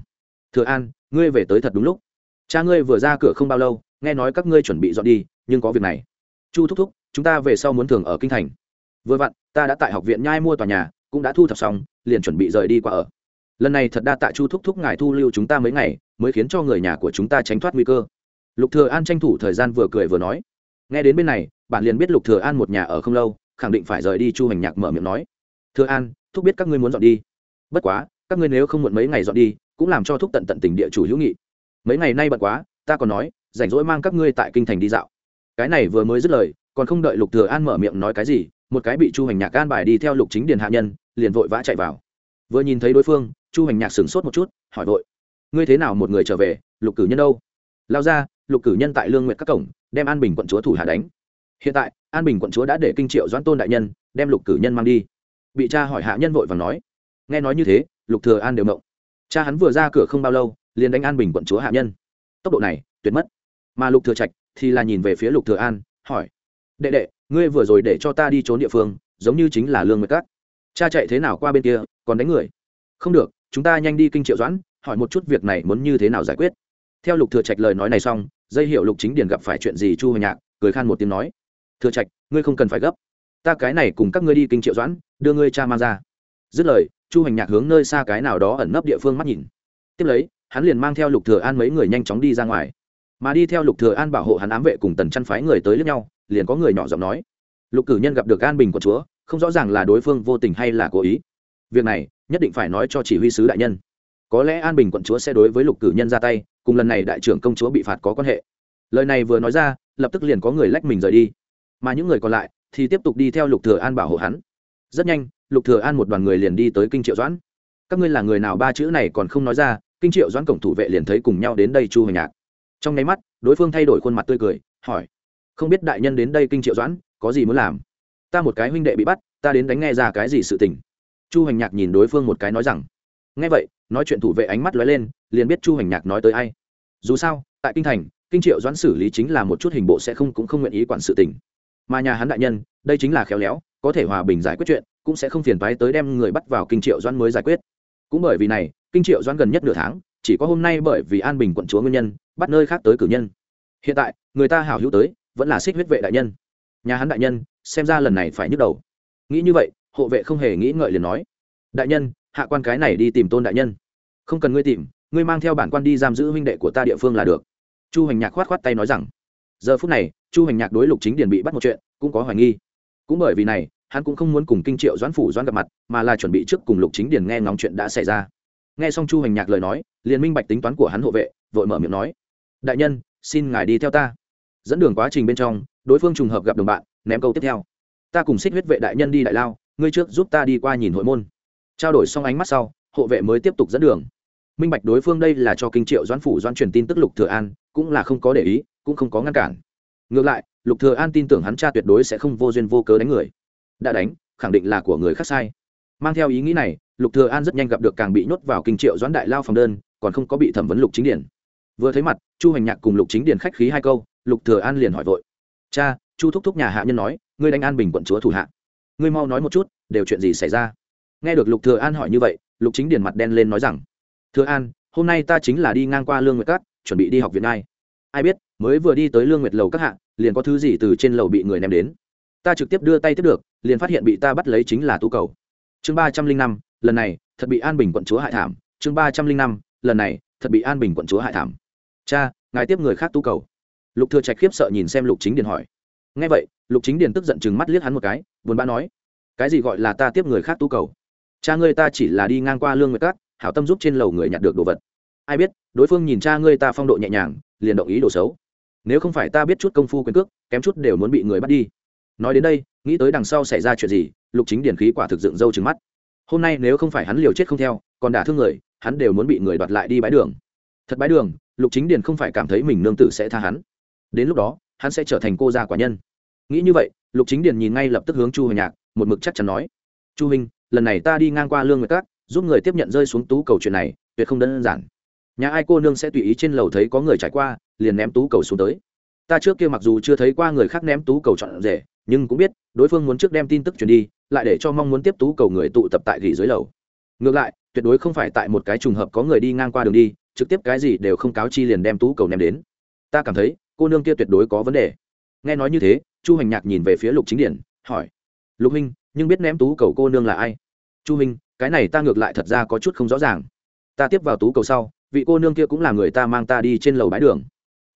Speaker 1: thừa an, ngươi về tới thật đúng lúc. Cha ngươi vừa ra cửa không bao lâu, nghe nói các ngươi chuẩn bị dọn đi, nhưng có việc này. Chu thúc thúc, chúng ta về sau muốn thường ở kinh thành. Vừa vặn, ta đã tại học viện nhai mua tòa nhà, cũng đã thu thập xong, liền chuẩn bị rời đi qua ở. Lần này thật đa tạ chu thúc thúc ngài thu lưu chúng ta mấy ngày, mới khiến cho người nhà của chúng ta tránh thoát nguy cơ. Lục thừa an tranh thủ thời gian vừa cười vừa nói. Nghe đến bên này bạn liền biết lục thừa an một nhà ở không lâu, khẳng định phải rời đi, chu hành nhạc mở miệng nói. Thừa an, thúc biết các ngươi muốn dọn đi. Bất quá, các ngươi nếu không muộn mấy ngày dọn đi, cũng làm cho thúc tận tận tình địa chủ hữu nghị. Mấy ngày nay bận quá, ta còn nói, rảnh rỗi mang các ngươi tại kinh thành đi dạo. Cái này vừa mới dứt lời, còn không đợi lục thừa an mở miệng nói cái gì, một cái bị chu hành nhạc an bài đi theo lục chính điền hạ nhân, liền vội vã chạy vào. Vừa nhìn thấy đối phương, chu hành nhạc sửng sốt một chút, hỏi vội, ngươi thế nào một người trở về, lục cử nhân đâu? Lao ra, lục cử nhân tại lương nguyện các cổng, đem an bình quận chúa thủ hạ đánh hiện tại, an bình quận chúa đã để kinh triệu doãn tôn đại nhân đem lục cử nhân mang đi. Bị cha hỏi hạ nhân vội và nói, nghe nói như thế, lục thừa an đều mộng. Cha hắn vừa ra cửa không bao lâu, liền đánh an bình quận chúa hạ nhân. Tốc độ này, tuyệt mất. Mà lục thừa trạch thì là nhìn về phía lục thừa an, hỏi, đệ đệ, ngươi vừa rồi để cho ta đi trốn địa phương, giống như chính là lương nguyệt cát cha chạy thế nào qua bên kia, còn đánh người? Không được, chúng ta nhanh đi kinh triệu doãn, hỏi một chút việc này muốn như thế nào giải quyết. Theo lục thừa trạch lời nói này xong, dây hiệu lục chính điền gặp phải chuyện gì chu hồi nhạc, cười khan một tiếng nói thừa trạch, ngươi không cần phải gấp. Ta cái này cùng các ngươi đi kinh triệu doãn, đưa ngươi cha mang ra. Dứt lời, chu hành nhạc hướng nơi xa cái nào đó ẩn nấp địa phương mắt nhìn. Tiếp lấy, hắn liền mang theo lục thừa an mấy người nhanh chóng đi ra ngoài. Mà đi theo lục thừa an bảo hộ hắn ám vệ cùng tần chăn phái người tới lẫn nhau, liền có người nhỏ giọng nói, lục cử nhân gặp được an bình của chúa, không rõ ràng là đối phương vô tình hay là cố ý. Việc này, nhất định phải nói cho chỉ huy sứ đại nhân. Có lẽ an bình quận chúa sẽ đối với lục cử nhân ra tay, cùng lần này đại trưởng công chúa bị phạt có quan hệ. Lời này vừa nói ra, lập tức liền có người lách mình rời đi mà những người còn lại thì tiếp tục đi theo lục thừa an bảo hộ hắn. Rất nhanh, lục thừa an một đoàn người liền đi tới kinh triệu doãn. Các ngươi là người nào ba chữ này còn không nói ra, kinh triệu doãn cổng thủ vệ liền thấy cùng nhau đến đây chu hoành nhạc. Trong nháy mắt, đối phương thay đổi khuôn mặt tươi cười, hỏi, không biết đại nhân đến đây kinh triệu doãn, có gì muốn làm? Ta một cái huynh đệ bị bắt, ta đến đánh nghe ra cái gì sự tình. Chu hành nhạc nhìn đối phương một cái nói rằng, nghe vậy, nói chuyện thủ vệ ánh mắt lóe lên, liền biết chu hành nhạc nói tới ai. Dù sao, tại kinh thành, kinh triệu doãn xử lý chính là một chút hình bộ sẽ không cũng không nguyện ý quản sự tình mà nhà hắn đại nhân, đây chính là khéo léo, có thể hòa bình giải quyết chuyện, cũng sẽ không phiền phái tới đem người bắt vào kinh triệu doãn mới giải quyết. Cũng bởi vì này, kinh triệu doãn gần nhất nửa tháng, chỉ có hôm nay bởi vì an bình quận chúa nguyên nhân, bắt nơi khác tới cử nhân. Hiện tại, người ta hảo hữu tới, vẫn là xích huyết vệ đại nhân. Nhà hắn đại nhân, xem ra lần này phải nhức đầu. Nghĩ như vậy, hộ vệ không hề nghĩ ngợi liền nói, đại nhân, hạ quan cái này đi tìm tôn đại nhân. Không cần ngươi tìm, ngươi mang theo bản quan đi giam giữ huynh đệ của ta địa phương là được. Chu hành nhạc khoát khoát tay nói rằng giờ phút này, chu hành nhạc đối lục chính điền bị bắt một chuyện, cũng có hoài nghi. Cũng bởi vì này, hắn cũng không muốn cùng kinh triệu doãn phủ doãn gặp mặt, mà là chuẩn bị trước cùng lục chính điền nghe ngóng chuyện đã xảy ra. Nghe xong chu hành nhạc lời nói, liền minh bạch tính toán của hắn hộ vệ, vội mở miệng nói, đại nhân, xin ngài đi theo ta. Dẫn đường quá trình bên trong, đối phương trùng hợp gặp đồng bạn, ném câu tiếp theo. Ta cùng xích huyết vệ đại nhân đi đại lao, ngươi trước giúp ta đi qua nhìn hội môn. Trao đổi xong ánh mắt sau, hộ vệ mới tiếp tục dẫn đường. Minh bạch đối phương đây là cho kinh triệu doãn phủ doãn truyền tin tức lục thừa an, cũng là không có để ý cũng không có ngăn cản. Ngược lại, lục thừa an tin tưởng hắn cha tuyệt đối sẽ không vô duyên vô cớ đánh người. Đã đánh, khẳng định là của người khác sai. Mang theo ý nghĩ này, lục thừa an rất nhanh gặp được càng bị nhốt vào kinh triệu doãn đại lao phòng đơn, còn không có bị thẩm vấn lục chính điển vừa thấy mặt, chu hành nhạc cùng lục chính điển khách khí hai câu, lục thừa an liền hỏi vội. Cha, chu thúc thúc nhà hạ nhân nói, ngươi đánh an bình quận chúa thủ hạ. Ngươi mau nói một chút, đều chuyện gì xảy ra? Nghe được lục thừa an hỏi như vậy, lục chính điển mặt đen lên nói rằng, thừa an, hôm nay ta chính là đi ngang qua lương nguyệt cát, chuẩn bị đi học viện ai ai biết, mới vừa đi tới lương nguyệt lầu các hạ, liền có thứ gì từ trên lầu bị người ném đến. Ta trực tiếp đưa tay tiếp được, liền phát hiện bị ta bắt lấy chính là tú cầu. Chương ba trăm linh năm, lần này, thật bị an bình quận chúa hại thảm. Chương ba trăm linh năm, lần này, thật bị an bình quận chúa hại thảm. Cha, ngài tiếp người khác tú cầu. Lục thừa trạch khiếp sợ nhìn xem lục chính điền hỏi. Nghe vậy, lục chính điền tức giận chừng mắt liếc hắn một cái, buồn bã nói, cái gì gọi là ta tiếp người khác tú cầu? Cha ngươi ta chỉ là đi ngang qua lương nguyệt cát hảo tâm giúp trên lầu người nhặt được đồ vật. Ai biết, đối phương nhìn cha ngươi ta phong độ nhẹ nhàng liền động ý đồ xấu. Nếu không phải ta biết chút công phu quyền cước, kém chút đều muốn bị người bắt đi. Nói đến đây, nghĩ tới đằng sau xảy ra chuyện gì, lục chính điển khí quả thực dựng râu trừng mắt. Hôm nay nếu không phải hắn liều chết không theo, còn đả thương người, hắn đều muốn bị người đoạt lại đi bãi đường. Thật bãi đường, lục chính điển không phải cảm thấy mình nương tử sẽ tha hắn. Đến lúc đó, hắn sẽ trở thành cô gia quả nhân. Nghĩ như vậy, lục chính điển nhìn ngay lập tức hướng chu hồi nhạc, một mực chắc chắn nói, chu huynh, lần này ta đi ngang qua lương nguyệt cát giúp người tiếp nhận rơi xuống tú cầu chuyện này, tuyệt không đơn giản nhà ai cô nương sẽ tùy ý trên lầu thấy có người trải qua, liền ném tú cầu xuống tới. Ta trước kia mặc dù chưa thấy qua người khác ném tú cầu chọn rể, nhưng cũng biết, đối phương muốn trước đem tin tức truyền đi, lại để cho mong muốn tiếp tú cầu người tụ tập tại gỉ dưới lầu. Ngược lại, tuyệt đối không phải tại một cái trùng hợp có người đi ngang qua đường đi, trực tiếp cái gì đều không cáo chi liền đem tú cầu ném đến. Ta cảm thấy, cô nương kia tuyệt đối có vấn đề. Nghe nói như thế, chu hành nhạc nhìn về phía lục chính điển, hỏi, lục huynh, nhưng biết ném tú cầu cô nương là ai? Chu huynh, cái này ta ngược lại thật ra có chút không rõ ràng. Ta tiếp vào tú cầu sau vị cô nương kia cũng là người ta mang ta đi trên lầu bãi đường.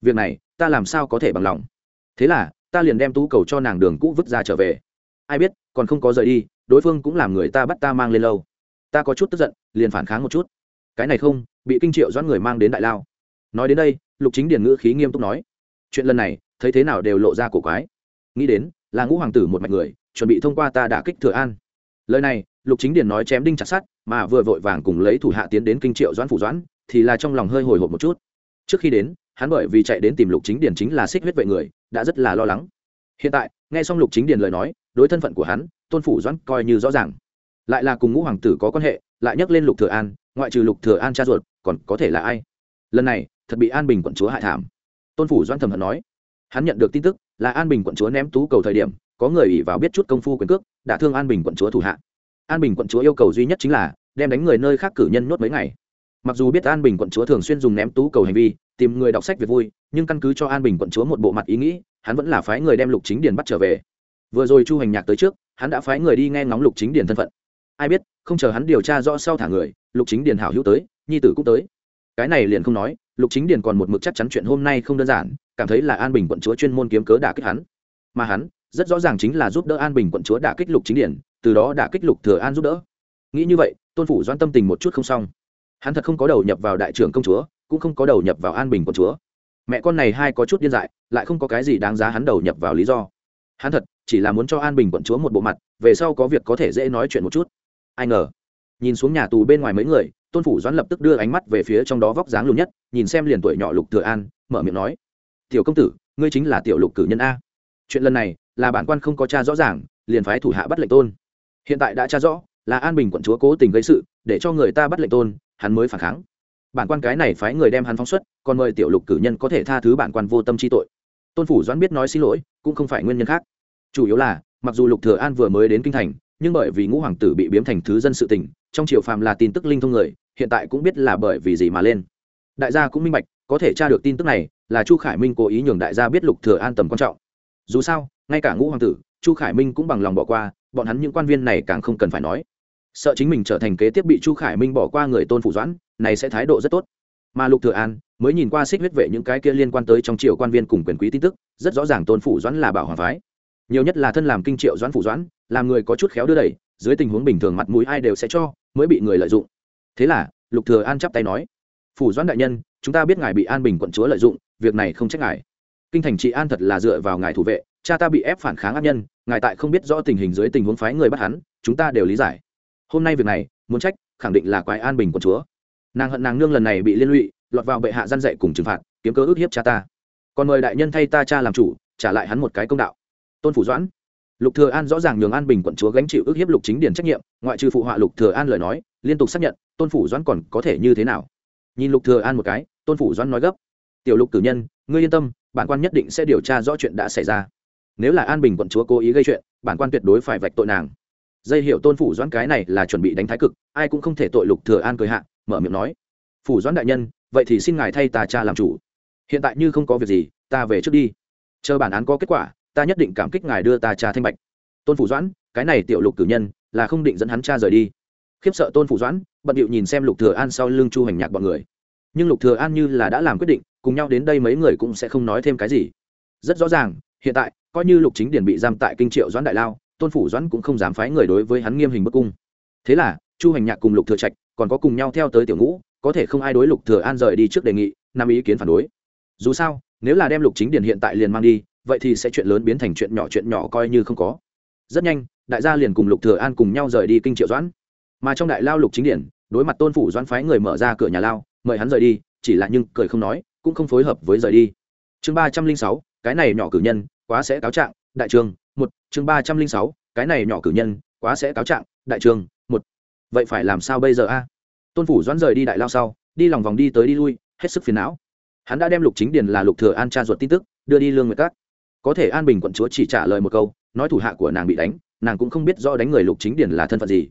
Speaker 1: Việc này, ta làm sao có thể bằng lòng? Thế là, ta liền đem tú cầu cho nàng đường cũ vứt ra trở về. Ai biết, còn không có rời đi, đối phương cũng làm người ta bắt ta mang lên lâu ta có chút tức giận, liền phản kháng một chút. Cái này không, bị kinh triệu doãn người mang đến đại lao. Nói đến đây, lục chính điền ngữ khí nghiêm túc nói, chuyện lần này, thấy thế nào đều lộ ra cổ quái. Nghĩ đến, là ngũ hoàng tử một mạch người, chuẩn bị thông qua ta đã kích thừa an. Lời này, lục chính điền nói chém đinh chặt sắt, mà vừa vội vàng cùng lấy thủ hạ tiến đến kinh triệu doãn phủ doãn thì là trong lòng hơi hồi hộp một chút. Trước khi đến, hắn bởi vì chạy đến tìm lục chính điền chính là xích huyết vệ người, đã rất là lo lắng. Hiện tại, nghe xong lục chính điền lời nói, đối thân phận của hắn, tôn phủ doãn coi như rõ ràng. Lại là cùng ngũ hoàng tử có quan hệ, lại nhắc lên lục thừa an, ngoại trừ lục thừa an cha ruột, còn có thể là ai? Lần này, thật bị an bình quận chúa hại thảm. Tôn phủ doãn thầm hận nói. Hắn nhận được tin tức, là an bình quận chúa ném tú cầu thời điểm, có người ỉ vào biết chút công phu quyền cước, đã thương an bình quận chúa thủ hạ. An bình quận chúa yêu cầu duy nhất chính là, đem đánh người nơi khác cử nhân nuốt mấy ngày mặc dù biết an bình quận chúa thường xuyên dùng ném tú cầu hành vi, tìm người đọc sách việc vui, nhưng căn cứ cho an bình quận chúa một bộ mặt ý nghĩ, hắn vẫn là phái người đem lục chính điền bắt trở về. Vừa rồi chu hành nhạc tới trước, hắn đã phái người đi nghe ngóng lục chính điền thân phận. Ai biết, không chờ hắn điều tra rõ sau thả người, lục chính điền hảo hữu tới, nhi tử cũng tới. Cái này liền không nói, lục chính điền còn một mực chắc chắn chuyện hôm nay không đơn giản, cảm thấy là an bình quận chúa chuyên môn kiếm cớ đả kích hắn. Mà hắn, rất rõ ràng chính là giúp đỡ an bình quận chúa đả kích lục chính điển từ đó đả kích lục thừa an giúp đỡ. Nghĩ như vậy, tôn phủ doan tâm tình một chút không xong hắn thật không có đầu nhập vào đại trưởng công chúa, cũng không có đầu nhập vào an bình quận chúa. Mẹ con này hai có chút điên dại, lại không có cái gì đáng giá hắn đầu nhập vào lý do. Hắn thật chỉ là muốn cho an bình quận chúa một bộ mặt, về sau có việc có thể dễ nói chuyện một chút. Ai ngờ, nhìn xuống nhà tù bên ngoài mấy người, tôn phủ doãn lập tức đưa ánh mắt về phía trong đó vóc dáng lùn nhất, nhìn xem liền tuổi nhỏ lục thừa an, mở miệng nói, tiểu công tử, ngươi chính là tiểu lục cử nhân a. Chuyện lần này là bản quan không có cha rõ ràng, liền phái thủ hạ bắt lệnh tôn. Hiện tại đã tra rõ là an bình quận chúa cố tình gây sự, để cho người ta bắt lệnh tôn, hắn mới phản kháng. Bản quan cái này phái người đem hắn phóng xuất, còn mời tiểu lục cử nhân có thể tha thứ bản quan vô tâm chi tội. Tôn phủ doãn biết nói xin lỗi, cũng không phải nguyên nhân khác. Chủ yếu là, mặc dù lục thừa an vừa mới đến kinh thành, nhưng bởi vì ngũ hoàng tử bị biếm thành thứ dân sự tình, trong triều phàm là tin tức linh thông người, hiện tại cũng biết là bởi vì gì mà lên. Đại gia cũng minh bạch, có thể tra được tin tức này, là chu khải minh cố ý nhường đại gia biết lục thừa an tầm quan trọng. Dù sao, ngay cả ngũ hoàng tử, chu khải minh cũng bằng lòng bỏ qua, bọn hắn những quan viên này càng không cần phải nói sợ chính mình trở thành kế tiếp bị chu khải minh bỏ qua người tôn phủ doãn, này sẽ thái độ rất tốt. Mà lục thừa an mới nhìn qua xích huyết vệ những cái kia liên quan tới trong triều quan viên cùng quyền quý tin tức, rất rõ ràng tôn phủ doãn là bảo hoàng phái. Nhiều nhất là thân làm kinh triệu doãn phủ doãn, làm người có chút khéo đưa đẩy, dưới tình huống bình thường mặt mũi ai đều sẽ cho, mới bị người lợi dụng. Thế là, lục thừa an chắp tay nói, phủ doãn đại nhân, chúng ta biết ngài bị an bình quận chúa lợi dụng, việc này không trách ngài. Kinh thành trị an thật là dựa vào ngài thủ vệ, cha ta bị ép phản kháng ác nhân, ngài tại không biết rõ tình hình dưới tình huống phái người bắt hắn, chúng ta đều lý giải hôm nay việc này, muốn trách, khẳng định là quái an bình quận chúa. Nàng hận nàng nương lần này bị liên lụy, lọt vào bệ hạ gian dạy cùng trừng phạt, kiếm cơ ước hiếp cha ta. Còn mời đại nhân thay ta cha làm chủ, trả lại hắn một cái công đạo. Tôn phủ doãn. Lục thừa an rõ ràng nhường an bình quận chúa gánh chịu ước hiếp lục chính điển trách nhiệm, ngoại trừ phụ họa lục thừa an lời nói, liên tục xác nhận, tôn phủ doãn còn có thể như thế nào. Nhìn lục thừa an một cái, tôn phủ doãn nói gấp. Tiểu lục tử nhân, ngươi yên tâm, bản quan nhất định sẽ điều tra rõ chuyện đã xảy ra. Nếu là an bình quận chúa cố ý gây chuyện, bản quan tuyệt đối phải vạch tội nàng dây hiệu tôn phủ doãn cái này là chuẩn bị đánh thái cực, ai cũng không thể tội lục thừa an cười hạ, mở miệng nói, phủ doãn đại nhân, vậy thì xin ngài thay ta cha làm chủ. Hiện tại như không có việc gì, ta về trước đi. Chờ bản án có kết quả, ta nhất định cảm kích ngài đưa ta cha thanh bạch. Tôn phủ doãn, cái này tiểu lục cử nhân, là không định dẫn hắn cha rời đi. Khiếp sợ tôn phủ doãn, bận điệu nhìn xem lục thừa an sau lưng chu hành nhạc bọn người. Nhưng lục thừa an như là đã làm quyết định, cùng nhau đến đây mấy người cũng sẽ không nói thêm cái gì. Rất rõ ràng, hiện tại, coi như lục chính điển bị giam tại kinh triệu doãn đại lao tôn phủ doãn cũng không dám phái người đối với hắn nghiêm hình bức cung. Thế là, chu hành nhạc cùng lục thừa trạch còn có cùng nhau theo tới tiểu ngũ, có thể không ai đối lục thừa an rời đi trước đề nghị nằm ý kiến phản đối. Dù sao, nếu là đem lục chính điển hiện tại liền mang đi, vậy thì sẽ chuyện lớn biến thành chuyện nhỏ chuyện nhỏ coi như không có. Rất nhanh, đại gia liền cùng lục thừa an cùng nhau rời đi kinh triệu doãn. Mà trong đại lao lục chính điển đối mặt tôn phủ doãn phái người mở ra cửa nhà lao, mời hắn rời đi, chỉ là nhưng cười không nói, cũng không phối hợp với rời đi. Chương ba trăm linh sáu, cái này nhỏ cử nhân, quá sẽ cáo trạng, đại trường một, chương ba trăm linh sáu, cái này nhỏ cử nhân, quá sẽ cáo trạng, đại trường, một. Vậy phải làm sao bây giờ a? Tôn phủ doãn rời đi đại lao sau, đi lòng vòng đi tới đi lui, hết sức phiền não. Hắn đã đem lục chính điền là lục thừa an cha ruột tin tức, đưa đi lương nguyệt các. Có thể an bình quận chúa chỉ trả lời một câu, nói thủ hạ của nàng bị đánh, nàng cũng không biết do đánh người lục chính điền là thân phận gì.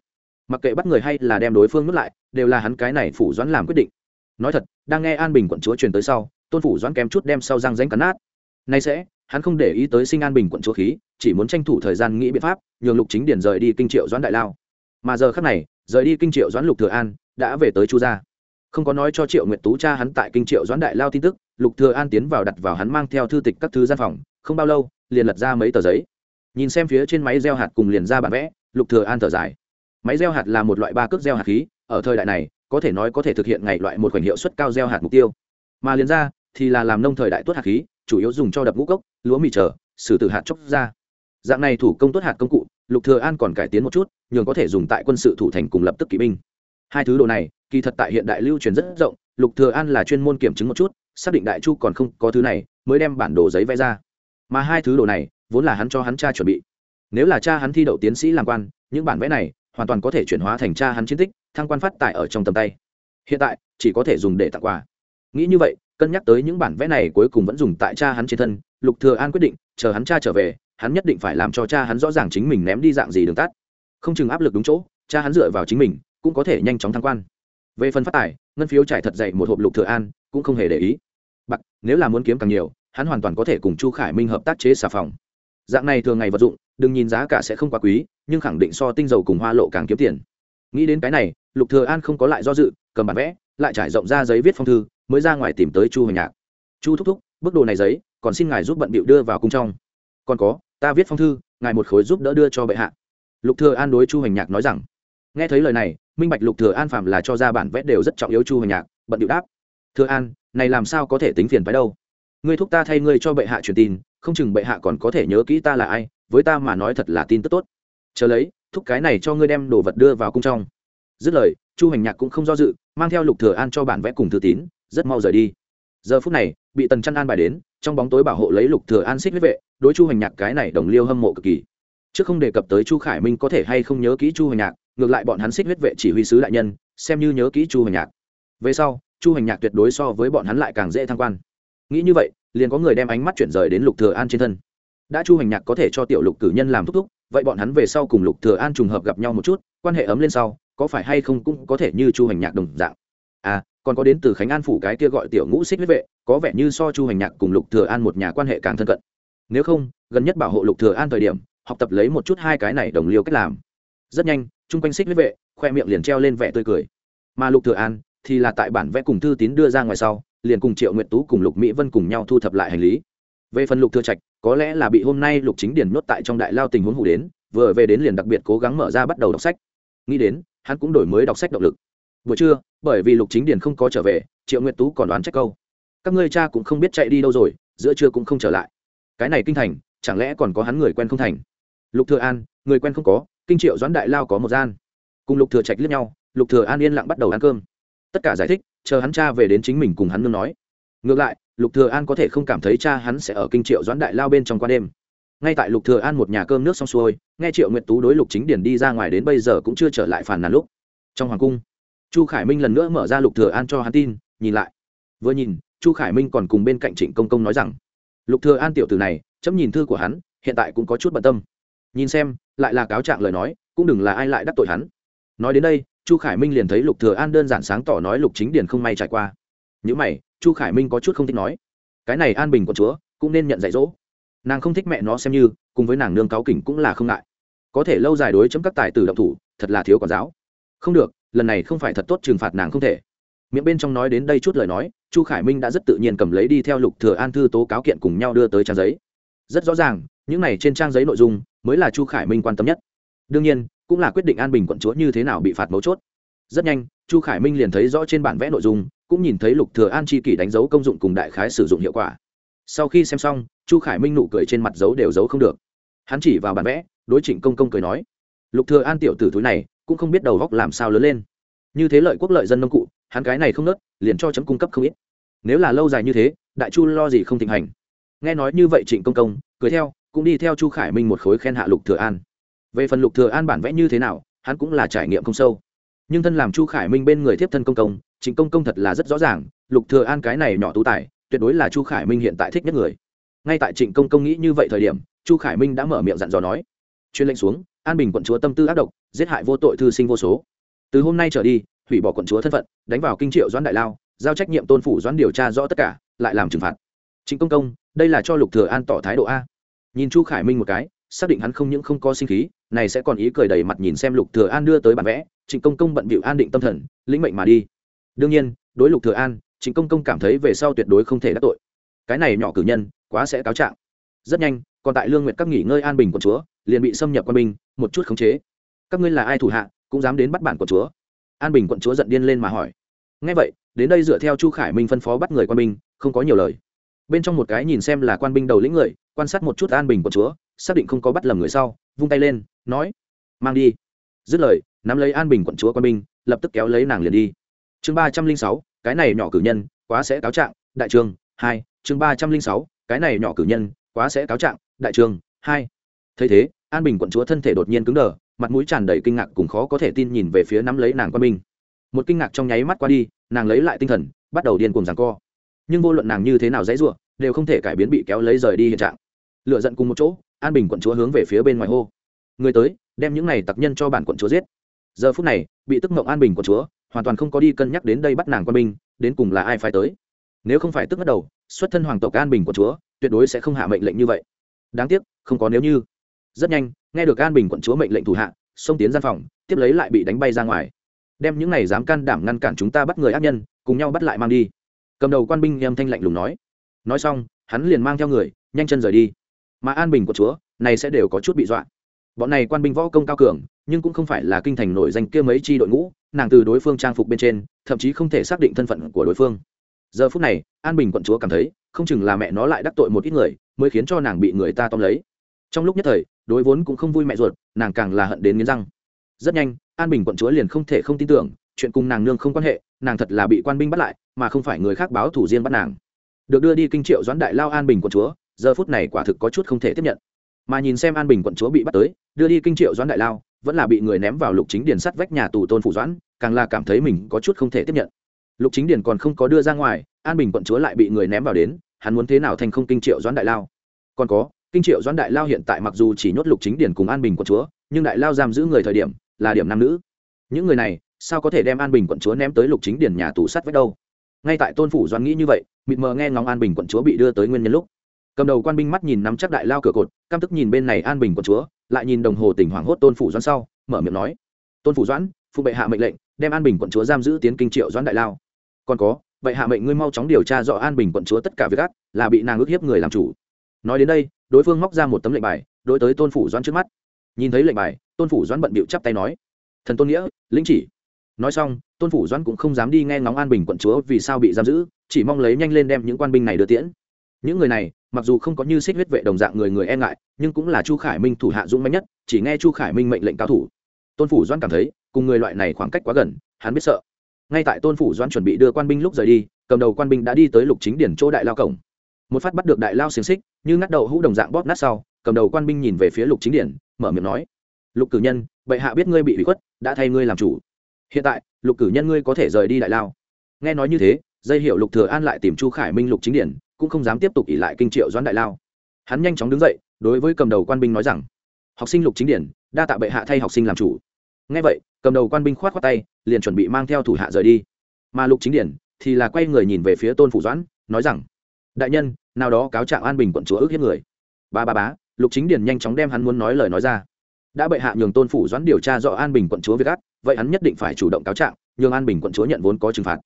Speaker 1: Mặc kệ bắt người hay là đem đối phương nuốt lại, đều là hắn cái này phủ doãn làm quyết định. Nói thật, đang nghe an bình quận chúa truyền tới sau, tôn phủ doãn kém chút đem sau răng ránh cắn nát nay sẽ, hắn không để ý tới sinh an bình quận chúa khí, chỉ muốn tranh thủ thời gian nghĩ biện pháp, nhường lục chính điển rời đi kinh triệu doãn đại lao. Mà giờ khác này, rời đi kinh triệu doãn lục thừa an, đã về tới chu gia. Không có nói cho triệu nguyệt tú cha hắn tại kinh triệu doãn đại lao tin tức, lục thừa an tiến vào đặt vào hắn mang theo thư tịch các thứ gian phòng, không bao lâu, liền lật ra mấy tờ giấy. Nhìn xem phía trên máy gieo hạt cùng liền ra bản vẽ, lục thừa an thở dài. Máy gieo hạt là một loại ba cước gieo hạt khí, ở thời đại này, có thể nói có thể thực hiện ngày loại một khoảnh hiệu suất cao gieo hạt mục tiêu. Mà liền ra thì là làm nông thời đại tuất hạt khí chủ yếu dùng cho đập ngũ cốc, lúa mì chờ xử từ hạt chóc ra. Dạng này thủ công tốt hạt công cụ, lục thừa an còn cải tiến một chút, nhường có thể dùng tại quân sự thủ thành cùng lập tức kỵ binh. Hai thứ đồ này, kỳ thật tại hiện đại lưu truyền rất rộng, lục thừa an là chuyên môn kiểm chứng một chút, xác định đại chu còn không có thứ này, mới đem bản đồ giấy vẽ ra. Mà hai thứ đồ này, vốn là hắn cho hắn cha chuẩn bị. Nếu là cha hắn thi đậu tiến sĩ làm quan, những bản vẽ này, hoàn toàn có thể chuyển hóa thành cha hắn chiến tích, thăng quan phát tại ở trong tầm tay. Hiện tại, chỉ có thể dùng để tặng quà. Nghĩ như vậy cân nhắc tới những bản vẽ này cuối cùng vẫn dùng tại cha hắn trên thân, lục thừa an quyết định, chờ hắn cha trở về, hắn nhất định phải làm cho cha hắn rõ ràng chính mình ném đi dạng gì đường tắt. Không chừng áp lực đúng chỗ, cha hắn dựa vào chính mình, cũng có thể nhanh chóng thăng quan. Về phần phát tài, ngân phiếu trải thật dày một hộp lục thừa an, cũng không hề để ý. Bạc, nếu là muốn kiếm càng nhiều, hắn hoàn toàn có thể cùng chu khải minh hợp tác chế xà phòng. Dạng này thường ngày vật dụng, đừng nhìn giá cả sẽ không quá quý, nhưng khẳng định so tinh dầu cùng hoa lộ càng kiếm tiền. Nghĩ đến cái này, lục thừa an không có lại do dự, cầm bản vẽ lại trải rộng ra giấy viết phong thư, mới ra ngoài tìm tới chu hoành nhạc. Chu thúc thúc, bức đồ này giấy, còn xin ngài giúp bận bịu đưa vào cung trong. Còn có, ta viết phong thư, ngài một khối giúp đỡ đưa cho bệ hạ. Lục thừa an đối chu hoành nhạc nói rằng. Nghe thấy lời này, minh bạch lục thừa an phạm là cho ra bản vẽ đều rất trọng yếu chu hoành nhạc, bận điệu đáp. Thừa an, này làm sao có thể tính phiền phải đâu? Ngươi thúc ta thay ngươi cho bệ hạ truyền tin, không chừng bệ hạ còn có thể nhớ kỹ ta là ai, với ta mà nói thật là tin tức tốt. Chờ lấy, thúc cái này cho ngươi đem đồ vật đưa vào cung trong dứt lời, chu hành nhạc cũng không do dự, mang theo lục thừa an cho bản vẽ cùng thư tín, rất mau rời đi. Giờ phút này, bị tần chăn an bài đến, trong bóng tối bảo hộ lấy lục thừa an xích huyết vệ, đối chu hành nhạc cái này đồng liêu hâm mộ cực kỳ. Trước không đề cập tới chu khải minh có thể hay không nhớ kỹ chu hành nhạc, ngược lại bọn hắn xích huyết vệ chỉ huy sứ đại nhân, xem như nhớ kỹ chu hành nhạc. Về sau, chu hành nhạc tuyệt đối so với bọn hắn lại càng dễ thăng quan. Nghĩ như vậy, liền có người đem ánh mắt chuyển rời đến lục thừa an trên thân. Đã chu hành nhạc có thể cho tiểu lục cử nhân làm thúc thúc, vậy bọn hắn về sau cùng lục thừa an trùng hợp gặp nhau một chút, quan hệ ấm lên sau có phải hay không cũng có thể như chu hành nhạc đồng dạng. À còn có đến từ khánh an phủ cái kia gọi tiểu ngũ xích huyết vệ, có vẻ như so chu hành nhạc cùng lục thừa an một nhà quan hệ càng thân cận. Nếu không, gần nhất bảo hộ lục thừa an thời điểm, học tập lấy một chút hai cái này đồng liêu cách làm. Rất nhanh, chung quanh xích huyết vệ, khoe miệng liền treo lên vẻ tươi cười. Mà lục thừa an thì là tại bản vẽ cùng thư tín đưa ra ngoài sau, liền cùng triệu nguyện tú cùng lục mỹ vân cùng nhau thu thập lại hành lý. Về phần lục thừa trạch, có lẽ là bị hôm nay lục chính điển nhốt tại trong đại lao tình huống hủ đến, vừa về đến liền đặc biệt cố gắng mở ra bắt đầu đọc sách. Nghĩ đến hắn cũng đổi mới đọc sách động lực. Buổi trưa, bởi vì lục chính điển không có trở về, triệu nguyệt tú còn đoán trách câu. Các ngươi cha cũng không biết chạy đi đâu rồi, giữa trưa cũng không trở lại. Cái này kinh thành, chẳng lẽ còn có hắn người quen không thành? Lục thừa an, người quen không có, kinh triệu doãn đại lao có một gian. Cùng lục thừa trạch liếc nhau, lục thừa an yên lặng bắt đầu ăn cơm. Tất cả giải thích, chờ hắn cha về đến chính mình cùng hắn nương nói. Ngược lại, lục thừa an có thể không cảm thấy cha hắn sẽ ở kinh triệu doãn đại lao bên trong qua đêm. Ngay tại lục thừa an một nhà cơm nước xong xuôi nghe triệu nguyệt tú đối lục chính điển đi ra ngoài đến bây giờ cũng chưa trở lại phàn nàn lúc. Trong hoàng cung, chu khải minh lần nữa mở ra lục thừa an cho hắn tin, nhìn lại. Vừa nhìn, chu khải minh còn cùng bên cạnh trịnh công công nói rằng, lục thừa an tiểu tử này, chấm nhìn thư của hắn, hiện tại cũng có chút bận tâm. Nhìn xem, lại là cáo trạng lời nói, cũng đừng là ai lại đắc tội hắn. Nói đến đây, chu khải minh liền thấy lục thừa an đơn giản sáng tỏ nói lục chính điển không may trải qua. Những mày, chu khải minh có chút không thích nói. Cái này an bình của chúa, cũng nên nhận dạy dỗ. Nàng không thích mẹ nó xem như, cùng với nàng nương cáo kỉnh cũng là không ngại có thể lâu dài đối chấm các tài tử động thủ, thật là thiếu quản giáo. Không được, lần này không phải thật tốt trừng phạt nàng không thể. Miệng bên trong nói đến đây chút lời nói, chu khải minh đã rất tự nhiên cầm lấy đi theo lục thừa an thư tố cáo kiện cùng nhau đưa tới trang giấy. Rất rõ ràng, những này trên trang giấy nội dung mới là chu khải minh quan tâm nhất. Đương nhiên, cũng là quyết định an bình quận chúa như thế nào bị phạt mấu chốt. Rất nhanh, chu khải minh liền thấy rõ trên bản vẽ nội dung, cũng nhìn thấy lục thừa an chi kỷ đánh dấu công dụng cùng đại khái sử dụng hiệu quả. Sau khi xem xong, chu khải minh nụ cười trên mặt dấu đều giấu không được. Hắn chỉ vào bản vẽ đối trịnh công công cười nói, lục thừa an tiểu tử thúi này cũng không biết đầu góc làm sao lớn lên. Như thế lợi quốc lợi dân nông cụ, hắn cái này không nớt, liền cho chấm cung cấp không ít. Nếu là lâu dài như thế, đại chu lo gì không thịnh hành. Nghe nói như vậy trịnh công công cười theo, cũng đi theo chu khải minh một khối khen hạ lục thừa an. Về phần lục thừa an bản vẽ như thế nào, hắn cũng là trải nghiệm không sâu. Nhưng thân làm chu khải minh bên người tiếp thân công công, trịnh công công thật là rất rõ ràng, lục thừa an cái này nhỏ tú tài, tuyệt đối là chu khải minh hiện tại thích nhất người. Ngay tại trịnh công công nghĩ như vậy thời điểm, chu khải minh đã mở miệng dặn dò nói chuyên lệnh xuống, an bình quận chúa tâm tư ác độc, giết hại vô tội thư sinh vô số. Từ hôm nay trở đi, hủy bỏ quận chúa thân phận, đánh vào kinh triệu doãn đại lao, giao trách nhiệm tôn phủ doãn điều tra rõ tất cả, lại làm trừng phạt. Trịnh công công, đây là cho lục thừa an tỏ thái độ a. Nhìn chu khải minh một cái, xác định hắn không những không có sinh khí, này sẽ còn ý cười đầy mặt nhìn xem lục thừa an đưa tới bản vẽ, trịnh công công bận bịu an định tâm thần, lĩnh mệnh mà đi. Đương nhiên, đối lục thừa an, trịnh công công cảm thấy về sau tuyệt đối không thể đắc tội. Cái này nhỏ cử nhân, quá sẽ cáo trạng. Rất nhanh, còn tại lương nguyệt các nghỉ ngơi an bình quận chúa liền bị xâm nhập quân binh, một chút khống chế. Các ngươi là ai thủ hạ, cũng dám đến bắt bản của chúa? An bình quận chúa giận điên lên mà hỏi. Ngay vậy, đến đây dựa theo chu khải minh phân phó bắt người quan binh, không có nhiều lời. Bên trong một cái nhìn xem là quan binh đầu lĩnh người, quan sát một chút an bình quận chúa, xác định không có bắt lầm người sau, vung tay lên, nói, mang đi. Dứt lời, nắm lấy an bình quận chúa quan binh, lập tức kéo lấy nàng liền đi. Chương ba trăm linh sáu, cái này nhỏ cử nhân, quá sẽ cáo trạng, đại trường hai, chương ba trăm linh sáu, cái này nhỏ cử nhân, quá sẽ cáo trạng, đại trường hai. Thấy thế an bình quận chúa thân thể đột nhiên cứng đờ, mặt mũi tràn đầy kinh ngạc cùng khó có thể tin nhìn về phía nắm lấy nàng quan minh một kinh ngạc trong nháy mắt qua đi, nàng lấy lại tinh thần, bắt đầu điên cùng rằng co. Nhưng vô luận nàng như thế nào dãy ruộng đều không thể cải biến bị kéo lấy rời đi hiện trạng. Lựa giận cùng một chỗ, an bình quận chúa hướng về phía bên ngoài hô. Người tới, đem những này tặc nhân cho bản quận chúa giết. Giờ phút này, bị tức mộng an bình quận chúa, hoàn toàn không có đi cân nhắc đến đây bắt nàng quan minh đến cùng là ai phải tới. Nếu không phải tức bắt đầu, xuất thân hoàng tộc an bình quận chúa, tuyệt đối sẽ không hạ mệnh lệnh như vậy. Đáng tiếc, không có nếu như rất nhanh, nghe được an bình quận chúa mệnh lệnh thủ hạ, xông tiến gian phòng, tiếp lấy lại bị đánh bay ra ngoài. Đem những này dám can đảm ngăn cản chúng ta bắt người ác nhân, cùng nhau bắt lại mang đi. Cầm đầu quan binh nghiêm thanh lạnh lùng nói. Nói xong, hắn liền mang theo người, nhanh chân rời đi. Mà an bình của chúa, này sẽ đều có chút bị dọa. Bọn này quan binh võ công cao cường, nhưng cũng không phải là kinh thành nổi danh kia mấy chi đội ngũ, nàng từ đối phương trang phục bên trên, thậm chí không thể xác định thân phận của đối phương. Giờ phút này, an bình quận chúa cảm thấy, không chừng là mẹ nó lại đắc tội một ít người, mới khiến cho nàng bị người ta tóm lấy trong lúc nhất thời, đối vốn cũng không vui mẹ ruột, nàng càng là hận đến nghiến răng. Rất nhanh, an bình quận chúa liền không thể không tin tưởng, chuyện cùng nàng nương không quan hệ, nàng thật là bị quan binh bắt lại, mà không phải người khác báo thủ riêng bắt nàng. Được đưa đi kinh triệu doãn đại lao an bình quận chúa, giờ phút này quả thực có chút không thể tiếp nhận. Mà nhìn xem an bình quận chúa bị bắt tới, đưa đi kinh triệu doãn đại lao, vẫn là bị người ném vào lục chính điền sắt vách nhà tù tôn phủ doãn, càng là cảm thấy mình có chút không thể tiếp nhận. Lục chính điền còn không có đưa ra ngoài, an bình quận chúa lại bị người ném vào đến, hắn muốn thế nào thành không kinh triệu doãn đại lao? Còn có kinh triệu doãn đại lao hiện tại mặc dù chỉ nhốt lục chính điển cùng an bình quận chúa, nhưng đại lao giam giữ người thời điểm là điểm nam nữ. Những người này, sao có thể đem an bình quận chúa ném tới lục chính điển nhà tù sắt vách đâu? Ngay tại tôn phủ doãn nghĩ như vậy, mịt mờ nghe ngóng an bình quận chúa bị đưa tới nguyên nhân lúc. Cầm đầu quan binh mắt nhìn nắm chắc đại lao cửa cột, căm tức nhìn bên này an bình quận chúa, lại nhìn đồng hồ tỉnh hoảng hốt tôn phủ doãn sau, mở miệng nói, tôn phủ doãn, phụ bệ hạ mệnh lệnh, đem an bình quận chúa giam giữ tiến kinh triệu doãn đại lao. Còn có, vậy hạ mệnh ngươi mau chóng điều tra rõ an bình quận chúa tất cả việc ác, là bị nàng ước hiếp người làm chủ. Nói đến đây đối phương móc ra một tấm lệnh bài, đối tới tôn phủ doãn trước mắt. Nhìn thấy lệnh bài, tôn phủ doãn bận bịu chắp tay nói, thần tôn nghĩa, lĩnh chỉ. Nói xong, tôn phủ doãn cũng không dám đi nghe ngóng an bình quận chúa vì sao bị giam giữ, chỉ mong lấy nhanh lên đem những quan binh này đưa tiễn. Những người này, mặc dù không có như xích huyết vệ đồng dạng người người e ngại, nhưng cũng là chu khải minh thủ hạ dũng mạnh nhất, chỉ nghe chu khải minh mệnh lệnh cao thủ. Tôn phủ doãn cảm thấy, cùng người loại này khoảng cách quá gần, hắn biết sợ. Ngay tại tôn phủ doãn chuẩn bị đưa quan binh lúc rời đi, cầm đầu quan binh đã đi tới lục chính điển chỗ đại lao cổng một phát bắt được đại lao xiềng xích, như ngắt đầu hũ đồng dạng bóp nát sau, cầm đầu quan binh nhìn về phía lục chính điển, mở miệng nói, lục cử nhân, bệ hạ biết ngươi bị bị khuất, đã thay ngươi làm chủ. Hiện tại, lục cử nhân ngươi có thể rời đi đại lao. Nghe nói như thế, dây hiệu lục thừa an lại tìm chu khải minh, lục chính điển, cũng không dám tiếp tục ỉ lại kinh triệu doãn đại lao. Hắn nhanh chóng đứng dậy, đối với cầm đầu quan binh nói rằng, học sinh lục chính điển, đa tạ bệ hạ thay học sinh làm chủ. Nghe vậy, cầm đầu quan binh khoát khoát tay, liền chuẩn bị mang theo thủ hạ rời đi. Mà lục chính điển thì là quay người nhìn về phía tôn phủ doãn, nói rằng đại nhân, nào đó cáo trạng an bình quận chúa ước hiếp người. Ba ba bá, lục chính điển nhanh chóng đem hắn muốn nói lời nói ra. Đã bệ hạ nhường tôn phủ doãn điều tra rõ an bình quận chúa việc ác, vậy hắn nhất định phải chủ động cáo trạng, nhường an bình quận chúa nhận vốn có trừng phạt.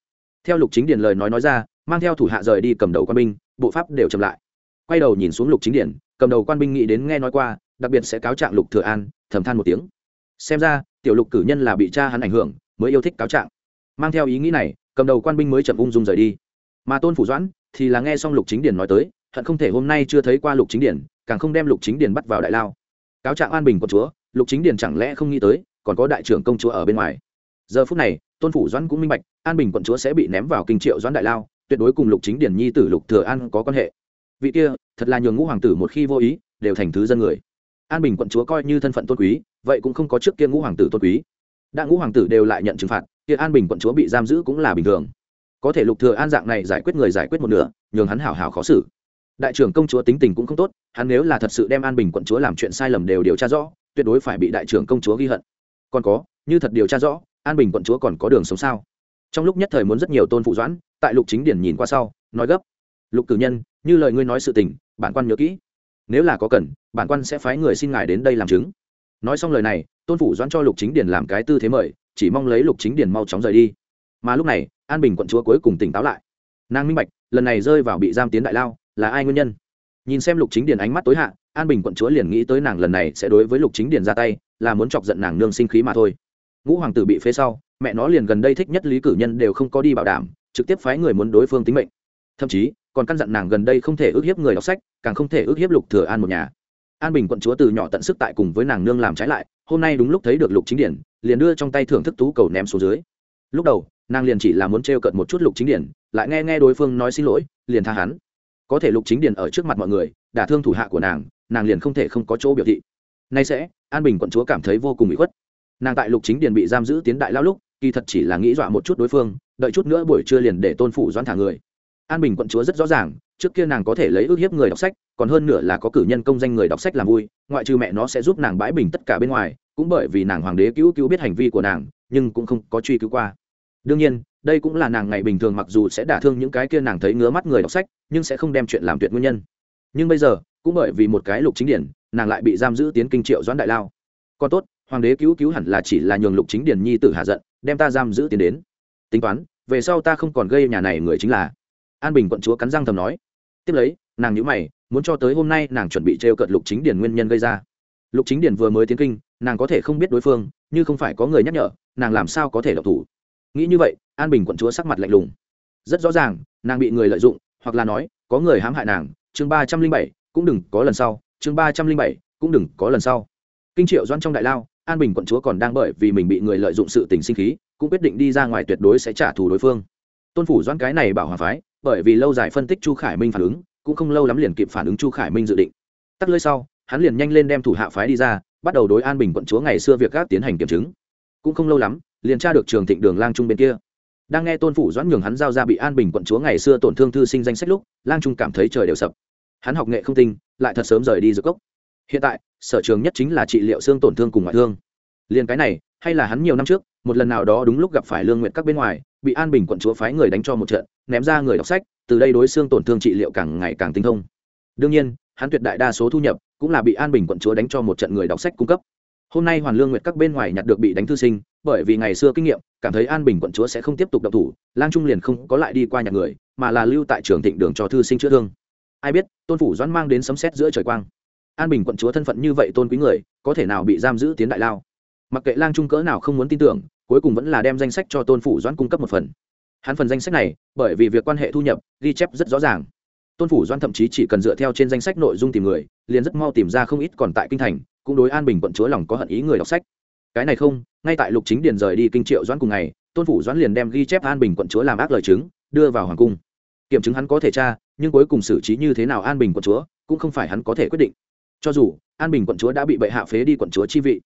Speaker 1: Theo lục chính điển lời nói nói ra, mang theo thủ hạ rời đi cầm đầu quan binh, bộ pháp đều chậm lại. Quay đầu nhìn xuống lục chính điển cầm đầu quan binh nghĩ đến nghe nói qua, đặc biệt sẽ cáo trạng lục thừa an, thầm than một tiếng. Xem ra, tiểu lục cử nhân là bị cha hắn ảnh hưởng, mới yêu thích cáo trạng. Mang theo ý nghĩ này, cầm đầu quan binh mới chậm ung dung rời đi. Mà tôn phủ doãn thì là nghe xong lục chính điển nói tới, hận không thể hôm nay chưa thấy qua lục chính điển càng không đem lục chính điển bắt vào đại lao. Cáo trạng an bình của chúa, lục chính điển chẳng lẽ không nghĩ tới, còn có đại trưởng công chúa ở bên ngoài. Giờ phút này, tôn phủ doãn cũng minh bạch, an bình quận chúa sẽ bị ném vào kinh triệu doãn đại lao, tuyệt đối cùng lục chính điển nhi tử lục thừa an có quan hệ. Vị kia, thật là nhường ngũ hoàng tử một khi vô ý, đều thành thứ dân người. An bình quận chúa coi như thân phận tôn quý, vậy cũng không có trước kia ngũ hoàng tử tôn quý. Đã ngũ hoàng tử đều lại nhận trừng phạt, kia an bình quận chúa bị giam giữ cũng là bình thường có thể lục thừa an dạng này giải quyết người giải quyết một nửa, nhường hắn hảo hảo khó xử. Đại trưởng công chúa tính tình cũng không tốt, hắn nếu là thật sự đem an bình quận chúa làm chuyện sai lầm đều điều tra rõ, tuyệt đối phải bị đại trưởng công chúa ghi hận. Còn có, như thật điều tra rõ, an bình quận chúa còn có đường sống sao? Trong lúc nhất thời muốn rất nhiều tôn phụ doãn, tại lục chính điển nhìn qua sau, nói gấp. Lục cử nhân, như lời ngươi nói sự tình, bản quan nhớ kỹ. Nếu là có cần, bản quan sẽ phái người xin ngài đến đây làm chứng. Nói xong lời này, tôn phủ doãn cho lục chính điển làm cái tư thế mời, chỉ mong lấy lục chính điển mau chóng rời đi. Mà lúc này an bình quận chúa cuối cùng tỉnh táo lại. Nàng minh bạch, lần này rơi vào bị giam tiến đại lao, là ai nguyên nhân? Nhìn xem lục chính Điền ánh mắt tối hạ, an bình quận chúa liền nghĩ tới nàng lần này sẽ đối với lục chính Điền ra tay, là muốn chọc giận nàng nương sinh khí mà thôi. Ngũ hoàng tử bị phế sau, mẹ nó liền gần đây thích nhất lý cử nhân đều không có đi bảo đảm, trực tiếp phái người muốn đối phương tính mệnh. Thậm chí, còn căn dặn nàng gần đây không thể ước hiếp người đọc sách, càng không thể ước hiếp lục thừa an một nhà. An bình quận chúa từ nhỏ tận sức tại cùng với nàng nương làm trái lại, hôm nay đúng lúc thấy được lục chính điển liền đưa trong tay thưởng thức tú cầu ném xuống dưới. Lúc đầu nàng liền chỉ là muốn trêu cợt một chút lục chính điển, lại nghe nghe đối phương nói xin lỗi, liền tha hắn. Có thể lục chính điển ở trước mặt mọi người, đả thương thủ hạ của nàng nàng liền không thể không có chỗ biểu thị. Nay sẽ, an bình quận chúa cảm thấy vô cùng bị khuất. Nàng tại lục chính điển bị giam giữ tiến đại lao lúc, kỳ thật chỉ là nghĩ dọa một chút đối phương, đợi chút nữa buổi trưa liền để tôn phủ doãn thả người. An bình quận chúa rất rõ ràng, trước kia nàng có thể lấy ước hiếp người đọc sách, còn hơn nữa là có cử nhân công danh người đọc sách làm vui, ngoại trừ mẹ nó sẽ giúp nàng bãi bình tất cả bên ngoài, cũng bởi vì nàng hoàng đế cứu cứu biết hành vi của nàng, nhưng cũng không có truy cứu qua đương nhiên, đây cũng là nàng ngày bình thường mặc dù sẽ đả thương những cái kia nàng thấy ngứa mắt người đọc sách, nhưng sẽ không đem chuyện làm tuyệt nguyên nhân. Nhưng bây giờ, cũng bởi vì một cái lục chính điển, nàng lại bị giam giữ tiến kinh triệu doãn đại lao. Còn tốt, hoàng đế cứu cứu hẳn là chỉ là nhường lục chính điển nhi tử hạ giận, đem ta giam giữ tiến đến. Tính toán, về sau ta không còn gây nhà này người chính là. An bình quận chúa cắn răng thầm nói. Tiếp lấy, nàng nhữ mày, muốn cho tới hôm nay nàng chuẩn bị t r cợt lục chính điển nguyên nhân gây ra. Lục chính điển vừa mới tiến kinh, nàng có thể không biết đối phương, như không phải có người nhắc nhở, nàng làm sao có thể độc thủ? Nghĩ như vậy, an bình quận chúa sắc mặt lạnh lùng. Rất rõ ràng, nàng bị người lợi dụng, hoặc là nói, có người hãm hại nàng. Chương ba trăm linh bảy, cũng đừng có lần sau. Chương ba trăm linh bảy, cũng đừng có lần sau. Kinh triệu doan trong đại lao, an bình quận chúa còn đang bởi vì mình bị người lợi dụng sự tình sinh khí, cũng quyết định đi ra ngoài tuyệt đối sẽ trả thù đối phương. Tôn phủ doan cái này bảo hòa phái, bởi vì lâu dài phân tích chu khải minh phản ứng, cũng không lâu lắm liền kịp phản ứng chu khải minh dự định. Tắt lơi sau, hắn liền nhanh lên đem thủ hạ phái đi ra, bắt đầu đối an bình quận chúa ngày xưa việc gác tiến hành kiểm chứng. Cũng không lâu lắm liền tra được trường thịnh đường lang trung bên kia. Đang nghe tôn phủ doãn nhường hắn giao ra bị an bình quận chúa ngày xưa tổn thương thư sinh danh sách lúc, lang trung cảm thấy trời đều sập. Hắn học nghệ không tinh, lại thật sớm rời đi giữa cốc. Hiện tại, sở trường nhất chính là trị liệu xương tổn thương cùng ngoại thương. Liền cái này, hay là hắn nhiều năm trước, một lần nào đó đúng lúc gặp phải lương nguyện các bên ngoài, bị an bình quận chúa phái người đánh cho một trận, ném ra người đọc sách, từ đây đối xương tổn thương trị liệu càng ngày càng tinh thông. Đương nhiên, hắn tuyệt đại đa số thu nhập cũng là bị an bình quận chúa đánh cho một trận người đọc sách cung cấp. Hôm nay hoàn lương nguyệt các bên ngoài nhặt được bị đánh thư sinh bởi vì ngày xưa kinh nghiệm, cảm thấy an bình quận chúa sẽ không tiếp tục độc thủ, lang trung liền không có lại đi qua nhà người, mà là lưu tại trường thịnh đường cho thư sinh chữa thương. Ai biết, tôn phủ doãn mang đến sấm xét giữa trời quang. An bình quận chúa thân phận như vậy tôn quý người, có thể nào bị giam giữ tiến đại lao? Mặc kệ lang trung cỡ nào không muốn tin tưởng, cuối cùng vẫn là đem danh sách cho tôn phủ doãn cung cấp một phần. Hắn phần danh sách này, bởi vì việc quan hệ thu nhập, ghi chép rất rõ ràng. Tôn phủ doãn thậm chí chỉ cần dựa theo trên danh sách nội dung tìm người, liền rất mau tìm ra không ít còn tại kinh thành, cũng đối an bình quận chúa lòng có hận ý người đọc sách cái này không, ngay tại lục chính điền rời đi kinh triệu doãn cùng ngày, tôn phủ doãn liền đem ghi chép an bình quận chúa làm ác lời chứng, đưa vào hoàng cung. Kiểm chứng hắn có thể tra, nhưng cuối cùng xử trí như thế nào an bình quận chúa, cũng không phải hắn có thể quyết định. Cho dù, an bình quận chúa đã bị bệ hạ phế đi quận chúa chi vị.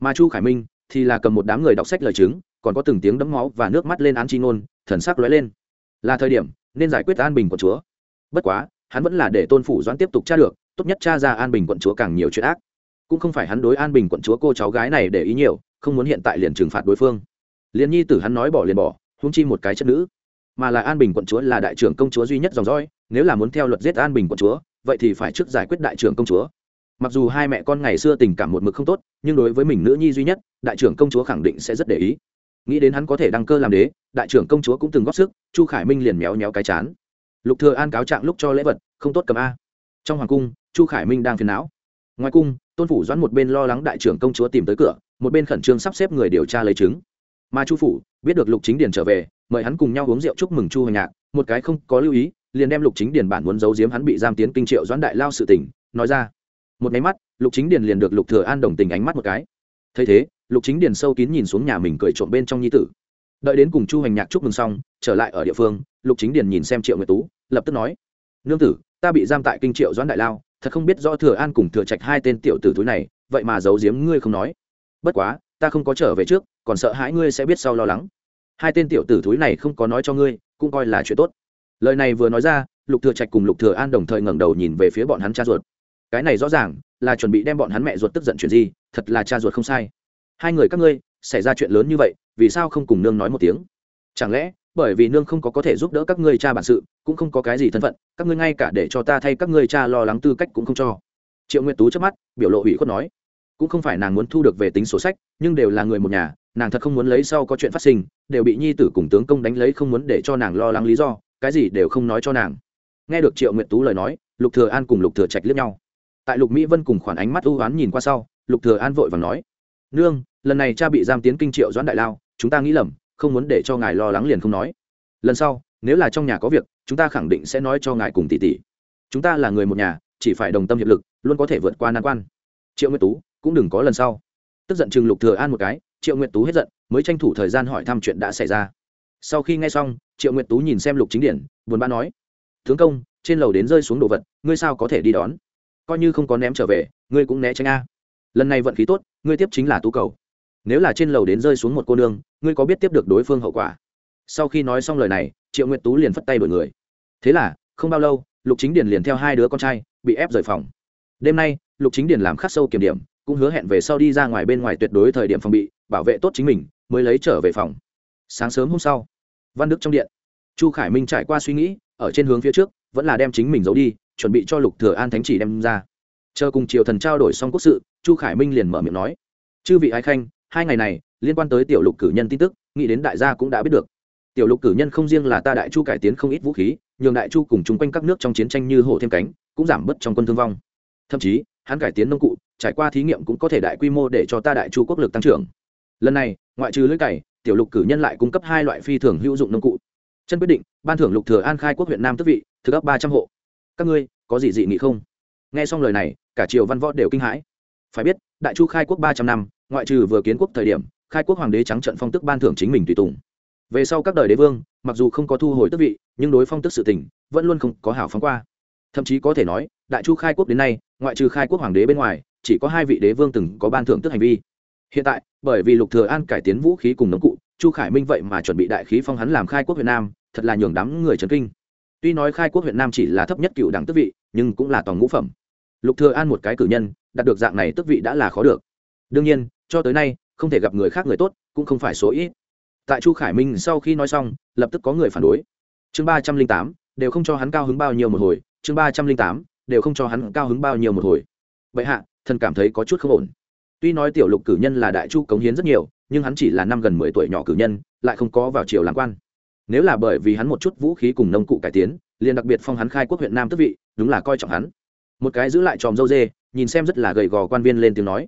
Speaker 1: Mà chu khải minh thì là cầm một đám người đọc sách lời chứng, còn có từng tiếng đấm máu và nước mắt lên án chi ngôn, thần sắc lóe lên. Là thời điểm, nên giải quyết an bình quận chúa. Bất quá, hắn vẫn là để tôn phủ doãn tiếp tục tra được, tốt nhất tra ra an bình quận chúa càng nhiều chuyện ác cũng không phải hắn đối an bình quận chúa cô cháu gái này để ý nhiều, không muốn hiện tại liền trừng phạt đối phương. Liền nhi tử hắn nói bỏ liền bỏ húng chi một cái chất nữ. Mà là an bình quận chúa là đại trưởng công chúa duy nhất dòng dõi, nếu là muốn theo luật giết an bình quận chúa, vậy thì phải trước giải quyết đại trưởng công chúa. Mặc dù hai mẹ con ngày xưa tình cảm một mực không tốt, nhưng đối với mình nữ nhi duy nhất, đại trưởng công chúa khẳng định sẽ rất để ý. Nghĩ đến hắn có thể đăng cơ làm đế, đại trưởng công chúa cũng từng góp sức, chu khải minh liền méo méo cái chán. Lục thừa an cáo trạng lúc cho lễ vật, không tốt cầm a. Trong hoàng cung, chu khải minh đang phiền não ngoài cung, tôn phủ doãn một bên lo lắng đại trưởng công chúa tìm tới cửa, một bên khẩn trương sắp xếp người điều tra lấy chứng. Mà chu phủ, biết được lục chính điền trở về, mời hắn cùng nhau uống rượu chúc mừng chu hoành nhạc. Một cái không có lưu ý, liền đem lục chính điền bản muốn giấu giếm hắn bị giam tiến kinh triệu doãn đại lao sự tình, nói ra. Một máy mắt, lục chính điền liền được lục thừa an đồng tình ánh mắt một cái. Thấy thế, lục chính điền sâu kín nhìn xuống nhà mình cười trộm bên trong nhi tử. Đợi đến cùng chu hoành nhạc chúc mừng xong, trở lại ở địa phương, lục chính điền nhìn xem triệu nguyệt tú, lập tức nói, nương tử, ta bị giam tại kinh triệu doãn đại lao thật không biết rõ thừa an cùng thừa trạch hai tên tiểu tử túi này, vậy mà giấu giếm ngươi không nói. Bất quá, ta không có trở về trước, còn sợ hãi ngươi sẽ biết sau lo lắng. Hai tên tiểu tử túi này không có nói cho ngươi, cũng coi là chuyện tốt. Lời này vừa nói ra, lục thừa trạch cùng lục thừa an đồng thời ngẩng đầu nhìn về phía bọn hắn cha ruột. Cái này rõ ràng là chuẩn bị đem bọn hắn mẹ ruột tức giận chuyện gì, thật là cha ruột không sai. Hai người các ngươi, xảy ra chuyện lớn như vậy, vì sao không cùng nương nói một tiếng? Chẳng lẽ bởi vì nương không có có thể giúp đỡ các ngươi cha bản sự, cũng không có cái gì thân phận, các ngươi ngay cả để cho ta thay các ngươi cha lo lắng tư cách cũng không cho. Triệu nguyệt tú trước mắt, biểu lộ ủy khuất nói, cũng không phải nàng muốn thu được về tính sổ sách, nhưng đều là người một nhà, nàng thật không muốn lấy sau có chuyện phát sinh, đều bị nhi tử cùng tướng công đánh lấy không muốn để cho nàng lo lắng lý do, cái gì đều không nói cho nàng. Nghe được triệu nguyệt tú lời nói, lục thừa an cùng lục thừa trạch liếc nhau. Tại lục mỹ vân cùng khoản ánh mắt ưu ám nhìn qua sau, lục thừa an vội vàng nói, nương, lần này cha bị giam tiến kinh triệu doãn đại lao, chúng ta nghĩ lầm không muốn để cho ngài lo lắng liền không nói. Lần sau, nếu là trong nhà có việc, chúng ta khẳng định sẽ nói cho ngài cùng tỷ tỷ. Chúng ta là người một nhà, chỉ phải đồng tâm hiệp lực, luôn có thể vượt qua nan quan. Triệu nguyệt tú, cũng đừng có lần sau. Tức giận chừng lục thừa an một cái, triệu nguyệt tú hết giận, mới tranh thủ thời gian hỏi thăm chuyện đã xảy ra. Sau khi nghe xong, triệu nguyệt tú nhìn xem lục chính điển, buồn bã nói, tướng công, trên lầu đến rơi xuống đồ vật, ngươi sao có thể đi đón? Coi như không có ném trở về, ngươi cũng né tránh a. Lần này vận khí tốt, ngươi tiếp chính là tú cầu nếu là trên lầu đến rơi xuống một cô nương, ngươi có biết tiếp được đối phương hậu quả? Sau khi nói xong lời này, triệu nguyệt tú liền phất tay đổi người. Thế là, không bao lâu, lục chính Điền liền theo hai đứa con trai bị ép rời phòng. Đêm nay, lục chính Điền làm khắc sâu kiểm điểm, cũng hứa hẹn về sau đi ra ngoài bên ngoài tuyệt đối thời điểm phòng bị, bảo vệ tốt chính mình, mới lấy trở về phòng. Sáng sớm hôm sau, văn đức trong điện. Chu khải minh trải qua suy nghĩ, ở trên hướng phía trước, vẫn là đem chính mình giấu đi, chuẩn bị cho lục thừa an thánh chỉ đem ra. Chờ cùng triều thần trao đổi xong quốc sự, chu khải minh liền mở miệng nói, chư vị ái khanh hai ngày này, liên quan tới tiểu lục cử nhân tin tức, nghĩ đến đại gia cũng đã biết được. Tiểu lục cử nhân không riêng là ta đại chu cải tiến không ít vũ khí, nhường đại chu cùng chung quanh các nước trong chiến tranh như hổ thêm cánh, cũng giảm bớt trong quân thương vong. Thậm chí, hắn cải tiến nông cụ, trải qua thí nghiệm cũng có thể đại quy mô để cho ta đại chu quốc lực tăng trưởng. Lần này, ngoại trừ lưỡi cày tiểu lục cử nhân lại cung cấp hai loại phi thường hữu dụng nông cụ. Chân quyết định, ban thưởng lục thừa an khai quốc huyện nam tức vị, thực ấp ba trăm hộ. Các ngươi, có gì dị nghị không? Nghe xong lời này, cả triều văn võ đều kinh hãi. Phải biết, đại chu khai quốc ba trăm năm ngoại trừ vừa kiến quốc thời điểm, khai quốc hoàng đế trắng trận phong tức ban thưởng chính mình tùy tùng. Về sau các đời đế vương, mặc dù không có thu hồi tước vị, nhưng đối phong tức sự tình, vẫn luôn không có hảo phóng qua. Thậm chí có thể nói, đại chu khai quốc đến nay, ngoại trừ khai quốc hoàng đế bên ngoài, chỉ có hai vị đế vương từng có ban thưởng tức hành vi. Hiện tại, bởi vì lục thừa an cải tiến vũ khí cùng nấm cụ, chu khải minh vậy mà chuẩn bị đại khí phong hắn làm khai quốc việt nam, thật là nhường đám người chấn kinh. Tuy nói khai quốc việt nam chỉ là thấp nhất cựu đẳng tước vị, nhưng cũng là toàn ngũ phẩm. Lục thừa an một cái cử nhân, đạt được dạng này tước vị đã là khó được. Đương nhiên cho tới nay, không thể gặp người khác người tốt, cũng không phải số ít. Tại chu khải minh sau khi nói xong, lập tức có người phản đối. Chương ba trăm linh tám, đều không cho hắn cao hứng bao nhiêu một hồi. Chương ba trăm linh tám, đều không cho hắn cao hứng bao nhiêu một hồi. Vậy hạ, thần cảm thấy có chút không ổn. Tuy nói tiểu lục cử nhân là đại chu cống hiến rất nhiều, nhưng hắn chỉ là năm gần mười tuổi nhỏ cử nhân, lại không có vào triều làm quan. Nếu là bởi vì hắn một chút vũ khí cùng nông cụ cải tiến, liền đặc biệt phong hắn khai quốc huyện nam tức vị, đúng là coi trọng hắn. Một cái giữ lại tròm dâu dê, nhìn xem rất là gầy gò quan viên lên tiếng nói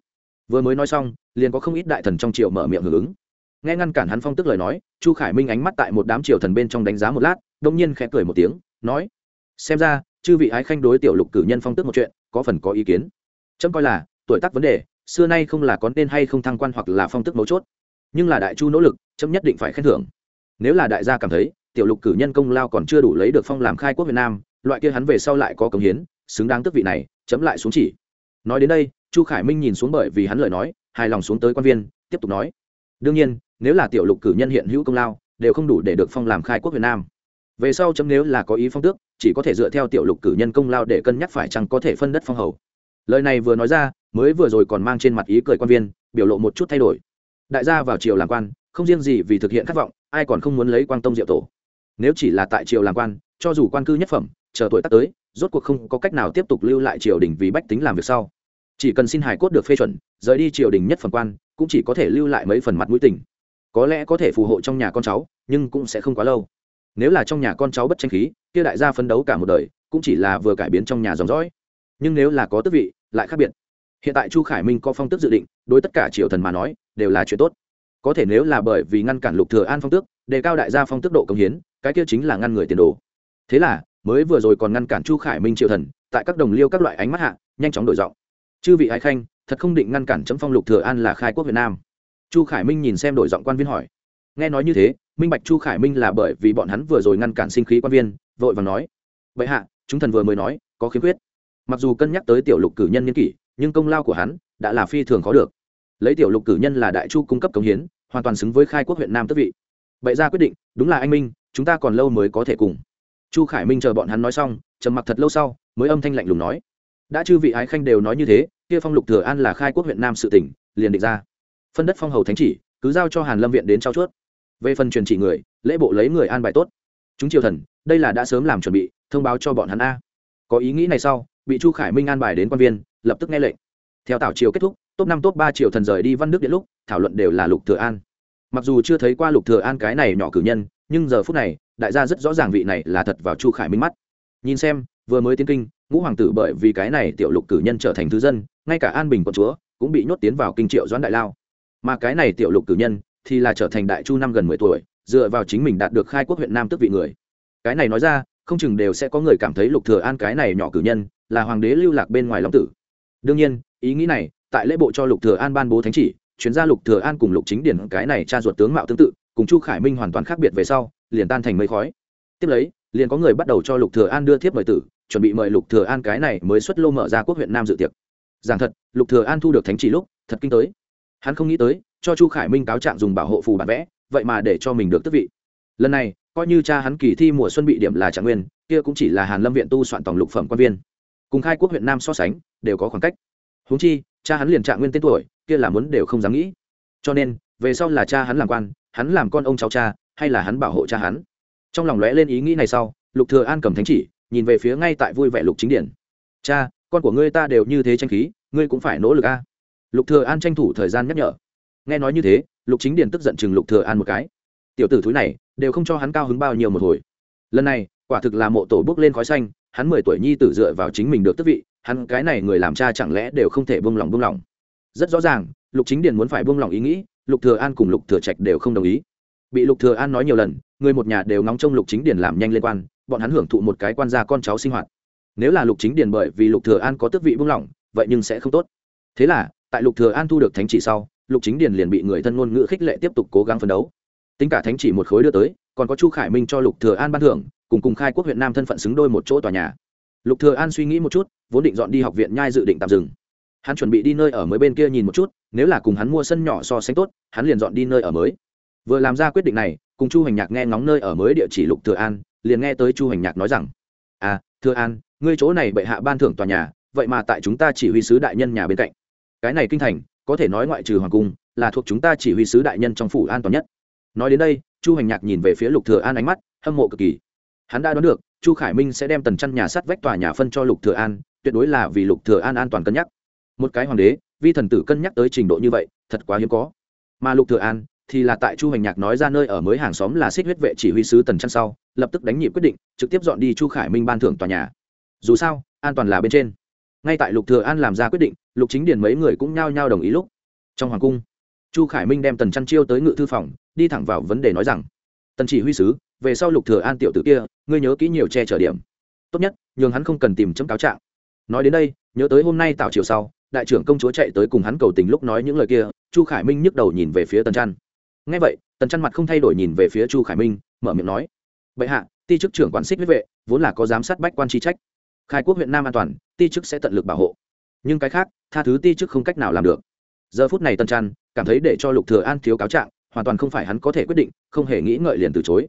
Speaker 1: vừa mới nói xong, liền có không ít đại thần trong triều mở miệng hưởng ứng. Nghe ngăn cản hắn phong tức lời nói, chu khải minh ánh mắt tại một đám triều thần bên trong đánh giá một lát đông nhiên khẽ cười một tiếng, nói, xem ra, chư vị ái khanh đối tiểu lục cử nhân phong tức một chuyện, có phần có ý kiến. Trâm coi là, tuổi tác vấn đề, xưa nay không là có nên hay không thăng quan hoặc là phong tức mấu chốt. Nhưng là đại chu nỗ lực trâm nhất định phải khen thưởng. Nếu là đại gia cảm thấy, tiểu lục cử nhân công lao còn chưa đủ lấy được phong làm khai quốc việt nam, loại kia hắn về sau lại có công hiến, xứng đáng tước vị này, chấm lại xuống chỉ. Nói đến đây chu khải minh nhìn xuống bởi vì hắn lời nói, hài lòng xuống tới quan viên, tiếp tục nói. Đương nhiên, nếu là tiểu lục cử nhân hiện hữu công lao, đều không đủ để được phong làm khai quốc việt nam. Về sau chấm nếu là có ý phong tước, chỉ có thể dựa theo tiểu lục cử nhân công lao để cân nhắc phải chăng có thể phân đất phong hầu. Lời này vừa nói ra, mới vừa rồi còn mang trên mặt ý cười quan viên, biểu lộ một chút thay đổi. Đại gia vào triều làm quan, không riêng gì vì thực hiện khát vọng, ai còn không muốn lấy quan tông diệu tổ. Nếu chỉ là tại triều làm quan, cho dù quan cư nhất phẩm, chờ tuổi tác tới, rốt cuộc không có cách nào tiếp tục lưu lại triều đình vì bách tính làm việc sau chỉ cần xin hài cốt được phê chuẩn, rời đi triều đình nhất phần quan, cũng chỉ có thể lưu lại mấy phần mặt mũi tình. Có lẽ có thể phù hộ trong nhà con cháu, nhưng cũng sẽ không quá lâu. Nếu là trong nhà con cháu bất tranh khí, kia đại gia phấn đấu cả một đời, cũng chỉ là vừa cải biến trong nhà dòng dõi. Nhưng nếu là có tước vị, lại khác biệt. Hiện tại chu khải minh có phong tước dự định, đối tất cả triều thần mà nói, đều là chuyện tốt. Có thể nếu là bởi vì ngăn cản lục thừa an phong tước, đề cao đại gia phong tước độ công hiến, cái kia chính là ngăn người tiền đồ. Thế là, mới vừa rồi còn ngăn cản chu khải minh triều thần, tại các đồng liêu các loại ánh mắt hạ, nhanh chóng đổi giọng chư vị ái khanh, thật không định ngăn cản chấm phong lục thừa an là khai quốc việt nam. Chu khải minh nhìn xem đổi giọng quan viên hỏi. Nghe nói như thế, minh bạch chu khải minh là bởi vì bọn hắn vừa rồi ngăn cản sinh khí quan viên, vội vàng nói. Vậy hạ, chúng thần vừa mới nói, có khiếm khuyết. Mặc dù cân nhắc tới tiểu lục cử nhân niên kỷ, nhưng công lao của hắn đã là phi thường khó được. Lấy tiểu lục cử nhân là đại chu cung cấp cống hiến, hoàn toàn xứng với khai quốc huyện nam tước vị. Vậy ra quyết định, đúng là anh minh, chúng ta còn lâu mới có thể cùng. Chu khải minh chờ bọn hắn nói xong, trầm mặc thật lâu sau, mới âm thanh lạnh lùng nói đã chư vị ái khanh đều nói như thế, kia phong lục thừa an là khai quốc huyện nam sự tỉnh, liền định ra. Phân đất phong hầu thánh chỉ, cứ giao cho hàn lâm viện đến trao chuốt. Về phần truyền chỉ người, lễ bộ lấy người an bài tốt. Chúng triều thần, đây là đã sớm làm chuẩn bị, thông báo cho bọn hắn a. Có ý nghĩ này sau, bị chu khải minh an bài đến quan viên, lập tức nghe lệnh. Theo tảo triều kết thúc, top năm, top ba triều thần rời đi văn nước điện lúc, thảo luận đều là lục thừa an. Mặc dù chưa thấy qua lục thừa an cái này nhỏ cử nhân, nhưng giờ phút này, đại gia rất rõ ràng vị này là thật vào chu khải minh mắt. Nhìn xem, vừa mới tiến kinh ngũ hoàng tử bởi vì cái này tiểu lục cử nhân trở thành thứ dân, ngay cả an bình quận chúa cũng bị nhốt tiến vào kinh triệu doãn đại lao. Mà cái này tiểu lục cử nhân thì là trở thành đại chu năm gần mười tuổi, dựa vào chính mình đạt được khai quốc huyện nam tước vị người. Cái này nói ra, không chừng đều sẽ có người cảm thấy lục thừa an cái này nhỏ cử nhân là hoàng đế lưu lạc bên ngoài long tử. Đương nhiên, ý nghĩ này tại lễ bộ cho lục thừa an ban bố thánh chỉ, chuyến ra lục thừa an cùng lục chính điển cái này cha ruột tướng mạo tương tự, cùng chu khải minh hoàn toàn khác biệt về sau, liền tan thành mây khói. Tiếp lấy, liền có người bắt đầu cho lục thừa an đưa thiếp mời tử chuẩn bị mời lục thừa an cái này mới xuất lô mở ra quốc huyện nam dự tiệc. Giảng thật, lục thừa an thu được thánh chỉ lúc, thật kinh tới. Hắn không nghĩ tới, cho chu khải minh cáo trạng dùng bảo hộ phù bản vẽ, vậy mà để cho mình được tước vị. Lần này, coi như cha hắn kỳ thi mùa xuân bị điểm là trạng nguyên, kia cũng chỉ là hàn lâm viện tu soạn tổng lục phẩm quan viên. Cùng khai quốc huyện nam so sánh, đều có khoảng cách. Huống chi, cha hắn liền trạng nguyên tên tuổi, kia là muốn đều không dám nghĩ. Cho nên, về sau là cha hắn làm quan, hắn làm con ông cháu cha, hay là hắn bảo hộ cha hắn. Trong lòng lóe lên ý nghĩ này sau, lục thừa an cầm thánh chỉ nhìn về phía ngay tại vui vẻ lục chính điển. Cha, con của ngươi ta đều như thế tranh khí, ngươi cũng phải nỗ lực a. Lục thừa an tranh thủ thời gian nhắc nhở. Nghe nói như thế, lục chính điển tức giận chừng lục thừa an một cái. Tiểu tử thúi này, đều không cho hắn cao hứng bao nhiêu một hồi. Lần này, quả thực là mộ tổ bước lên khói xanh, hắn mười tuổi nhi tử dựa vào chính mình được tước vị, hắn cái này người làm cha chẳng lẽ đều không thể buông lòng buông lòng? Rất rõ ràng, lục chính điền muốn phải buông lòng ý nghĩ, lục thừa an cùng lục thừa trạch đều không đồng ý. Bị lục thừa an nói nhiều lần, người một nhà đều ngóng trông lục chính điền làm nhanh lên quan bọn hắn hưởng thụ một cái quan gia con cháu sinh hoạt. Nếu là lục chính điền bởi vì lục thừa an có tước vị buông lòng vậy nhưng sẽ không tốt. Thế là, tại lục thừa an thu được thánh chỉ sau, lục chính điền liền bị người thân ngôn ngữ khích lệ tiếp tục cố gắng phấn đấu. Tính cả thánh chỉ một khối đưa tới, còn có chu khải minh cho lục thừa an ban thưởng, cùng cùng khai quốc huyện nam thân phận xứng đôi một chỗ tòa nhà. Lục thừa an suy nghĩ một chút, vốn định dọn đi học viện nhai dự định tạm dừng. Hắn chuẩn bị đi nơi ở mới bên kia nhìn một chút, nếu là cùng hắn mua sân nhỏ so sánh tốt, hắn liền dọn đi nơi ở mới. Vừa làm ra quyết định này, cùng chu hành nhạc nghe ngóng nơi ở mới địa chỉ lục thừa an liền nghe tới chu hành nhạc nói rằng à thưa an, ngươi chỗ này bệ hạ ban thưởng tòa nhà, vậy mà tại chúng ta chỉ huy sứ đại nhân nhà bên cạnh. Cái này kinh thành, có thể nói ngoại trừ hoàng cung, là thuộc chúng ta chỉ huy sứ đại nhân trong phủ an toàn nhất. Nói đến đây, chu hành nhạc nhìn về phía lục thừa an ánh mắt hâm mộ cực kỳ. Hắn đã đoán được, chu khải minh sẽ đem tần chăn nhà sắt vách tòa nhà phân cho lục thừa an, tuyệt đối là vì lục thừa an an toàn cân nhắc. Một cái hoàng đế, vi thần tử cân nhắc tới trình độ như vậy, thật quá hiếm có. Mà lục thừa an thì là tại chu hành nhạc nói ra nơi ở mới hàng xóm là xích huyết vệ chỉ huy sứ tần chăn sau, lập tức đánh nhịp quyết định, trực tiếp dọn đi chu khải minh ban thưởng tòa nhà. Dù sao, an toàn là bên trên. Ngay tại lục thừa an làm ra quyết định, lục chính điền mấy người cũng nhao nhao đồng ý lúc. Trong hoàng cung, chu khải minh đem tần chăn chiêu tới ngự thư phòng, đi thẳng vào vấn đề nói rằng, tần chỉ huy sứ, về sau lục thừa an tiểu tử kia, ngươi nhớ kỹ nhiều che chở điểm. Tốt nhất, nhường hắn không cần tìm chấm cáo trạng. Nói đến đây, nhớ tới hôm nay tạo chiều sau, đại trưởng công chúa chạy tới cùng hắn cầu tình lúc nói những lời kia, chu khải minh nhức đầu nhìn về phía tần trăn ngay vậy, tần chân mặt không thay đổi nhìn về phía chu khải minh, mở miệng nói, bệ hạ, ti chức trưởng quản xích huyết vệ, vốn là có giám sát bách quan chi trách. Khai quốc huyện nam an toàn, ti chức sẽ tận lực bảo hộ. Nhưng cái khác, tha thứ ti chức không cách nào làm được. Giờ phút này tần trăn cảm thấy để cho lục thừa an thiếu cáo trạng, hoàn toàn không phải hắn có thể quyết định, không hề nghĩ ngợi liền từ chối.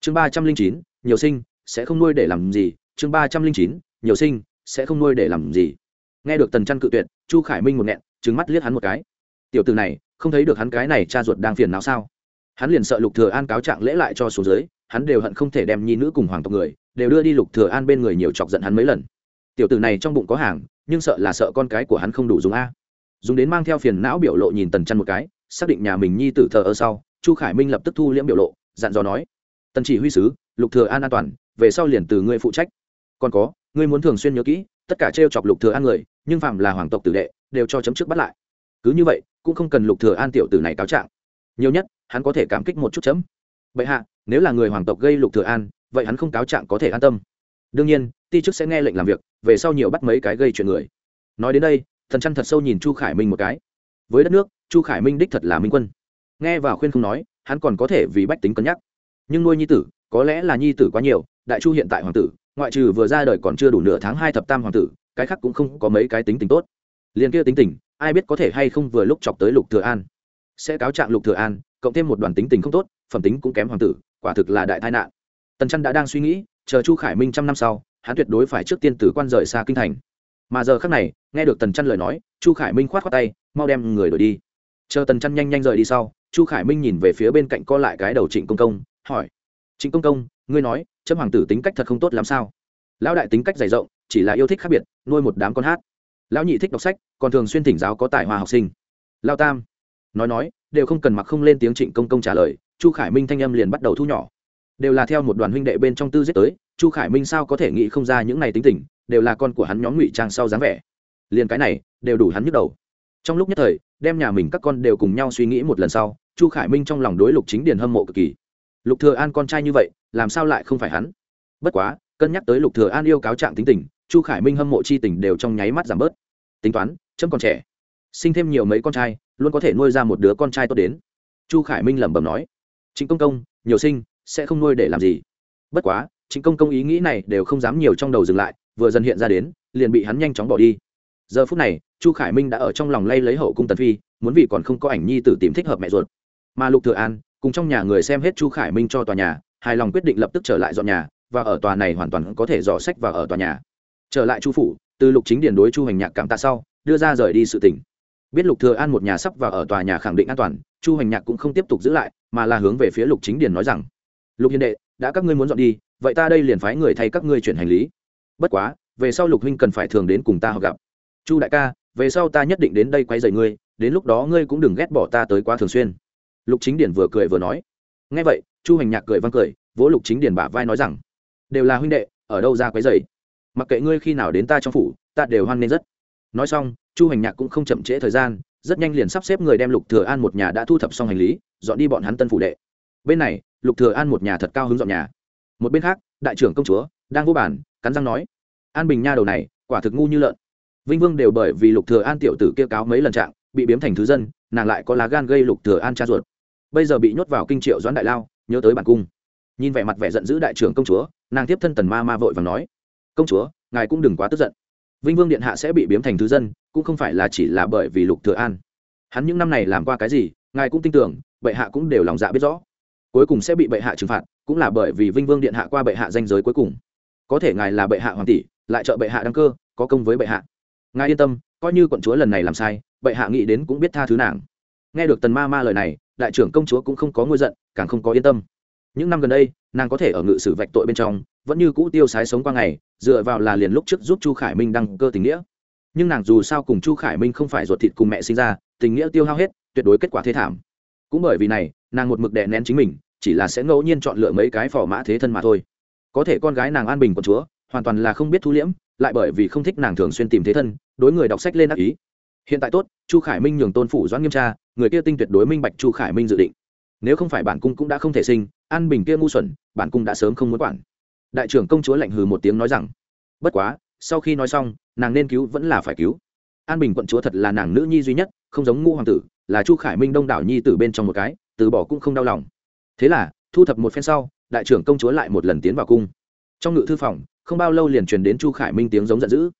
Speaker 1: Chương ba trăm linh chín, nhiều sinh sẽ không nuôi để làm gì. Chương ba trăm linh chín, nhiều sinh sẽ không nuôi để làm gì. Nghe được tần trăn cự tuyệt, chu khải minh một nghẹn, trừng mắt liếc hắn một cái. Tiểu tử này không thấy được hắn cái này cha ruột đang phiền não sao? Hắn liền sợ lục thừa an cáo trạng lễ lại cho số dưới hắn đều hận không thể đem nhi nữ cùng hoàng tộc người, đều đưa đi lục thừa an bên người nhiều chọc giận hắn mấy lần. Tiểu tử này trong bụng có hàng, nhưng sợ là sợ con cái của hắn không đủ dùng a. Dùng đến mang theo phiền não biểu lộ nhìn tần chăn một cái, xác định nhà mình nhi tử thờ ơ sau, chu khải minh lập tức thu liễm biểu lộ, dặn dò nói, tần chỉ huy sứ, lục thừa an an toàn, về sau liền từ ngươi phụ trách. Còn có, ngươi muốn thường xuyên nhớ kỹ, tất cả trêu chọc lục thừa an người, nhưng phạm là hoàng tộc tử đệ, đều cho chấm trước bắt lại. Cứ như vậy cũng không cần lục thừa an tiểu tử này cáo trạng. Nhiều nhất, hắn có thể cảm kích một chút chấm. Vậy hạ, nếu là người hoàng tộc gây lục thừa an, vậy hắn không cáo trạng có thể an tâm. Đương nhiên, ti chức sẽ nghe lệnh làm việc, về sau nhiều bắt mấy cái gây chuyện người. Nói đến đây, thần chăn thật sâu nhìn chu khải minh một cái. Với đất nước, chu khải minh đích thật là minh quân. Nghe vào khuyên không nói, hắn còn có thể vì bách tính cân nhắc. Nhưng nuôi nhi tử, có lẽ là nhi tử quá nhiều, đại chu hiện tại hoàng tử, ngoại trừ vừa ra đời còn chưa đủ nửa tháng hai thập tam hoàng tử, cái khác cũng không có mấy cái tính tình tốt. Liền kia tính tình ai biết có thể hay không vừa lúc chọc tới lục thừa an. Sẽ cáo trạng lục thừa an, cộng thêm một đoàn tính tình không tốt, phẩm tính cũng kém hoàng tử, quả thực là đại tai nạn. Tần chân đã đang suy nghĩ, chờ chu khải minh trăm năm sau, hắn tuyệt đối phải trước tiên tử quan rời xa kinh thành. Mà giờ khắc này, nghe được tần chân lời nói, chu khải minh khoát khoát tay, mau đem người đổi đi. Chờ tần chân nhanh nhanh rời đi sau, chu khải minh nhìn về phía bên cạnh co lại cái đầu trịnh công công, hỏi, trịnh công công, ngươi nói, chấm hoàng tử tính cách thật không tốt làm sao? Lão đại tính cách dày rộng, chỉ là yêu thích khác biệt, nuôi một đám con hát lão nhị thích đọc sách, còn thường xuyên thỉnh giáo có tài hoa học sinh. Lao tam, nói nói, đều không cần mặc không lên tiếng trịnh công công trả lời, chu khải minh thanh âm liền bắt đầu thu nhỏ. Đều là theo một đoàn huynh đệ bên trong tư giết tới, chu khải minh sao có thể nghĩ không ra những này tính tình, đều là con của hắn nhóm ngụy trang sau dáng vẻ. Liền cái này, đều đủ hắn nhức đầu. Trong lúc nhất thời, đem nhà mình các con đều cùng nhau suy nghĩ một lần sau, chu khải minh trong lòng đối lục chính điền hâm mộ cực kỳ. Lục thừa an con trai như vậy, làm sao lại không phải hắn? Bất quá, cân nhắc tới lục thừa an yêu cáo trạng tính tình chu khải minh hâm mộ chi tình đều trong nháy mắt giảm bớt. Tính toán, chấm còn trẻ. Sinh thêm nhiều mấy con trai, luôn có thể nuôi ra một đứa con trai tốt đến. Chu khải minh lẩm bẩm nói. Chính công công, nhiều sinh, sẽ không nuôi để làm gì. Bất quá chính công công ý nghĩ này đều không dám nhiều trong đầu dừng lại, vừa dần hiện ra đến, liền bị hắn nhanh chóng bỏ đi. Giờ phút này, chu khải minh đã ở trong lòng lay lấy hậu cung tần phi, muốn vì còn không có ảnh nhi tử tìm thích hợp mẹ ruột. Mà lục thừa an, cùng trong nhà người xem hết chu khải minh cho tòa nhà, hài lòng quyết định lập tức trở lại dọn nhà, và ở tòa này hoàn toàn có thể dò sách và ở tòa nhà trở lại chu phủ, từ lục chính điển đối chu hành nhạc cảm tạ sau, đưa ra rời đi sự tỉnh biết lục thừa an một nhà sắp và ở tòa nhà khẳng định an toàn, chu hành nhạc cũng không tiếp tục giữ lại, mà là hướng về phía lục chính điển nói rằng, lục hiền đệ, đã các ngươi muốn dọn đi, vậy ta đây liền phái người thay các ngươi chuyển hành lý. Bất quá, về sau lục huynh cần phải thường đến cùng ta họ gặp. Chu đại ca, về sau ta nhất định đến đây quay dày ngươi, đến lúc đó ngươi cũng đừng ghét bỏ ta tới quá thường xuyên. Lục chính điển vừa cười vừa nói. Nghe vậy, chu hành nhạc cười văng cười, vỗ lục chính điển bả vai nói rằng, đều là huynh đệ, ở đâu ra quấy dày mặc kệ ngươi khi nào đến ta trong phủ, ta đều hoan nghênh rất. Nói xong, chu hành nhạc cũng không chậm trễ thời gian, rất nhanh liền sắp xếp người đem lục thừa an một nhà đã thu thập xong hành lý, dọn đi bọn hắn tân phủ đệ. Bên này, lục thừa an một nhà thật cao hứng dọn nhà. Một bên khác, đại trưởng công chúa đang vô bản cắn răng nói, an bình nha đầu này, quả thực ngu như lợn. Vinh vương đều bởi vì lục thừa an tiểu tử kia cáo mấy lần trạng, bị biếm thành thứ dân, nàng lại có lá gan gây lục thừa an cha ruột. Bây giờ bị nhốt vào kinh triệu doãn đại lao, nhớ tới bản cung. Nhìn vẻ mặt vẻ giận dữ đại trưởng công chúa, nàng tiếp thân tần ma ma vội vàng nói công chúa, ngài cũng đừng quá tức giận. Vinh vương điện hạ sẽ bị biếm thành thứ dân, cũng không phải là chỉ là bởi vì lục thừa an. Hắn những năm này làm qua cái gì, ngài cũng tin tưởng, bệ hạ cũng đều lòng dạ biết rõ. Cuối cùng sẽ bị bệ hạ trừng phạt, cũng là bởi vì vinh vương điện hạ qua bệ hạ danh giới cuối cùng. Có thể ngài là bệ hạ hoàng tỷ, lại trợ bệ hạ đăng cơ, có công với bệ hạ. Ngài yên tâm, coi như quận chúa lần này làm sai, bệ hạ nghĩ đến cũng biết tha thứ nàng. Nghe được tần ma ma lời này, đại trưởng công chúa cũng không có ngôi giận, càng không có yên tâm. Những năm gần đây, nàng có thể ở ngự sử vạch tội bên trong vẫn như cũ tiêu sái sống qua ngày, dựa vào là liền lúc trước giúp chu khải minh đăng cơ tình nghĩa. Nhưng nàng dù sao cùng chu khải minh không phải ruột thịt cùng mẹ sinh ra, tình nghĩa tiêu hao hết, tuyệt đối kết quả thế thảm. Cũng bởi vì này, nàng một mực đè nén chính mình, chỉ là sẽ ngẫu nhiên chọn lựa mấy cái phò mã thế thân mà thôi. Có thể con gái nàng an bình của chúa, hoàn toàn là không biết thu liễm, lại bởi vì không thích nàng thường xuyên tìm thế thân, đối người đọc sách lên ác ý. Hiện tại tốt, chu khải minh nhường tôn phủ doãn nghiêm tra, người kia tinh tuyệt đối minh bạch chu khải minh dự định. Nếu không phải bản cung cũng đã không thể sinh, an bình kia ngu xuẩn, bản cung đã sớm không muốn quản đại trưởng công chúa lạnh hừ một tiếng nói rằng, bất quá, sau khi nói xong, nàng nên cứu vẫn là phải cứu. An bình quận chúa thật là nàng nữ nhi duy nhất, không giống ngũ hoàng tử, là chu khải minh đông đảo nhi tử bên trong một cái, từ bỏ cũng không đau lòng. Thế là, thu thập một phen sau, đại trưởng công chúa lại một lần tiến vào cung. Trong ngự thư phòng, không bao lâu liền truyền đến chu khải minh tiếng giống giận dữ.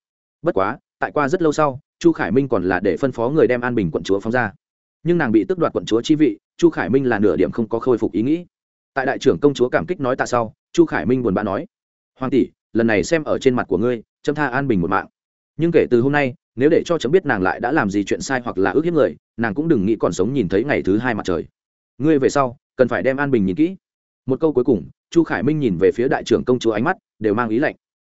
Speaker 1: Bất quá, tại qua rất lâu sau, chu khải minh còn là để phân phó người đem an bình quận chúa phóng ra. Nhưng nàng bị tước đoạt quận chúa chi vị, chu khải minh là nửa điểm không có khôi phục ý nghĩ tại đại trưởng công chúa cảm kích nói tạ sau, chu khải minh buồn bã nói, hoàng tỷ, lần này xem ở trên mặt của ngươi, chấm tha an bình một mạng. Nhưng kể từ hôm nay, nếu để cho chấm biết nàng lại đã làm gì chuyện sai hoặc là ước hiếp người, nàng cũng đừng nghĩ còn sống nhìn thấy ngày thứ hai mặt trời. Ngươi về sau, cần phải đem an bình nhìn kỹ. Một câu cuối cùng, chu khải minh nhìn về phía đại trưởng công chúa ánh mắt đều mang ý lạnh.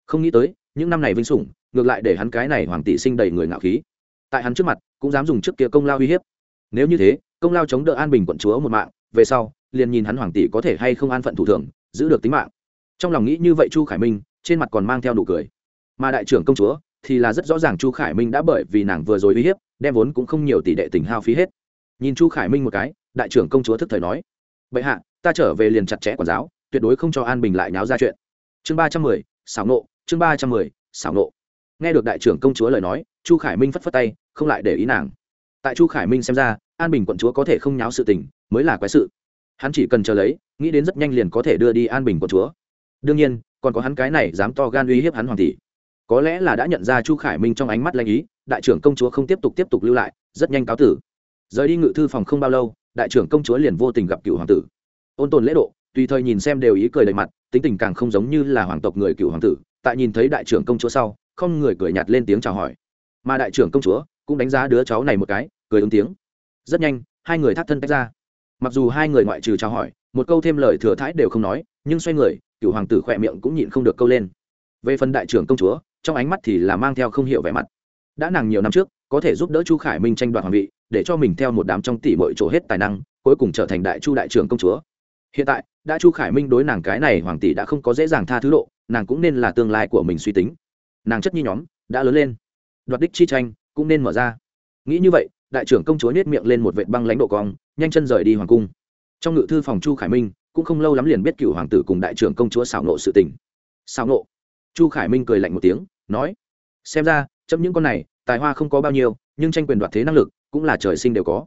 Speaker 1: Không nghĩ tới, những năm này vinh sủng, ngược lại để hắn cái này hoàng tỷ sinh đầy người ngạo khí. Tại hắn trước mặt, cũng dám dùng trước kia công lao uy hiếp. Nếu như thế, công lao chống đỡ an bình quận chúa một mạng, về sau liền nhìn hắn hoàng tỷ có thể hay không an phận thủ thường, giữ được tính mạng. Trong lòng nghĩ như vậy chu khải minh, trên mặt còn mang theo nụ cười. Mà đại trưởng công chúa thì là rất rõ ràng chu khải minh đã bởi vì nàng vừa rồi uy hiếp, đem vốn cũng không nhiều tỷ đệ tình hao phí hết. Nhìn chu khải minh một cái, đại trưởng công chúa thức thời nói, bệ hạ, ta trở về liền chặt chẽ quản giáo, tuyệt đối không cho an bình lại nháo ra chuyện. Chương ba trăm mười, xảo nộ, chương ba trăm mười, xảo nộ. Nghe được đại trưởng công chúa lời nói, chu khải minh phất phất tay, không lại để ý nàng. Tại chu khải minh xem ra, an bình quận chúa có thể không nháo sự tình, mới là quái sự hắn chỉ cần chờ lấy, nghĩ đến rất nhanh liền có thể đưa đi an bình của chúa. Đương nhiên, còn có hắn cái này dám to gan uy hiếp hắn hoàng tỷ. Có lẽ là đã nhận ra chu khải minh trong ánh mắt lanh ý, đại trưởng công chúa không tiếp tục tiếp tục lưu lại, rất nhanh cáo tử. Rời đi ngự thư phòng không bao lâu, đại trưởng công chúa liền vô tình gặp cựu hoàng tử. Ôn tồn lễ độ, tùy thời nhìn xem đều ý cười đầy mặt, tính tình càng không giống như là hoàng tộc người cựu hoàng tử. Tại nhìn thấy đại trưởng công chúa sau, không người cười nhạt lên tiếng chào hỏi. Mà đại trưởng công chúa cũng đánh giá đứa cháu này một cái, cười ứng tiếng. Rất nhanh, hai người thắt thân tách ra mặc dù hai người ngoại trừ chào hỏi, một câu thêm lời thừa thãi đều không nói, nhưng xoay người cựu hoàng tử khỏe miệng cũng nhịn không được câu lên. Về phần đại trưởng công chúa, trong ánh mắt thì là mang theo không hiểu vẻ mặt. Đã nàng nhiều năm trước, có thể giúp đỡ chu khải minh tranh đoạt hoàng vị, để cho mình theo một đám trong tỷ mọi chỗ hết tài năng, cuối cùng trở thành đại chu đại trưởng công chúa. Hiện tại, đã chu khải minh đối nàng cái này hoàng tỷ đã không có dễ dàng tha thứ độ, nàng cũng nên là tương lai của mình suy tính. Nàng chất nhi nhóm, đã lớn lên. Đoạt đích chi tranh, cũng nên mở ra. Nghĩ như vậy đại trưởng công chúa nết miệng lên một vệt băng lãnh độ cong, nhanh chân rời đi hoàng cung. Trong ngự thư phòng chu khải minh cũng không lâu lắm liền biết cựu hoàng tử cùng đại trưởng công chúa xảo nộ sự tình. Xảo nộ? Chu khải minh cười lạnh một tiếng, nói, xem ra, chấm những con này, tài hoa không có bao nhiêu, nhưng tranh quyền đoạt thế năng lực cũng là trời sinh đều có.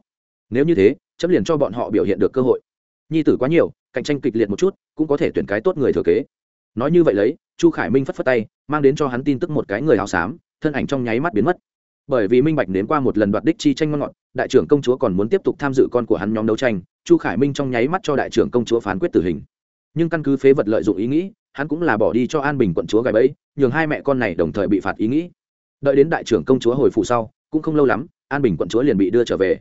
Speaker 1: Nếu như thế, chấm liền cho bọn họ biểu hiện được cơ hội. Nhi tử quá nhiều, cạnh tranh kịch liệt một chút, cũng có thể tuyển cái tốt người thừa kế. Nói như vậy lấy, chu khải minh phất phất tay, mang đến cho hắn tin tức một cái người hào xám, thân ảnh trong nháy mắt biến mất bởi vì minh bạch đến qua một lần đoạt đích chi tranh ngon ngọt, đại trưởng công chúa còn muốn tiếp tục tham dự con của hắn nhóm đấu tranh, chu khải minh trong nháy mắt cho đại trưởng công chúa phán quyết tử hình. Nhưng căn cứ phế vật lợi dụng ý nghĩ, hắn cũng là bỏ đi cho an bình quận chúa gài bẫy, nhường hai mẹ con này đồng thời bị phạt ý nghĩ. Đợi đến đại trưởng công chúa hồi phủ sau, cũng không lâu lắm, an bình quận chúa liền bị đưa trở về.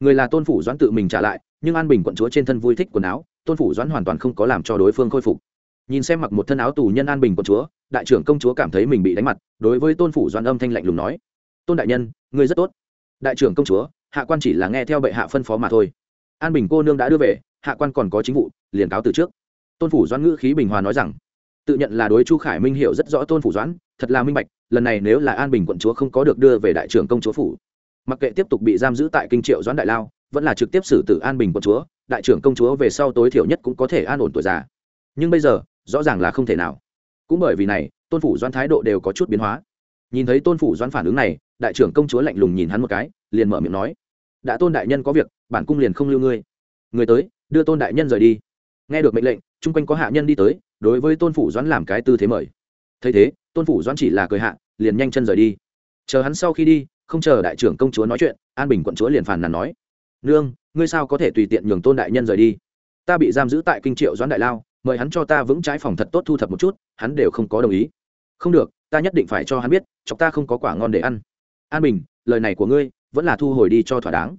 Speaker 1: Người là tôn phủ doãn tự mình trả lại, nhưng an bình quận chúa trên thân vui thích quần áo, tôn phủ doãn hoàn toàn không có làm cho đối phương khôi phục. Nhìn xem mặc một thân áo tù nhân an bình quận chúa, đại trưởng công chúa cảm thấy mình bị đánh mặt, đối với tôn phủ doãn âm thanh lạnh lùng nói tôn đại nhân, ngươi rất tốt. Đại trưởng công chúa, hạ quan chỉ là nghe theo bệ hạ phân phó mà thôi. An bình cô nương đã đưa về, hạ quan còn có chính vụ, liền cáo từ trước. Tôn phủ doãn ngữ khí bình hòa nói rằng, tự nhận là đối chu khải minh hiểu rất rõ tôn phủ doãn, thật là minh bạch, lần này nếu là an bình quận chúa không có được đưa về đại trưởng công chúa phủ, mặc kệ tiếp tục bị giam giữ tại kinh triệu doãn đại lao, vẫn là trực tiếp xử tử an bình quận chúa, đại trưởng công chúa về sau tối thiểu nhất cũng có thể an ổn tuổi già. Nhưng bây giờ, rõ ràng là không thể nào. Cũng bởi vì này, tôn phủ doãn thái độ đều có chút biến hóa nhìn thấy tôn phủ doãn phản ứng này, đại trưởng công chúa lạnh lùng nhìn hắn một cái, liền mở miệng nói, đã tôn đại nhân có việc, bản cung liền không lưu ngươi. Người tới, đưa tôn đại nhân rời đi. Nghe được mệnh lệnh, chung quanh có hạ nhân đi tới, đối với tôn phủ doãn làm cái tư thế mời. Thấy thế, tôn phủ doãn chỉ là cười hạ, liền nhanh chân rời đi. Chờ hắn sau khi đi, không chờ đại trưởng công chúa nói chuyện, an bình quận chúa liền phản nàn nói, nương, ngươi sao có thể tùy tiện nhường tôn đại nhân rời đi? Ta bị giam giữ tại kinh triệu doãn đại lao, mời hắn cho ta vững trái phòng thật tốt thu thập một chút, hắn đều không có đồng ý. Không được ta nhất định phải cho hắn biết, chọc ta không có quả ngon để ăn. An bình, lời này của ngươi vẫn là thu hồi đi cho thỏa đáng.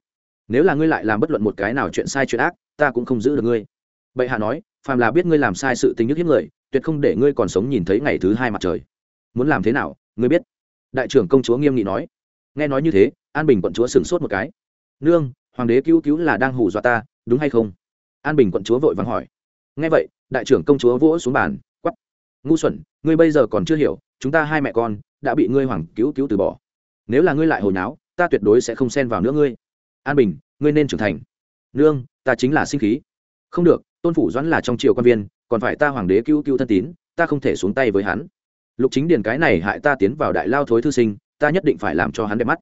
Speaker 1: Nếu là ngươi lại làm bất luận một cái nào chuyện sai chuyện ác, ta cũng không giữ được ngươi. Bệ hạ nói, phàm là biết ngươi làm sai sự tình nhức hiếp người, tuyệt không để ngươi còn sống nhìn thấy ngày thứ hai mặt trời. Muốn làm thế nào, ngươi biết. Đại trưởng công chúa nghiêm nghị nói. Nghe nói như thế, an bình quận chúa sửng sốt một cái. Nương, hoàng đế cứu cứu là đang hù dọa ta, đúng hay không? An bình quận chúa vội vắng hỏi. Nghe vậy, đại trưởng công chúa vỗ xuống bàn quắp ngu xuẩn, ngươi bây giờ còn chưa hiểu chúng ta hai mẹ con đã bị ngươi hoàng cứu cứu từ bỏ. Nếu là ngươi lại hồi náo ta tuyệt đối sẽ không xen vào nữa ngươi. An bình, ngươi nên trưởng thành. Nương, ta chính là sinh khí. Không được, tôn phủ doãn là trong triều quan viên, còn phải ta hoàng đế cứu cứu thân tín, ta không thể xuống tay với hắn. Lục chính điền cái này hại ta tiến vào đại lao thối thư sinh, ta nhất định phải làm cho hắn đẹp mắt.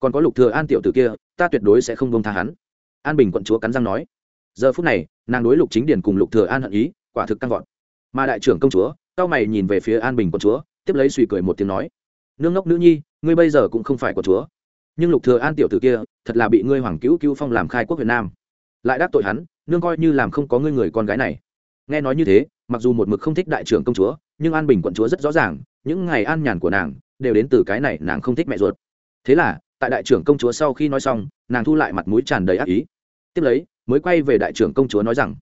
Speaker 1: Còn có lục thừa an tiểu tử kia, ta tuyệt đối sẽ không bông tha hắn. An bình quận chúa cắn răng nói. Giờ phút này, nàng đối lục chính điền cùng lục thừa an hận ý, quả thực căng vọt. Mà đại trưởng công chúa, cao mày nhìn về phía an bình quận chúa tiếp lấy suy cười một tiếng nói, nương ngốc nữ nhi, ngươi bây giờ cũng không phải của chúa. Nhưng lục thừa an tiểu tử kia, thật là bị ngươi hoàng cứu cứu phong làm khai quốc việt nam. Lại đắc tội hắn, nương coi như làm không có ngươi người con gái này. Nghe nói như thế, mặc dù một mực không thích đại trưởng công chúa, nhưng an bình quận chúa rất rõ ràng, những ngày an nhàn của nàng đều đến từ cái này nàng không thích mẹ ruột. Thế là, tại đại trưởng công chúa sau khi nói xong, nàng thu lại mặt mũi tràn đầy ác ý. Tiếp lấy, mới quay về đại trưởng công chúa nói rằng,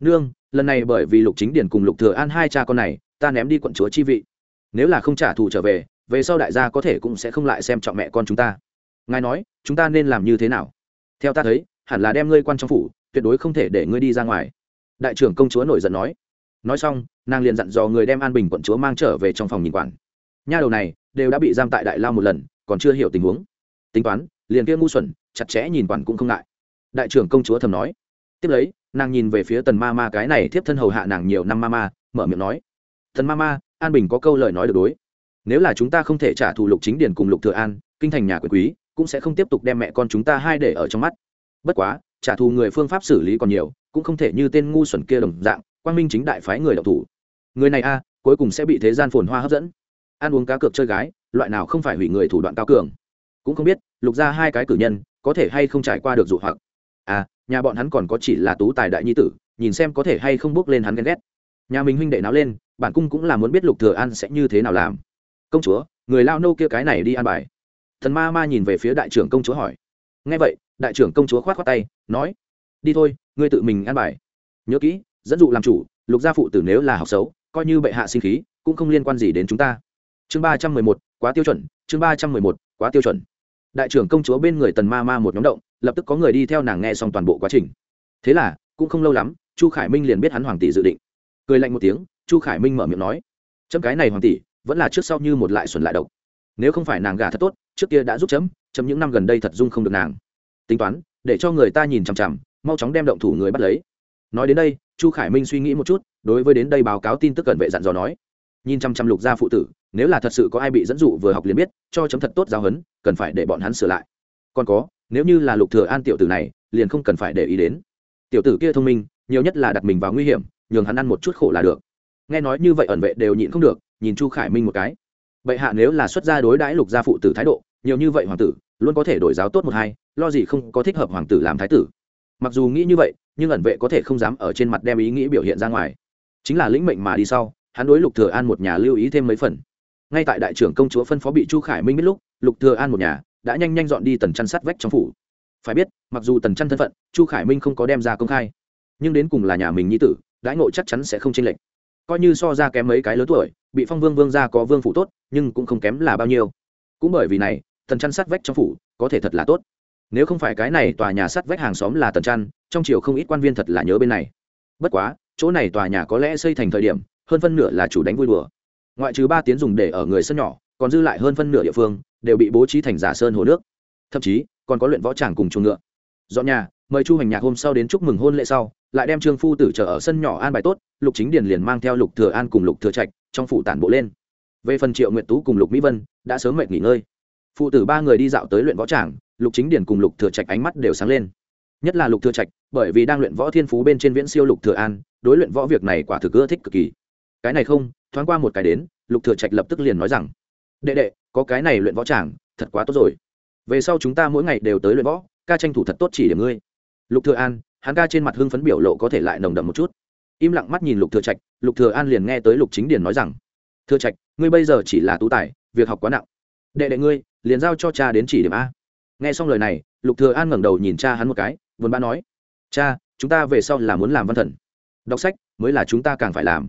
Speaker 1: nương, lần này bởi vì lục chính điển cùng lục thừa an hai cha con này, ta ném đi quận chúa chi vị nếu là không trả thù trở về về sau đại gia có thể cũng sẽ không lại xem trọng mẹ con chúng ta. Ngài nói, chúng ta nên làm như thế nào? Theo ta thấy, hẳn là đem ngươi quan trong phủ, tuyệt đối không thể để ngươi đi ra ngoài. Đại trưởng công chúa nổi giận nói. Nói xong, nàng liền dặn dò người đem an bình quận chúa mang trở về trong phòng nhìn quản. Nha đầu này, đều đã bị giam tại đại lao một lần, còn chưa hiểu tình huống. Tính toán, liền kia ngu xuẩn, chặt chẽ nhìn quản cũng không ngại. Đại trưởng công chúa thầm nói. Tiếp lấy, nàng nhìn về phía tần ma ma cái này tiếp thân hầu hạ nàng nhiều năm ma ma, mở miệng nói. Tần ma ma an bình có câu lời nói được đối. Nếu là chúng ta không thể trả thù lục chính Điền cùng lục thừa an, kinh thành nhà quyền quý, cũng sẽ không tiếp tục đem mẹ con chúng ta hai để ở trong mắt. Bất quá, trả thù người phương pháp xử lý còn nhiều, cũng không thể như tên ngu xuẩn kia đồng dạng, quang minh chính đại phái người đọc thủ. Người này a, cuối cùng sẽ bị thế gian phồn hoa hấp dẫn. Ăn uống cá cược chơi gái, loại nào không phải hủy người thủ đoạn cao cường. Cũng không biết, lục ra hai cái cử nhân, có thể hay không trải qua được dụ hoặc. À nhà bọn hắn còn có chỉ là tú tài đại nhi tử, nhìn xem có thể hay không bước lên hắn ghen ghét. Nhà mình huynh đệ náo lên bản cung cũng là muốn biết lục thừa an sẽ như thế nào làm. Công chúa, người lao nô kia cái này đi an bài. Thần ma ma nhìn về phía đại trưởng công chúa hỏi. Nghe vậy, đại trưởng công chúa khoát khoát tay, nói, đi thôi, ngươi tự mình an bài. Nhớ kỹ, dẫn dụ làm chủ, lục gia phụ tử nếu là học xấu, coi như bệ hạ sinh khí, cũng không liên quan gì đến chúng ta. Chương ba trăm mười một, quá tiêu chuẩn, chương ba trăm mười một, quá tiêu chuẩn. Đại trưởng công chúa bên người tần ma ma một nhóm động, lập tức có người đi theo nàng nghe xong toàn bộ quá trình. Thế là, cũng không lâu lắm, chu khải minh liền biết hắn hoàng tỷ dự định. Cười lạnh một tiếng chu khải minh mở miệng nói, chấm cái này hoàng tỷ, vẫn là trước sau như một lại xuẩn lại độc. Nếu không phải nàng gà thật tốt, trước kia đã giúp chấm chấm những năm gần đây thật dung không được nàng. Tính toán, để cho người ta nhìn chằm chằm, mau chóng đem động thủ người bắt lấy. Nói đến đây, chu khải minh suy nghĩ một chút, đối với đến đây báo cáo tin tức cận vệ dặn dò nói, nhìn chăm chăm lục gia phụ tử, nếu là thật sự có ai bị dẫn dụ vừa học liền biết, cho chấm thật tốt giáo huấn, cần phải để bọn hắn sửa lại. Còn có, nếu như là lục thừa an tiểu tử này, liền không cần phải để ý đến. Tiểu tử kia thông minh, nhiều nhất là đặt mình vào nguy hiểm, nhường hắn ăn một chút khổ là được nghe nói như vậy ẩn vệ đều nhịn không được, nhìn chu khải minh một cái. Bệ hạ nếu là xuất gia đối đãi lục gia phụ tử thái độ, nhiều như vậy hoàng tử, luôn có thể đổi giáo tốt một hai, lo gì không có thích hợp hoàng tử làm thái tử. Mặc dù nghĩ như vậy, nhưng ẩn vệ có thể không dám ở trên mặt đem ý nghĩ biểu hiện ra ngoài. Chính là lĩnh mệnh mà đi sau, hắn đối lục thừa an một nhà lưu ý thêm mấy phần. Ngay tại đại trưởng công chúa phân phó bị chu khải minh biết lúc, lục thừa an một nhà đã nhanh nhanh dọn đi tần chăn sắt vách trong phủ. Phải biết, mặc dù tần chăn thân phận, chu khải minh không có đem ra công khai, nhưng đến cùng là nhà mình nhi tử, đãi ngộ chắc chắn sẽ không chênh lệch coi như so ra kém mấy cái lớn tuổi, bị phong vương vương gia có vương phủ tốt, nhưng cũng không kém là bao nhiêu. Cũng bởi vì này tần chăn sắt vách trong phủ có thể thật là tốt. Nếu không phải cái này tòa nhà sắt vách hàng xóm là tần chăn, trong chiều không ít quan viên thật là nhớ bên này. Bất quá, chỗ này tòa nhà có lẽ xây thành thời điểm, hơn phân nửa là chủ đánh vui đùa. Ngoại trừ ba tiếng dùng để ở người sân nhỏ, còn dư lại hơn phân nửa địa phương đều bị bố trí thành giả sơn hồ nước. Thậm chí, còn có luyện võ tràng cùng chuồng ngựa. Dọn nhà, mời chu hành nhạc hôm sau đến chúc mừng hôn lễ sau, lại đem trương phu tử trở ở sân nhỏ an bài tốt lục chính điền liền mang theo lục thừa an cùng lục thừa trạch trong phủ tản bộ lên. Về phần triệu nguyện tú cùng lục mỹ vân, đã sớm mệt nghỉ ngơi. Phụ tử ba người đi dạo tới luyện võ tràng, lục chính điền cùng lục thừa trạch ánh mắt đều sáng lên. Nhất là lục thừa trạch, bởi vì đang luyện võ thiên phú bên trên viễn siêu lục thừa an, đối luyện võ việc này quả thực ưa thích cực kỳ. Cái này không, thoáng qua một cái đến, lục thừa trạch lập tức liền nói rằng, đệ đệ, có cái này luyện võ tràng, thật quá tốt rồi. Về sau chúng ta mỗi ngày đều tới luyện võ, ca tranh thủ thật tốt chỉ điểm ngươi. Lục thừa an, hắn ca trên mặt hưng phấn biểu lộ có thể lại nồng đậm một chút im lặng mắt nhìn lục thừa trạch, lục thừa an liền nghe tới lục chính điền nói rằng, thừa trạch, ngươi bây giờ chỉ là tú tài, việc học quá nặng. Đệ đệ ngươi, liền giao cho cha đến chỉ điểm a. Nghe xong lời này, lục thừa an ngẩng đầu nhìn cha hắn một cái, vốn ba nói, cha, chúng ta về sau là muốn làm văn thần. Đọc sách mới là chúng ta càng phải làm.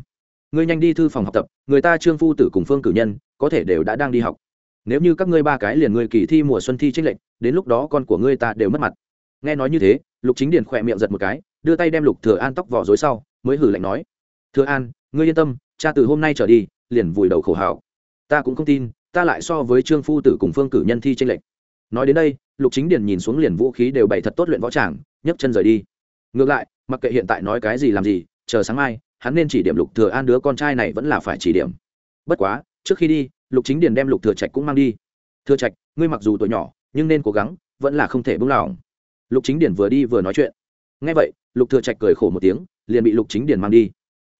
Speaker 1: Ngươi nhanh đi thư phòng học tập, người ta trương phu tử cùng phương cử nhân, có thể đều đã đang đi học. Nếu như các ngươi ba cái liền ngươi kỳ thi mùa xuân thi trích lệnh đến lúc đó con của ngươi ta đều mất mặt. Nghe nói như thế, lục chính điền khỏe miệng giật một cái, đưa tay đem lục thừa an tóc vỏ rối sau mới hử lạnh nói, thừa an, ngươi yên tâm, cha từ hôm nay trở đi, liền vùi đầu khổ hảo ta cũng không tin, ta lại so với trương phu tử cùng phương cử nhân thi tranh lệch. Nói đến đây, lục chính điền nhìn xuống liền vũ khí đều bày thật tốt luyện võ tràng, nhấc chân rời đi. Ngược lại, mặc kệ hiện tại nói cái gì làm gì, chờ sáng mai, hắn nên chỉ điểm lục thừa an đứa con trai này vẫn là phải chỉ điểm. Bất quá, trước khi đi, lục chính điền đem lục thừa trạch cũng mang đi. Thừa trạch, ngươi mặc dù tuổi nhỏ, nhưng nên cố gắng, vẫn là không thể buông lỏng lục chính điền vừa đi vừa nói chuyện. Nghe vậy, lục thừa trạch cười khổ một tiếng liền bị lục chính điền mang đi.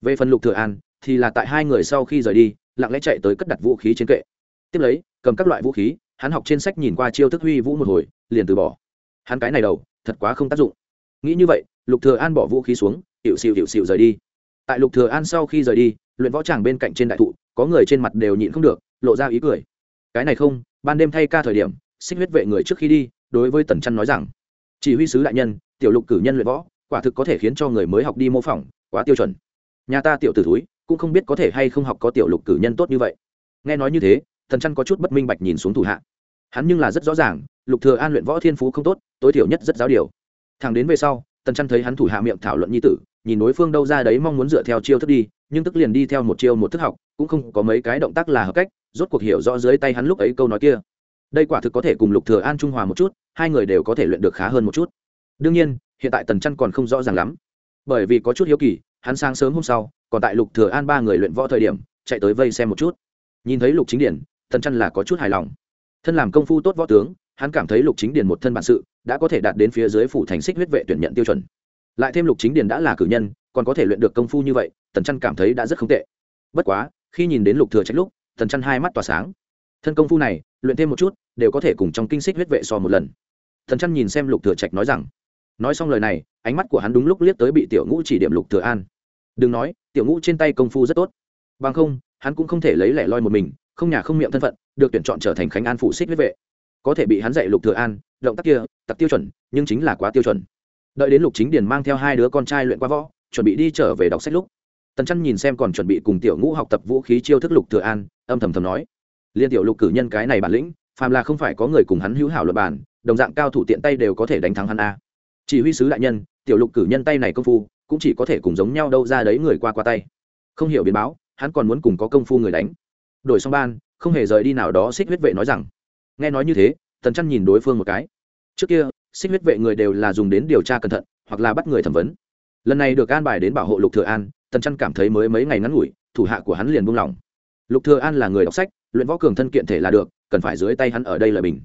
Speaker 1: Về phần lục thừa an, thì là tại hai người sau khi rời đi, lặng lẽ chạy tới cất đặt vũ khí trên kệ. Tiếp lấy, cầm các loại vũ khí, hắn học trên sách nhìn qua chiêu thức huy vũ một hồi, liền từ bỏ. Hắn cái này đầu, thật quá không tác dụng. Nghĩ như vậy, lục thừa an bỏ vũ khí xuống, hiệu xịu hiệu xịu rời đi. Tại lục thừa an sau khi rời đi, luyện võ tràng bên cạnh trên đại thụ, có người trên mặt đều nhịn không được, lộ ra ý cười. Cái này không, ban đêm thay ca thời điểm, xích huyết vệ người trước khi đi, đối với tần chân nói rằng, chỉ huy sứ đại nhân, tiểu lục cử nhân luyện võ quả thực có thể khiến cho người mới học đi mô phỏng, quá tiêu chuẩn. Nhà ta tiểu tử thúi, cũng không biết có thể hay không học có tiểu lục cử nhân tốt như vậy. Nghe nói như thế, thần chăn có chút bất minh bạch nhìn xuống thủ hạ. Hắn nhưng là rất rõ ràng, lục thừa an luyện võ thiên phú không tốt, tối thiểu nhất rất giáo điều. Thằng đến về sau tần chăn thấy hắn thủ hạ miệng thảo luận nhi tử, nhìn đối phương đâu ra đấy mong muốn dựa theo chiêu thức đi, nhưng tức liền đi theo một chiêu một thức học, cũng không có mấy cái động tác là hợp cách, rốt cuộc hiểu rõ dưới tay hắn lúc ấy câu nói kia. Đây quả thực có thể cùng lục thừa an trung hòa một chút, hai người đều có thể luyện được khá hơn một chút. Đương nhiên hiện tại tần chăn còn không rõ ràng lắm. Bởi vì có chút hiếu kỳ, hắn sáng sớm hôm sau, còn tại lục thừa an ba người luyện võ thời điểm, chạy tới vây xem một chút. Nhìn thấy lục chính điển, tần chăn là có chút hài lòng. Thân làm công phu tốt võ tướng, hắn cảm thấy lục chính điển một thân bản sự, đã có thể đạt đến phía dưới phủ thành xích huyết vệ tuyển nhận tiêu chuẩn. Lại thêm lục chính điển đã là cử nhân, còn có thể luyện được công phu như vậy, tần chăn cảm thấy đã rất không tệ. Bất quá, khi nhìn đến lục thừa trách lúc, tần chăn hai mắt tỏa sáng. Thân công phu này, luyện thêm một chút, đều có thể cùng trong kinh xích huyết vệ so một lần. Thần chăn nhìn xem lục thừa trạch nói rằng nói xong lời này, ánh mắt của hắn đúng lúc liếc tới bị tiểu ngũ chỉ điểm lục thừa an. Đừng nói, tiểu ngũ trên tay công phu rất tốt. Bằng không, hắn cũng không thể lấy lẻ loi một mình, không nhà không miệng thân phận, được tuyển chọn trở thành khánh an phụ xích huyết vệ. Có thể bị hắn dạy lục thừa an, động tác kia tặc tiêu chuẩn, nhưng chính là quá tiêu chuẩn. Đợi đến lục chính điền mang theo hai đứa con trai luyện qua võ, chuẩn bị đi trở về đọc sách lúc, tần chân nhìn xem còn chuẩn bị cùng tiểu ngũ học tập vũ khí chiêu thức lục thừa an, âm thầm thầm nói, liên tiểu lục cử nhân cái này bản lĩnh, phàm là không phải có người cùng hắn hữu hảo luật bản đồng dạng cao thủ tiện tay đều có thể đánh thắng hắn a chỉ huy sứ đại nhân, tiểu lục cử nhân tay này công phu, cũng chỉ có thể cùng giống nhau đâu ra đấy người qua qua tay. Không hiểu biến báo, hắn còn muốn cùng có công phu người đánh. Đổi xong ban, không hề rời đi nào đó xích huyết vệ nói rằng, nghe nói như thế, tần chăn nhìn đối phương một cái. Trước kia, xích huyết vệ người đều là dùng đến điều tra cẩn thận, hoặc là bắt người thẩm vấn. Lần này được an bài đến bảo hộ lục thừa an, tần chăn cảm thấy mới mấy ngày ngắn ngủi, thủ hạ của hắn liền buông lỏng. Lục thừa an là người đọc sách, luyện võ cường thân kiện thể là được, cần phải dưới tay hắn ở đây là bình.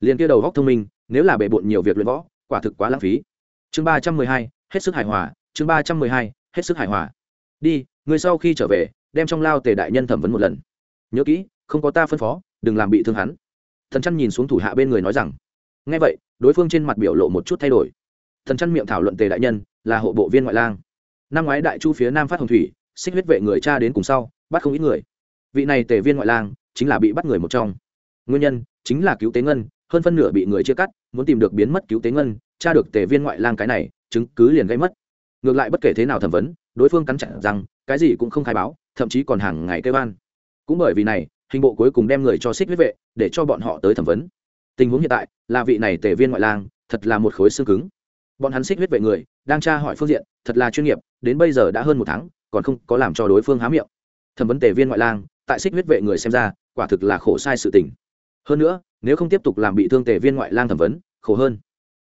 Speaker 1: Liền kia đầu góc thông minh, nếu là bệ bội nhiều việc luyện võ quả thực quá lãng phí. Chương ba trăm mười hai, hết sức hài hòa, chương ba trăm mười hai, hết sức hài hòa. Đi, người sau khi trở về, đem trong lao tề đại nhân thẩm vấn một lần. Nhớ kỹ, không có ta phân phó, đừng làm bị thương hắn. Thần chăn nhìn xuống thủ hạ bên người nói rằng ngay vậy, đối phương trên mặt biểu lộ một chút thay đổi. Thần chăn miệng thảo luận tề đại nhân, là hộ bộ viên ngoại lang. Năm ngoái đại chu phía nam phát hồng thủy, xích huyết vệ người cha đến cùng sau, bắt không ít người. Vị này tề viên ngoại lang, chính là bị bắt người một trong. Nguyên nhân, chính là cứu tế ngân hơn phân nửa bị người chia cắt, muốn tìm được biến mất cứu tế ngân, tra được tề viên ngoại lang cái này, chứng cứ liền gây mất. Ngược lại bất kể thế nào thẩm vấn, đối phương cắn chặn rằng, cái gì cũng không khai báo, thậm chí còn hàng ngày kêu an. Cũng bởi vì này, hình bộ cuối cùng đem người cho xích huyết vệ, để cho bọn họ tới thẩm vấn. Tình huống hiện tại, là vị này tề viên ngoại lang, thật là một khối xương cứng. Bọn hắn xích huyết vệ người, đang tra hỏi phương diện, thật là chuyên nghiệp, đến bây giờ đã hơn một tháng, còn không có làm cho đối phương há miệng. Thẩm vấn tề viên ngoại lang, tại xích huyết vệ người xem ra, quả thực là khổ sai sự tình. Hơn nữa nếu không tiếp tục làm bị thương tề viên ngoại lang thẩm vấn, khổ hơn.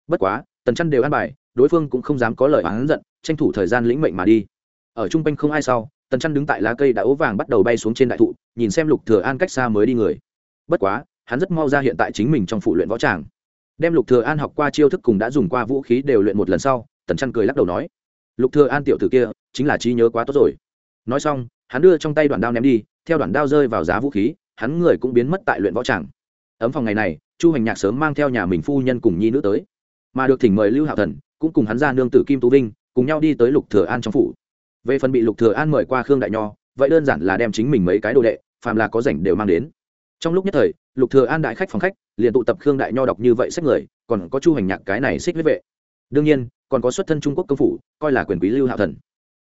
Speaker 1: Bất quá, tần chăn đều ăn bài, đối phương cũng không dám có lời oán giận, tranh thủ thời gian lĩnh mệnh mà đi. Ở trung quanh không ai sau, tần chăn đứng tại lá cây đã ố vàng bắt đầu bay xuống trên đại thụ, nhìn xem lục thừa an cách xa mới đi người. Bất quá, hắn rất mau ra hiện tại chính mình trong phụ luyện võ tràng. Đem lục thừa an học qua chiêu thức cùng đã dùng qua vũ khí đều luyện một lần sau, tần chăn cười lắc đầu nói, lục thừa an tiểu tử kia, chính là trí nhớ quá tốt rồi. Nói xong, hắn đưa trong tay đoạn đao ném đi, theo đoạn đao rơi vào giá vũ khí, hắn người cũng biến mất tại luyện võ tràng ấm phòng ngày này, chu hành nhạc sớm mang theo nhà mình phu nhân cùng nhi nữ tới. Mà được thỉnh mời lưu hạo thần, cũng cùng hắn ra nương tử kim tú vinh, cùng nhau đi tới lục thừa an trong phủ. Về phần bị lục thừa an mời qua khương đại nho, vậy đơn giản là đem chính mình mấy cái đồ đệ, phàm là có rảnh đều mang đến. Trong lúc nhất thời, lục thừa an đại khách phòng khách, liền tụ tập khương đại nho đọc như vậy sách người, còn có chu hành nhạc cái này xích huyết vệ. Đương nhiên, còn có xuất thân trung quốc công phủ, coi là quyền quý lưu hạo thần.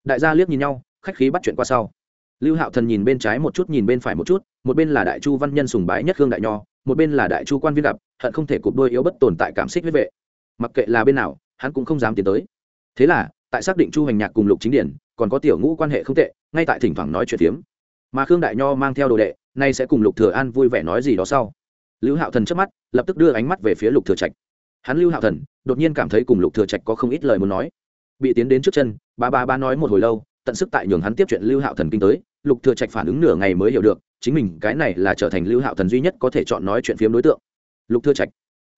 Speaker 1: Đại gia liếc nhìn nhau, khách khí bắt chuyện qua sau lưu hạo thần nhìn bên trái một chút, nhìn bên phải một chút, một bên là đại chu văn nhân sùng bái nhất khương đại nho, một bên là đại chu quan viên gặp, hận không thể cụp đôi yếu bất tồn tại cảm xích huyết vệ. Mặc kệ là bên nào, hắn cũng không dám tiến tới. Thế là, tại xác định chu hành nhạc cùng lục chính điển, còn có tiểu ngũ quan hệ không tệ, ngay tại thỉnh thoảng nói chuyện tiếm mà khương đại nho mang theo đồ đệ, nay sẽ cùng lục thừa an vui vẻ nói gì đó sau. Lưu hạo thần chớp mắt, lập tức đưa ánh mắt về phía lục thừa trạch. Hắn lưu hạo thần, đột nhiên cảm thấy cùng lục thừa trạch có không ít lời muốn nói. Bị tiến đến trước chân, ba ba ba nói một hồi lâu, tận sức tại nhường hắn tiếp chuyện lưu hạo thần kinh tới lục thừa trạch phản ứng nửa ngày mới hiểu được, chính mình cái này là trở thành lưu hạo thần duy nhất có thể chọn nói chuyện phiếm đối tượng. Lục thừa trạch,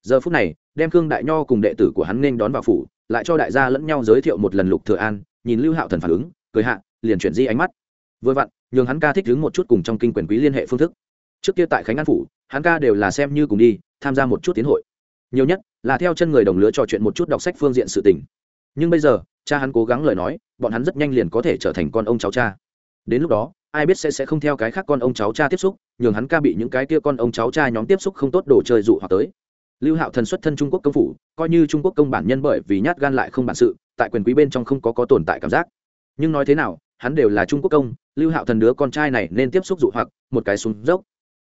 Speaker 1: giờ phút này, đem cương đại nho cùng đệ tử của hắn nên đón vào phủ, lại cho đại gia lẫn nhau giới thiệu một lần lục thừa an, nhìn lưu hạo thần phản ứng, cười hạ, liền chuyển di ánh mắt. Vừa vặn, nhường hắn ca thích đứng một chút cùng trong kinh quyền quý liên hệ phương thức. Trước kia tại khánh an phủ, hắn ca đều là xem như cùng đi, tham gia một chút tiến hội. Nhiều nhất, là theo chân người đồng lứa trò chuyện một chút đọc sách phương diện sự tình. Nhưng bây giờ, cha hắn cố gắng lời nói, bọn hắn rất nhanh liền có thể trở thành con ông cháu cha đến lúc đó, ai biết sẽ sẽ không theo cái khác con ông cháu cha tiếp xúc, nhường hắn ca bị những cái kia con ông cháu cha nhóm tiếp xúc không tốt đồ chơi dụ hoặc tới. Lưu hạo thần xuất thân trung quốc công phủ, coi như trung quốc công bản nhân bởi vì nhát gan lại không bản sự, tại quyền quý bên trong không có có tồn tại cảm giác. Nhưng nói thế nào, hắn đều là trung quốc công, lưu hạo thần đứa con trai này nên tiếp xúc dụ hoặc, một cái súng dốc.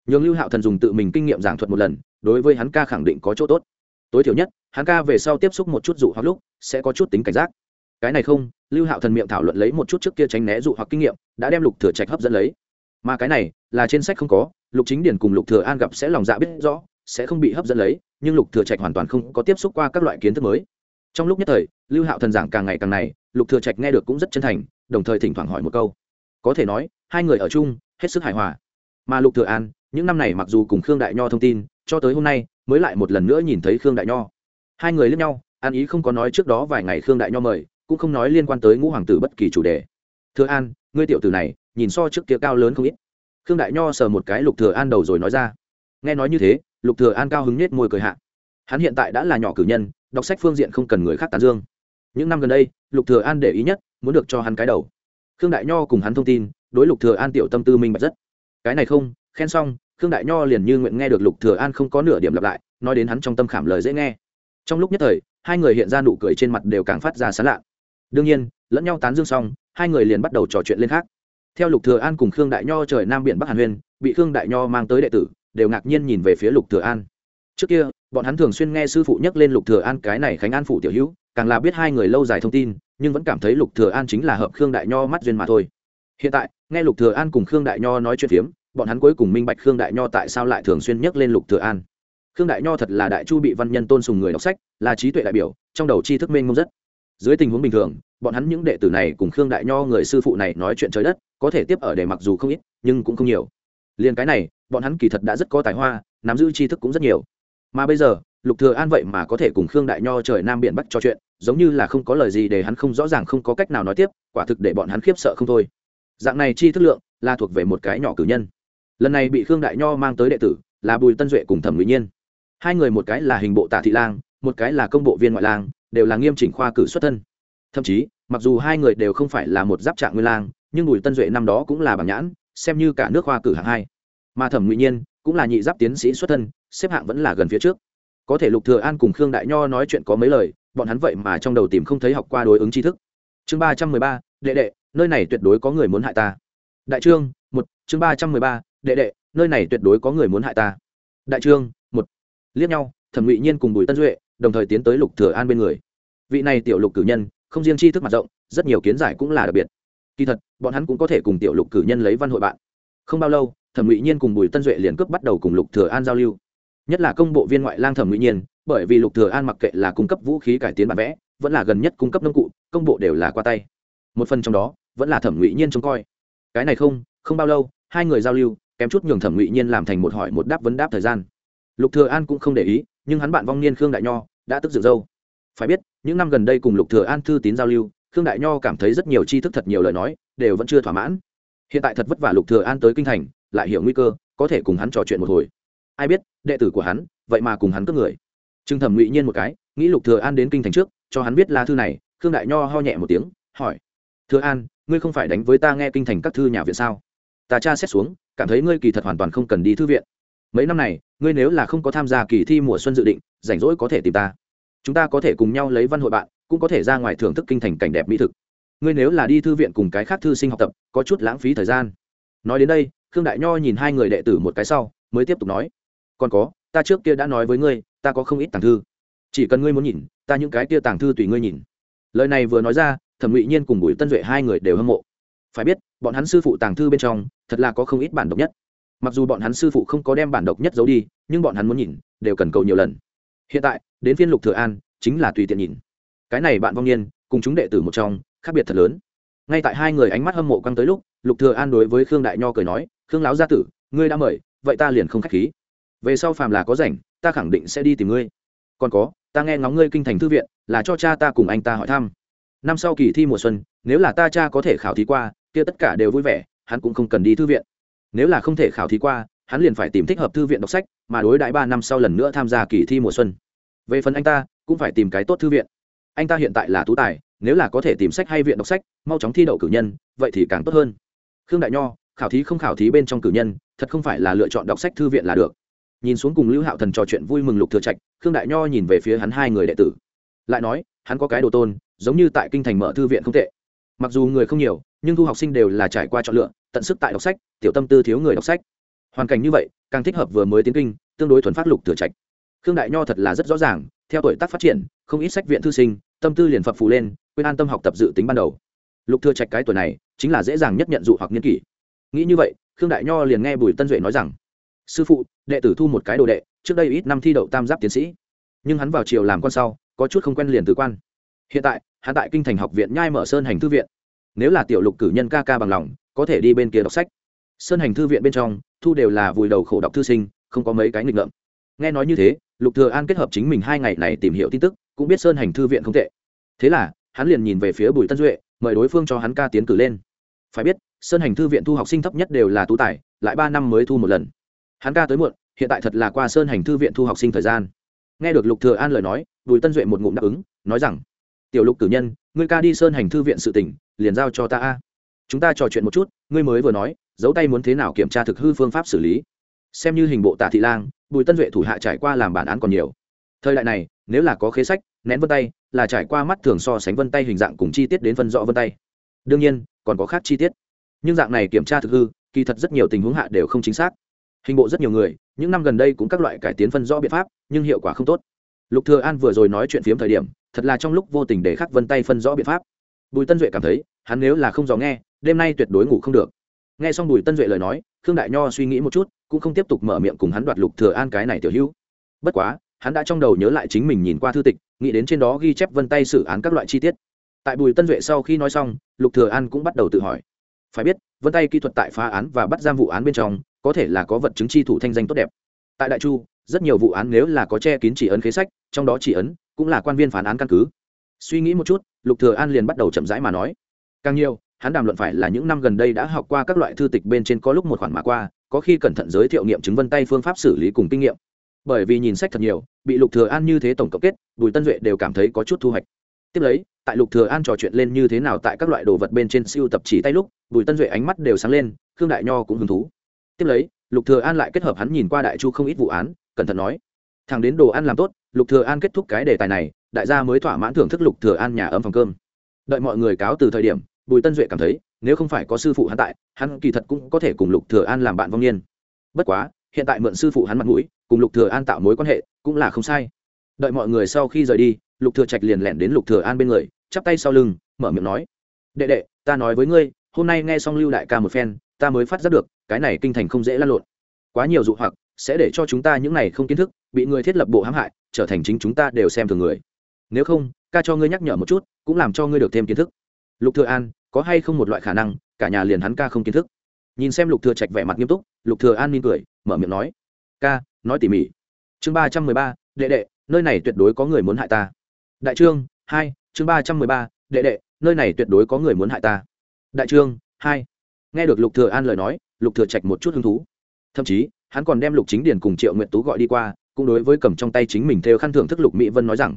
Speaker 1: Nhường lưu hạo thần dùng tự mình kinh nghiệm giảng thuật một lần, đối với hắn ca khẳng định có chỗ tốt. Tối thiểu nhất, hắn ca về sau tiếp xúc một chút dụ hoặc lúc, sẽ có chút tính cảnh giác cái này không, lưu hạo thần miệng thảo luận lấy một chút trước kia tránh né dụ hoặc kinh nghiệm, đã đem lục thừa trạch hấp dẫn lấy. Mà cái này, là trên sách không có, lục chính điển cùng lục thừa an gặp sẽ lòng dạ biết rõ, sẽ không bị hấp dẫn lấy, nhưng lục thừa trạch hoàn toàn không có tiếp xúc qua các loại kiến thức mới. Trong lúc nhất thời, lưu hạo thần giảng càng ngày càng này, lục thừa trạch nghe được cũng rất chân thành, đồng thời thỉnh thoảng hỏi một câu. Có thể nói, hai người ở chung, hết sức hài hòa. Mà lục thừa an, những năm này mặc dù cùng khương đại nho thông tin, cho tới hôm nay, mới lại một lần nữa nhìn thấy khương đại nho. Hai người lẫn nhau, an ý không có nói trước đó vài ngày khương đại nho mời cũng không nói liên quan tới ngũ hoàng tử bất kỳ chủ đề. Thừa an, ngươi tiểu tử này, nhìn so trước kia cao lớn không ít. Khương đại nho sờ một cái lục thừa an đầu rồi nói ra. Nghe nói như thế, lục thừa an cao hứng nết môi cười hạ. Hắn hiện tại đã là nhỏ cử nhân, đọc sách phương diện không cần người khác tán dương. Những năm gần đây, lục thừa an để ý nhất, muốn được cho hắn cái đầu. Khương đại nho cùng hắn thông tin, đối lục thừa an tiểu tâm tư minh bạch rất. Cái này không, khen xong, khương đại nho liền như nguyện nghe được lục thừa an không có nửa điểm lặp lại, nói đến hắn trong tâm khảm lời dễ nghe. Trong lúc nhất thời, hai người hiện ra nụ cười trên mặt đều càng phát ra sán lạ đương nhiên, lẫn nhau tán dương xong, hai người liền bắt đầu trò chuyện lên khác. Theo lục thừa an cùng khương đại nho trời nam biển bắc hàn huyên, bị khương đại nho mang tới đệ tử, đều ngạc nhiên nhìn về phía lục thừa an. Trước kia, bọn hắn thường xuyên nghe sư phụ nhắc lên lục thừa an cái này khánh an phụ tiểu hữu, càng là biết hai người lâu dài thông tin, nhưng vẫn cảm thấy lục thừa an chính là hợp khương đại nho mắt duyên mà thôi. Hiện tại, nghe lục thừa an cùng khương đại nho nói chuyện phiếm, bọn hắn cuối cùng minh bạch khương đại nho tại sao lại thường xuyên nhắc lên lục thừa an. Khương đại nho thật là đại chu bị văn nhân tôn sùng người đọc sách, là trí tuệ đại biểu, trong đầu tri thức mênh mông rất. Dưới tình huống bình thường bọn hắn những đệ tử này cùng khương đại nho người sư phụ này nói chuyện trời đất, có thể tiếp ở để mặc dù không ít, nhưng cũng không nhiều. Liền cái này, bọn hắn kỳ thật đã rất có tài hoa, nắm giữ tri thức cũng rất nhiều. Mà bây giờ, lục thừa an vậy mà có thể cùng khương đại nho trời nam biển bắc trò chuyện, giống như là không có lời gì để hắn không rõ ràng, không có cách nào nói tiếp, quả thực để bọn hắn khiếp sợ không thôi. Dạng này chi thức lượng, là thuộc về một cái nhỏ cử nhân. Lần này bị khương đại nho mang tới đệ tử, là bùi tân duệ cùng thẩm ngụy nhiên. Hai người một cái là hình bộ tả thị lang, một cái là công bộ viên ngoại lang, đều là nghiêm chỉnh khoa cử xuất thân thậm chí, mặc dù hai người đều không phải là một giáp trạng nguyên lang, nhưng bùi tân duệ năm đó cũng là bằng nhãn, xem như cả nước Hoa cử hạng hai. Mà thẩm ngụy nhiên cũng là nhị giáp tiến sĩ xuất thân, xếp hạng vẫn là gần phía trước. Có thể lục thừa an cùng khương đại nho nói chuyện có mấy lời, bọn hắn vậy mà trong đầu tìm không thấy học qua đối ứng tri thức. Chương ba trăm mười ba, đệ đệ, nơi này tuyệt đối có người muốn hại ta. Đại trương, một, chương ba trăm mười ba, đệ đệ, nơi này tuyệt đối có người muốn hại ta. Đại trương, một. Liếc nhau, thẩm ngụy nhiên cùng bùi tân duệ đồng thời tiến tới lục thừa an bên người. Vị này tiểu lục cử nhân không riêng tri thức mặt rộng, rất nhiều kiến giải cũng là đặc biệt. Kỳ thật, bọn hắn cũng có thể cùng tiểu lục cử nhân lấy văn hội bạn. Không bao lâu, thẩm ngụy nhiên cùng bùi tân duệ liền cướp bắt đầu cùng lục thừa an giao lưu. Nhất là công bộ viên ngoại lang thẩm ngụy nhiên, bởi vì lục thừa an mặc kệ là cung cấp vũ khí cải tiến bản vẽ, vẫn là gần nhất cung cấp nông cụ, công bộ đều là qua tay. Một phần trong đó, vẫn là thẩm ngụy nhiên trông coi. Cái này không không bao lâu, hai người giao lưu, kém chút nhường thẩm ngụy nhiên làm thành một hỏi một đáp vấn đáp thời gian. Lục thừa an cũng không để ý, nhưng hắn bạn vong niên khương đại nho, đã tức dựng dâu phải biết, những năm gần đây cùng lục thừa an thư tín giao lưu, khương đại nho cảm thấy rất nhiều tri thức thật nhiều lời nói, đều vẫn chưa thỏa mãn. Hiện tại thật vất vả lục thừa an tới kinh thành, lại hiểu nguy cơ, có thể cùng hắn trò chuyện một hồi. Ai biết, đệ tử của hắn, vậy mà cùng hắn cướp người. Trương thẩm ngụy nhiên một cái, nghĩ lục thừa an đến kinh thành trước, cho hắn biết lá thư này, khương đại nho ho nhẹ một tiếng, hỏi, thừa an, ngươi không phải đánh với ta nghe kinh thành các thư nhà viện sao? Ta tra xét xuống, cảm thấy ngươi kỳ thật hoàn toàn không cần đi thư viện. Mấy năm này, ngươi nếu là không có tham gia kỳ thi mùa xuân dự định, rảnh rỗi có thể tìm ta chúng ta có thể cùng nhau lấy văn hội bạn, cũng có thể ra ngoài thưởng thức kinh thành cảnh đẹp mỹ thực. Ngươi nếu là đi thư viện cùng cái khác thư sinh học tập, có chút lãng phí thời gian. Nói đến đây, khương đại nho nhìn hai người đệ tử một cái sau, mới tiếp tục nói. Còn có, ta trước kia đã nói với ngươi, ta có không ít tàng thư. Chỉ cần ngươi muốn nhìn, ta những cái kia tàng thư tùy ngươi nhìn. Lời này vừa nói ra, thẩm ngụy nhiên cùng bùi tân duệ hai người đều hâm mộ. Phải biết, bọn hắn sư phụ tàng thư bên trong, thật là có không ít bản độc nhất. Mặc dù bọn hắn sư phụ không có đem bản độc nhất giấu đi, nhưng bọn hắn muốn nhìn, đều cần cầu nhiều lần hiện tại, đến phiên lục thừa an, chính là tùy tiện nhìn. Cái này bạn vong niên, cùng chúng đệ tử một trong, khác biệt thật lớn. Ngay tại hai người ánh mắt hâm mộ căng tới lúc, lục thừa an đối với khương đại nho cười nói, khương lão gia tử, ngươi đã mời, vậy ta liền không khách khí. Về sau phàm là có rảnh, ta khẳng định sẽ đi tìm ngươi. Còn có, ta nghe ngóng ngươi kinh thành thư viện, là cho cha ta cùng anh ta hỏi thăm. Năm sau kỳ thi mùa xuân, nếu là ta cha có thể khảo thí qua, kia tất cả đều vui vẻ, hắn cũng không cần đi thư viện. Nếu là không thể khảo thí qua hắn liền phải tìm thích hợp thư viện đọc sách, mà đối đãi ba năm sau lần nữa tham gia kỳ thi mùa xuân. Về phần anh ta, cũng phải tìm cái tốt thư viện. Anh ta hiện tại là tú tài, nếu là có thể tìm sách hay viện đọc sách, mau chóng thi đậu cử nhân, vậy thì càng tốt hơn. Khương đại nho, khảo thí không khảo thí bên trong cử nhân, thật không phải là lựa chọn đọc sách thư viện là được. Nhìn xuống cùng lưu hạo thần trò chuyện vui mừng lục thừa trạch, khương đại nho nhìn về phía hắn hai người đệ tử. Lại nói, hắn có cái đồ tôn, giống như tại kinh thành mở thư viện không tệ. Mặc dù người không nhiều, nhưng thu học sinh đều là trải qua chọn lựa, tận sức tại đọc sách, tiểu tâm tư thiếu người đọc sách hoàn cảnh như vậy, càng thích hợp vừa mới tiến kinh, tương đối thuần phát lục thừa trạch. Khương đại nho thật là rất rõ ràng, theo tuổi tác phát triển, không ít sách viện thư sinh, tâm tư liền phập phù lên, quên an tâm học tập dự tính ban đầu. Lục thừa trạch cái tuổi này, chính là dễ dàng nhất nhận dụ hoặc nghiên kỷ. Nghĩ như vậy, khương đại nho liền nghe bùi tân duệ nói rằng, sư phụ, đệ tử thu một cái đồ đệ, trước đây ít năm thi đậu tam giáp tiến sĩ. Nhưng hắn vào triều làm quan sau, có chút không quen liền từ quan. Hiện tại, hắn tại kinh thành học viện nhai mở sơn hành thư viện. Nếu là tiểu lục cử nhân ca ca bằng lòng, có thể đi bên kia đọc sách sơn hành thư viện bên trong, thu đều là vùi đầu khổ đọc thư sinh, không có mấy cái nghịch ngợm. Nghe nói như thế, lục thừa an kết hợp chính mình hai ngày này tìm hiểu tin tức, cũng biết sơn hành thư viện không tệ. Thế là, hắn liền nhìn về phía bùi tân duệ, mời đối phương cho hắn ca tiến cử lên. Phải biết, sơn hành thư viện thu học sinh thấp nhất đều là tú tài, lại ba năm mới thu một lần. Hắn ca tới muộn, hiện tại thật là qua sơn hành thư viện thu học sinh thời gian. Nghe được lục thừa an lời nói, bùi tân duệ một ngụm đáp ứng, nói rằng, tiểu lục cử nhân, ngươi ca đi sơn hành thư viện sự tỉnh liền giao cho ta a. Chúng ta trò chuyện một chút, ngươi mới vừa nói giấu tay muốn thế nào kiểm tra thực hư phương pháp xử lý. Xem như hình bộ tả thị lang, bùi tân duệ thủ hạ trải qua làm bản án còn nhiều. Thời đại này, nếu là có khế sách, nén vân tay, là trải qua mắt thường so sánh vân tay hình dạng cùng chi tiết đến phân rõ vân tay. Đương nhiên, còn có khác chi tiết. Nhưng dạng này kiểm tra thực hư, kỳ thật rất nhiều tình huống hạ đều không chính xác. Hình bộ rất nhiều người, những năm gần đây cũng các loại cải tiến phân rõ biện pháp, nhưng hiệu quả không tốt. Lục thừa an vừa rồi nói chuyện phiếm thời điểm, thật là trong lúc vô tình để khắc vân tay phân rõ biện pháp. Bùi tân duệ cảm thấy, hắn nếu là không dò nghe, đêm nay tuyệt đối ngủ không được nghe xong bùi tân duệ lời nói, khương đại nho suy nghĩ một chút, cũng không tiếp tục mở miệng cùng hắn đoạt lục thừa an cái này tiểu hữu. Bất quá, hắn đã trong đầu nhớ lại chính mình nhìn qua thư tịch, nghĩ đến trên đó ghi chép vân tay xử án các loại chi tiết. Tại bùi tân duệ sau khi nói xong, lục thừa an cũng bắt đầu tự hỏi. Phải biết, vân tay kỹ thuật tại phá án và bắt giam vụ án bên trong, có thể là có vật chứng chi thủ thanh danh tốt đẹp. Tại đại chu, rất nhiều vụ án nếu là có che kín chỉ ấn khế sách, trong đó chỉ ấn cũng là quan viên phán án căn cứ. Suy nghĩ một chút, lục thừa an liền bắt đầu chậm rãi mà nói. Càng nhiều hắn đàm luận phải là những năm gần đây đã học qua các loại thư tịch bên trên có lúc một khoản mà qua, có khi cẩn thận giới thiệu nghiệm chứng vân tay phương pháp xử lý cùng kinh nghiệm. Bởi vì nhìn sách thật nhiều, bị lục thừa an như thế tổng cộng kết, bùi tân duệ đều cảm thấy có chút thu hoạch. Tiếp lấy, tại lục thừa an trò chuyện lên như thế nào tại các loại đồ vật bên trên siêu tập chỉ tay lúc, bùi tân duệ ánh mắt đều sáng lên, khương đại nho cũng hứng thú. Tiếp lấy, lục thừa an lại kết hợp hắn nhìn qua đại chu không ít vụ án, cẩn thận nói, thằng đến đồ ăn làm tốt, lục thừa an kết thúc cái đề tài này, đại gia mới thỏa mãn thưởng thức lục thừa an nhà ấm phòng cơm. Đợi mọi người cáo từ thời điểm bùi tân duệ cảm thấy, nếu không phải có sư phụ hắn tại, hắn kỳ thật cũng có thể cùng lục thừa an làm bạn vong niên. Bất quá, hiện tại mượn sư phụ hắn mặt mũi, cùng lục thừa an tạo mối quan hệ, cũng là không sai. Đợi mọi người sau khi rời đi, lục thừa trạch liền lẻn đến lục thừa an bên người, chắp tay sau lưng, mở miệng nói, đệ đệ, ta nói với ngươi, hôm nay nghe xong lưu đại ca một phen, ta mới phát giác được, cái này kinh thành không dễ lăn lộn. Quá nhiều dụ hoặc, sẽ để cho chúng ta những này không kiến thức, bị người thiết lập bộ hãm hại, trở thành chính chúng ta đều xem thường người. Nếu không, ca cho ngươi nhắc nhở một chút, cũng làm cho ngươi được thêm kiến thức lục thừa an, có hay không một loại khả năng, cả nhà liền hắn ca không kiến thức. Nhìn xem lục thừa trạch vẻ mặt nghiêm túc, lục thừa an mỉm cười, mở miệng nói, ca, nói tỉ mỉ. Chương ba trăm mười ba, đệ đệ, nơi này tuyệt đối có người muốn hại ta. Đại trương, hai, chương ba trăm mười ba, đệ đệ, nơi này tuyệt đối có người muốn hại ta. Đại trương, hai. Nghe được lục thừa an lời nói, lục thừa trạch một chút hứng thú. Thậm chí, hắn còn đem lục chính điền cùng triệu nguyệt tú gọi đi qua, cũng đối với cầm trong tay chính mình theo khăn thưởng thức lục mỹ vân nói rằng,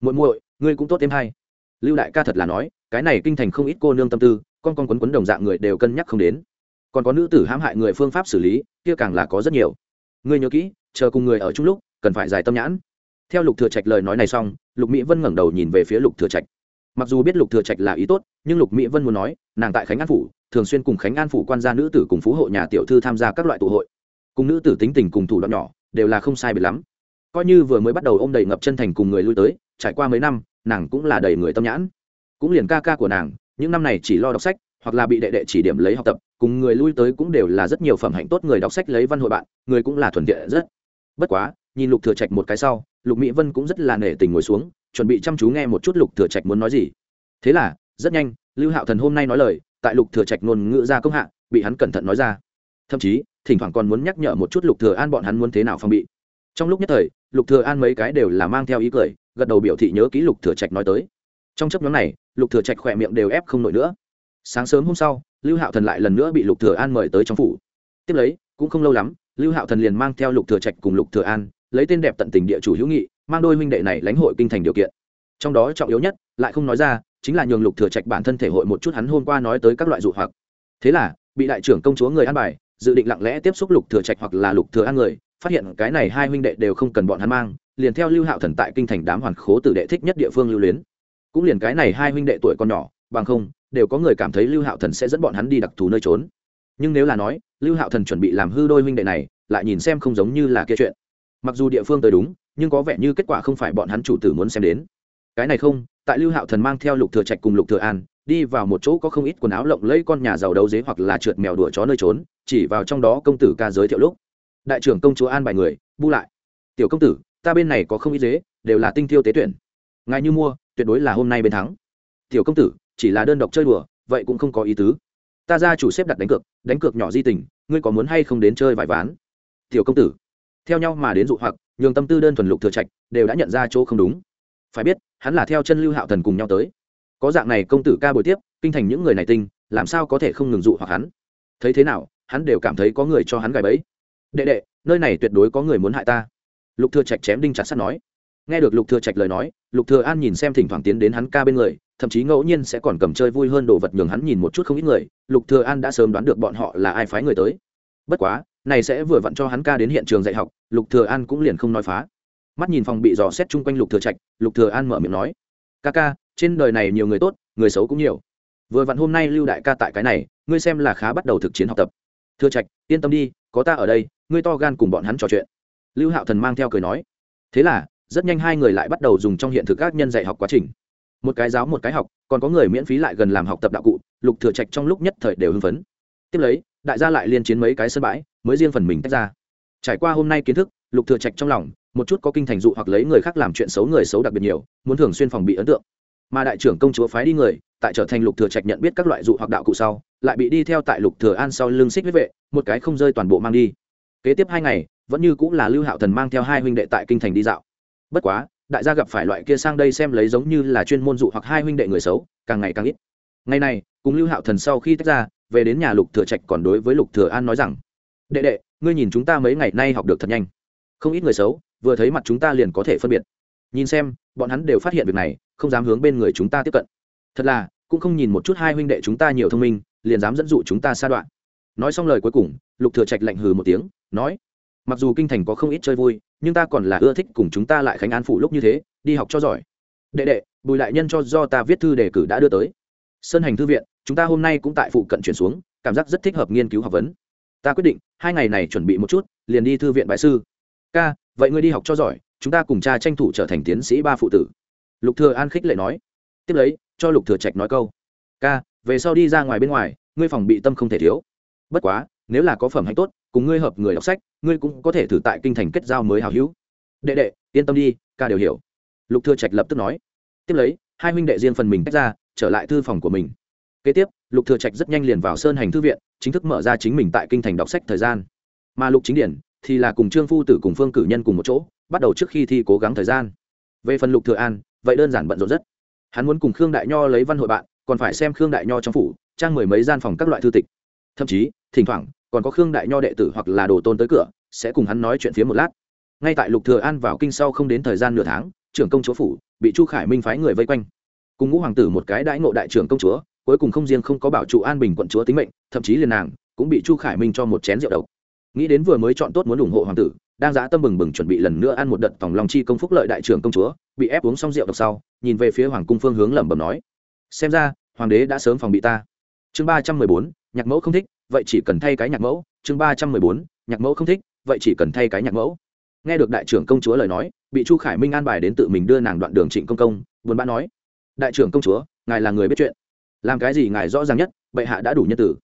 Speaker 1: muội muội, ngươi cũng tốt thêm hay. Lưu đại ca thật là nói cái này kinh thành không ít cô nương tâm tư, con con quấn quấn đồng dạng người đều cân nhắc không đến. Còn có nữ tử hãm hại người phương pháp xử lý, kia càng là có rất nhiều. Ngươi nhớ kỹ, chờ cùng người ở chung lúc, cần phải giải tâm nhãn. Theo lục thừa trạch lời nói này xong, lục mỹ vân ngẩng đầu nhìn về phía lục thừa trạch. Mặc dù biết lục thừa trạch là ý tốt, nhưng lục mỹ vân muốn nói, nàng tại khánh an phủ, thường xuyên cùng khánh an phủ quan gia nữ tử cùng phú hộ nhà tiểu thư tham gia các loại tụ hội. Cùng nữ tử tính tình cùng thủ đoạn nhỏ, đều là không sai biệt lắm. Coi như vừa mới bắt đầu ôm đầy ngập chân thành cùng người lui tới, trải qua mấy năm, nàng cũng là đầy người tâm nhãn cũng liền ca ca của nàng, những năm này chỉ lo đọc sách, hoặc là bị đệ đệ chỉ điểm lấy học tập, cùng người lui tới cũng đều là rất nhiều phẩm hạnh tốt người đọc sách lấy văn hội bạn, người cũng là thuần tiện rất. Bất quá, nhìn lục thừa trạch một cái sau, lục mỹ vân cũng rất là nể tình ngồi xuống, chuẩn bị chăm chú nghe một chút lục thừa trạch muốn nói gì. Thế là, rất nhanh, lưu hạo thần hôm nay nói lời, tại lục thừa trạch ngôn ngữ ra công hạ, bị hắn cẩn thận nói ra. Thậm chí, thỉnh thoảng còn muốn nhắc nhở một chút lục thừa an bọn hắn muốn thế nào phòng bị. Trong lúc nhất thời, lục thừa an mấy cái đều là mang theo ý cười, gật đầu biểu thị nhớ kỹ lục thừa trạch nói tới. Trong chấp nhóm này lục thừa trạch khỏe miệng đều ép không nổi nữa. Sáng sớm hôm sau, lưu hạo thần lại lần nữa bị lục thừa an mời tới trong phủ. Tiếp lấy, cũng không lâu lắm, lưu hạo thần liền mang theo lục thừa trạch cùng lục thừa an, lấy tên đẹp tận tình địa chủ hữu nghị, mang đôi huynh đệ này lãnh hội kinh thành điều kiện. Trong đó trọng yếu nhất, lại không nói ra, chính là nhường lục thừa trạch bản thân thể hội một chút hắn hôm qua nói tới các loại dụ hoặc. Thế là, bị đại trưởng công chúa người an bài, dự định lặng lẽ tiếp xúc lục thừa trạch hoặc là lục thừa an người, phát hiện cái này hai huynh đệ đều không cần bọn hắn mang, liền theo lưu hạo thần tại kinh thành đám hoàn khố tử đệ thích nhất địa phương lưu luyến cũng liền cái này hai huynh đệ tuổi còn nhỏ, bằng không, đều có người cảm thấy lưu hạo thần sẽ dẫn bọn hắn đi đặc thù nơi trốn. Nhưng nếu là nói, lưu hạo thần chuẩn bị làm hư đôi huynh đệ này, lại nhìn xem không giống như là kia chuyện. Mặc dù địa phương tới đúng, nhưng có vẻ như kết quả không phải bọn hắn chủ tử muốn xem đến. Cái này không, tại lưu hạo thần mang theo lục thừa trạch cùng lục thừa an, đi vào một chỗ có không ít quần áo lộng lẫy con nhà giàu đấu dế hoặc là trượt mèo đùa chó nơi trốn, chỉ vào trong đó công tử ca giới thiệu lúc. Đại trưởng công chúa an bài người, bu lại. Tiểu công tử, ta bên này có không ít dế, đều là tinh thiêu tế tuyển. Ngài như mua tuyệt đối là hôm nay bên thắng. Tiểu công tử, chỉ là đơn độc chơi đùa, vậy cũng không có ý tứ. Ta ra chủ xếp đặt đánh cược đánh cược nhỏ di tình, ngươi có muốn hay không đến chơi vài ván? Tiểu công tử. Theo nhau mà đến dụ hoặc, nhường tâm tư đơn thuần lục thừa trạch, đều đã nhận ra chỗ không đúng. Phải biết, hắn là theo chân lưu hạo thần cùng nhau tới. Có dạng này công tử ca bồi tiếp, kinh thành những người này tinh, làm sao có thể không ngừng dụ hoặc hắn? Thấy thế nào, hắn đều cảm thấy có người cho hắn gài bẫy. Đệ đệ, nơi này tuyệt đối có người muốn hại ta. Lục thừa trạch chém đinh chặt sắt nói nghe được lục thừa trạch lời nói, lục thừa an nhìn xem thỉnh thoảng tiến đến hắn ca bên người, thậm chí ngẫu nhiên sẽ còn cầm chơi vui hơn đồ vật nhường hắn nhìn một chút không ít người, lục thừa an đã sớm đoán được bọn họ là ai phái người tới. Bất quá, này sẽ vừa vặn cho hắn ca đến hiện trường dạy học, lục thừa an cũng liền không nói phá. Mắt nhìn phòng bị dò xét chung quanh lục thừa trạch, lục thừa an mở miệng nói, ca ca, trên đời này nhiều người tốt, người xấu cũng nhiều. Vừa vặn hôm nay lưu đại ca tại cái này, ngươi xem là khá bắt đầu thực chiến học tập. Thừa trạch, yên tâm đi, có ta ở đây, ngươi to gan cùng bọn hắn trò chuyện. Lưu hạo thần mang theo cười nói, thế là rất nhanh hai người lại bắt đầu dùng trong hiện thực các nhân dạy học quá trình. Một cái giáo một cái học, còn có người miễn phí lại gần làm học tập đạo cụ, lục thừa trạch trong lúc nhất thời đều hưng phấn. Tiếp lấy, đại gia lại liên chiến mấy cái sân bãi, mới riêng phần mình tách ra. Trải qua hôm nay kiến thức, lục thừa trạch trong lòng, một chút có kinh thành dụ hoặc lấy người khác làm chuyện xấu người xấu đặc biệt nhiều, muốn thường xuyên phòng bị ấn tượng. Mà đại trưởng công chúa phái đi người, tại trở thành lục thừa trạch nhận biết các loại dụ hoặc đạo cụ sau, lại bị đi theo tại lục thừa an sau lưng xích huyết vệ, một cái không rơi toàn bộ mang đi. Kế tiếp hai ngày, vẫn như cũng là lưu hạo thần mang theo hai huynh đệ tại kinh thành đi dạo bất quá, đại gia gặp phải loại kia sang đây xem lấy giống như là chuyên môn dụ hoặc hai huynh đệ người xấu, càng ngày càng ít. Ngày này, cùng lưu hạo thần sau khi tách ra, về đến nhà lục thừa trạch còn đối với lục thừa an nói rằng, đệ đệ, ngươi nhìn chúng ta mấy ngày nay học được thật nhanh. Không ít người xấu, vừa thấy mặt chúng ta liền có thể phân biệt. Nhìn xem, bọn hắn đều phát hiện việc này, không dám hướng bên người chúng ta tiếp cận. Thật là, cũng không nhìn một chút hai huynh đệ chúng ta nhiều thông minh, liền dám dẫn dụ chúng ta xa đoạn. Nói xong lời cuối cùng, lục thừa trạch lạnh hừ một tiếng, nói, mặc dù kinh thành có không ít chơi vui nhưng ta còn là ưa thích cùng chúng ta lại khánh an phủ lúc như thế, đi học cho giỏi. Đệ đệ, bùi đại nhân cho do ta viết thư đề cử đã đưa tới. Sơn hành thư viện, chúng ta hôm nay cũng tại phụ cận chuyển xuống, cảm giác rất thích hợp nghiên cứu học vấn. Ta quyết định, hai ngày này chuẩn bị một chút, liền đi thư viện bãi sư. Ca, vậy ngươi đi học cho giỏi, chúng ta cùng cha tranh thủ trở thành tiến sĩ ba phụ tử. Lục thừa an khích lệ nói. Tiếp lấy, cho lục thừa trạch nói câu. Ca, về sau đi ra ngoài bên ngoài, ngươi phòng bị tâm không thể thiếu. Bất quá nếu là có phẩm hạnh tốt, cùng ngươi hợp người đọc sách, ngươi cũng có thể thử tại kinh thành kết giao mới hảo hữu. Đệ đệ, yên tâm đi, ca đều hiểu. Lục thừa trạch lập tức nói. Tiếp lấy, hai huynh đệ riêng phần mình tách ra, trở lại thư phòng của mình. Kế tiếp, lục thừa trạch rất nhanh liền vào sơn hành thư viện, chính thức mở ra chính mình tại kinh thành đọc sách thời gian. Mà lục chính điển thì là cùng trương phu tử cùng phương cử nhân cùng một chỗ, bắt đầu trước khi thi cố gắng thời gian. Về phần lục thừa an, vậy đơn giản bận rộn rất. Hắn muốn cùng khương đại nho lấy văn hội bạn, còn phải xem khương đại nho trong phủ, trang mười mấy gian phòng các loại thư tịch. Thậm chí, thỉnh thoảng còn có khương đại nho đệ tử hoặc là đồ tôn tới cửa, sẽ cùng hắn nói chuyện phía một lát. Ngay tại lục thừa an vào kinh sau không đến thời gian nửa tháng, trưởng công chúa phủ bị chu khải minh phái người vây quanh. Cùng ngũ hoàng tử một cái đãi ngộ đại trưởng công chúa, cuối cùng không riêng không có bảo trụ an bình quận chúa tính mệnh, thậm chí liền nàng cũng bị chu khải minh cho một chén rượu độc. Nghĩ đến vừa mới chọn tốt muốn ủng hộ hoàng tử, đang giã tâm bừng bừng chuẩn bị lần nữa ăn một đợt tòng lòng chi công phúc lợi đại trưởng công chúa, bị ép uống xong rượu độc sau, nhìn về phía hoàng cung phương hướng lẩm bẩm nói, xem ra, hoàng đế đã sớm phòng bị ta. Chương ba trăm mười bốn, nhạc mẫu không thích vậy chỉ cần thay cái nhạc mẫu, chương ba trăm mười bốn, nhạc mẫu không thích, vậy chỉ cần thay cái nhạc mẫu. Nghe được đại trưởng công chúa lời nói, bị chu khải minh an bài đến tự mình đưa nàng đoạn đường trịnh công công, buồn bã nói, đại trưởng công chúa, ngài là người biết chuyện. Làm cái gì ngài rõ ràng nhất, bệ hạ đã đủ nhân tử.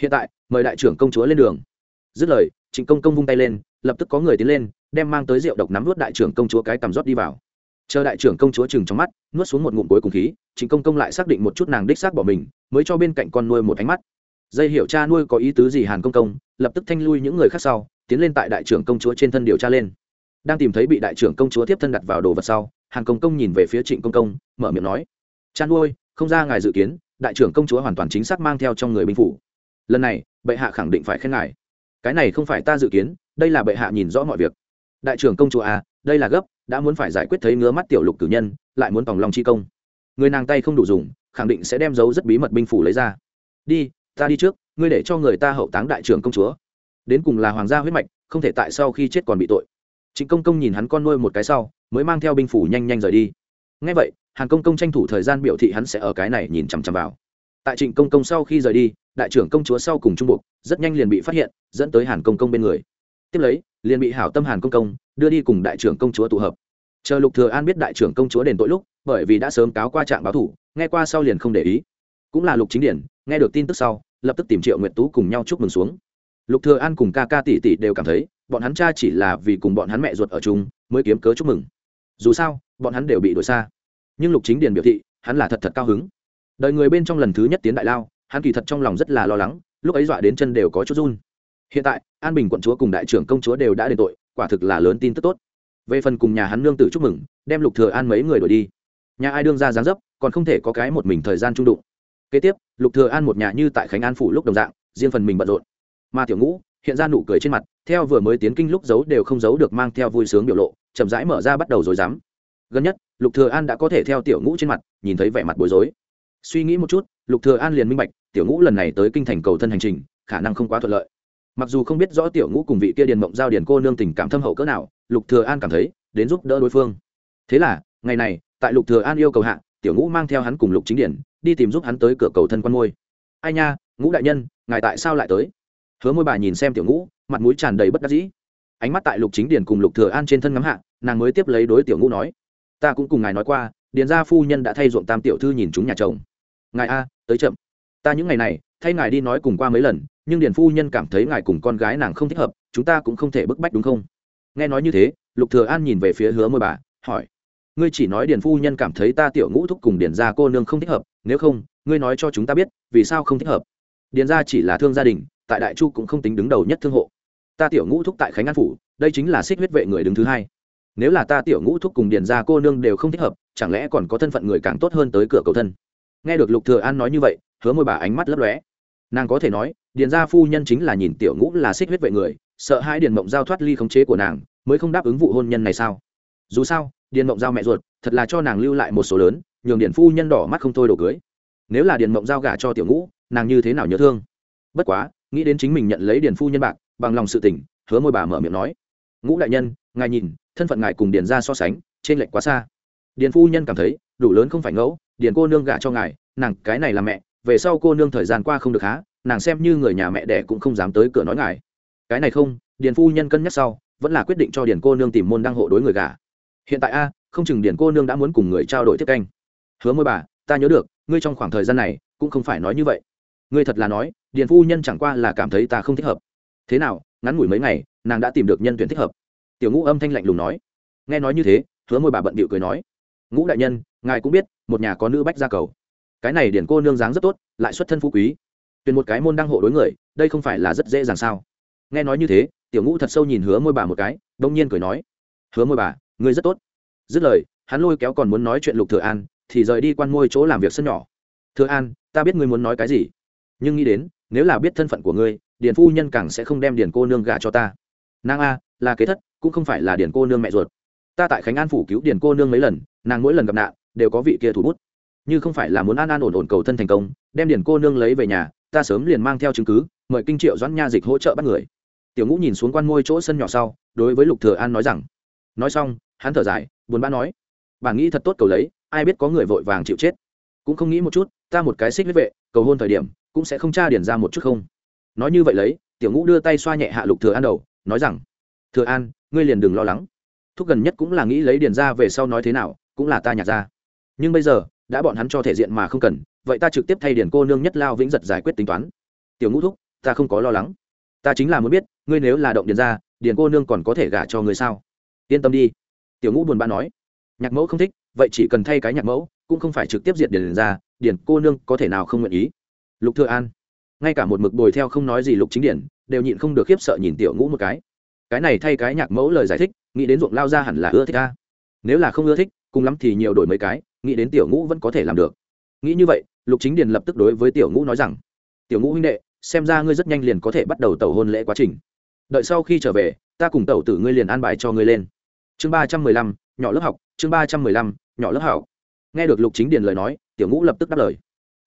Speaker 1: Hiện tại, mời đại trưởng công chúa lên đường. Dứt lời, trịnh công công vung tay lên, lập tức có người tiến lên, đem mang tới rượu độc nắm nuốt đại trưởng công chúa cái cầm rót đi vào. Chờ đại trưởng công chúa chừng trong mắt, nuốt xuống một ngụm cuối cùng khí, trịnh công công lại xác định một chút nàng đích xác bỏ mình, mới cho bên cạnh con nuôi một ánh mắt dây hiểu cha nuôi có ý tứ gì hàn công công, lập tức thanh lui những người khác sau, tiến lên tại đại trưởng công chúa trên thân điều tra lên. Đang tìm thấy bị đại trưởng công chúa tiếp thân đặt vào đồ vật sau, hàn công công nhìn về phía trịnh công công, mở miệng nói, cha nuôi, không ra ngài dự kiến, đại trưởng công chúa hoàn toàn chính xác mang theo trong người binh phủ. Lần này, bệ hạ khẳng định phải khen ngài. Cái này không phải ta dự kiến, đây là bệ hạ nhìn rõ mọi việc. Đại trưởng công chúa à đây là gấp, đã muốn phải giải quyết thấy ngứa mắt tiểu lục cử nhân, lại muốn vòng lòng chi công. Người nàng tay không đủ dùng, khẳng định sẽ đem dấu rất bí mật binh phủ lấy ra. Đi ta đi trước, ngươi để cho người ta hậu táng đại trưởng công chúa. Đến cùng là hoàng gia huyết mạch, không thể tại sau khi chết còn bị tội. Trịnh công công nhìn hắn con nuôi một cái sau, mới mang theo binh phủ nhanh nhanh rời đi. Ngay vậy, hàn công công tranh thủ thời gian biểu thị hắn sẽ ở cái này nhìn chằm chằm vào. Tại trịnh công công sau khi rời đi, đại trưởng công chúa sau cùng trung buộc, rất nhanh liền bị phát hiện, dẫn tới hàn công công bên người. Tiếp lấy, liền bị hảo tâm hàn công công đưa đi cùng đại trưởng công chúa tụ hợp. Chờ lục thừa an biết đại trưởng công chúa đền tội lúc, bởi vì đã sớm cáo qua trạng báo thủ, nghe qua sau liền không để ý. Cũng là lục chính điển, nghe được tin tức sau lập tức tìm triệu nguyệt tú cùng nhau chúc mừng xuống. Lục thừa an cùng ca ca tỷ tỷ đều cảm thấy, bọn hắn cha chỉ là vì cùng bọn hắn mẹ ruột ở chung mới kiếm cớ chúc mừng. Dù sao, bọn hắn đều bị đuổi xa. Nhưng lục chính điền biểu thị, hắn là thật thật cao hứng. Đời người bên trong lần thứ nhất tiến đại lao, hắn kỳ thật trong lòng rất là lo lắng, lúc ấy dọa đến chân đều có chút run. Hiện tại, an bình quận chúa cùng đại trưởng công chúa đều đã đền tội, quả thực là lớn tin tức tốt. Về phần cùng nhà hắn nương tử chúc mừng, đem lục thừa an mấy người đuổi đi. Nhà ai đương ra dáng dấp, còn không thể có cái một mình thời gian trung đụng kế tiếp, lục thừa an một nhà như tại khánh an phủ lúc đồng dạng, riêng phần mình bận rộn. Mà tiểu ngũ, hiện ra nụ cười trên mặt, theo vừa mới tiến kinh lúc giấu đều không giấu được mang theo vui sướng biểu lộ, chậm rãi mở ra bắt đầu rồi dám. Gần nhất, lục thừa an đã có thể theo tiểu ngũ trên mặt, nhìn thấy vẻ mặt bối rối. Suy nghĩ một chút, lục thừa an liền minh bạch, tiểu ngũ lần này tới kinh thành cầu thân hành trình, khả năng không quá thuận lợi. Mặc dù không biết rõ tiểu ngũ cùng vị kia điền mộng giao điền cô nương tình cảm thâm hậu cỡ nào, lục thừa an cảm thấy, đến giúp đỡ đối phương. Thế là, ngày này, tại lục thừa an yêu cầu hạ, tiểu ngũ mang theo hắn cùng lục chính điển đi tìm giúp hắn tới cửa cầu thân quan ngôi. Ai nha, ngũ đại nhân, ngài tại sao lại tới? Hứa môi bà nhìn xem tiểu ngũ, mặt mũi tràn đầy bất đắc dĩ. Ánh mắt tại lục chính điển cùng lục thừa an trên thân ngắm hạ, nàng mới tiếp lấy đối tiểu ngũ nói, ta cũng cùng ngài nói qua, điền gia phu nhân đã thay ruộng tam tiểu thư nhìn chúng nhà chồng. Ngài a, tới chậm. Ta những ngày này, thay ngài đi nói cùng qua mấy lần, nhưng điền phu nhân cảm thấy ngài cùng con gái nàng không thích hợp, chúng ta cũng không thể bức bách đúng không? Nghe nói như thế, lục thừa an nhìn về phía hứa môi bà, hỏi ngươi chỉ nói điền phu nhân cảm thấy ta tiểu ngũ thúc cùng điền gia cô nương không thích hợp, nếu không, ngươi nói cho chúng ta biết, vì sao không thích hợp? Điền gia chỉ là thương gia đình, tại đại chu cũng không tính đứng đầu nhất thương hộ. Ta tiểu ngũ thúc tại khánh an phủ, đây chính là xích huyết vệ người đứng thứ hai. Nếu là ta tiểu ngũ thúc cùng điền gia cô nương đều không thích hợp, chẳng lẽ còn có thân phận người càng tốt hơn tới cửa cầu thân? Nghe được lục thừa an nói như vậy, hứa môi bà ánh mắt lấp lóe. Nàng có thể nói, điền gia phu nhân chính là nhìn tiểu ngũ là xích huyết vệ người, sợ hai điền mộng giao thoát ly khống chế của nàng, mới không đáp ứng vụ hôn nhân này sao? Dù sao điền mộng giao mẹ ruột, thật là cho nàng lưu lại một số lớn, nhường điền phu nhân đỏ mắt không thôi đổ cưới. Nếu là điền mộng giao gả cho tiểu ngũ, nàng như thế nào nhớ thương? Bất quá, nghĩ đến chính mình nhận lấy điền phu nhân bạc, bằng lòng sự tỉnh hứa môi bà mở miệng nói, ngũ đại nhân, ngài nhìn, thân phận ngài cùng điền ra so sánh, trên lệch quá xa. Điền phu nhân cảm thấy, đủ lớn không phải ngẫu, điền cô nương gả cho ngài, nàng cái này là mẹ, về sau cô nương thời gian qua không được há, nàng xem như người nhà mẹ đẻ cũng không dám tới cửa nói ngài. Cái này không, điền phu nhân cân nhắc sau, vẫn là quyết định cho điền cô nương tìm môn đăng hộ đối người gả hiện tại a, không chừng điển cô nương đã muốn cùng người trao đổi tiếp canh. Hứa môi bà, ta nhớ được, ngươi trong khoảng thời gian này, cũng không phải nói như vậy. Ngươi thật là nói, điền phu nhân chẳng qua là cảm thấy ta không thích hợp. Thế nào, ngắn ngủi mấy ngày, nàng đã tìm được nhân tuyển thích hợp. Tiểu ngũ âm thanh lạnh lùng nói. Nghe nói như thế, hứa môi bà bận bịu cười nói. Ngũ đại nhân, ngài cũng biết, một nhà có nữ bách gia cầu. Cái này điển cô nương dáng rất tốt, lại xuất thân phú quý. Tuyển một cái môn đăng hộ đối người, đây không phải là rất dễ dàng sao? Nghe nói như thế, tiểu ngũ thật sâu nhìn hứa môi bà một cái, đông nhiên cười nói. Hứa môi bà ngươi rất tốt. Dứt lời, hắn lôi kéo còn muốn nói chuyện lục thừa an, thì rời đi quan môi chỗ làm việc sân nhỏ. Thừa an, ta biết ngươi muốn nói cái gì, nhưng nghĩ đến, nếu là biết thân phận của ngươi, điền phu nhân càng sẽ không đem điền cô nương gả cho ta. Nàng a, là kế thất, cũng không phải là điền cô nương mẹ ruột. Ta tại khánh an phủ cứu điền cô nương mấy lần, nàng mỗi lần gặp nạn, đều có vị kia thủ bút. Như không phải là muốn an an ổn ổn cầu thân thành công, đem điền cô nương lấy về nhà, ta sớm liền mang theo chứng cứ, mời kinh triệu doãn nha dịch hỗ trợ bắt người. Tiểu ngũ nhìn xuống quan ngôi chỗ sân nhỏ sau, đối với lục thừa an nói rằng, nói xong hắn thở dài, buồn bã nói bản nghĩ thật tốt cầu lấy, ai biết có người vội vàng chịu chết. Cũng không nghĩ một chút, ta một cái xích huyết vệ, cầu hôn thời điểm, cũng sẽ không tra điển ra một chút không. Nói như vậy lấy, tiểu ngũ đưa tay xoa nhẹ hạ lục thừa an đầu, nói rằng, thừa an, ngươi liền đừng lo lắng. Thúc gần nhất cũng là nghĩ lấy điển ra về sau nói thế nào, cũng là ta nhặt ra. Nhưng bây giờ, đã bọn hắn cho thể diện mà không cần, vậy ta trực tiếp thay điển cô nương nhất lao vĩnh giật giải quyết tính toán. Tiểu ngũ thúc, ta không có lo lắng. Ta chính là muốn biết, ngươi nếu là động điển ra, điển cô nương còn có thể gả cho ngươi sao? Yên tâm đi tiểu ngũ buồn bã nói, nhạc mẫu không thích, vậy chỉ cần thay cái nhạc mẫu, cũng không phải trực tiếp diệt điền ra Điền cô nương có thể nào không nguyện ý? Lục thừa an, ngay cả một mực bồi theo không nói gì lục chính điển, đều nhịn không được khiếp sợ nhìn tiểu ngũ một cái. Cái này thay cái nhạc mẫu lời giải thích, nghĩ đến ruộng lao ra hẳn là ưa thích ta nếu là không ưa thích, cùng lắm thì nhiều đổi mấy cái, nghĩ đến tiểu ngũ vẫn có thể làm được. Nghĩ như vậy, lục chính điền lập tức đối với tiểu ngũ nói rằng, tiểu ngũ huynh đệ, xem ra ngươi rất nhanh liền có thể bắt đầu tẩu hôn lễ quá trình. Đợi sau khi trở về, ta cùng tẩu tử ngươi liền an bài cho ngươi lên chương ba trăm mười lăm, nhỏ lớp học, chương ba trăm mười lăm, nhỏ lớp học. Nghe được lục chính điền lời nói, tiểu ngũ lập tức đáp lời.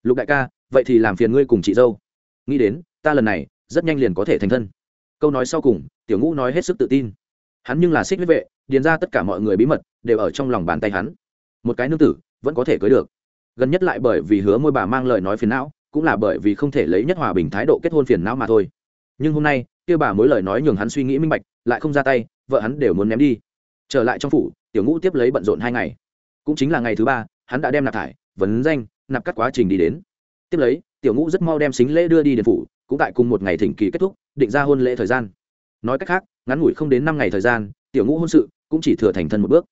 Speaker 1: Lục đại ca, vậy thì làm phiền ngươi cùng chị dâu. Nghĩ đến, ta lần này, rất nhanh liền có thể thành thân. Câu nói sau cùng, tiểu ngũ nói hết sức tự tin. Hắn nhưng là xích huyết vệ, điền ra tất cả mọi người bí mật, đều ở trong lòng bàn tay hắn. Một cái nương tử, vẫn có thể cưới được. Gần nhất lại bởi vì hứa môi bà mang lời nói phiền não, cũng là bởi vì không thể lấy nhất hòa bình thái độ kết hôn phiền não mà thôi. Nhưng hôm nay, kia bà mối lời nói nhường hắn suy nghĩ minh bạch, lại không ra tay, vợ hắn đều muốn ném đi trở lại trong phủ, tiểu ngũ tiếp lấy bận rộn hai ngày. Cũng chính là ngày thứ ba, hắn đã đem nạp thải, vấn danh, nạp các quá trình đi đến. Tiếp lấy, tiểu ngũ rất mau đem xính lễ đưa đi điện phủ, cũng tại cùng một ngày thỉnh kỳ kết thúc, định ra hôn lễ thời gian. Nói cách khác, ngắn ngủi không đến năm ngày thời gian, tiểu ngũ hôn sự cũng chỉ thừa thành thân một bước.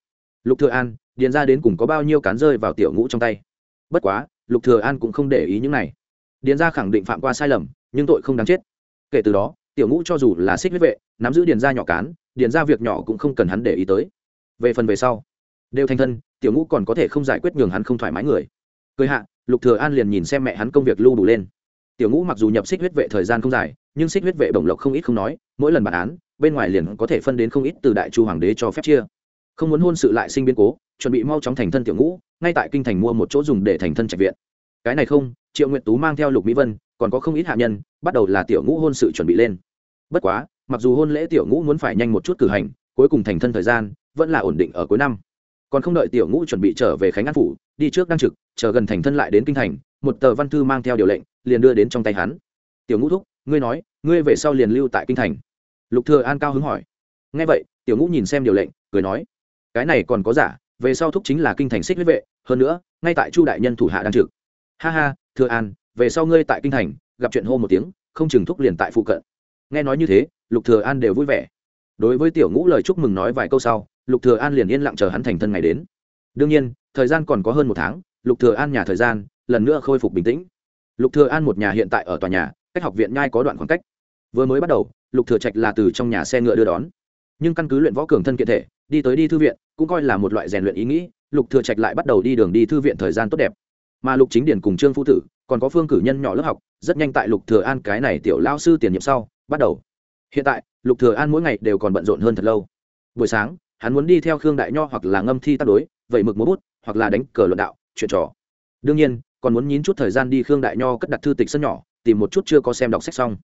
Speaker 1: Lục thừa an, điền ra đến cùng có bao nhiêu cán rơi vào tiểu ngũ trong tay? Bất quá, lục thừa an cũng không để ý những này. Điền ra khẳng định phạm qua sai lầm, nhưng tội không đáng chết. Kể từ đó, tiểu ngũ cho dù là xích huyết vệ, nắm giữ điền ra nhỏ cán điền ra việc nhỏ cũng không cần hắn để ý tới. Về phần về sau, đều thành thân, tiểu ngũ còn có thể không giải quyết nhường hắn không thoải mái người. Cười hạ, lục thừa an liền nhìn xem mẹ hắn công việc lưu đủ lên. Tiểu ngũ mặc dù nhập xích huyết vệ thời gian không dài, nhưng xích huyết vệ bổng lộc không ít không nói, mỗi lần bản án, bên ngoài liền có thể phân đến không ít từ đại chu hoàng đế cho phép chia. Không muốn hôn sự lại sinh biến cố, chuẩn bị mau chóng thành thân tiểu ngũ, ngay tại kinh thành mua một chỗ dùng để thành thân trạch viện. Cái này không, triệu nguyệt tú mang theo lục mỹ vân, còn có không ít hạ nhân, bắt đầu là tiểu ngũ hôn sự chuẩn bị lên. Bất quá mặc dù hôn lễ tiểu ngũ muốn phải nhanh một chút cử hành, cuối cùng thành thân thời gian vẫn là ổn định ở cuối năm. Còn không đợi tiểu ngũ chuẩn bị trở về khánh an phủ, đi trước đăng trực, chờ gần thành thân lại đến kinh thành, một tờ văn thư mang theo điều lệnh, liền đưa đến trong tay hắn. Tiểu ngũ thúc, ngươi nói, ngươi về sau liền lưu tại kinh thành. Lục thừa an cao hứng hỏi. Nghe vậy, tiểu ngũ nhìn xem điều lệnh, cười nói, cái này còn có giả, về sau thúc chính là kinh thành xích huyết vệ, hơn nữa, ngay tại chu đại nhân thủ hạ đang trực. Ha ha, thừa an, về sau ngươi tại kinh thành, gặp chuyện hô một tiếng, không chừng thúc liền tại phụ cận nghe nói như thế, lục thừa an đều vui vẻ. Đối với tiểu ngũ lời chúc mừng nói vài câu sau, lục thừa an liền yên lặng chờ hắn thành thân ngày đến. Đương nhiên, thời gian còn có hơn một tháng, lục thừa an nhà thời gian, lần nữa khôi phục bình tĩnh. Lục thừa an một nhà hiện tại ở tòa nhà, cách học viện nhai có đoạn khoảng cách. Vừa mới bắt đầu, lục thừa trạch là từ trong nhà xe ngựa đưa đón. Nhưng căn cứ luyện võ cường thân kiện thể, đi tới đi thư viện, cũng coi là một loại rèn luyện ý nghĩ, lục thừa trạch lại bắt đầu đi đường đi thư viện thời gian tốt đẹp. Mà lục chính điển cùng trương phu tử, còn có phương cử nhân nhỏ lớp học, rất nhanh tại lục thừa an cái này tiểu lao sư tiền nhiệm sau bắt đầu. Hiện tại, lục thừa an mỗi ngày đều còn bận rộn hơn thật lâu. Buổi sáng, hắn muốn đi theo khương đại nho hoặc là ngâm thi tác đối, vậy mực múa bút, hoặc là đánh cờ luận đạo, chuyện trò. Đương nhiên, còn muốn nhín chút thời gian đi khương đại nho cất đặt thư tịch sân nhỏ, tìm một chút chưa có xem đọc sách xong.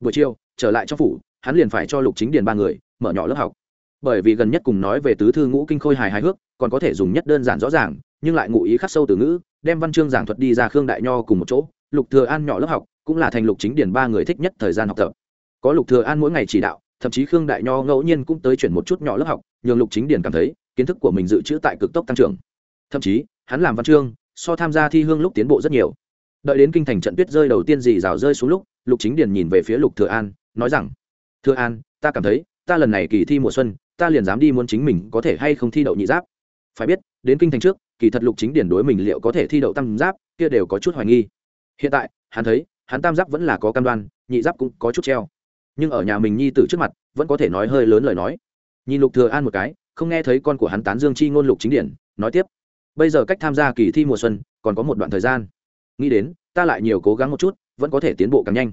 Speaker 1: Buổi chiều, trở lại trong phủ, hắn liền phải cho lục chính điền ba người mở nhỏ lớp học. Bởi vì gần nhất cùng nói về tứ thư ngũ kinh khôi hài hài hước, còn có thể dùng nhất đơn giản rõ ràng, nhưng lại ngụ ý khắc sâu từ ngữ, đem văn chương giảng thuật đi ra khương đại nho cùng một chỗ. Lục thừa an nhỏ lớp học cũng là thành lục chính điền ba người thích nhất thời gian học tập có lục thừa an mỗi ngày chỉ đạo, thậm chí khương đại nho ngẫu nhiên cũng tới chuyển một chút nhỏ lớp học, nhường lục chính điển cảm thấy, kiến thức của mình dự trữ tại cực tốc tăng trưởng. Thậm chí, hắn làm văn chương, so tham gia thi hương lúc tiến bộ rất nhiều. Đợi đến kinh thành trận tuyết rơi đầu tiên dì rào rơi xuống lúc, lục chính điển nhìn về phía lục thừa an, nói rằng, thừa an, ta cảm thấy, ta lần này kỳ thi mùa xuân, ta liền dám đi muốn chính mình có thể hay không thi đậu nhị giáp. Phải biết, đến kinh thành trước, kỳ thật lục chính điển đối mình liệu có thể thi đậu tam giáp, kia đều có chút hoài nghi. Hiện tại, hắn thấy, hắn tam giáp vẫn là có cam đoan, nhị giáp cũng có chút treo nhưng ở nhà mình nhi tử trước mặt, vẫn có thể nói hơi lớn lời nói. Nhìn lục thừa an một cái, không nghe thấy con của hắn tán dương chi ngôn lục chính điển, nói tiếp. Bây giờ cách tham gia kỳ thi mùa xuân, còn có một đoạn thời gian. Nghĩ đến, ta lại nhiều cố gắng một chút, vẫn có thể tiến bộ càng nhanh.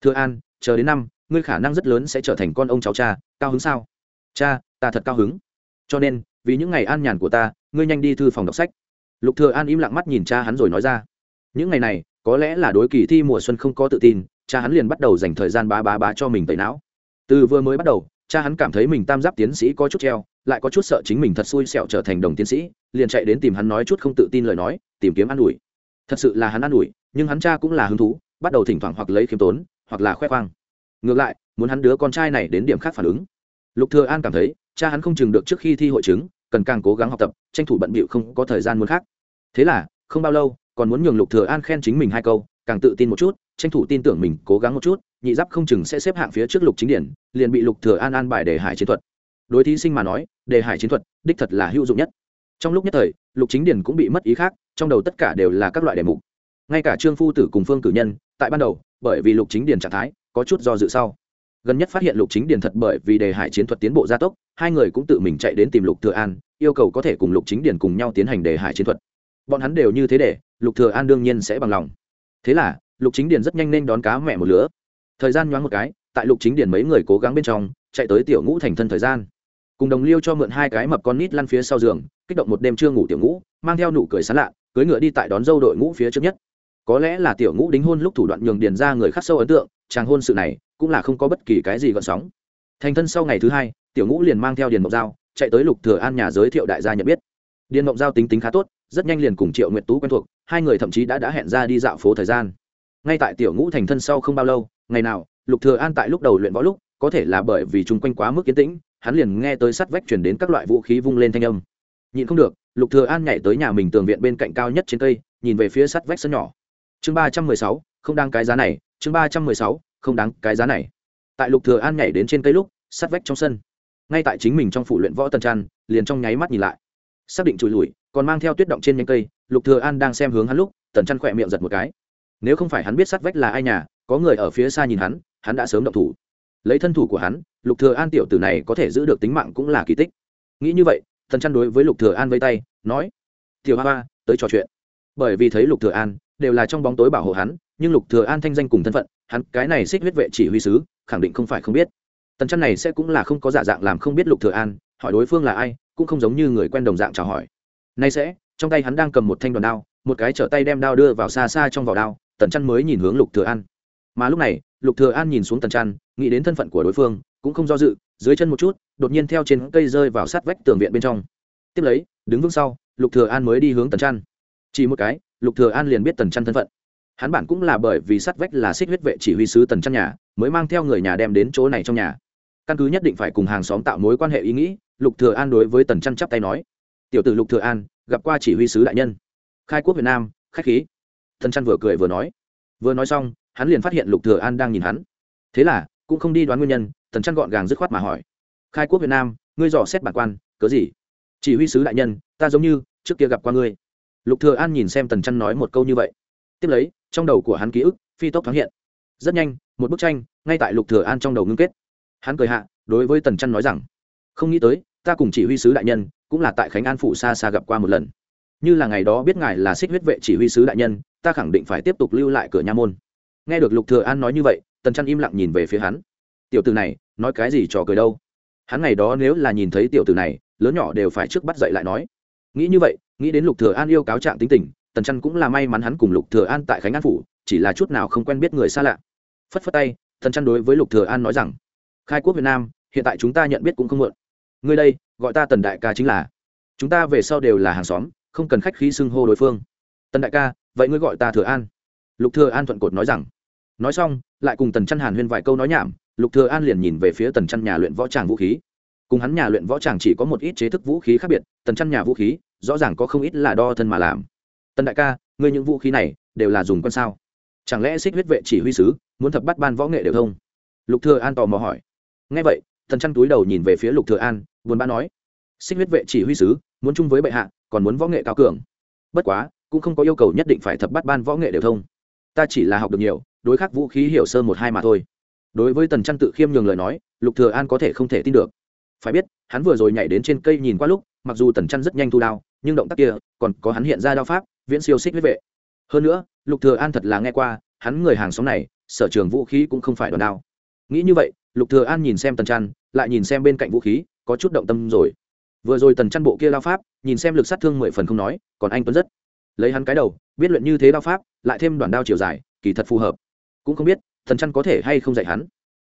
Speaker 1: Thừa an, chờ đến năm, ngươi khả năng rất lớn sẽ trở thành con ông cháu cha, cao hứng sao? Cha, ta thật cao hứng. Cho nên, vì những ngày an nhàn của ta, ngươi nhanh đi thư phòng đọc sách. Lục thừa an im lặng mắt nhìn cha hắn rồi nói ra. Những ngày này, có lẽ là đối kỳ thi mùa xuân không có tự tin cha hắn liền bắt đầu dành thời gian bá bá bá cho mình tẩy não. Từ vừa mới bắt đầu, cha hắn cảm thấy mình tam giáp tiến sĩ có chút treo, lại có chút sợ chính mình thật xui xẹo trở thành đồng tiến sĩ, liền chạy đến tìm hắn nói chút không tự tin lời nói, tìm kiếm an ủi. Thật sự là hắn an ủi, nhưng hắn cha cũng là hứng thú, bắt đầu thỉnh thoảng hoặc lấy khiêm tốn, hoặc là khoe khoang. Ngược lại, muốn hắn đứa con trai này đến điểm khác phản ứng. Lục thừa an cảm thấy, cha hắn không chừng được trước khi thi hội chứng, cần càng cố gắng học tập, tranh thủ bận bịu không có thời gian muốn khác. Thế là, không bao lâu, còn muốn nhường lục thừa an khen chính mình hai câu càng tự tin một chút, tranh thủ tin tưởng mình cố gắng một chút, nhị giáp không chừng sẽ xếp hạng phía trước lục chính điển, liền bị lục thừa an an bài đề hải chiến thuật. Đối thí sinh mà nói, đề hải chiến thuật, đích thật là hữu dụng nhất. Trong lúc nhất thời, lục chính điển cũng bị mất ý khác, trong đầu tất cả đều là các loại đề mục. Ngay cả trương phu tử cùng phương cử nhân, tại ban đầu, bởi vì lục chính điển trạng thái, có chút do dự sau. Gần nhất phát hiện lục chính điển thật bởi vì đề hải chiến thuật tiến bộ gia tốc, hai người cũng tự mình chạy đến tìm lục thừa an, yêu cầu có thể cùng lục chính điển cùng nhau tiến hành đề hải chiến thuật. Bọn hắn đều như thế để, lục thừa an đương nhiên sẽ bằng lòng thế là, lục chính điền rất nhanh nên đón cá mẹ một lứa. Thời gian nhoáng một cái, tại lục chính điền mấy người cố gắng bên trong, chạy tới tiểu ngũ thành thân thời gian. Cùng đồng liêu cho mượn hai cái mập con nít lăn phía sau giường, kích động một đêm chưa ngủ tiểu ngũ, mang theo nụ cười sán lạ cưới ngựa đi tại đón dâu đội ngũ phía trước nhất. Có lẽ là tiểu ngũ đính hôn lúc thủ đoạn nhường điền ra người khắc sâu ấn tượng, chàng hôn sự này cũng là không có bất kỳ cái gì gợn sóng. Thành thân sau ngày thứ hai, tiểu ngũ liền mang theo điền mộng dao chạy tới lục thừa an nhà giới thiệu đại gia nhận biết. Điền mộng dao tính tính khá tốt, rất nhanh liền cùng triệu nguyệt tú quen thuộc hai người thậm chí đã đã hẹn ra đi dạo phố thời gian. Ngay tại tiểu ngũ thành thân sau không bao lâu, ngày nào, lục thừa an tại lúc đầu luyện võ lúc, có thể là bởi vì chung quanh quá mức yên tĩnh, hắn liền nghe tới sắt vách truyền đến các loại vũ khí vung lên thanh âm. Nhịn không được, lục thừa an nhảy tới nhà mình tường viện bên cạnh cao nhất trên cây, nhìn về phía sắt vách sân nhỏ. Chương ba trăm mười sáu, không đáng cái giá này, chương ba trăm mười sáu, không đáng cái giá này. Tại lục thừa an nhảy đến trên cây lúc, sắt vách trong sân. Ngay tại chính mình trong phủ luyện võ tần trăn, liền trong nháy mắt nhìn lại. Xác định chùi lùi còn mang theo tuyết động trên nhánh cây, lục thừa an đang xem hướng hắn lúc, tần chăn khỏe miệng giật một cái. Nếu không phải hắn biết sát vách là ai nhà, có người ở phía xa nhìn hắn hắn đã sớm động thủ. Lấy thân thủ của hắn, lục thừa an tiểu tử này có thể giữ được tính mạng cũng là kỳ tích. Nghĩ như vậy, tần chăn đối với lục thừa an vây tay, nói, tiểu hoa hoa, tới trò chuyện. Bởi vì thấy lục thừa an, đều là trong bóng tối bảo hộ hắn, nhưng lục thừa an thanh danh cùng thân phận, hắn cái này xích huyết vệ chỉ huy sứ, khẳng định không phải không biết. Tần chân này sẽ cũng là không có giả dạng làm không biết lục thừa an, hỏi đối phương là ai, cũng không giống như người quen đồng dạng chào hỏi nay sẽ, trong tay hắn đang cầm một thanh đoàn đao, một cái trở tay đem đao đưa vào xa xa trong vỏ đao, tần chân mới nhìn hướng lục thừa an. Mà lúc này, lục thừa an nhìn xuống tần chân nghĩ đến thân phận của đối phương, cũng không do dự, dưới chân một chút, đột nhiên theo trên cây rơi vào sát vách tường viện bên trong. Tiếp lấy, đứng vững sau, lục thừa an mới đi hướng tần chân chỉ một cái, lục thừa an liền biết tần chân thân phận. Hắn bản cũng là bởi vì sát vách là xích huyết vệ chỉ huy sứ tần chân nhà, mới mang theo người nhà đem đến chỗ này trong nhà. Căn cứ nhất định phải cùng hàng xóm tạo mối quan hệ ý nghĩ, lục thừa an đối với tần chân chắp tay nói tiểu tử lục thừa an gặp qua chỉ huy sứ đại nhân khai quốc việt nam khách khí tần chân vừa cười vừa nói vừa nói xong hắn liền phát hiện lục thừa an đang nhìn hắn thế là cũng không đi đoán nguyên nhân tần chân gọn gàng dứt khoát mà hỏi khai quốc việt nam ngươi dò xét bản quan cớ gì chỉ huy sứ đại nhân ta giống như trước kia gặp qua ngươi lục thừa an nhìn xem tần chân nói một câu như vậy tiếp lấy trong đầu của hắn ký ức phi tốc thoáng hiện rất nhanh một bức tranh ngay tại lục thừa an trong đầu ngưng kết hắn cười hạ đối với tần trăn nói rằng không nghĩ tới ta cùng chỉ huy sứ đại nhân cũng là tại khánh an phủ xa xa gặp qua một lần. Như là ngày đó biết ngài là xích huyết vệ chỉ huy sứ đại nhân, ta khẳng định phải tiếp tục lưu lại cửa nha môn. Nghe được lục thừa an nói như vậy, tần trăn im lặng nhìn về phía hắn. Tiểu tử này, nói cái gì trò cười đâu? Hắn ngày đó nếu là nhìn thấy tiểu tử này, lớn nhỏ đều phải trước bắt dậy lại nói. Nghĩ như vậy, nghĩ đến lục thừa an yêu cáo trạng tính tình, tần trăn cũng là may mắn hắn cùng lục thừa an tại khánh an phủ, chỉ là chút nào không quen biết người xa lạ. Phất phất tay, tần trăn đối với lục thừa an nói rằng, khai quốc việt nam, hiện tại chúng ta nhận biết cũng không muộn ngươi đây, gọi ta tần đại ca chính là. Chúng ta về sau đều là hàng xóm, không cần khách khí xưng hô đối phương. Tần đại ca, vậy ngươi gọi ta thừa an. Lục thừa an thuận cột nói rằng. Nói xong, lại cùng tần chăn hàn huyên vài câu nói nhảm, lục thừa an liền nhìn về phía tần chăn nhà luyện võ tràng vũ khí. Cùng hắn nhà luyện võ tràng chỉ có một ít chế thức vũ khí khác biệt, tần chăn nhà vũ khí, rõ ràng có không ít là đo thân mà làm. Tần đại ca, ngươi những vũ khí này, đều là dùng con sao? Chẳng lẽ xích huyết vệ chỉ huy sứ, muốn thập bắt ban võ nghệ đều thông lục thừa an tò mò hỏi. Nghe vậy tần chăn túi đầu nhìn về phía lục thừa an, buồn bã nói, xích huyết vệ chỉ huy sứ, muốn chung với bệ hạ, còn muốn võ nghệ cao cường. Bất quá, cũng không có yêu cầu nhất định phải thập bắt ban võ nghệ đều thông. Ta chỉ là học được nhiều, đối khắc vũ khí hiểu sơ một hai mà thôi. Đối với tần chăn tự khiêm nhường lời nói, lục thừa an có thể không thể tin được. Phải biết, hắn vừa rồi nhảy đến trên cây nhìn qua lúc, mặc dù tần chăn rất nhanh thu đao, nhưng động tác kia, còn có hắn hiện ra đao pháp, viễn siêu xích huyết vệ. Hơn nữa, lục thừa an thật là nghe qua, hắn người hàng xóm này, sở trường vũ khí cũng không phải đòn đao. Nghĩ như vậy lục thừa an nhìn xem tần Trăn, lại nhìn xem bên cạnh vũ khí có chút động tâm rồi. Vừa rồi tần Trăn bộ kia lao pháp nhìn xem lực sát thương mười phần không nói còn anh tuấn rất. Lấy hắn cái đầu biết luyện như thế đao pháp lại thêm đoạn đao chiều dài kỳ thật phù hợp. Cũng không biết Tần Trăn có thể hay không dạy hắn.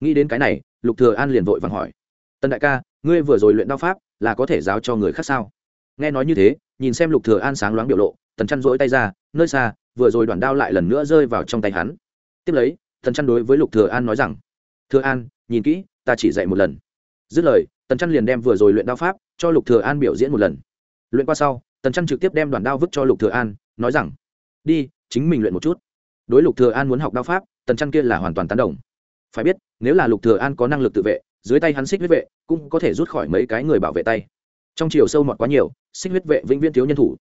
Speaker 1: Nghĩ đến cái này lục thừa an liền vội vàng hỏi. Tần đại ca ngươi vừa rồi luyện đao pháp là có thể giáo cho người khác sao? Nghe nói như thế nhìn xem lục thừa an sáng loáng biểu lộ tần chăn rỗi tay ra nơi xa vừa rồi đoạn đao lại lần nữa rơi vào trong tay hắn. Tiếp lấy tần chăn đối với lục thừa an nói rằng thừa an nhìn kỹ, ta chỉ dạy một lần. Dứt lời, tần chăn liền đem vừa rồi luyện đao pháp cho lục thừa an biểu diễn một lần. Luyện qua sau, tần chăn trực tiếp đem đoạn đao vứt cho lục thừa an, nói rằng, đi, chính mình luyện một chút. Đối lục thừa an muốn học đao pháp, tần chăn kia là hoàn toàn tán đồng. Phải biết, nếu là lục thừa an có năng lực tự vệ, dưới tay hắn xích huyết vệ cũng có thể rút khỏi mấy cái người bảo vệ tay. Trong chiều sâu mọt quá nhiều, xích huyết vệ vĩnh viễn thiếu nhân thủ.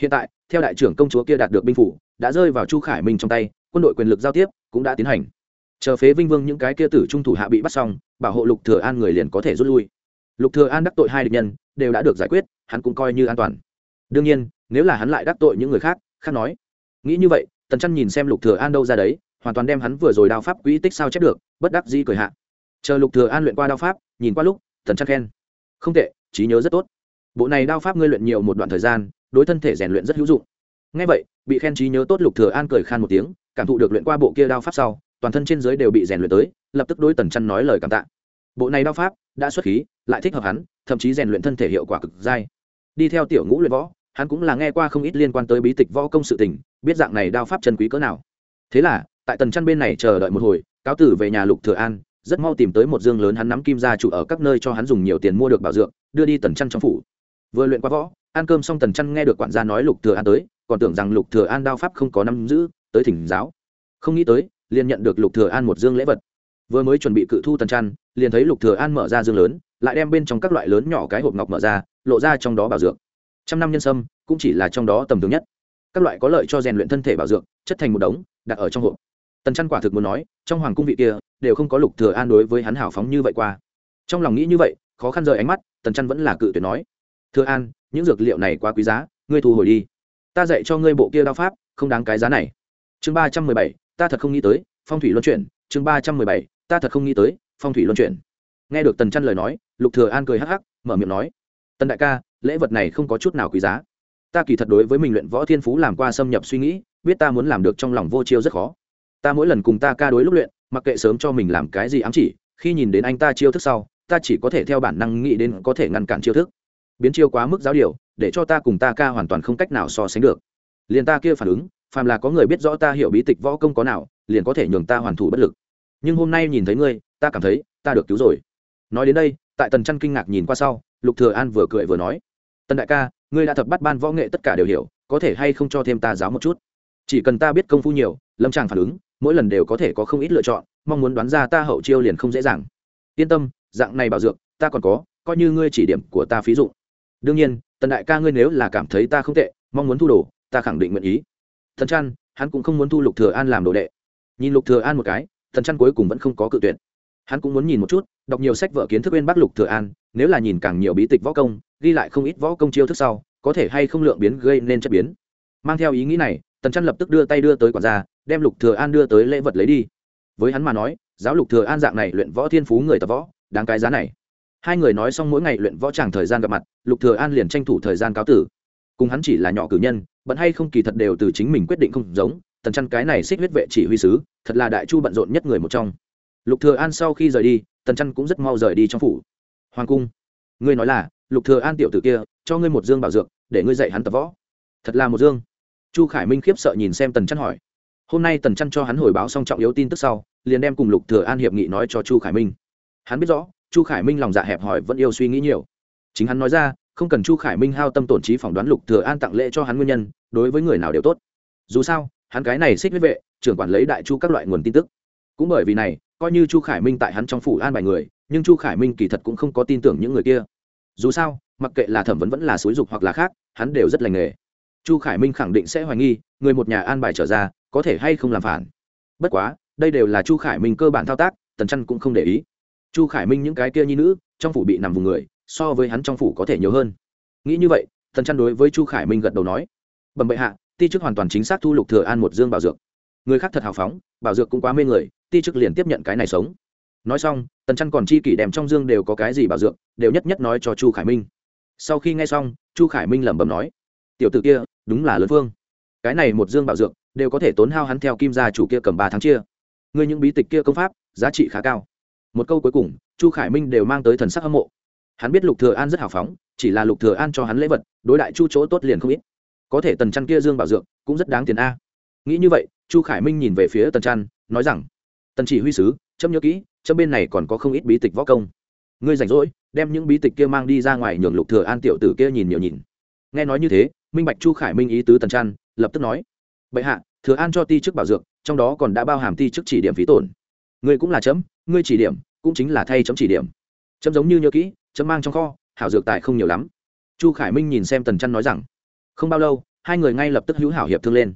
Speaker 1: Hiện tại, theo đại trưởng công chúa kia đạt được binh phủ, đã rơi vào chu khải minh trong tay, quân đội quyền lực giao tiếp cũng đã tiến hành chờ phế vinh vương những cái kia tử trung thủ hạ bị bắt xong, bảo hộ lục thừa an người liền có thể rút lui. Lục thừa an đắc tội hai địch nhân, đều đã được giải quyết, hắn cũng coi như an toàn. Đương nhiên, nếu là hắn lại đắc tội những người khác khác nói. Nghĩ như vậy, tần chân nhìn xem lục thừa an đâu ra đấy, hoàn toàn đem hắn vừa rồi đao pháp quỹ tích sao chép được, bất đắc dĩ cười hạ. Chờ lục thừa an luyện qua đao pháp, nhìn qua lúc, tần chân khen. Không tệ, trí nhớ rất tốt. Bộ này đao pháp ngươi luyện nhiều một đoạn thời gian, đối thân thể rèn luyện rất hữu dụng. Ngay vậy, bị khen trí nhớ tốt lục thừa an cười khan một tiếng, cảm thụ được luyện qua bộ kia đao pháp sau toàn thân trên dưới đều bị rèn luyện tới, lập tức đối tần chân nói lời cảm tạ. Bộ này đao pháp đã xuất khí, lại thích hợp hắn, thậm chí rèn luyện thân thể hiệu quả cực dai. Đi theo tiểu ngũ luyện võ, hắn cũng là nghe qua không ít liên quan tới bí tịch võ công sự tình, biết dạng này đao pháp chân quý cỡ nào. Thế là, tại tần chăn bên này chờ đợi một hồi, cáo tử về nhà lục thừa an, rất mau tìm tới một dương lớn hắn nắm kim gia chủ ở các nơi cho hắn dùng nhiều tiền mua được bảo dưỡng đưa đi tần chăn trong phủ. Vừa luyện qua võ, ăn cơm xong tần chăn nghe được quản gia nói lục thừa an tới, còn tưởng rằng lục thừa an đao pháp không có năm giữ, tới thỉnh giáo. Không nghĩ tới liền nhận được lục thừa an một dương lễ vật. Vừa mới chuẩn bị cự thu tần trăn, liền thấy lục thừa an mở ra dương lớn, lại đem bên trong các loại lớn nhỏ cái hộp ngọc mở ra, lộ ra trong đó bảo dưỡng trăm năm nhân sâm, cũng chỉ là trong đó tầm thường nhất. Các loại có lợi cho rèn luyện thân thể bảo dưỡng chất thành một đống, đặt ở trong hộp. Tần trăn quả thực muốn nói, trong hoàng cung vị kia, đều không có lục thừa an đối với hắn hảo phóng như vậy qua. Trong lòng nghĩ như vậy, khó khăn rời ánh mắt, tần trăn vẫn là cự tuyệt nói, thừa an, những dược liệu này quá quý giá, ngươi thu hồi đi. Ta dạy cho ngươi bộ kia đao pháp, không đáng cái giá này. Chương ba trăm mười bảy ta thật không nghĩ tới, phong thủy luân chuyển, chương ba trăm mười bảy, ta thật không nghĩ tới, phong thủy luân chuyển. Nghe được tần chăn lời nói, lục thừa an cười hắc hắc, mở miệng nói, tần đại ca, lễ vật này không có chút nào quý giá. Ta kỳ thật đối với mình luyện võ thiên phú làm qua xâm nhập suy nghĩ, biết ta muốn làm được trong lòng vô chiêu rất khó. Ta mỗi lần cùng ta ca đối lúc luyện, mặc kệ sớm cho mình làm cái gì ám chỉ, khi nhìn đến anh ta chiêu thức sau, ta chỉ có thể theo bản năng nghĩ đến có thể ngăn cản chiêu thức. Biến chiêu quá mức giáo điều, để cho ta cùng ta ca hoàn toàn không cách nào so sánh được. Liền ta kia phản ứng phàm là có người biết rõ ta hiểu bí tịch võ công có nào, liền có thể nhường ta hoàn thủ bất lực. Nhưng hôm nay nhìn thấy ngươi, ta cảm thấy, ta được cứu rồi. Nói đến đây, tại tần chăn kinh ngạc nhìn qua sau, lục thừa an vừa cười vừa nói, tần đại ca, ngươi đã thập bắt ban võ nghệ tất cả đều hiểu, có thể hay không cho thêm ta giáo một chút? Chỉ cần ta biết công phu nhiều, lâm tràng phản ứng, mỗi lần đều có thể có không ít lựa chọn, mong muốn đoán ra ta hậu chiêu liền không dễ dàng. Yên tâm, dạng này bảo dược, ta còn có, coi như ngươi chỉ điểm của ta phí dụ đương nhiên, tần đại ca ngươi nếu là cảm thấy ta không tệ, mong muốn thu đồ, ta khẳng định nguyện ý thần chăn hắn cũng không muốn thu lục thừa an làm đồ đệ. Nhìn lục thừa an một cái, thần chăn cuối cùng vẫn không có cự tuyệt. Hắn cũng muốn nhìn một chút, đọc nhiều sách vở kiến thức bên bắc lục thừa an, nếu là nhìn càng nhiều bí tịch võ công, ghi lại không ít võ công chiêu thức sau, có thể hay không lượng biến gây nên chất biến. Mang theo ý nghĩ này tần chăn lập tức đưa tay đưa tới quản gia, đem lục thừa an đưa tới lễ vật lấy đi. Với hắn mà nói, giáo lục thừa an dạng này luyện võ thiên phú người tập võ, đáng cái giá này. Hai người nói xong mỗi ngày luyện võ chẳng thời gian gặp mặt, lục thừa an liền tranh thủ thời gian cáo tử. Cùng hắn chỉ là nhỏ cử nhân bận hay không kỳ thật đều từ chính mình quyết định không giống, tần chăn cái này xích huyết vệ chỉ huy sứ, thật là đại chu bận rộn nhất người một trong. Lục thừa an sau khi rời đi, tần chăn cũng rất mau rời đi trong phủ. Hoàng cung, ngươi nói là, lục thừa an tiểu tử kia, cho ngươi một dương bảo dược, để ngươi dạy hắn tập võ. Thật là một dương. Chu khải minh khiếp sợ nhìn xem tần chăn hỏi. Hôm nay tần chăn cho hắn hồi báo xong trọng yếu tin tức sau, liền đem cùng lục thừa an hiệp nghị nói cho chu khải minh. Hắn biết rõ, chu khải minh lòng dạ hẹp hòi vẫn yêu suy nghĩ nhiều. Chính hắn nói ra không cần chu khải minh hao tâm tổn trí phỏng đoán lục thừa an tặng lễ cho hắn nguyên nhân, đối với người nào đều tốt. Dù sao, hắn cái này xích huyết vệ, trưởng quản lấy đại chu các loại nguồn tin tức. Cũng bởi vì này, coi như chu khải minh tại hắn trong phủ an bài người, nhưng chu khải minh kỳ thật cũng không có tin tưởng những người kia. Dù sao, mặc kệ là thẩm vấn vẫn là xúi dục hoặc là khác, hắn đều rất lành nghề. Chu khải minh khẳng định sẽ hoài nghi, người một nhà an bài trở ra, có thể hay không làm phản. Bất quá, đây đều là chu khải minh cơ bản thao tác, tần chăn cũng không để ý. Chu khải minh những cái kia nhi nữ, trong phủ bị nằm vùng người so với hắn trong phủ có thể nhiều hơn. Nghĩ như vậy, tần chăn đối với chu khải minh gật đầu nói, bẩm bệ hạ, ti chức hoàn toàn chính xác thu lục thừa an một dương bảo dược. Người khác thật hào phóng, bảo dược cũng quá mê người, ti chức liền tiếp nhận cái này sống. Nói xong, tần chăn còn chi kỷ đèm trong dương đều có cái gì bảo dược, đều nhất nhất nói cho chu khải minh. Sau khi nghe xong, chu khải minh lẩm bẩm nói, tiểu t ử kia, đúng là lớn phương cái này một dương bảo dược, đều có thể tốn hao hắn theo kim gia chủ kia cầm ba tháng chia. Ngươi những bí tịch kia công pháp, giá trị khá cao. Một câu cuối cùng, chu khải minh đều mang tới thần sắc hâm mộ hắn biết lục thừa an rất hào phóng, chỉ là lục thừa an cho hắn lễ vật, đối đại chu chỗ tốt liền không ít. Có thể tần chăn kia dương bảo dược cũng rất đáng tiền a. Nghĩ như vậy, chu khải minh nhìn về phía tần chăn, nói rằng, tần chỉ huy sứ, chấm nhớ kỹ, chấm bên này còn có không ít bí tịch võ công. Ngươi rảnh rỗi, đem những bí tịch kia mang đi ra ngoài nhường lục thừa an tiểu tử kia nhìn nhiều nhìn. Nghe nói như thế, minh bạch chu khải minh ý tứ tần chăn, lập tức nói, bệ hạ, thừa an cho ti chức bảo dược, trong đó còn đã bao hàm ti chức chỉ điểm phí tổn. Ngươi cũng là chấm, ngươi chỉ điểm, cũng chính là thay chấm chỉ điểm. Chấm giống như nhớ kỹ chấm mang trong kho, hảo dược tài không nhiều lắm. Chu khải minh nhìn xem tần chăn nói rằng, không bao lâu, hai người ngay lập tức hữu hảo hiệp thương lên.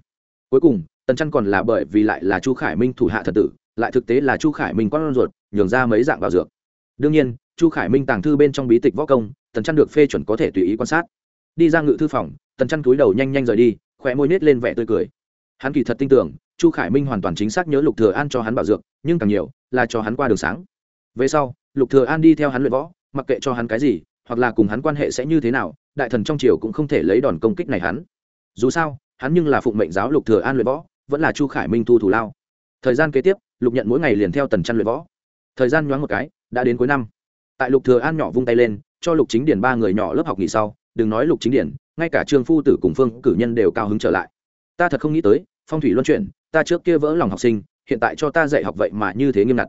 Speaker 1: Cuối cùng, tần chăn còn là bởi vì lại là chu khải minh thủ hạ thật tử, lại thực tế là chu khải minh con ruột, nhường ra mấy dạng bảo dược. Đương nhiên, chu khải minh tàng thư bên trong bí tịch võ công, tần chăn được phê chuẩn có thể tùy ý quan sát. Đi ra ngự thư phòng, tần chăn cúi đầu nhanh nhanh rời đi khỏe môi nết lên vẻ tươi cười. Hắn kỳ thật tin tưởng, chu khải minh hoàn toàn chính xác nhớ lục thừa an cho hắn bảo dược, nhưng càng nhiều là cho hắn qua đường sáng. Về sau, lục thừa an đi theo hắn luyện võ mặc kệ cho hắn cái gì, hoặc là cùng hắn quan hệ sẽ như thế nào, đại thần trong triều cũng không thể lấy đòn công kích này hắn. Dù sao, hắn nhưng là phụng mệnh giáo lục thừa an luyện võ, vẫn là chu khải minh thu thủ lao. Thời gian kế tiếp, lục nhận mỗi ngày liền theo tần chăn luyện võ. Thời gian nhoáng một cái, đã đến cuối năm. Tại lục thừa an nhỏ vung tay lên, cho lục chính điển ba người nhỏ lớp học nghỉ sau, đừng nói lục chính điển, ngay cả trương phu tử cùng phương cử nhân đều cao hứng trở lại. Ta thật không nghĩ tới, phong thủy luân chuyển, ta trước kia vỡ lòng học sinh, hiện tại cho ta dạy học vậy mà như thế nghiêm ngặt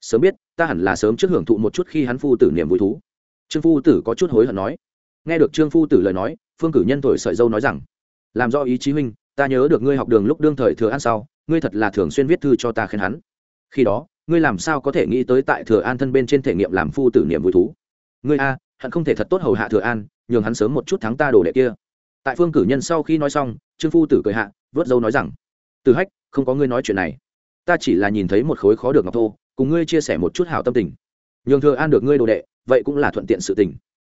Speaker 1: sớm biết, ta hẳn là sớm trước hưởng thụ một chút khi hắn phu tử niềm vui thú. Trương phu tử có chút hối hận nói. Nghe được trương phu tử lời nói, phương cử nhân thổi sợi dâu nói rằng, làm do ý chí huynh, ta nhớ được ngươi học đường lúc đương thời thừa an sau, ngươi thật là thường xuyên viết thư cho ta khen hắn. Khi đó, ngươi làm sao có thể nghĩ tới tại thừa an thân bên trên thể nghiệm làm phu tử niệm vui thú? Ngươi a, hận không thể thật tốt hầu hạ thừa an, nhường hắn sớm một chút thắng ta đồ đệ kia. Tại phương cử nhân sau khi nói xong, trương phu tử cười hạ, vớt dâu nói rằng, từ hách, không có ngươi nói chuyện này. Ta chỉ là nhìn thấy một khối khó được ngọc thô cùng ngươi chia sẻ một chút hảo tâm tình. Nhường thừa an được ngươi đồ đệ, vậy cũng là thuận tiện sự tình.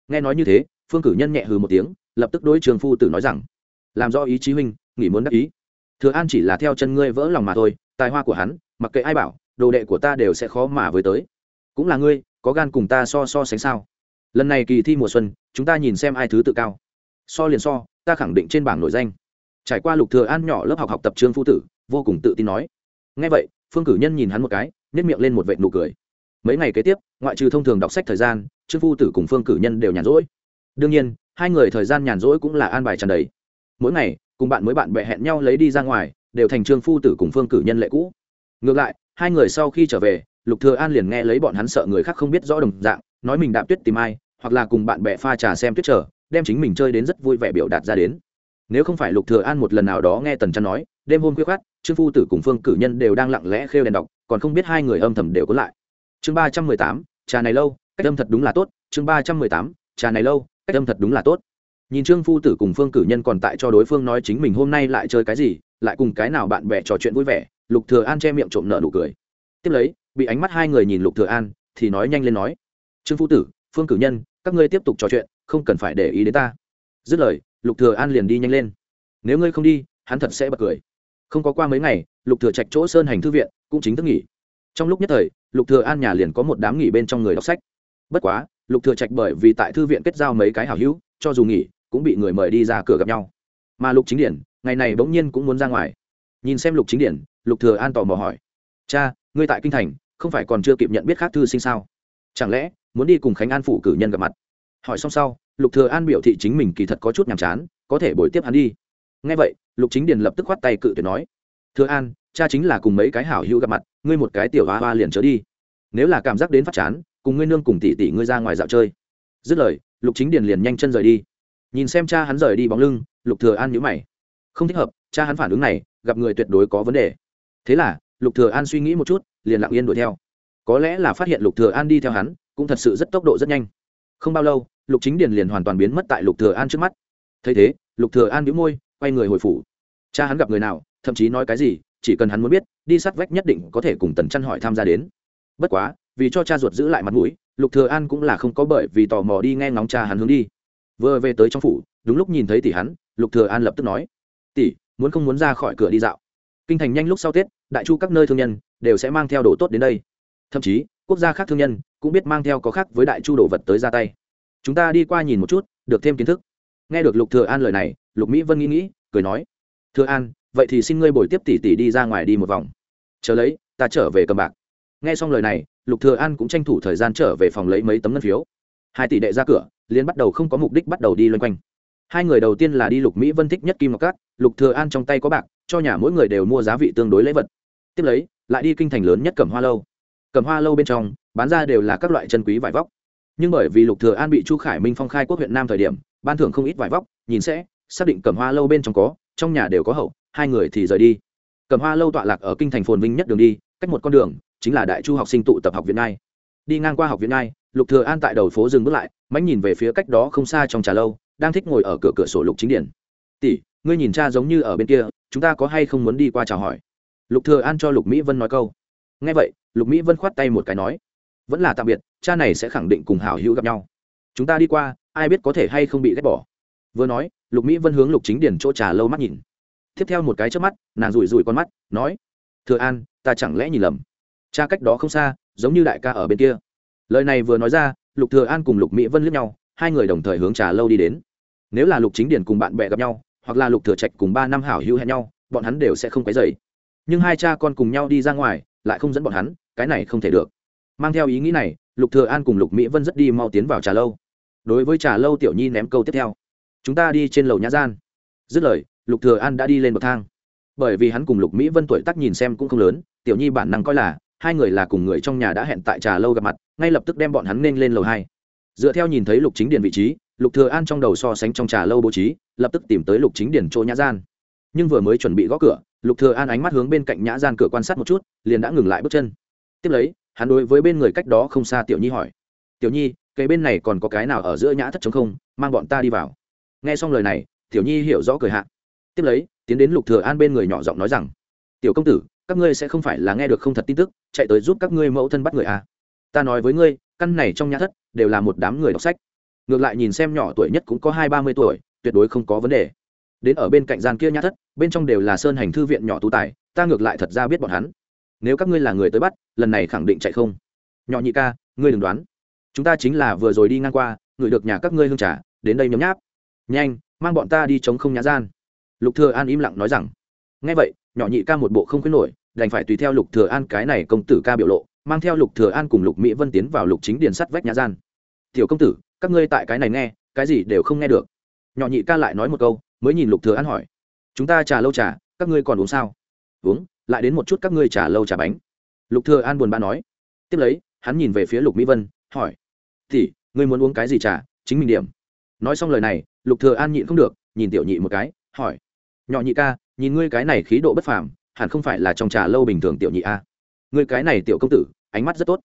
Speaker 1: Nghe nói như thế, phương cử nhân nhẹ hừ một tiếng, lập tức đối trường phu tử nói rằng, làm do ý chí huynh, nghỉ muốn đắc ý. Thừa an chỉ là theo chân ngươi vỡ lòng mà thôi, tài hoa của hắn, mặc kệ ai bảo, đồ đệ của ta đều sẽ khó mà với tới. Cũng là ngươi, có gan cùng ta so so sánh sao? Lần này kỳ thi mùa xuân, chúng ta nhìn xem ai thứ tự cao. So liền so, ta khẳng định trên bảng nổi danh. Trải qua lục thừa an nhỏ lớp học học tập trương phu tử, vô cùng tự tin nói. Nghe vậy, phương cử nhân nhìn hắn một cái nhếch miệng lên một vệt nụ cười. Mấy ngày kế tiếp, ngoại trừ thông thường đọc sách thời gian, trương phu tử cùng phương cử nhân đều nhàn rỗi. Đương nhiên, hai người thời gian nhàn rỗi cũng là an bài tràn đầy. Mỗi ngày, cùng bạn mới bạn bè hẹn nhau lấy đi ra ngoài, đều thành trương phu tử cùng phương cử nhân lệ cũ. Ngược lại, hai người sau khi trở về, lục thừa an liền nghe lấy bọn hắn sợ người khác không biết rõ đồng dạng, nói mình đạp tuyết tìm ai, hoặc là cùng bạn bè pha trà xem tuyết trở đem chính mình chơi đến rất vui vẻ biểu đạt ra đến nếu không phải lục thừa an một lần nào đó nghe tần chân nói, đêm hôm khuya khoát trương phu tử cùng phương cử nhân đều đang lặng lẽ khêu đèn đọc, còn không biết hai người âm thầm đều có lại. Chương ba trăm mười tám, trà này lâu, cách âm thật đúng là tốt. Chương ba trăm mười tám, trà này lâu, cách âm thật đúng là tốt. Nhìn trương phu tử cùng phương cử nhân còn tại cho đối phương nói chính mình hôm nay lại chơi cái gì, lại cùng cái nào bạn bè trò chuyện vui vẻ, lục thừa an che miệng trộm nợ nụ cười. Tiếp lấy, bị ánh mắt hai người nhìn lục thừa an, thì nói nhanh lên nói, trương phu tử, phương cử nhân, các ngươi tiếp tục trò chuyện, không cần phải để ý đến ta. Dứt lời lục thừa an liền đi nhanh lên. Nếu ngươi không đi, hắn thật sẽ bật cười. Không có qua mấy ngày, lục thừa trạch chỗ sơn hành thư viện cũng chính thức nghỉ. Trong lúc nhất thời, lục thừa an nhà liền có một đám nghỉ bên trong người đọc sách. Bất quá, lục thừa trạch bởi vì tại thư viện kết giao mấy cái hảo hữu, cho dù nghỉ, cũng bị người mời đi ra cửa gặp nhau. Mà lục chính điển, ngày này bỗng nhiên cũng muốn ra ngoài. Nhìn xem lục chính điển, lục thừa an tò mò hỏi, cha, ngươi tại kinh thành, không phải còn chưa kịp nhận biết khác thư sinh sao? Chẳng lẽ muốn đi cùng khánh an phụ cử nhân gặp mặt? Hỏi xong sau lục thừa an biểu thị chính mình kỳ thật có chút nhàm chán, có thể buổi tiếp hắn đi. Nghe vậy, lục chính điền lập tức khoát tay cự tuyệt nói, thừa an, cha chính là cùng mấy cái hảo hữu gặp mặt, ngươi một cái tiểu hoa hoa liền trở đi. Nếu là cảm giác đến phát chán, cùng ngươi nương cùng tỷ tỷ ngươi ra ngoài dạo chơi. Dứt lời, lục chính điền liền nhanh chân rời đi. Nhìn xem cha hắn rời đi bóng lưng, lục thừa an nhíu mày. Không thích hợp, cha hắn phản ứng này, gặp người tuyệt đối có vấn đề. Thế là, lục thừa an suy nghĩ một chút, liền lặng yên đuổi theo. Có lẽ là phát hiện lục thừa an đi theo hắn, cũng thật sự rất tốc độ rất nhanh. Không bao lâu lục chính điền liền hoàn toàn biến mất tại lục thừa an trước mắt. Thấy thế, lục thừa an nhíu môi, quay người hồi phủ. Cha hắn gặp người nào, thậm chí nói cái gì, chỉ cần hắn muốn biết, đi sát vách nhất định có thể cùng tần chân hỏi tham gia đến. Bất quá, vì cho cha ruột giữ lại mặt mũi, lục thừa an cũng là không có bởi vì tò mò đi nghe ngóng cha hắn hướng đi. Vừa về tới trong phủ, đúng lúc nhìn thấy tỷ hắn, lục thừa an lập tức nói, tỷ, muốn không muốn ra khỏi cửa đi dạo? Kinh thành nhanh lúc sau tết, đại chu các nơi thương nhân đều sẽ mang theo đồ tốt đến đây. Thậm chí, quốc gia khác thương nhân cũng biết mang theo có khác với đại chu đồ vật tới ra tay chúng ta đi qua nhìn một chút, được thêm kiến thức. Nghe được lục thừa an lời này, lục mỹ vân nghĩ nghĩ, cười nói, thừa an, vậy thì xin ngươi bồi tiếp tỷ tỷ đi ra ngoài đi một vòng. Chờ lấy, ta trở về cầm bạc. Nghe xong lời này, lục thừa an cũng tranh thủ thời gian trở về phòng lấy mấy tấm ngân phiếu. Hai tỷ đệ ra cửa, liền bắt đầu không có mục đích bắt đầu đi loanh quanh. Hai người đầu tiên là đi lục mỹ vân thích nhất kim ngọc cát, lục thừa an trong tay có bạc, cho nhà mỗi người đều mua giá vị tương đối lễ vật. Tiếp lấy, lại đi kinh thành lớn nhất cẩm hoa lâu. Cẩm hoa lâu bên trong, bán ra đều là các loại chân quý vải vóc nhưng bởi vì lục thừa an bị chu khải minh phong khai quốc huyện nam thời điểm, ban thưởng không ít vải vóc, nhìn sẽ, xác định cẩm hoa lâu bên trong có, trong nhà đều có hậu, hai người thì rời đi. Cẩm hoa lâu tọa lạc ở kinh thành phồn vinh nhất đường đi, cách một con đường, chính là đại chu học sinh tụ tập học viện ai đi ngang qua học viện ai lục thừa an tại đầu phố dừng bước lại mánh nhìn về phía cách đó không xa trong trà lâu, đang thích ngồi ở cửa cửa sổ lục chính điển. Tỷ, ngươi nhìn cha giống như ở bên kia, chúng ta có hay không muốn đi qua chào hỏi? Lục thừa an cho lục mỹ vân nói câu. Nghe vậy, lục mỹ vân khoát tay một cái nói vẫn là tạm biệt, cha này sẽ khẳng định cùng hảo hữu gặp nhau. Chúng ta đi qua, ai biết có thể hay không bị ghét bỏ. Vừa nói, lục mỹ vân hướng lục chính điển chỗ trà lâu mắt nhìn. Tiếp theo một cái trước mắt, nàng rủi rủi con mắt, nói, thừa an, ta chẳng lẽ nhìn lầm? Cha cách đó không xa, giống như đại ca ở bên kia. Lời này vừa nói ra, lục thừa an cùng lục mỹ vân liếc nhau, hai người đồng thời hướng trà lâu đi đến. Nếu là lục chính điển cùng bạn bè gặp nhau, hoặc là lục thừa trạch cùng ba năm hảo hữu hẹn nhau, bọn hắn đều sẽ không quấy rầy. Nhưng hai cha con cùng nhau đi ra ngoài, lại không dẫn bọn hắn, cái này không thể được mang theo ý nghĩ này, lục thừa an cùng lục mỹ vân rất đi mau tiến vào trà lâu. Đối với trà lâu tiểu nhi ném câu tiếp theo, chúng ta đi trên lầu nhã gian. Dứt lời, lục thừa an đã đi lên bậc thang. Bởi vì hắn cùng lục mỹ vân tuổi tác nhìn xem cũng không lớn, tiểu nhi bản năng coi là hai người là cùng người trong nhà đã hẹn tại trà lâu gặp mặt, ngay lập tức đem bọn hắn nên lên lầu hai. Dựa theo nhìn thấy lục chính điển vị trí, lục thừa an trong đầu so sánh trong trà lâu bố trí, lập tức tìm tới lục chính điển chỗ nhã gian. Nhưng vừa mới chuẩn bị gõ cửa, lục thừa an ánh mắt hướng bên cạnh nhã gian cửa quan sát một chút, liền đã ngừng lại bước chân. Tiếp lấy hắn đối với bên người cách đó không xa tiểu nhi hỏi. Tiểu nhi, cái bên này còn có cái nào ở giữa nhã thất chống không? Mang bọn ta đi vào. Nghe xong lời này, tiểu nhi hiểu rõ cười hạ. Tiếp lấy, tiến đến lục thừa an bên người nhỏ giọng nói rằng, tiểu công tử, các ngươi sẽ không phải là nghe được không thật tin tức, chạy tới giúp các ngươi mẫu thân bắt người à? Ta nói với ngươi, căn này trong nhã thất đều là một đám người đọc sách. Ngược lại nhìn xem nhỏ tuổi nhất cũng có hai ba mươi tuổi, tuyệt đối không có vấn đề. Đến ở bên cạnh gian kia nhã thất, bên trong đều là sơn hành thư viện nhỏ tú tài, ta ngược lại thật ra biết bọn hắn nếu các ngươi là người tới bắt, lần này khẳng định chạy không. Nhỏ nhị ca, ngươi đừng đoán. Chúng ta chính là vừa rồi đi ngang qua ngửi được nhà các ngươi hương trả đến đây nhấm nháp. Nhanh, mang bọn ta đi chống không nhã gian. Lục thừa an im lặng nói rằng. Nghe vậy, nhỏ nhị ca một bộ không khuyến nổi, đành phải tùy theo lục thừa an cái này công tử ca biểu lộ, mang theo lục thừa an cùng lục mỹ vân tiến vào lục chính điền sắt vách nhã gian. Tiểu công tử, các ngươi tại cái này nghe, cái gì đều không nghe được. Nhỏ nhị ca lại nói một câu, mới nhìn lục thừa an hỏi. Chúng ta trà lâu trà, các ngươi còn uống sao? Uống lại đến một chút các ngươi trà lâu trà bánh. Lục thừa an buồn bã nói. Tiếp lấy hắn nhìn về phía lục mỹ vân hỏi. Tỷ, ngươi muốn uống cái gì trà? Chính mình điểm. Nói xong lời này lục thừa an nhịn không được nhìn tiểu nhị một cái hỏi. Nhỏ nhị ca nhìn ngươi cái này khí độ bất phàm hẳn không phải là trong trà lâu bình thường tiểu nhị a? Ngươi cái này tiểu công tử ánh mắt rất tốt.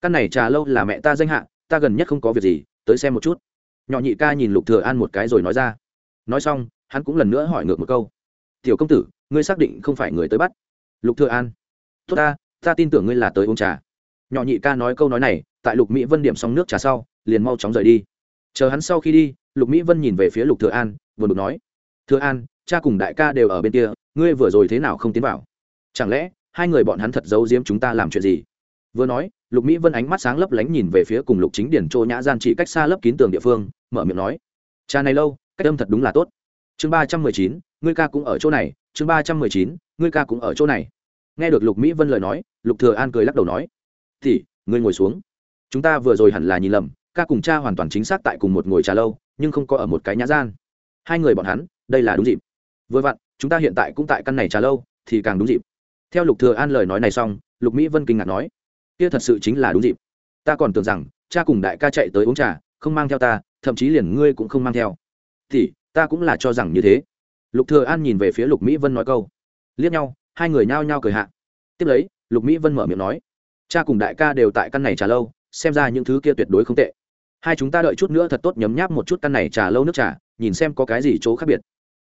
Speaker 1: Căn này trà lâu là mẹ ta danh hạ ta gần nhất không có việc gì tới xem một chút. Nhỏ nhị ca nhìn lục thừa an một cái rồi nói ra. Nói xong hắn cũng lần nữa hỏi ngược một câu. Tiểu công tử ngươi xác định không phải người tới bắt? Lục thừa an. Tốt ta ta tin tưởng ngươi là tới uống trà. Nhỏ nhị ca nói câu nói này, tại lục mỹ vân điểm xong nước trà sau, liền mau chóng rời đi. Chờ hắn sau khi đi, lục mỹ vân nhìn về phía lục thừa an, vừa được nói, thừa an, cha cùng đại ca đều ở bên kia, ngươi vừa rồi thế nào không tiến vào? Chẳng lẽ, hai người bọn hắn thật giấu giếm chúng ta làm chuyện gì? Vừa nói, lục mỹ vân ánh mắt sáng lấp lánh nhìn về phía cùng lục chính điển trô nhã gian chỉ cách xa lấp kín tường địa phương, mở miệng nói, cha này lâu, cách âm thật đúng là tốt. Chương ba trăm mười chín, ngươi ca cũng ở chỗ này chương ba trăm mười chín, ngươi ca cũng ở chỗ này. Nghe được lục mỹ vân lời nói, lục thừa an cười lắc đầu nói thì ngươi ngồi xuống. Chúng ta vừa rồi hẳn là nhìn lầm, ca cùng cha hoàn toàn chính xác tại cùng một ngồi trà lâu, nhưng không có ở một cái nhã gian. Hai người bọn hắn, đây là đúng dịp. Vừa vặn, chúng ta hiện tại cũng tại căn này trà lâu, thì càng đúng dịp. Theo lục thừa an lời nói này xong, lục mỹ vân kinh ngạc nói, kia thật sự chính là đúng dịp. Ta còn tưởng rằng, cha cùng đại ca chạy tới uống trà, không mang theo ta, thậm chí liền ngươi cũng không mang theo. Thì ta cũng là cho rằng như thế lục thừa an nhìn về phía lục mỹ vân nói câu. Liếc nhau, hai người nhao nhao cười hạ. Tiếp lấy, lục mỹ vân mở miệng nói. Cha cùng đại ca đều tại căn này trà lâu, xem ra những thứ kia tuyệt đối không tệ. Hai chúng ta đợi chút nữa thật tốt nhấm nháp một chút căn này trà lâu nước trà, nhìn xem có cái gì chỗ khác biệt.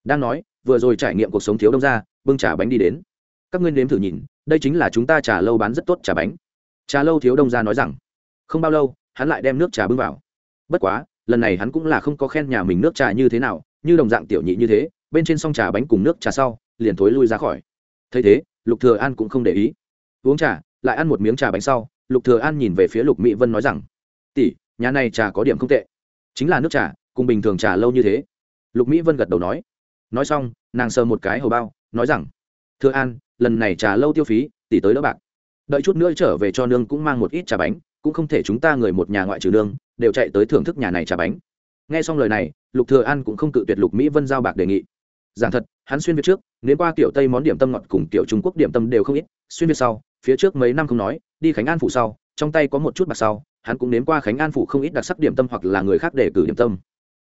Speaker 1: Đang nói, vừa rồi trải nghiệm cuộc sống thiếu đông ra, bưng trà bánh đi đến. Các ngươi nếm thử nhìn, đây chính là chúng ta trà lâu bán rất tốt trà bánh. Trà lâu thiếu đông ra nói rằng, không bao lâu, hắn lại đem nước trà bưng vào. Bất quá, lần này hắn cũng là không có khen nhà mình nước trà như thế nào, như đồng dạng tiểu nhị như thế bên trên xong trà bánh cùng nước trà sau, liền thối lui ra khỏi. Thấy thế, lục thừa an cũng không để ý. Uống trà, lại ăn một miếng trà bánh sau, lục thừa an nhìn về phía lục mỹ vân nói rằng, tỷ, nhà này trà có điểm không tệ. Chính là nước trà, cùng bình thường trà lâu như thế. Lục mỹ vân gật đầu nói. Nói xong, nàng sờ một cái hầu bao, nói rằng, thừa an, lần này trà lâu tiêu phí, tỷ tới đỡ bạc. Đợi chút nữa trở về cho nương cũng mang một ít trà bánh, cũng không thể chúng ta người một nhà ngoại trừ nương, đều chạy tới thưởng thức nhà này trà bánh. Nghe xong lời này, lục thừa an cũng không cự tuyệt lục mỹ vân giao bạc đề nghị giảng thật, hắn xuyên việt trước nếu qua kiểu tây món điểm tâm ngọt cùng kiểu trung quốc điểm tâm đều không ít, xuyên việt sau, phía trước mấy năm không nói, đi khánh an phủ sau, trong tay có một chút bạc sau, hắn cũng nếm qua khánh an phủ không ít đặc sắc điểm tâm hoặc là người khác để cử điểm tâm.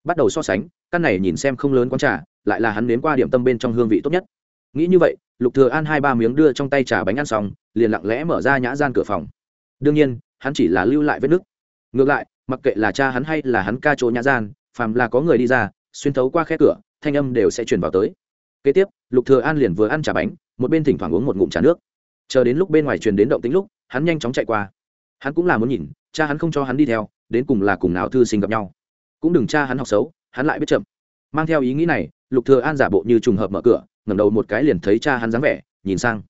Speaker 1: Bắt đầu so sánh, căn này nhìn xem không lớn quán trà, lại là hắn nếm qua điểm tâm bên trong hương vị tốt nhất. Nghĩ như vậy, lục thừa an hai ba miếng đưa trong tay trà bánh ăn xong, liền lặng lẽ mở ra nhã gian cửa phòng. Đương nhiên, hắn chỉ là lưu lại vết nước. ngược lại, mặc kệ là cha hắn hay là hắn ca chỗ nhã gian, phàm là có người đi ra, xuyên thấu qua khe cửa thanh âm đều sẽ truyền vào tới. Kế tiếp, lục thừa an liền vừa ăn trà bánh, một bên thỉnh thoảng uống một ngụm trà nước. Chờ đến lúc bên ngoài truyền đến động tĩnh lúc, hắn nhanh chóng chạy qua. Hắn cũng là muốn nhìn, cha hắn không cho hắn đi theo, đến cùng là cùng nào thư sinh gặp nhau. Cũng đừng cha hắn học xấu, hắn lại biết chậm. Mang theo ý nghĩ này, lục thừa an giả bộ như trùng hợp mở cửa, ngẩng đầu một cái liền thấy cha hắn dáng vẻ, nhìn sang.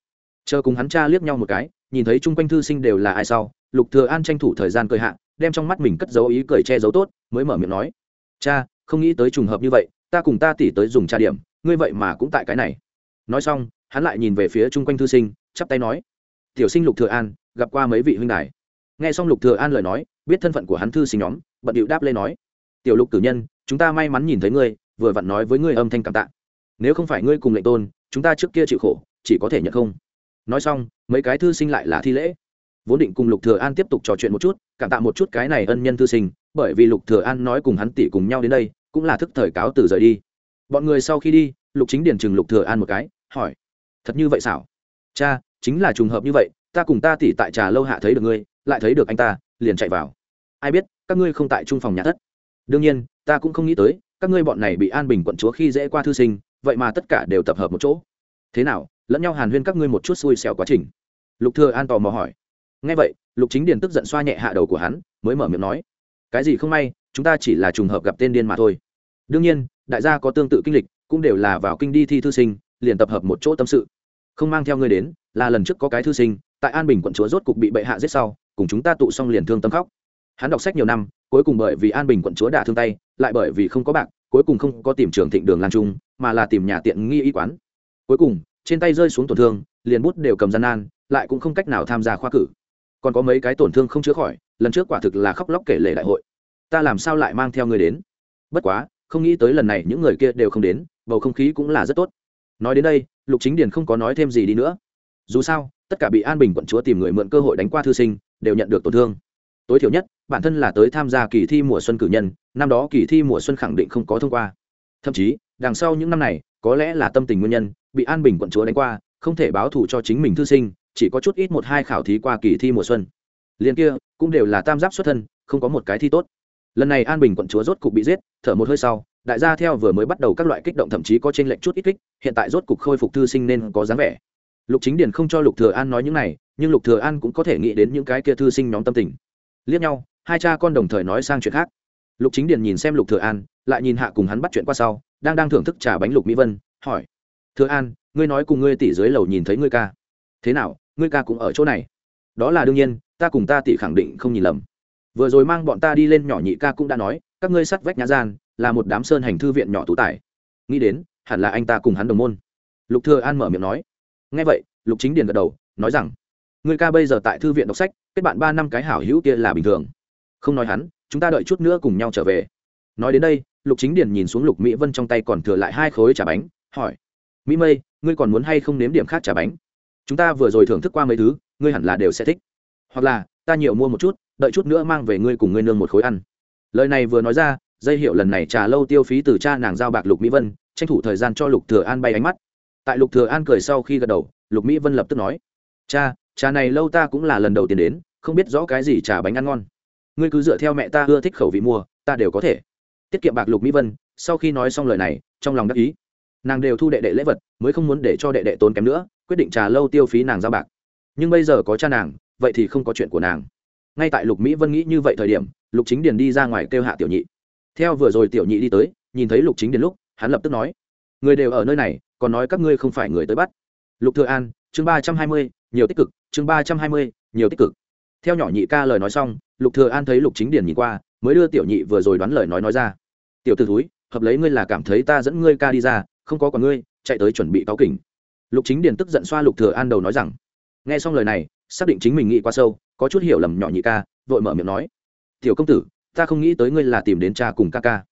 Speaker 1: Chờ cùng hắn cha liếc nhau một cái, nhìn thấy chung quanh thư sinh đều là ai sau, lục thừa an tranh thủ thời gian cười hạ, đem trong mắt mình cất giấu ý cười che giấu tốt, mới mở miệng nói. Cha, không nghĩ tới trùng hợp như vậy ta cùng ta tỉ tới dùng tra điểm, ngươi vậy mà cũng tại cái này. Nói xong, hắn lại nhìn về phía chung quanh thư sinh, chắp tay nói, tiểu sinh lục thừa an, gặp qua mấy vị huynh đài. Nghe xong lục thừa an lời nói, biết thân phận của hắn thư sinh nhóm, bận điệu đáp lên nói, tiểu lục tử nhân, chúng ta may mắn nhìn thấy ngươi, vừa vặn nói với ngươi âm thanh cảm tạ. Nếu không phải ngươi cùng lệnh tôn, chúng ta trước kia chịu khổ, chỉ có thể nhận không. Nói xong, mấy cái thư sinh lại là thi lễ. Vốn định cùng lục thừa an tiếp tục trò chuyện một chút, cảm tạ một chút cái này ân nhân thư sinh, bởi vì lục thừa an nói cùng hắn tỷ cùng nhau đến đây cũng là thức thời cáo từ rời đi. Bọn người sau khi đi, lục chính điền chừng lục thừa an một cái, hỏi, thật như vậy sao? Cha, chính là trùng hợp như vậy, ta cùng ta tỷ tại trà lâu hạ thấy được ngươi, lại thấy được anh ta, liền chạy vào. Ai biết, các ngươi không tại trung phòng nhà thất. Đương nhiên, ta cũng không nghĩ tới, các ngươi bọn này bị an bình quận chúa khi dễ qua thư sinh, vậy mà tất cả đều tập hợp một chỗ. Thế nào, lẫn nhau hàn huyên các ngươi một chút xui xẻo quá trình? Lục thừa an tò mò hỏi. Nghe vậy, lục chính điền tức giận xoa nhẹ hạ đầu của hắn, mới mở miệng nói, cái gì không may, chúng ta chỉ là trùng hợp gặp tên điên mà thôi đương nhiên, đại gia có tương tự kinh lịch, cũng đều là vào kinh đi thi thư sinh, liền tập hợp một chỗ tâm sự. Không mang theo ngươi đến, là lần trước có cái thư sinh, tại an bình quận chúa rốt cục bị bệ hạ giết sau, cùng chúng ta tụ xong liền thương tâm khóc. Hắn đọc sách nhiều năm, cuối cùng bởi vì an bình quận chúa đả thương tay, lại bởi vì không có bạc, cuối cùng không có tìm trường thịnh đường lan trung, mà là tìm nhà tiện nghi y quán. Cuối cùng, trên tay rơi xuống tổn thương, liền bút đều cầm gian nan, lại cũng không cách nào tham gia khoa cử. Còn có mấy cái tổn thương không chữa khỏi, lần trước quả thực là khóc lóc kể lể đại hội. Ta làm sao lại mang theo người đến? Bất quá không nghĩ tới lần này những người kia đều không đến, bầu không khí cũng là rất tốt. Nói đến đây, lục chính điền không có nói thêm gì đi nữa. Dù sao, tất cả bị an bình quận chúa tìm người mượn cơ hội đánh qua thư sinh, đều nhận được tổn thương. Tối thiểu nhất, bản thân là tới tham gia kỳ thi mùa xuân cử nhân, năm đó kỳ thi mùa xuân khẳng định không có thông qua. Thậm chí, đằng sau những năm này, có lẽ là tâm tình nguyên nhân, bị an bình quận chúa đánh qua, không thể báo thù cho chính mình thư sinh, chỉ có chút ít một hai khảo thí qua kỳ thi mùa xuân. Liền kia, cũng đều là tam giáp xuất thân, không có một cái thi tốt lần này an bình quận chúa rốt cục bị giết, thở một hơi sau, đại gia theo vừa mới bắt đầu các loại kích động thậm chí có trên lệnh chút ít kích, hiện tại rốt cục khôi phục thư sinh nên có dáng vẻ. Lục chính điền không cho lục thừa an nói những này, nhưng lục thừa an cũng có thể nghĩ đến những cái kia thư sinh nhóm tâm tình. Liếc nhau, hai cha con đồng thời nói sang chuyện khác. Lục chính điền nhìn xem lục thừa an, lại nhìn hạ cùng hắn bắt chuyện qua sau, đang đang thưởng thức trà bánh lục mỹ vân, hỏi, thừa an, ngươi nói cùng ngươi tỷ dưới lầu nhìn thấy ngươi ca. Thế nào, ngươi ca cũng ở chỗ này? Đó là đương nhiên, ta cùng ta tỷ khẳng định không nhìn lầm vừa rồi mang bọn ta đi lên nhỏ nhị ca cũng đã nói, các ngươi sắt vách nhã gian, là một đám sơn hành thư viện nhỏ tú tài. Nghĩ đến, hẳn là anh ta cùng hắn đồng môn. Lục thừa an mở miệng nói. Nghe vậy, lục chính điền gật đầu, nói rằng, ngươi ca bây giờ tại thư viện đọc sách, kết bạn ba năm cái hảo hữu kia là bình thường. Không nói hắn, chúng ta đợi chút nữa cùng nhau trở về. Nói đến đây, lục chính điền nhìn xuống lục mỹ vân trong tay còn thừa lại hai khối trà bánh, hỏi, mỹ mây, ngươi còn muốn hay không nếm điểm khác trà bánh? Chúng ta vừa rồi thưởng thức qua mấy thứ, ngươi hẳn là đều sẽ thích. Hoặc là, ta nhiều mua một chút đợi chút nữa mang về ngươi cùng ngươi nương một khối ăn. Lời này vừa nói ra, dây hiệu lần này trà lâu tiêu phí từ cha nàng giao bạc lục mỹ vân, tranh thủ thời gian cho lục thừa an bay ánh mắt. Tại lục thừa an cười sau khi gật đầu, lục mỹ vân lập tức nói, cha, trà này lâu ta cũng là lần đầu tiên đến, không biết rõ cái gì trà bánh ăn ngon. Ngươi cứ dựa theo mẹ ta ưa thích khẩu vị mua, ta đều có thể. Tiết kiệm bạc lục mỹ vân, sau khi nói xong lời này, trong lòng đắc ý. Nàng đều thu đệ đệ lễ vật, mới không muốn để cho đệ đệ tốn kém nữa, quyết định trà lâu tiêu phí nàng giao bạc. Nhưng bây giờ có cha nàng, vậy thì không có chuyện của nàng ngay tại lục mỹ vân nghĩ như vậy thời điểm, lục chính điền đi ra ngoài kêu hạ tiểu nhị. Theo vừa rồi tiểu nhị đi tới, nhìn thấy lục chính điền lúc, hắn lập tức nói, người đều ở nơi này, còn nói các ngươi không phải người tới bắt. Lục thừa an, chương ba trăm hai mươi, nhiều tích cực, chương ba trăm hai mươi, nhiều tích cực. Theo nhỏ nhị ca lời nói xong, lục thừa an thấy lục chính điền nhìn qua, mới đưa tiểu nhị vừa rồi đoán lời nói nói ra. Tiểu tử thúi, hợp lấy ngươi là cảm thấy ta dẫn ngươi ca đi ra, không có còn ngươi, chạy tới chuẩn bị cáo kỉnh. Lục chính điền tức giận xoa lục thừa an đầu nói rằng, nghe xong lời này, xác định chính mình nghĩ quá sâu có chút hiểu lầm nhỏ nhị ca, vội mở miệng nói, tiểu công tử, ta không nghĩ tới ngươi là tìm đến cha cùng ca ca.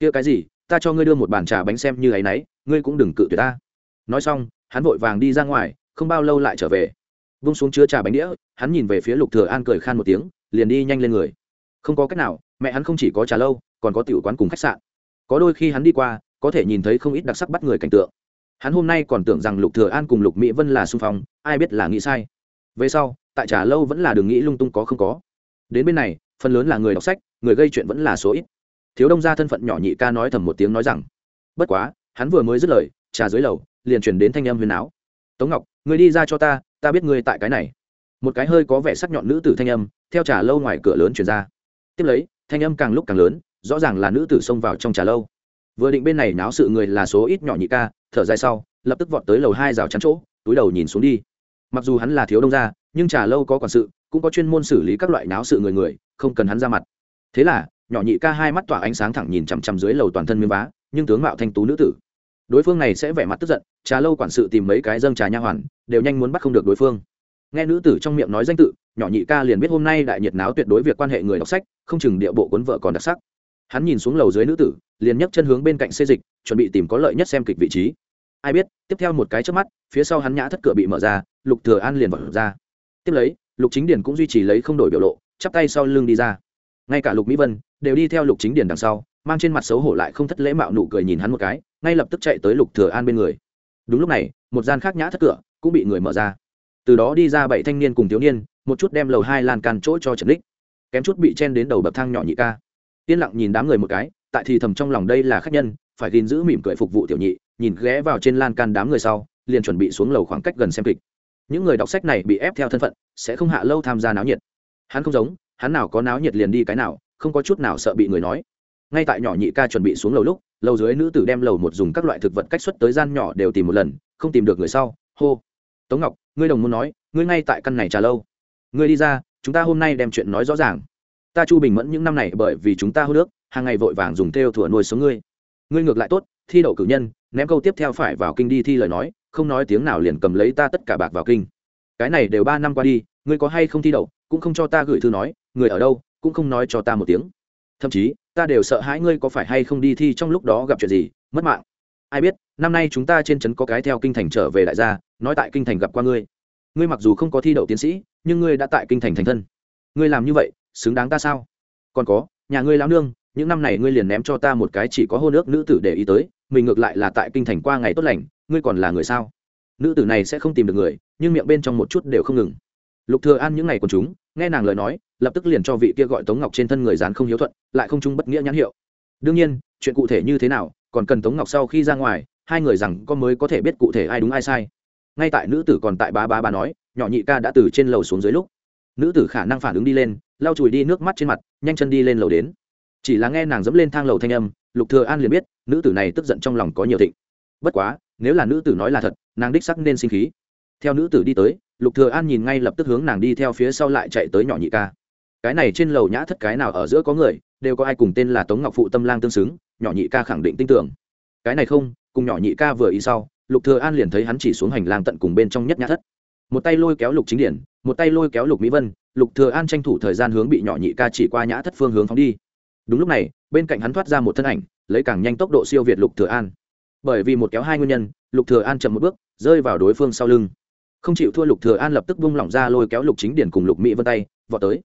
Speaker 1: Kia cái gì, ta cho ngươi đưa một bàn trà bánh xem như ấy nấy, ngươi cũng đừng cự tuyệt ta. Nói xong, hắn vội vàng đi ra ngoài, không bao lâu lại trở về. Vung xuống chứa trà bánh đĩa, hắn nhìn về phía lục thừa an cười khan một tiếng, liền đi nhanh lên người. Không có cách nào, mẹ hắn không chỉ có trà lâu, còn có tiểu quán cùng khách sạn. Có đôi khi hắn đi qua, có thể nhìn thấy không ít đặc sắc bắt người cảnh tượng. Hắn hôm nay còn tưởng rằng lục thừa an cùng lục mỹ vân là xung phong, ai biết là nghĩ sai về sau, tại trà lâu vẫn là đường nghĩ lung tung có không có. Đến bên này, phần lớn là người đọc sách, người gây chuyện vẫn là số ít. Thiếu đông gia thân phận nhỏ nhị ca nói thầm một tiếng nói rằng, bất quá, hắn vừa mới dứt lời, trà dưới lầu, liền chuyển đến thanh âm huyền áo. Tống ngọc, người đi ra cho ta ta biết ngươi tại cái này. Một cái hơi có vẻ sắc nhọn nữ tử thanh âm, theo trà lâu ngoài cửa lớn chuyển ra. Tiếp lấy, thanh âm càng lúc càng lớn, rõ ràng là nữ tử xông vào trong trà lâu. Vừa định bên này náo sự người là số ít nhỏ nhị ca, thở dài sau, lập tức vọt tới lầu hai rào chắn chỗ, túi đầu nhìn xuống đi mặc dù hắn là thiếu đông gia, nhưng trà lâu có quản sự, cũng có chuyên môn xử lý các loại náo sự người người, không cần hắn ra mặt. Thế là, nhỏ nhị ca hai mắt tỏa ánh sáng thẳng nhìn chằm chằm dưới lầu toàn thân miếng vá, nhưng tướng mạo thanh tú nữ tử. Đối phương này sẽ vẻ mặt tức giận, trà lâu quản sự tìm mấy cái dâng trà nha hoàn, đều nhanh muốn bắt không được đối phương. Nghe nữ tử trong miệng nói danh tự, nhỏ nhị ca liền biết hôm nay đại nhiệt náo tuyệt đối việc quan hệ người đọc sách, không chừng địa bộ cuốn vợ còn đặc sắc. Hắn nhìn xuống lầu dưới nữ tử, liền nhấc chân hướng bên cạnh xê dịch, chuẩn bị tìm có lợi nhất xem kịch vị trí. Ai biết, tiếp theo một cái trước mắt, phía sau hắn nhã thất cửa bị mở ra lục thừa an liền vật ra. Tiếp lấy, lục chính điển cũng duy trì lấy không đổi biểu lộ, chắp tay sau lưng đi ra. Ngay cả lục mỹ vân, đều đi theo lục chính điển đằng sau, mang trên mặt xấu hổ lại không thất lễ mạo nụ cười nhìn hắn một cái, ngay lập tức chạy tới lục thừa an bên người. Đúng lúc này, một gian khác nhã thất cửa cũng bị người mở ra. Từ đó đi ra bảy thanh niên cùng thiếu niên, một chút đem lầu hai lan can chỗ cho trần đích. Kém chút bị chen đến đầu bậc thang nhỏ nhị ca. Yên lặng nhìn đám người một cái, tại thì thầm trong lòng đây là khách nhân, phải gìn giữ mỉm cười phục vụ tiểu nhị, nhìn ghé vào trên lan can đám người sau, liền chuẩn bị xuống lầu khoảng cách gần xem kịch những người đọc sách này bị ép theo thân phận, sẽ không hạ lâu tham gia náo nhiệt. Hắn không giống, hắn nào có náo nhiệt liền đi cái nào, không có chút nào sợ bị người nói. Ngay tại nhỏ nhị ca chuẩn bị xuống lầu lúc, lầu dưới nữ tử đem lầu một dùng các loại thực vật cách xuất tới gian nhỏ đều tìm một lần, không tìm được người sau, hô. Tống ngọc, ngươi đồng muốn nói, ngươi ngay tại căn này trà lâu. Ngươi đi ra, chúng ta hôm nay đem chuyện nói rõ ràng. Ta chu bình mẫn những năm này bởi vì chúng ta hô nước, hàng ngày vội vàng dùng theo thủa nuôi sống ngươi. Ngươi ngược lại tốt, thi đậu cử nhân, ném câu tiếp theo phải vào kinh đi thi lời nói không nói tiếng nào liền cầm lấy ta tất cả bạc vào kinh. Cái này đều ba năm qua đi, ngươi có hay không thi đậu, cũng không cho ta gửi thư nói, người ở đâu, cũng không nói cho ta một tiếng. Thậm chí, ta đều sợ hãi ngươi có phải hay không đi thi trong lúc đó gặp chuyện gì, mất mạng. Ai biết, năm nay chúng ta trên trấn có cái theo kinh thành trở về đại gia, nói tại kinh thành gặp qua ngươi. Ngươi mặc dù không có thi đậu tiến sĩ, nhưng ngươi đã tại kinh thành thành thân. Ngươi làm như vậy, xứng đáng ta sao? Còn có, nhà ngươi lao nương, những năm này ngươi liền ném cho ta một cái chỉ có hôn ước nữ tử để ý tới, mình ngược lại là tại kinh thành qua ngày tốt lành ngươi còn là người sao? Nữ tử này sẽ không tìm được người, nhưng miệng bên trong một chút đều không ngừng. Lục thừa an những ngày còn chúng, nghe nàng lời nói, lập tức liền cho vị kia gọi tống ngọc trên thân người dán không hiếu thuận, lại không chung bất nghĩa nhãn hiệu. Đương nhiên, chuyện cụ thể như thế nào, còn cần tống ngọc sau khi ra ngoài, hai người rằng có mới có thể biết cụ thể ai đúng ai sai. Ngay tại nữ tử còn tại ba ba bà nói, nhỏ nhị ca đã từ trên lầu xuống dưới lúc. Nữ tử khả năng phản ứng đi lên, lau chùi đi nước mắt trên mặt, nhanh chân đi lên lầu đến. Chỉ là nghe nàng dẫm lên thang lầu thanh âm, lục thừa an liền biết, nữ tử này tức giận trong lòng có nhiều thịnh. Bất quá nếu là nữ tử nói là thật, nàng đích sắc nên sinh khí. Theo nữ tử đi tới, lục thừa an nhìn ngay lập tức hướng nàng đi theo phía sau lại chạy tới nhỏ nhị ca. Cái này trên lầu nhã thất cái nào ở giữa có người, đều có ai cùng tên là tống ngọc phụ tâm lang tương xứng, nhỏ nhị ca khẳng định tin tưởng. Cái này không, cùng nhỏ nhị ca vừa ý sau, lục thừa an liền thấy hắn chỉ xuống hành lang tận cùng bên trong nhất nhã thất. Một tay lôi kéo lục chính điển, một tay lôi kéo lục mỹ vân, lục thừa an tranh thủ thời gian hướng bị nhỏ nhị ca chỉ qua nhã thất phương hướng phóng đi. Đúng lúc này, bên cạnh hắn thoát ra một thân ảnh, lấy càng nhanh tốc độ siêu việt lục thừa an bởi vì một kéo hai nguyên nhân, lục thừa an chậm một bước, rơi vào đối phương sau lưng. Không chịu thua lục thừa an lập tức buông lỏng ra lôi kéo lục chính điển cùng lục mỹ vân tay, vọt tới.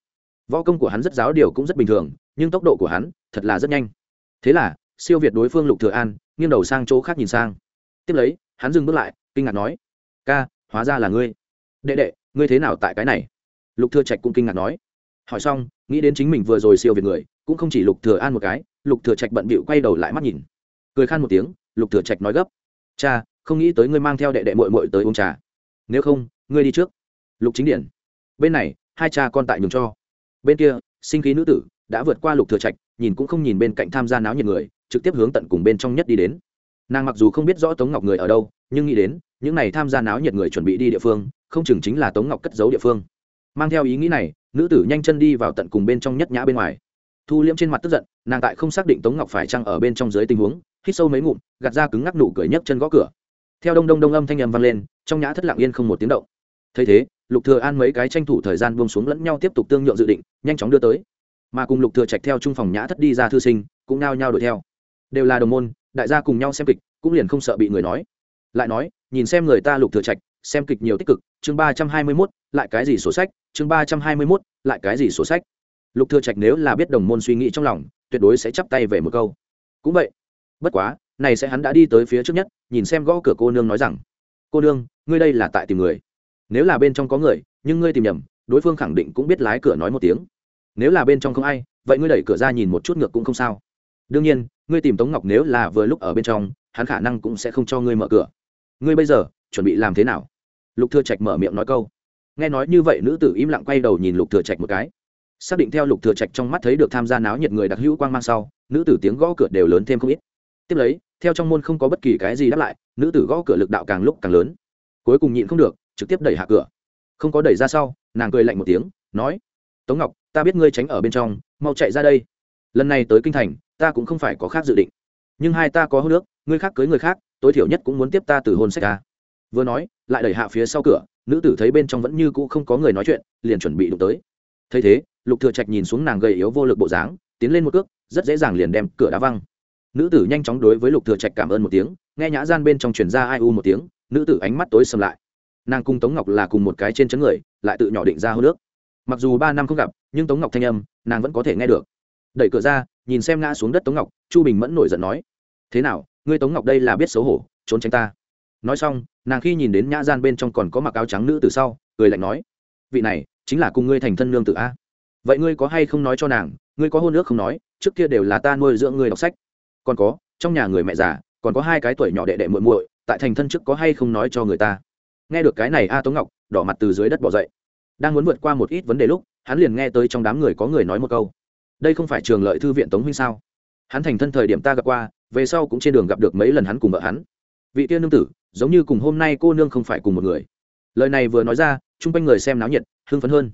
Speaker 1: Võ công của hắn rất giáo điều cũng rất bình thường, nhưng tốc độ của hắn thật là rất nhanh. Thế là, siêu việt đối phương lục thừa an, nghiêng đầu sang chỗ khác nhìn sang. Tiếp lấy, hắn dừng bước lại, kinh ngạc nói, ca, hóa ra là ngươi. Đệ đệ, ngươi thế nào tại cái này? Lục thừa trạch cũng kinh ngạc nói. Hỏi xong, nghĩ đến chính mình vừa rồi siêu việt người, cũng không chỉ lục thừa an một cái, lục thừa trạch bận bịu quay đầu lại mắt nhìn. Cười khan một tiếng lục thừa trạch nói gấp, cha, không nghĩ tới ngươi mang theo đệ đệ muội muội tới uống trà. Nếu không, ngươi đi trước. Lục chính điển, bên này, hai cha con tại nhường cho. Bên kia, sinh khí nữ tử đã vượt qua lục thừa trạch, nhìn cũng không nhìn bên cạnh tham gia náo nhiệt người, trực tiếp hướng tận cùng bên trong nhất đi đến. Nàng mặc dù không biết rõ tống ngọc người ở đâu, nhưng nghĩ đến, những này tham gia náo nhiệt người chuẩn bị đi địa phương, không chừng chính là tống ngọc cất giấu địa phương. Mang theo ý nghĩ này, nữ tử nhanh chân đi vào tận cùng bên trong nhất nhã bên ngoài. Thu liễm trên mặt tức giận, nàng tại không xác định tống ngọc phải chăng ở bên trong dưới tình huống hít sâu mấy ngụm gạt ra cứng ngắc nụ cười nhấc chân gõ cửa. Theo đông đông đông âm thanh ầm vang lên trong nhã thất lặng yên không một tiếng động. Thấy thế lục thừa an mấy cái tranh thủ thời gian buông xuống lẫn nhau tiếp tục tương nhượng dự định nhanh chóng đưa tới. Mà cùng lục thừa trạch theo trung phòng nhã thất đi ra thư sinh cũng nao nhao đuổi theo. Đều là đồng môn đại gia cùng nhau xem kịch cũng liền không sợ bị người nói. Lại nói nhìn xem người ta lục thừa trạch xem kịch nhiều tích cực chương ba trăm hai mươi 321, lại cái gì sổ sách chương ba trăm hai mươi 321, lại cái gì sổ sách. Lục thừa trạch nếu là biết đồng môn suy nghĩ trong lòng tuyệt đối sẽ chắp tay về một câu. Cũng vậy bất quá, này sẽ hắn đã đi tới phía trước nhất, nhìn xem gõ cửa cô nương nói rằng, cô nương, ngươi đây là tại tìm người. Nếu là bên trong có người, nhưng ngươi tìm nhầm, đối phương khẳng định cũng biết lái cửa nói một tiếng. Nếu là bên trong không ai, vậy ngươi đẩy cửa ra nhìn một chút ngược cũng không sao. Đương nhiên, ngươi tìm tống ngọc nếu là vừa lúc ở bên trong, hắn khả năng cũng sẽ không cho ngươi mở cửa. Ngươi bây giờ, chuẩn bị làm thế nào? Lục thừa trạch mở miệng nói câu. Nghe nói như vậy, nữ tử im lặng quay đầu nhìn lục thừa trạch một cái. Xác định theo lục thừa trạch trong mắt thấy được tham gia náo nhiệt người đặc hữu quang mang sau, nữ tử tiếng gõ cửa đều lớn thêm không ít tiếp lấy, theo trong môn không có bất kỳ cái gì đáp lại, nữ tử gõ cửa lực đạo càng lúc càng lớn. Cuối cùng nhịn không được, trực tiếp đẩy hạ cửa. Không có đẩy ra sau, nàng cười lạnh một tiếng, nói, tống ngọc, ta biết ngươi tránh ở bên trong, mau chạy ra đây. Lần này tới kinh thành, ta cũng không phải có khác dự định. Nhưng hai ta có hô nước ngươi khác cưới người khác, tối thiểu nhất cũng muốn tiếp ta từ hôn sách ta. Vừa nói, lại đẩy hạ phía sau cửa, nữ tử thấy bên trong vẫn như cũ không có người nói chuyện, liền chuẩn bị đụng tới. Thấy thế, lục thừa trạch nhìn xuống nàng gầy yếu vô lực bộ dáng, tiến lên một cước, rất dễ dàng liền đem cửa đá văng nữ tử nhanh chóng đối với lục thừa trạch cảm ơn một tiếng, nghe nhã gian bên trong truyền ra ai u một tiếng, nữ tử ánh mắt tối sầm lại. Nàng cùng tống ngọc là cùng một cái trên chấn người, lại tự nhỏ định ra hô nước mặc dù ba năm không gặp, nhưng tống ngọc thanh âm, nàng vẫn có thể nghe được. Đẩy cửa ra, nhìn xem ngã xuống đất tống ngọc, chu bình mẫn nổi giận nói, thế nào, ngươi tống ngọc đây là biết xấu hổ, trốn tránh ta? Nói xong, nàng khi nhìn đến nhã gian bên trong còn có mặc áo trắng nữ từ sau, cười lạnh nói, vị này, chính là cùng ngươi thành thân nương tử a. Vậy ngươi có hay không nói cho nàng, ngươi có hôn nước không nói, trước kia đều là ta nuôi dưỡng ngươi đọc sách còn có, trong nhà người mẹ già, còn có hai cái tuổi nhỏ đệ đệ muội muội, tại thành thân trước có hay không nói cho người ta. Nghe được cái này, a tống ngọc, đỏ mặt từ dưới đất bỏ dậy. Đang muốn vượt qua một ít vấn đề lúc, hắn liền nghe tới trong đám người có người nói một câu. Đây không phải trường lợi thư viện tống huynh sao? Hắn thành thân thời điểm ta gặp qua, về sau cũng trên đường gặp được mấy lần hắn cùng vợ hắn. Vị tiên nương tử, giống như cùng hôm nay cô nương không phải cùng một người. Lời này vừa nói ra, chung quanh người xem náo nhiệt, hưng phấn hơn.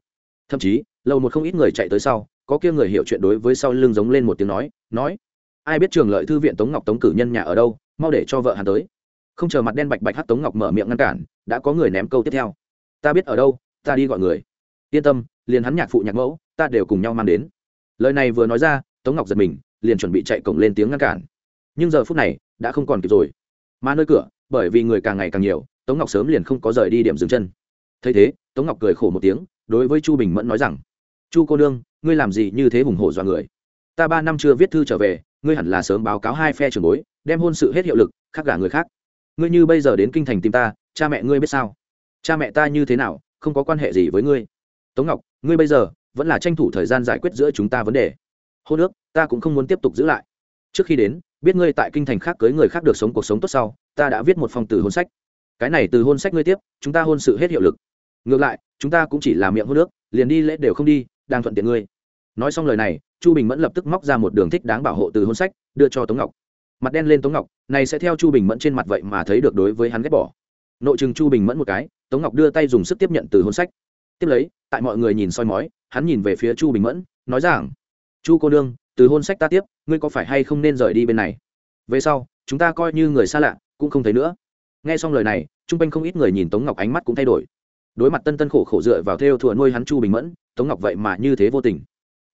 Speaker 1: Thậm chí, lâu một không ít người chạy tới sau, có kia người hiểu chuyện đối với sau lưng giống lên một tiếng nói nói ai biết trường lợi thư viện tống ngọc tống cử nhân nhà ở đâu, mau để cho vợ hắn tới. Không chờ mặt đen bạch bạch hát tống ngọc mở miệng ngăn cản, đã có người ném câu tiếp theo. Ta biết ở đâu, ta đi gọi người. Yên tâm, liền hắn nhạc phụ nhạc mẫu, ta đều cùng nhau mang đến. Lời này vừa nói ra, tống ngọc giật mình, liền chuẩn bị chạy cổng lên tiếng ngăn cản. Nhưng giờ phút này, đã không còn kịp rồi. Mà nơi cửa, bởi vì người càng ngày càng nhiều, tống ngọc sớm liền không có rời đi điểm dừng chân. Thấy thế, tống ngọc cười khổ một tiếng, đối với chu bình mẫn nói rằng, chu cô nương, ngươi làm gì như thế hùng hổ dọa người? Ta ba năm chưa viết thư trở về ngươi hẳn là sớm báo cáo hai phe trường bối, đem hôn sự hết hiệu lực, khác gả người khác. Ngươi như bây giờ đến kinh thành tìm ta, cha mẹ ngươi biết sao? Cha mẹ ta như thế nào, không có quan hệ gì với ngươi. Tống ngọc, ngươi bây giờ vẫn là tranh thủ thời gian giải quyết giữa chúng ta vấn đề. Hôn ước, ta cũng không muốn tiếp tục giữ lại. Trước khi đến, biết ngươi tại kinh thành khác cưới người khác được sống cuộc sống tốt sau, ta đã viết một phong từ hôn sách. Cái này từ hôn sách ngươi tiếp, chúng ta hôn sự hết hiệu lực. Ngược lại, chúng ta cũng chỉ là miệng hô nước liền đi lễ đều không đi, đang thuận tiện ngươi. Nói xong lời này chu bình mẫn lập tức móc ra một đường thích đáng bảo hộ từ hôn sách đưa cho tống ngọc. Mặt đen lên tống ngọc này sẽ theo chu bình mẫn trên mặt vậy mà thấy được đối với hắn ghét bỏ. Nội chừng chu bình mẫn một cái tống ngọc đưa tay dùng sức tiếp nhận từ hôn sách. Tiếp lấy tại mọi người nhìn soi mói hắn nhìn về phía chu bình mẫn nói rằng chu cô đương, từ hôn sách ta tiếp ngươi có phải hay không nên rời đi bên này? Về sau chúng ta coi như người xa lạ cũng không thấy nữa. Nghe xong lời này chung quanh không ít người nhìn tống ngọc ánh mắt cũng thay đổi. Đối mặt tân tân khổ khổ dựa vào theo thừa nuôi hắn chu bình mẫn tống ngọc vậy mà như thế vô tình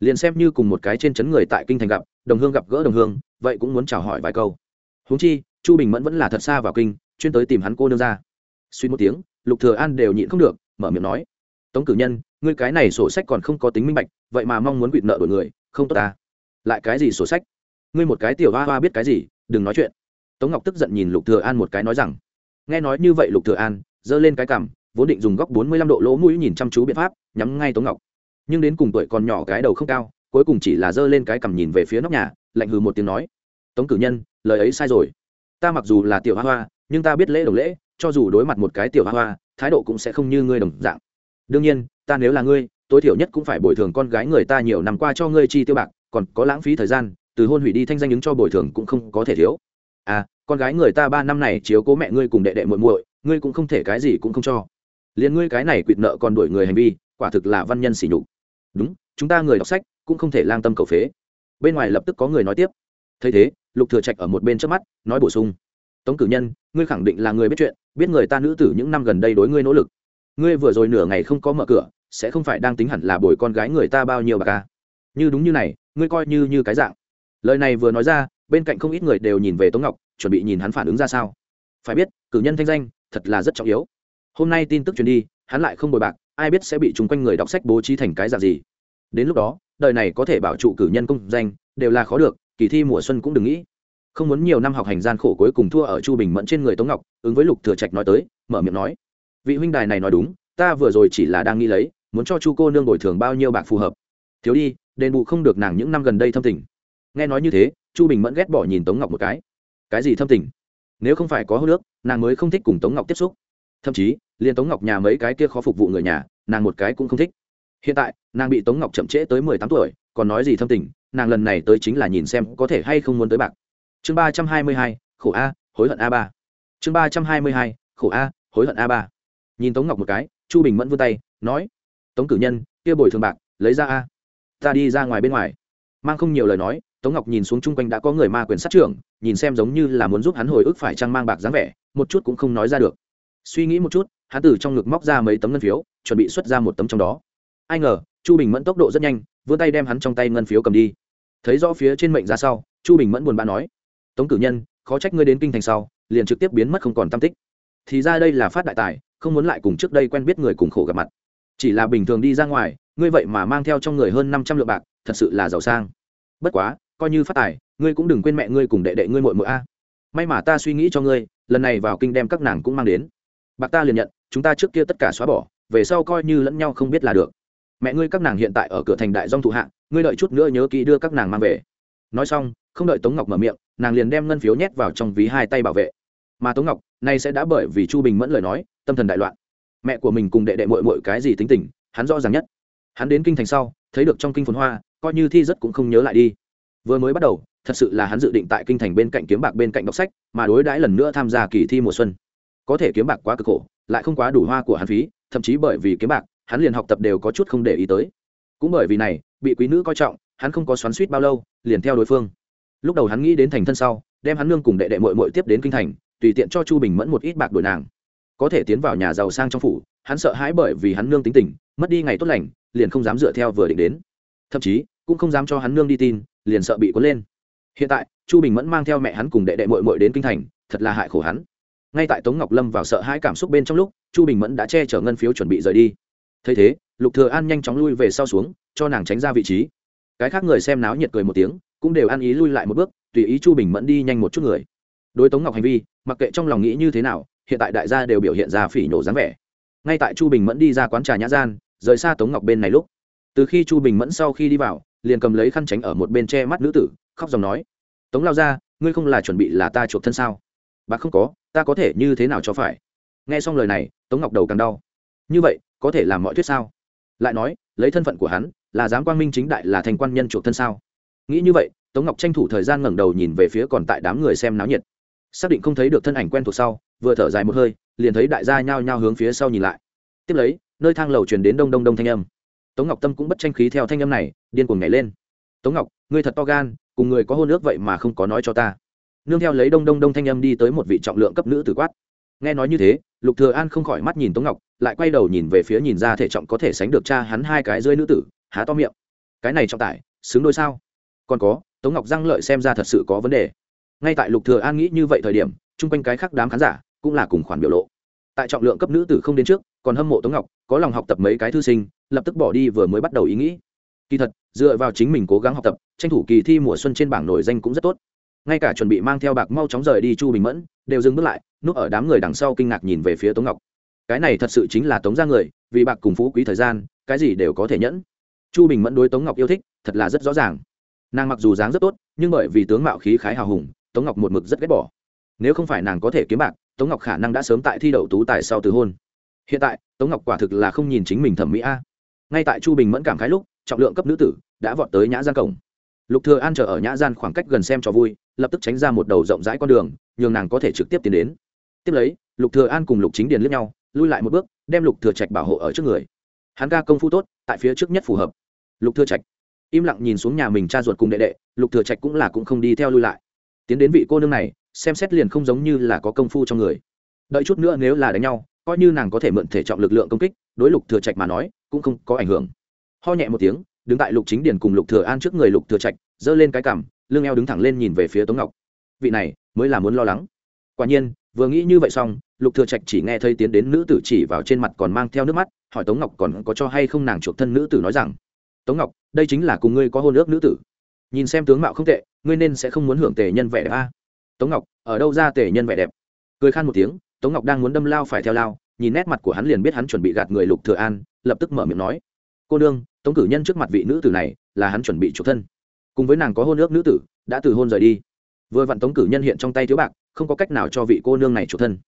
Speaker 1: liền xem như cùng một cái trên chấn người tại kinh thành gặp, đồng hương gặp gỡ đồng hương, vậy cũng muốn chào hỏi vài câu. Huống chi, chu bình mẫn vẫn là thật xa vào kinh, chuyên tới tìm hắn cô nương ra. Suy một tiếng, lục thừa an đều nhịn không được, mở miệng nói, tống cử nhân, ngươi cái này sổ sách còn không có tính minh bạch, vậy mà mong muốn quỵt nợ đổi người, không tốt ta. Lại cái gì sổ sách? Ngươi một cái tiểu hoa hoa biết cái gì, đừng nói chuyện. Tống ngọc tức giận nhìn lục thừa an một cái nói rằng, nghe nói như vậy lục thừa an, giơ lên cái cằm, vốn định dùng góc bốn mươi lăm độ lỗ mũi nhìn chăm chú biện pháp, nhắm ngay tống ngọc nhưng đến cùng tuổi còn nhỏ cái đầu không cao, cuối cùng chỉ là giơ lên cái cằm nhìn về phía nóc nhà, lạnh hừ một tiếng nói, tống cử nhân, lời ấy sai rồi. Ta mặc dù là tiểu hoa hoa, nhưng ta biết lễ đồng lễ, cho dù đối mặt một cái tiểu hoa hoa, thái độ cũng sẽ không như ngươi đồng dạng. Đương nhiên, ta nếu là ngươi, tối thiểu nhất cũng phải bồi thường con gái người ta nhiều năm qua cho ngươi chi tiêu bạc, còn có lãng phí thời gian, từ hôn hủy đi thanh danh ứng cho bồi thường cũng không có thể thiếu. À con gái người ta ba năm này chiếu cố mẹ ngươi cùng đệ đệ muội muội, ngươi cũng không thể cái gì cũng không cho. Liền ngươi cái này quỵt nợ còn đuổi người hành vi, quả thực là văn nhân sỉ nhục đúng, chúng ta người đọc sách cũng không thể lang tâm cầu phế. Bên ngoài lập tức có người nói tiếp. Thấy thế, lục thừa trạch ở một bên trước mắt, nói bổ sung. Tống cử nhân, ngươi khẳng định là người biết chuyện, biết người ta nữ tử những năm gần đây đối ngươi nỗ lực. Ngươi vừa rồi nửa ngày không có mở cửa, sẽ không phải đang tính hẳn là bồi con gái người ta bao nhiêu bạc ca như đúng như này, ngươi coi như như cái dạng. Lời này vừa nói ra, bên cạnh không ít người đều nhìn về tống ngọc, chuẩn bị nhìn hắn phản ứng ra sao. Phải biết, cử nhân thanh danh, thật là rất trọng yếu. Hôm nay tin tức truyền đi, hắn lại không bồi bạc ai biết sẽ bị chúng quanh người đọc sách bố trí thành cái dạng gì. Đến lúc đó, đời này có thể bảo trụ cử nhân công danh, đều là khó được, kỳ thi mùa xuân cũng đừng nghĩ. Không muốn nhiều năm học hành gian khổ cuối cùng thua ở chu bình mẫn trên người tống ngọc, ứng với lục thừa trạch nói tới, mở miệng nói, vị huynh đài này nói đúng, ta vừa rồi chỉ là đang nghĩ lấy, muốn cho chu cô nương bồi thường bao nhiêu bạc phù hợp. Thiếu đi, đền bù không được nàng những năm gần đây thâm tình. Nghe nói như thế, chu bình mẫn ghét bỏ nhìn tống ngọc một cái. Cái gì thâm tình? Nếu không phải có hô nước, nàng mới không thích cùng tống ngọc tiếp xúc. Thậm chí liền tống ngọc nhà mấy cái kia khó phục vụ người nhà, nàng một cái cũng không thích. Hiện tại, nàng bị tống ngọc chậm trễ tới mười tám tuổi, còn nói gì thâm tình, nàng lần này tới chính là nhìn xem có thể hay không muốn tới bạc. Chương ba trăm hai mươi hai, khổ a, hối hận a ba. Chương ba trăm hai mươi hai, khổ a, hối hận a ba. Nhìn tống ngọc một cái, chu bình mẫn vươn tay, nói, tống cử nhân, kia bồi thường bạc, lấy ra a. Ta đi ra ngoài bên ngoài. Mang không nhiều lời nói, tống ngọc nhìn xuống chung quanh đã có người ma quyền sát trưởng, nhìn xem giống như là muốn giúp hắn hồi ức phải trăng mang bạc dáng vẻ, một chút cũng không nói ra được. Suy nghĩ một chút hắn từ trong ngực móc ra mấy tấm ngân phiếu, chuẩn bị xuất ra một tấm trong đó. Ai ngờ, chu bình mẫn tốc độ rất nhanh, vươn tay đem hắn trong tay ngân phiếu cầm đi. Thấy rõ phía trên mệnh ra sau, chu bình mẫn buồn bã nói, tống cử nhân, khó trách ngươi đến kinh thành sau, liền trực tiếp biến mất không còn tam tích. Thì ra đây là phát đại tài, không muốn lại cùng trước đây quen biết người cùng khổ gặp mặt. Chỉ là bình thường đi ra ngoài, ngươi vậy mà mang theo trong người hơn năm trăm lượng bạc, thật sự là giàu sang. Bất quá, coi như phát tài, ngươi cũng đừng quên mẹ ngươi cùng đệ đệ ngươi mội mội a. May mà ta suy nghĩ cho ngươi, lần này vào kinh đem các nàng cũng mang đến. Bạc ta liền nhận chúng ta trước kia tất cả xóa bỏ, về sau coi như lẫn nhau không biết là được. Mẹ ngươi các nàng hiện tại ở cửa thành đại dong thụ hạ, ngươi đợi chút nữa nhớ kỹ đưa các nàng mang về. Nói xong, không đợi tống ngọc mở miệng, nàng liền đem ngân phiếu nhét vào trong ví hai tay bảo vệ. Mà tống ngọc, nay sẽ đã bởi vì chu bình mẫn lời nói, tâm thần đại loạn. Mẹ của mình cùng đệ đệ mội mội cái gì tính tình, hắn rõ ràng nhất. Hắn đến kinh thành sau, thấy được trong kinh phồn hoa, coi như thi rất cũng không nhớ lại đi. Vừa mới bắt đầu, thật sự là hắn dự định tại kinh thành bên cạnh kiếm bạc bên cạnh đọc sách, mà đối đãi lần nữa tham gia kỳ thi mùa xuân. Có thể kiếm bạc quá cực khổ lại không quá đủ hoa của hắn phí, thậm chí bởi vì kiếm bạc, hắn liền học tập đều có chút không để ý tới. Cũng bởi vì này, bị quý nữ coi trọng, hắn không có xoắn suýt bao lâu, liền theo đối phương. Lúc đầu hắn nghĩ đến thành thân sau, đem hắn nương cùng đệ đệ mội mội tiếp đến kinh thành, tùy tiện cho chu bình mẫn một ít bạc đổi nàng. Có thể tiến vào nhà giàu sang trong phủ, hắn sợ hãi bởi vì hắn nương tính tình, mất đi ngày tốt lành, liền không dám dựa theo vừa định đến. Thậm chí, cũng không dám cho hắn nương đi tin, liền sợ bị cuốn lên. Hiện tại, chu bình mẫn mang theo mẹ hắn cùng đệ đệ mội mội đến kinh thành, thật là hại khổ hắn ngay tại tống ngọc lâm vào sợ hãi cảm xúc bên trong lúc, chu bình mẫn đã che chở ngân phiếu chuẩn bị rời đi. Thấy thế, lục thừa an nhanh chóng lui về sau xuống, cho nàng tránh ra vị trí. Cái khác người xem náo nhiệt cười một tiếng, cũng đều ăn ý lui lại một bước, tùy ý chu bình mẫn đi nhanh một chút người. Đối tống ngọc hành vi, mặc kệ trong lòng nghĩ như thế nào, hiện tại đại gia đều biểu hiện ra phỉ nhổ dáng vẻ. Ngay tại chu bình mẫn đi ra quán trà nhã gian, rời xa tống ngọc bên này lúc. Từ khi chu bình mẫn sau khi đi vào, liền cầm lấy khăn tránh ở một bên che mắt nữ tử, khóc dòng nói, tống lao ra ngươi không là chuẩn bị là ta chuộc thân sao? Bà không có ta có thể như thế nào cho phải? Nghe xong lời này, tống ngọc đầu càng đau. Như vậy, có thể làm mọi thuyết sao? Lại nói, lấy thân phận của hắn, là giám quang minh chính đại là thành quan nhân chuộc thân sao? Nghĩ như vậy, tống ngọc tranh thủ thời gian ngẩng đầu nhìn về phía còn tại đám người xem náo nhiệt. Xác định không thấy được thân ảnh quen thuộc sau, vừa thở dài một hơi, liền thấy đại gia nhao nhao hướng phía sau nhìn lại. Tiếp lấy, nơi thang lầu truyền đến đông đông đông thanh âm. Tống ngọc tâm cũng bất tranh khí theo thanh âm này, điên cuồng nhảy lên. Tống ngọc, ngươi thật to gan, cùng người có hôn ước vậy mà không có nói cho ta nương theo lấy đông đông đông thanh âm đi tới một vị trọng lượng cấp nữ tử quát. Nghe nói như thế, lục thừa an không khỏi mắt nhìn tống ngọc, lại quay đầu nhìn về phía nhìn ra thể trọng có thể sánh được cha hắn hai cái rơi nữ tử, há to miệng. Cái này trọng tải, xứng đôi sao? Còn có, tống ngọc răng lợi xem ra thật sự có vấn đề. Ngay tại lục thừa an nghĩ như vậy thời điểm, chung quanh cái khác đám khán giả cũng là cùng khoản biểu lộ. Tại trọng lượng cấp nữ tử không đến trước, còn hâm mộ tống ngọc, có lòng học tập mấy cái thư sinh, lập tức bỏ đi vừa mới bắt đầu ý nghĩ. Kỳ thật, dựa vào chính mình cố gắng học tập, tranh thủ kỳ thi mùa xuân trên bảng nổi danh cũng rất tốt ngay cả chuẩn bị mang theo bạc mau chóng rời đi chu bình mẫn, đều dừng bước lại, núp ở đám người đằng sau kinh ngạc nhìn về phía tống ngọc. Cái này thật sự chính là tống ra người, vì bạc cùng phú quý thời gian, cái gì đều có thể nhẫn. Chu bình mẫn đối tống ngọc yêu thích, thật là rất rõ ràng. Nàng mặc dù dáng rất tốt, nhưng bởi vì tướng mạo khí khái hào hùng, tống ngọc một mực rất ghét bỏ. Nếu không phải nàng có thể kiếm bạc, tống ngọc khả năng đã sớm tại thi đậu tú tài sau từ hôn. Hiện tại, tống ngọc quả thực là không nhìn chính mình thẩm mỹ a. Ngay tại chu bình mẫn cảm khái lúc, trọng lượng cấp nữ tử đã vọt tới nhã gian cổng lục thừa an chờ ở nhã gian khoảng cách gần xem cho vui, lập tức tránh ra một đầu rộng rãi con đường, nhường nàng có thể trực tiếp tiến đến. Tiếp lấy, lục thừa an cùng lục chính điền liếc nhau, lui lại một bước, đem lục thừa trạch bảo hộ ở trước người. Hắn ca công phu tốt, tại phía trước nhất phù hợp. Lục thừa trạch im lặng nhìn xuống nhà mình cha ruột cùng đệ đệ, lục thừa trạch cũng là cũng không đi theo lui lại. Tiến đến vị cô nương này, xem xét liền không giống như là có công phu trong người. Đợi chút nữa nếu là đánh nhau, coi như nàng có thể mượn thể trọng lực lượng công kích, đối lục thừa trạch mà nói, cũng không có ảnh hưởng. Ho nhẹ một tiếng đứng tại lục chính điền cùng lục thừa an trước người lục thừa trạch, giơ lên cái cằm, lưng eo đứng thẳng lên nhìn về phía tống ngọc. Vị này, mới là muốn lo lắng. Quả nhiên, vừa nghĩ như vậy xong, lục thừa trạch chỉ nghe thấy tiến đến nữ tử chỉ vào trên mặt còn mang theo nước mắt, hỏi tống ngọc còn có cho hay không nàng chuộc thân nữ tử nói rằng, tống ngọc, đây chính là cùng ngươi có hôn ước nữ tử. Nhìn xem tướng mạo không tệ, ngươi nên sẽ không muốn hưởng tề nhân vẻ đẹp a. Tống ngọc, ở đâu ra tề nhân vẻ đẹp? Cười khan một tiếng, tống ngọc đang muốn đâm lao phải theo lao, nhìn nét mặt của hắn liền biết hắn chuẩn bị gạt người lục thừa an, lập tức mở miệng nói, cô đương tống cử nhân trước mặt vị nữ tử này là hắn chuẩn bị chuộc thân. Cùng với nàng có hôn ước nữ tử, đã từ hôn rời đi. Vừa vặn tống cử nhân hiện trong tay thiếu bạc, không có cách nào cho vị cô nương này chuộc thân.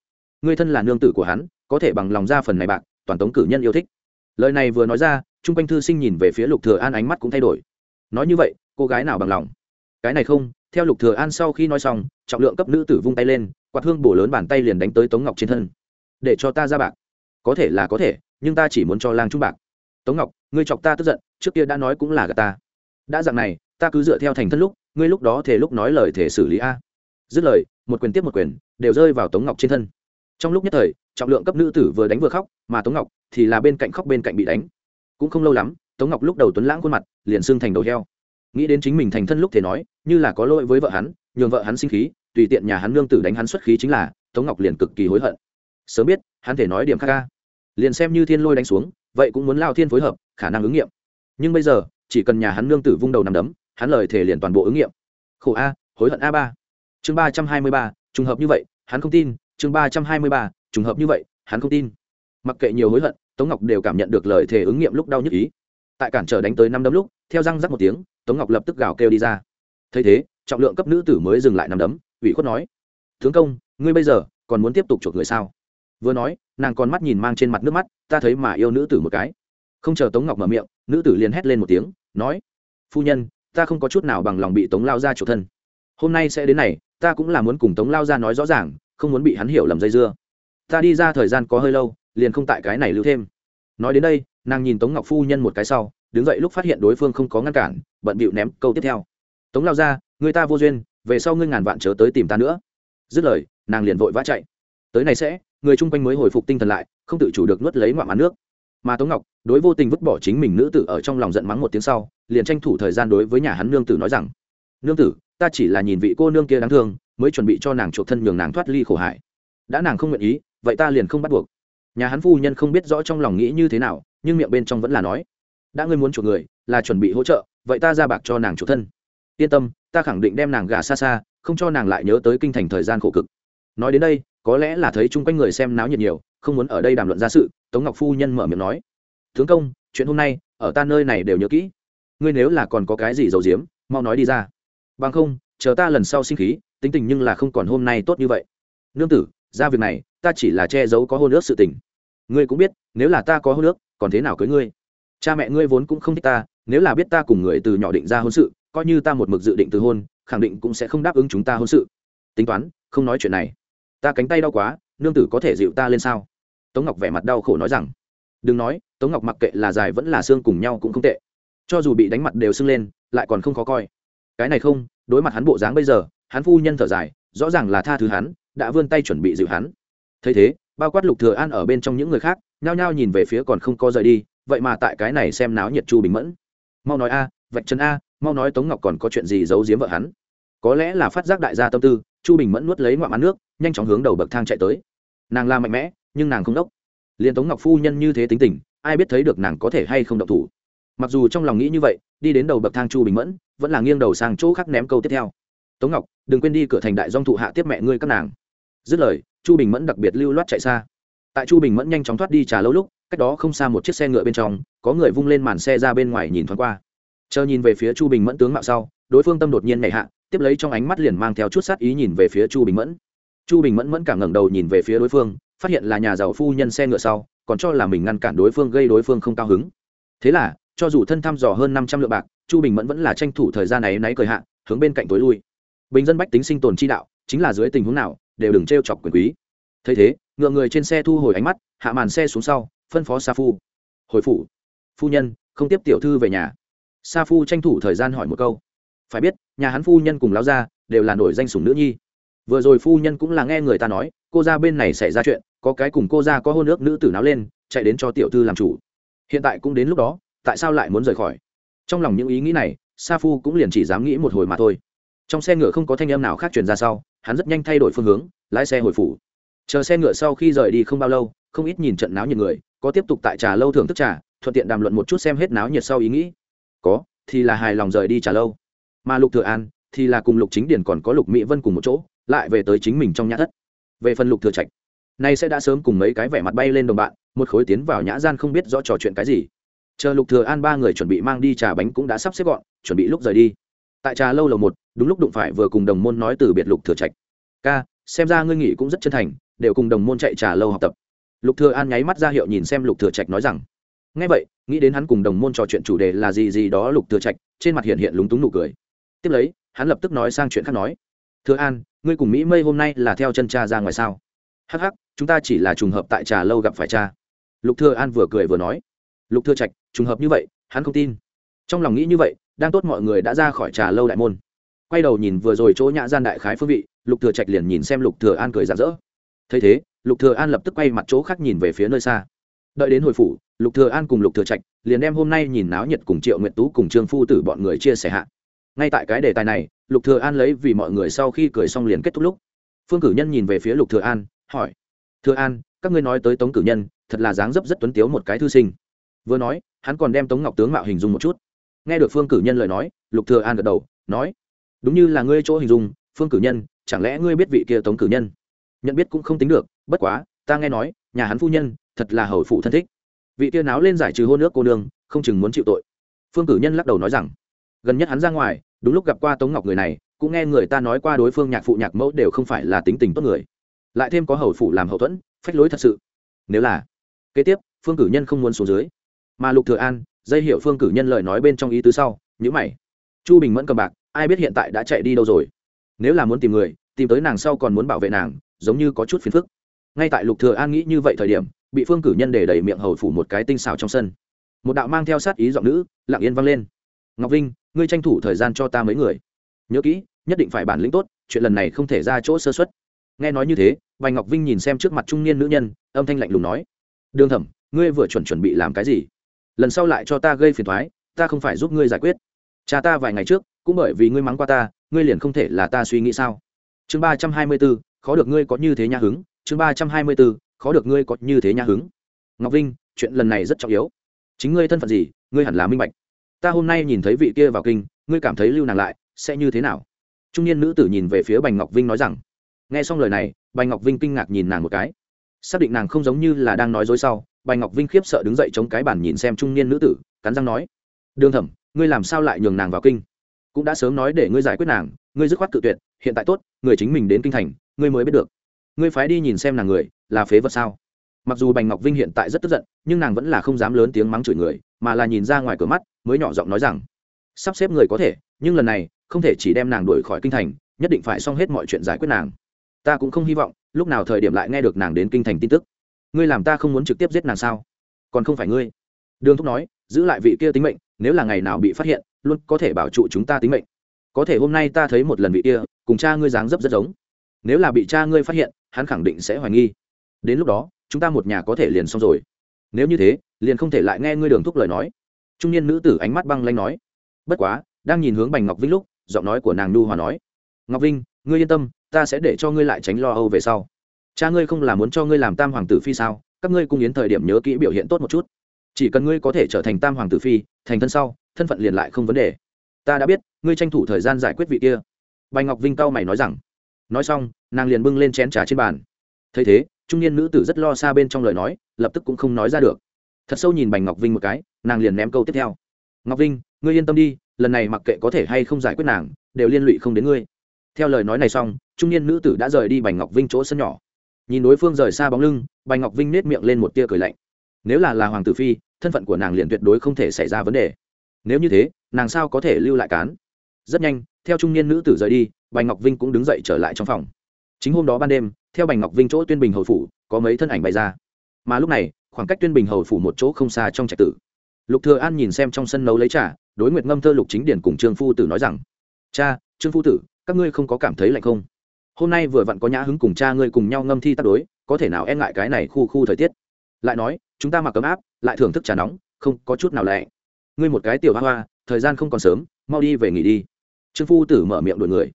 Speaker 1: Người thân là nương tử của hắn, có thể bằng lòng ra phần này bạc, toàn tống cử nhân yêu thích. Lời này vừa nói ra chung quanh thư sinh nhìn về phía lục thừa an ánh mắt cũng thay đổi. Nói như vậy, cô gái nào bằng lòng? Cái này không, theo lục thừa an sau khi nói xong, trọng lượng cấp nữ tử vung tay lên, quạt hương bổ lớn bàn tay liền đánh tới tống ngọc trên thân. Để cho ta ra bạc. Có thể là có thể, nhưng ta chỉ muốn cho lang trung bạc tống ngọc, ngươi chọc ta tức giận, trước kia đã nói cũng là gạt ta. Đã dạng này, ta cứ dựa theo thành thân lúc, ngươi lúc đó thể lúc nói lời thể xử lý a. Dứt lời, một quyền tiếp một quyền, đều rơi vào tống ngọc trên thân. Trong lúc nhất thời, trọng lượng cấp nữ tử vừa đánh vừa khóc, mà tống ngọc thì là bên cạnh khóc bên cạnh bị đánh. Cũng không lâu lắm, tống ngọc lúc đầu tuấn lãng khuôn mặt, liền xưng thành đầu heo. Nghĩ đến chính mình thành thân lúc thể nói, như là có lỗi với vợ hắn, nhường vợ hắn sinh khí, tùy tiện nhà hắn nương tử đánh hắn xuất khí chính là, tống ngọc liền cực kỳ hối hận. Sớm biết, hắn thể nói điểm khác ca liền xem như thiên lôi đánh xuống vậy cũng muốn lao thiên phối hợp, khả năng ứng nghiệm. Nhưng bây giờ, chỉ cần nhà hắn nương tử vung đầu nằm đấm, hắn lời thể liền toàn bộ ứng nghiệm. Khổ a, hối hận a ba. Chương ba trăm hai mươi ba, trùng hợp như vậy, hắn không tin. Chương ba trăm hai mươi ba, trùng hợp như vậy, hắn không tin. Mặc kệ nhiều hối hận, tống ngọc đều cảm nhận được lời thề ứng nghiệm lúc đau nhức ý. Tại cản trở đánh tới năm đấm lúc, theo răng rắc một tiếng, tống ngọc lập tức gào kêu đi ra. Thấy thế, trọng lượng cấp nữ tử mới dừng lại năm đấm, ủy khuất nói, tướng công, ngươi bây giờ còn muốn tiếp tục chuộc người sao? Vừa nói, nàng còn mắt nhìn mang trên mặt nước mắt, ta thấy mà yêu nữ tử một cái. Không chờ tống ngọc mở miệng, nữ tử liền hét lên một tiếng, nói, phu nhân, ta không có chút nào bằng lòng bị tống lao ra chủ thân. Hôm nay sẽ đến này, ta cũng là muốn cùng tống lao ra nói rõ ràng, không muốn bị hắn hiểu lầm dây dưa. Ta đi ra thời gian có hơi lâu, liền không tại cái này lưu thêm. Nói đến đây, nàng nhìn tống ngọc phu nhân một cái sau, đứng dậy lúc phát hiện đối phương không có ngăn cản, bận bịu ném câu tiếp theo. Tống lao ra người ta vô duyên, về sau ngươi ngàn vạn chớ tới tìm ta nữa. Dứt lời, nàng liền vội vã chạy. Tới này sẽ người chung quanh mới hồi phục tinh thần lại, không tự chủ được nuốt lấy ngoạm án nước. Mà tống ngọc, đối vô tình vứt bỏ chính mình nữ tử ở trong lòng giận mắng một tiếng sau, liền tranh thủ thời gian đối với nhà hắn nương tử nói rằng, nương tử, ta chỉ là nhìn vị cô nương kia đáng thương, mới chuẩn bị cho nàng chuộc thân nhường nàng thoát ly khổ hại. Đã nàng không nguyện ý, vậy ta liền không bắt buộc. Nhà hắn phu nhân không biết rõ trong lòng nghĩ như thế nào, nhưng miệng bên trong vẫn là nói, đã ngươi muốn chuộc người, là chuẩn bị hỗ trợ, vậy ta ra bạc cho nàng chuộc thân. Yên tâm, ta khẳng định đem nàng gả xa xa, không cho nàng lại nhớ tới kinh thành thời gian khổ cực. Nói đến đây có lẽ là thấy chung quanh người xem náo nhiệt nhiều, không muốn ở đây đàm luận ra sự, tống ngọc phu nhân mở miệng nói, tướng công, chuyện hôm nay, ở ta nơi này đều nhớ kỹ. Ngươi nếu là còn có cái gì giấu giếm, mau nói đi ra. Bằng không, chờ ta lần sau sinh khí, tính tình nhưng là không còn hôm nay tốt như vậy. Nương tử, ra việc này, ta chỉ là che giấu có hôn ước sự tình. Ngươi cũng biết, nếu là ta có hôn ước, còn thế nào cưới ngươi? Cha mẹ ngươi vốn cũng không thích ta, nếu là biết ta cùng người từ nhỏ định ra hôn sự, coi như ta một mực dự định từ hôn, khẳng định cũng sẽ không đáp ứng chúng ta hôn sự. Tính toán, không nói chuyện này ta cánh tay đau quá, nương tử có thể dịu ta lên sao? Tống ngọc vẻ mặt đau khổ nói rằng, đừng nói, tống ngọc mặc kệ là dài vẫn là xương cùng nhau cũng không tệ. Cho dù bị đánh mặt đều sưng lên, lại còn không khó coi. Cái này không, đối mặt hắn bộ dáng bây giờ, hắn phu nhân thở dài, rõ ràng là tha thứ hắn, đã vươn tay chuẩn bị dịu hắn. Thấy thế, bao quát lục thừa an ở bên trong những người khác, nhao nhao nhìn về phía còn không có rời đi, vậy mà tại cái này xem náo nhiệt chu bình mẫn. Mau nói a, vạch chân a, mau nói tống ngọc còn có chuyện gì giấu giếm vợ hắn. Có lẽ là phát giác đại gia tâm tư chu bình mẫn nuốt lấy ngoạm ăn nước, nhanh chóng hướng đầu bậc thang chạy tới. Nàng la mạnh mẽ, nhưng nàng không đốc. Liền tống ngọc phu nhân như thế tính tình, ai biết thấy được nàng có thể hay không độc thủ. Mặc dù trong lòng nghĩ như vậy, đi đến đầu bậc thang chu bình mẫn, vẫn là nghiêng đầu sang chỗ khác ném câu tiếp theo. Tống ngọc, đừng quên đi cửa thành đại dong thụ hạ tiếp mẹ ngươi các nàng. Dứt lời, chu bình mẫn đặc biệt lưu loát chạy xa. Tại chu bình mẫn nhanh chóng thoát đi trà lâu lúc, cách đó không xa một chiếc xe ngựa bên trong, có người vung lên màn xe ra bên ngoài nhìn thoáng qua. Chờ nhìn về phía chu bình mẫn tướng mạo sau, đối phương tâm đột nhiên nhảy hạ tiếp lấy trong ánh mắt liền mang theo chút sát ý nhìn về phía chu bình mẫn. Chu bình mẫn mẫn cả ngẩng đầu nhìn về phía đối phương, phát hiện là nhà giàu phu nhân xe ngựa sau, còn cho là mình ngăn cản đối phương gây đối phương không cao hứng. Thế là, cho dù thân thăm dò hơn năm trăm lượng bạc, chu bình mẫn vẫn là tranh thủ thời gian này náy cười hạ, hướng bên cạnh tối lui. Bình dân bách tính sinh tồn chi đạo, chính là dưới tình huống nào, đều đừng t chọc quyền quý. Thấy thế, ngựa người trên xe thu hồi ánh mắt, hạ màn xe xuống sau, phân phó sa phu. Hồi phủ. Phu nhân, không tiếp tiểu thư về nhà. Sa phu tranh thủ thời gian hỏi một câu phải biết, nhà hắn phu nhân cùng lao gia đều là nổi danh sủng nữ nhi. Vừa rồi phu nhân cũng là nghe người ta nói, cô ra bên này xảy ra chuyện, có cái cùng cô ra có hôn ước nữ tử náo lên, chạy đến cho tiểu thư làm chủ. Hiện tại cũng đến lúc đó, tại sao lại muốn rời khỏi? Trong lòng những ý nghĩ này, sa phu cũng liền chỉ dám nghĩ một hồi mà thôi. Trong xe ngựa không có thanh âm nào khác truyền ra sau, hắn rất nhanh thay đổi phương hướng, lái xe hồi phủ. Chờ xe ngựa sau khi rời đi không bao lâu, không ít nhìn trận náo nhiệt người, có tiếp tục tại trà lâu thưởng thức trà, thuận tiện đàm luận một chút xem hết náo nhiệt sau ý nghĩ. Có, thì là hài lòng rời đi trà lâu mà lục thừa an thì là cùng lục chính điển còn có lục mỹ vân cùng một chỗ, lại về tới chính mình trong nhã thất. Về phần lục thừa trạch, nay sẽ đã sớm cùng mấy cái vẻ mặt bay lên đồng bạn, một khối tiến vào nhã gian không biết rõ trò chuyện cái gì. Chờ lục thừa an ba người chuẩn bị mang đi trà bánh cũng đã sắp xếp gọn, chuẩn bị lúc rời đi. Tại trà lâu lầu một, đúng lúc đụng phải vừa cùng đồng môn nói từ biệt lục thừa trạch. Ca, xem ra ngươi nghĩ cũng rất chân thành, đều cùng đồng môn chạy trà lâu học tập. Lục thừa an nháy mắt ra hiệu nhìn xem lục thừa trạch nói rằng, nghe vậy, nghĩ đến hắn cùng đồng môn trò chuyện chủ đề là gì gì đó lục thừa trạch, trên mặt hiện hiện lúng túng nụ cười tiếp lấy, hắn lập tức nói sang chuyện khác nói. Thưa an, ngươi cùng mỹ mây hôm nay là theo chân cha ra ngoài sao? Hắc hắc, chúng ta chỉ là trùng hợp tại trà lâu gặp phải cha. Lục thừa an vừa cười vừa nói. Lục thừa trạch, trùng hợp như vậy, hắn không tin. Trong lòng nghĩ như vậy, đang tốt mọi người đã ra khỏi trà lâu đại môn. Quay đầu nhìn vừa rồi chỗ nhã gian đại khái phương vị, lục thừa trạch liền nhìn xem lục thừa an cười rạng rỡ. Thấy thế, lục thừa an lập tức quay mặt chỗ khác nhìn về phía nơi xa. Đợi đến hồi phủ, lục thừa an cùng lục thừa trạch liền đem hôm nay nhìn náo nhiệt cùng triệu nguyệt tú cùng trương phu tử bọn người chia sẻ hạ ngay tại cái đề tài này, lục thừa an lấy vì mọi người sau khi cười xong liền kết thúc lúc. Phương cử nhân nhìn về phía lục thừa an, hỏi, thừa an, các ngươi nói tới tống cử nhân, thật là dáng dấp rất tuấn tiếu một cái thư sinh. Vừa nói, hắn còn đem tống ngọc tướng mạo hình dung một chút. Nghe được phương cử nhân lời nói, lục thừa an gật đầu, nói, đúng như là ngươi chỗ hình dung, phương cử nhân, chẳng lẽ ngươi biết vị kia tống cử nhân? Nhận biết cũng không tính được, bất quá, ta nghe nói, nhà hắn phu nhân, thật là hầu phụ thân thích. Vị kia náo lên giải trừ hôn nước cô nương, không chừng muốn chịu tội. Phương cử nhân lắc đầu nói rằng gần nhất hắn ra ngoài, đúng lúc gặp qua tống ngọc người này, cũng nghe người ta nói qua đối phương nhạc phụ nhạc mẫu đều không phải là tính tình tốt người. Lại thêm có hầu phụ làm hậu thuẫn, phách lối thật sự. Nếu là, kế tiếp, phương cử nhân không muốn xuống dưới. Mà lục thừa an, dây hiệu phương cử nhân lời nói bên trong ý tứ sau nhữ mày. Chu bình mẫn cầm bạc, ai biết hiện tại đã chạy đi đâu rồi? Nếu là muốn tìm người, tìm tới nàng sau còn muốn bảo vệ nàng, giống như có chút phiền phức. Ngay tại lục thừa an nghĩ như vậy thời điểm, bị phương cử nhân để đẩy miệng hầu phủ một cái tinh xào trong sân. Một đạo mang theo sát ý giọng nữ, lặng yên vang lên. Ngọc vinh ngươi tranh thủ thời gian cho ta mấy người. Nhớ kỹ, nhất định phải bản lĩnh tốt, chuyện lần này không thể ra chỗ sơ xuất nghe nói như thế, bành ngọc vinh nhìn xem trước mặt trung niên nữ nhân, âm thanh lạnh lùng nói, đường thẩm, ngươi vừa chuẩn chuẩn bị làm cái gì? Lần sau lại cho ta gây phiền thoái ta không phải giúp ngươi giải quyết. Cha ta vài ngày trước, cũng bởi vì ngươi mắng qua ta, ngươi liền không thể là ta suy nghĩ sao? Chương ba trăm hai mươi b ố khó được ngươi có như thế nha hứng. Chương ba trăm hai mươi b ố khó được ngươi có như thế nha hứng. Ngọc vinh, chuyện lần này rất trọng yếu. Chính ngươi thân phận gì, ngươi hẳn là minh bạch ta hôm nay nhìn thấy vị kia vào kinh, ngươi cảm thấy lưu nàng lại, sẽ như thế nào? Trung niên nữ tử nhìn về phía bành ngọc vinh nói rằng. Nghe xong lời này, bành ngọc vinh kinh ngạc nhìn nàng một cái. Xác định nàng không giống như là đang nói dối sau, bành ngọc vinh khiếp sợ đứng dậy chống cái bàn nhìn xem trung niên nữ tử, cắn răng nói. Đường thẩm, ngươi làm sao lại nhường nàng vào kinh? Cũng đã sớm nói để ngươi giải quyết nàng, ngươi dứt khoát cự tuyệt, hiện tại tốt, người chính mình đến kinh thành, ngươi mới biết được. Ngươi phái đi nhìn xem nàng người, là phế vật sao? Mặc dù bành ngọc vinh hiện tại rất tức giận, nhưng nàng vẫn là không dám lớn tiếng mắng chửi người, mà là nhìn ra ngoài cửa mắt mới nhỏ giọng nói rằng, sắp xếp người có thể, nhưng lần này, không thể chỉ đem nàng đuổi khỏi kinh thành, nhất định phải xong hết mọi chuyện giải quyết nàng. Ta cũng không hy vọng, lúc nào thời điểm lại nghe được nàng đến kinh thành tin tức. Ngươi làm ta không muốn trực tiếp giết nàng sao? Còn không phải ngươi. Đường thúc nói, giữ lại vị kia tính mệnh, nếu là ngày nào bị phát hiện, luôn có thể bảo trụ chúng ta tính mệnh. Có thể hôm nay ta thấy một lần vị kia, cùng cha ngươi dáng dấp rất giống. Nếu là bị cha ngươi phát hiện, hắn khẳng định sẽ hoài nghi. Đến lúc đó, chúng ta một nhà có thể liền xong rồi. Nếu như thế, liền không thể lại nghe ngươi đường thúc lời nói trung niên nữ tử ánh mắt băng lanh nói, bất quá, đang nhìn hướng bành ngọc vinh lúc, giọng nói của nàng nu hòa nói, ngọc vinh, ngươi yên tâm, ta sẽ để cho ngươi lại tránh lo âu về sau. Cha ngươi không là muốn cho ngươi làm tam hoàng tử phi sao? Các ngươi cung yến thời điểm nhớ kỹ biểu hiện tốt một chút. Chỉ cần ngươi có thể trở thành tam hoàng tử phi, thành thân sau, thân phận liền lại không vấn đề. Ta đã biết, ngươi tranh thủ thời gian giải quyết vị kia. Bành ngọc vinh cao mày nói rằng. Nói xong, nàng liền bưng lên chén trà trên bàn. Thấy thế, trung niên nữ tử rất lo xa bên trong lời nói, lập tức cũng không nói ra được thật sâu nhìn bành ngọc vinh một cái, nàng liền ném câu tiếp theo. Ngọc vinh, ngươi yên tâm đi, lần này mặc kệ có thể hay không giải quyết nàng, đều liên lụy không đến ngươi. Theo lời nói này xong, trung niên nữ tử đã rời đi bành ngọc vinh chỗ sân nhỏ. Nhìn đối phương rời xa bóng lưng, bành ngọc vinh nết miệng lên một tia cười lạnh. Nếu là là hoàng tử phi, thân phận của nàng liền tuyệt đối không thể xảy ra vấn đề. Nếu như thế, nàng sao có thể lưu lại cán? Rất nhanh, theo trung niên nữ tử rời đi, bành ngọc vinh cũng đứng dậy trở lại trong phòng. Chính hôm đó ban đêm, theo bành ngọc vinh chỗ tuyên bình hầu phủ, có mấy thân ảnh bày ra. Mà lúc này khoảng cách tuyên bình hầu phủ một chỗ không xa trong trạch tử. Lục thừa an nhìn xem trong sân nấu lấy trà, đối nguyệt ngâm thơ lục chính điển cùng trương phu tử nói rằng, cha, trương phu tử, các ngươi không có cảm thấy lạnh không? Hôm nay vừa vặn có nhã hứng cùng cha ngươi cùng nhau ngâm thi tác đối, có thể nào e ngại cái này khu khu thời tiết? Lại nói, chúng ta mặc cấm áp, lại thưởng thức trà nóng, không có chút nào lẹ ngươi một cái tiểu hoa hoa, thời gian không còn sớm, mau đi về nghỉ đi. Trương phu tử mở miệng đuổi người.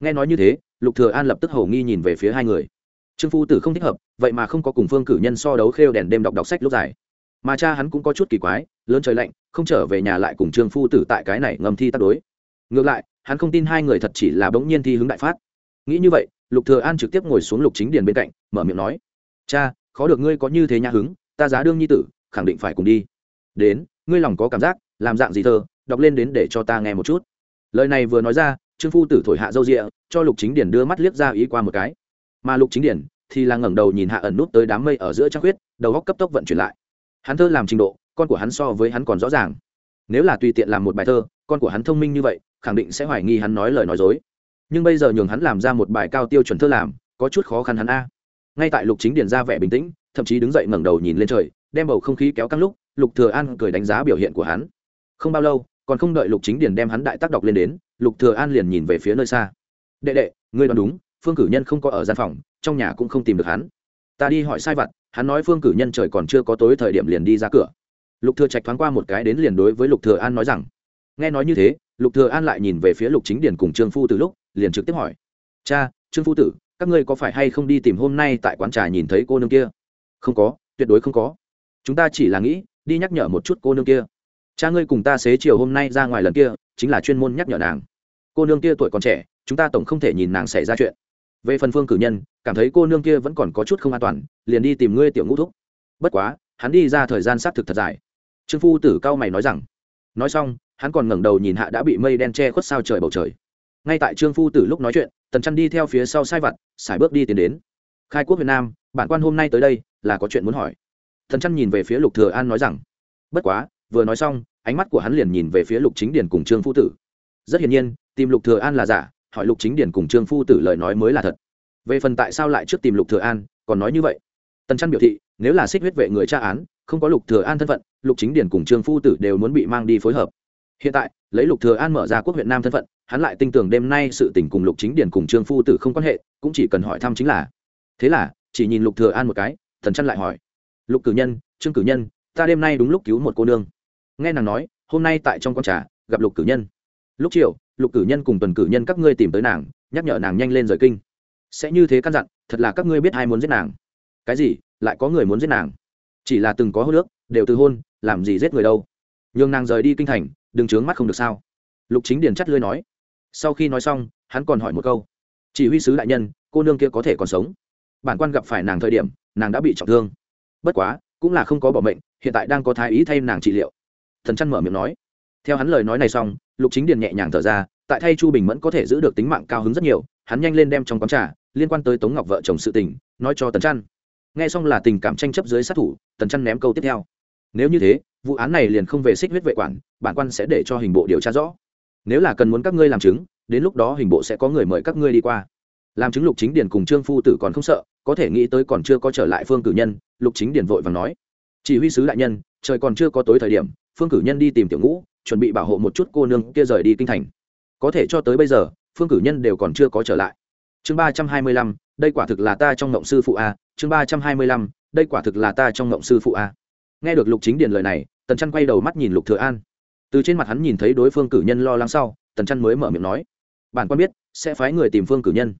Speaker 1: Nghe nói như thế, lục thừa an lập tức hầu nghi nhìn về phía hai người trương phu tử không thích hợp, vậy mà không có cùng phương cử nhân so đấu khêu đèn đêm đọc đọc sách lúc dài. Mà cha hắn cũng có chút kỳ quái, lớn trời lạnh, không trở về nhà lại cùng trương phu tử tại cái này ngầm thi tác đối. Ngược lại, hắn không tin hai người thật chỉ là bỗng nhiên thi hứng đại phát. Nghĩ như vậy, lục thừa an trực tiếp ngồi xuống lục chính điền bên cạnh, mở miệng nói, cha, khó được ngươi có như thế nhã hứng, ta giá đương nhi tử, khẳng định phải cùng đi. Đến, ngươi lòng có cảm giác, làm dạng gì thơ, đọc lên đến để cho ta nghe một chút. Lời này vừa nói ra, trương phu tử thổi hạ dâu rịa, cho lục chính điển đưa mắt liếc ra ý qua một cái. Mà lục chính điển thì là ngẩng đầu nhìn hạ ẩn nút tới đám mây ở giữa trăng khuyết, đầu góc cấp tốc vận chuyển lại. Hắn thơ làm trình độ, con của hắn so với hắn còn rõ ràng. Nếu là tùy tiện làm một bài thơ, con của hắn thông minh như vậy, khẳng định sẽ hoài nghi hắn nói lời nói dối. Nhưng bây giờ nhường hắn làm ra một bài cao tiêu chuẩn thơ làm, có chút khó khăn hắn a. Ngay tại lục chính điền ra vẻ bình tĩnh, thậm chí đứng dậy ngẩng đầu nhìn lên trời, đem bầu không khí kéo căng lúc, lục thừa an cười đánh giá biểu hiện của hắn. Không bao lâu, còn không đợi lục chính điền đem hắn đại tác đọc lên đến, lục thừa an liền nhìn về phía nơi xa. Đệ đệ, ngươi đoán đúng phương cử nhân không có ở gian phòng, trong nhà cũng không tìm được hắn. Ta đi hỏi sai vặt, hắn nói phương cử nhân trời còn chưa có tối thời điểm liền đi ra cửa. Lục thừa trạch thoáng qua một cái đến liền đối với lục thừa an nói rằng, nghe nói như thế, lục thừa an lại nhìn về phía lục chính điển cùng trương phu từ lúc, liền trực tiếp hỏi, cha, trương phu tử, các ngươi có phải hay không đi tìm hôm nay tại quán trà nhìn thấy cô nương kia? Không có, tuyệt đối không có. Chúng ta chỉ là nghĩ, đi nhắc nhở một chút cô nương kia. Cha ngươi cùng ta xế chiều hôm nay ra ngoài lần kia, chính là chuyên môn nhắc nhở nàng. Cô nương kia tuổi còn trẻ, chúng ta tổng không thể nhìn nàng xảy ra chuyện về phần phương cử nhân, cảm thấy cô nương kia vẫn còn có chút không an toàn, liền đi tìm ngươi tiểu ngũ thúc. Bất quá, hắn đi ra thời gian xác thực thật dài. Trương phu tử cao mày nói rằng, nói xong, hắn còn ngẩng đầu nhìn hạ đã bị mây đen che khuất sao trời bầu trời. Ngay tại trương phu tử lúc nói chuyện, tần chăn đi theo phía sau sai vặt, sải bước đi tiến đến. Khai quốc việt nam, bản quan hôm nay tới đây, là có chuyện muốn hỏi. Thần chăn nhìn về phía lục thừa an nói rằng, bất quá, vừa nói xong, ánh mắt của hắn liền nhìn về phía lục chính điển cùng trương phu tử. Rất hiển nhiên, tìm lục thừa an là giả hỏi lục chính điển cùng trương phu tử lời nói mới là thật. Về phần tại sao lại trước tìm lục thừa an, còn nói như vậy. Tần trăn biểu thị, nếu là xích huyết vệ người tra án, không có lục thừa an thân phận, lục chính điển cùng trương phu tử đều muốn bị mang đi phối hợp. Hiện tại, lấy lục thừa an mở ra quốc huyện nam thân phận, hắn lại tin tưởng đêm nay sự tình cùng lục chính điển cùng trương phu tử không quan hệ, cũng chỉ cần hỏi thăm chính là. Thế là, chỉ nhìn lục thừa an một cái thần chân lại hỏi. Lục cử nhân, trương cử nhân, ta đêm nay đúng lúc cứu một cô nương. Nghe nàng nói, hôm nay tại trong con trà, gặp lục cử nhân lúc chiều, lục cử nhân cùng tuần cử nhân các ngươi tìm tới nàng, nhắc nhở nàng nhanh lên rời kinh. Sẽ như thế căn dặn, thật là các ngươi biết ai muốn giết nàng. Cái gì? Lại có người muốn giết nàng? Chỉ là từng có hô nước, đều từ hôn, làm gì giết người đâu? Nhường nàng rời đi kinh thành, đừng trướng mắt không được sao? Lục chính điền chắt lưới nói. Sau khi nói xong, hắn còn hỏi một câu. Chỉ huy sứ đại nhân, cô nương kia có thể còn sống? Bản quan gặp phải nàng thời điểm, nàng đã bị trọng thương. Bất quá, cũng là không có bỏ mệnh, hiện tại đang có thái ý thay nàng trị liệu. Thần chăn mở miệng nói theo hắn lời nói này xong, lục chính điền nhẹ nhàng thở ra, tại thay chu bình mẫn có thể giữ được tính mạng cao hứng rất nhiều, hắn nhanh lên đem trong quán trà, liên quan tới tống ngọc vợ chồng sự tình, nói cho tần trăn. Nghe xong là tình cảm tranh chấp dưới sát thủ, tần trăn ném câu tiếp theo. Nếu như thế, vụ án này liền không về xích huyết vệ quản, bản quan sẽ để cho hình bộ điều tra rõ. Nếu là cần muốn các ngươi làm chứng, đến lúc đó hình bộ sẽ có người mời các ngươi đi qua. Làm chứng lục chính Điền cùng trương phu tử còn không sợ, có thể nghĩ tới còn chưa có trở lại phương cử nhân, lục chính Điền vội và nói. Chỉ huy sứ đại nhân, trời còn chưa có tối thời điểm, phương cử nhân đi tìm tiểu ngũ chuẩn bị bảo hộ một chút cô nương kia rời đi kinh thành. Có thể cho tới bây giờ, phương cử nhân đều còn chưa có trở lại. Chương ba trăm hai mươi lăm, đây quả thực là ta trong ngộng sư phụ a, chương ba trăm hai mươi lăm, đây quả thực là ta trong ngộng sư phụ a. Nghe được lục chính điền lời này, tần chăn quay đầu mắt nhìn lục thừa an. Từ trên mặt hắn nhìn thấy đối phương cử nhân lo lắng sau, tần chăn mới mở miệng nói bản quan biết, sẽ phái người tìm phương cử nhân.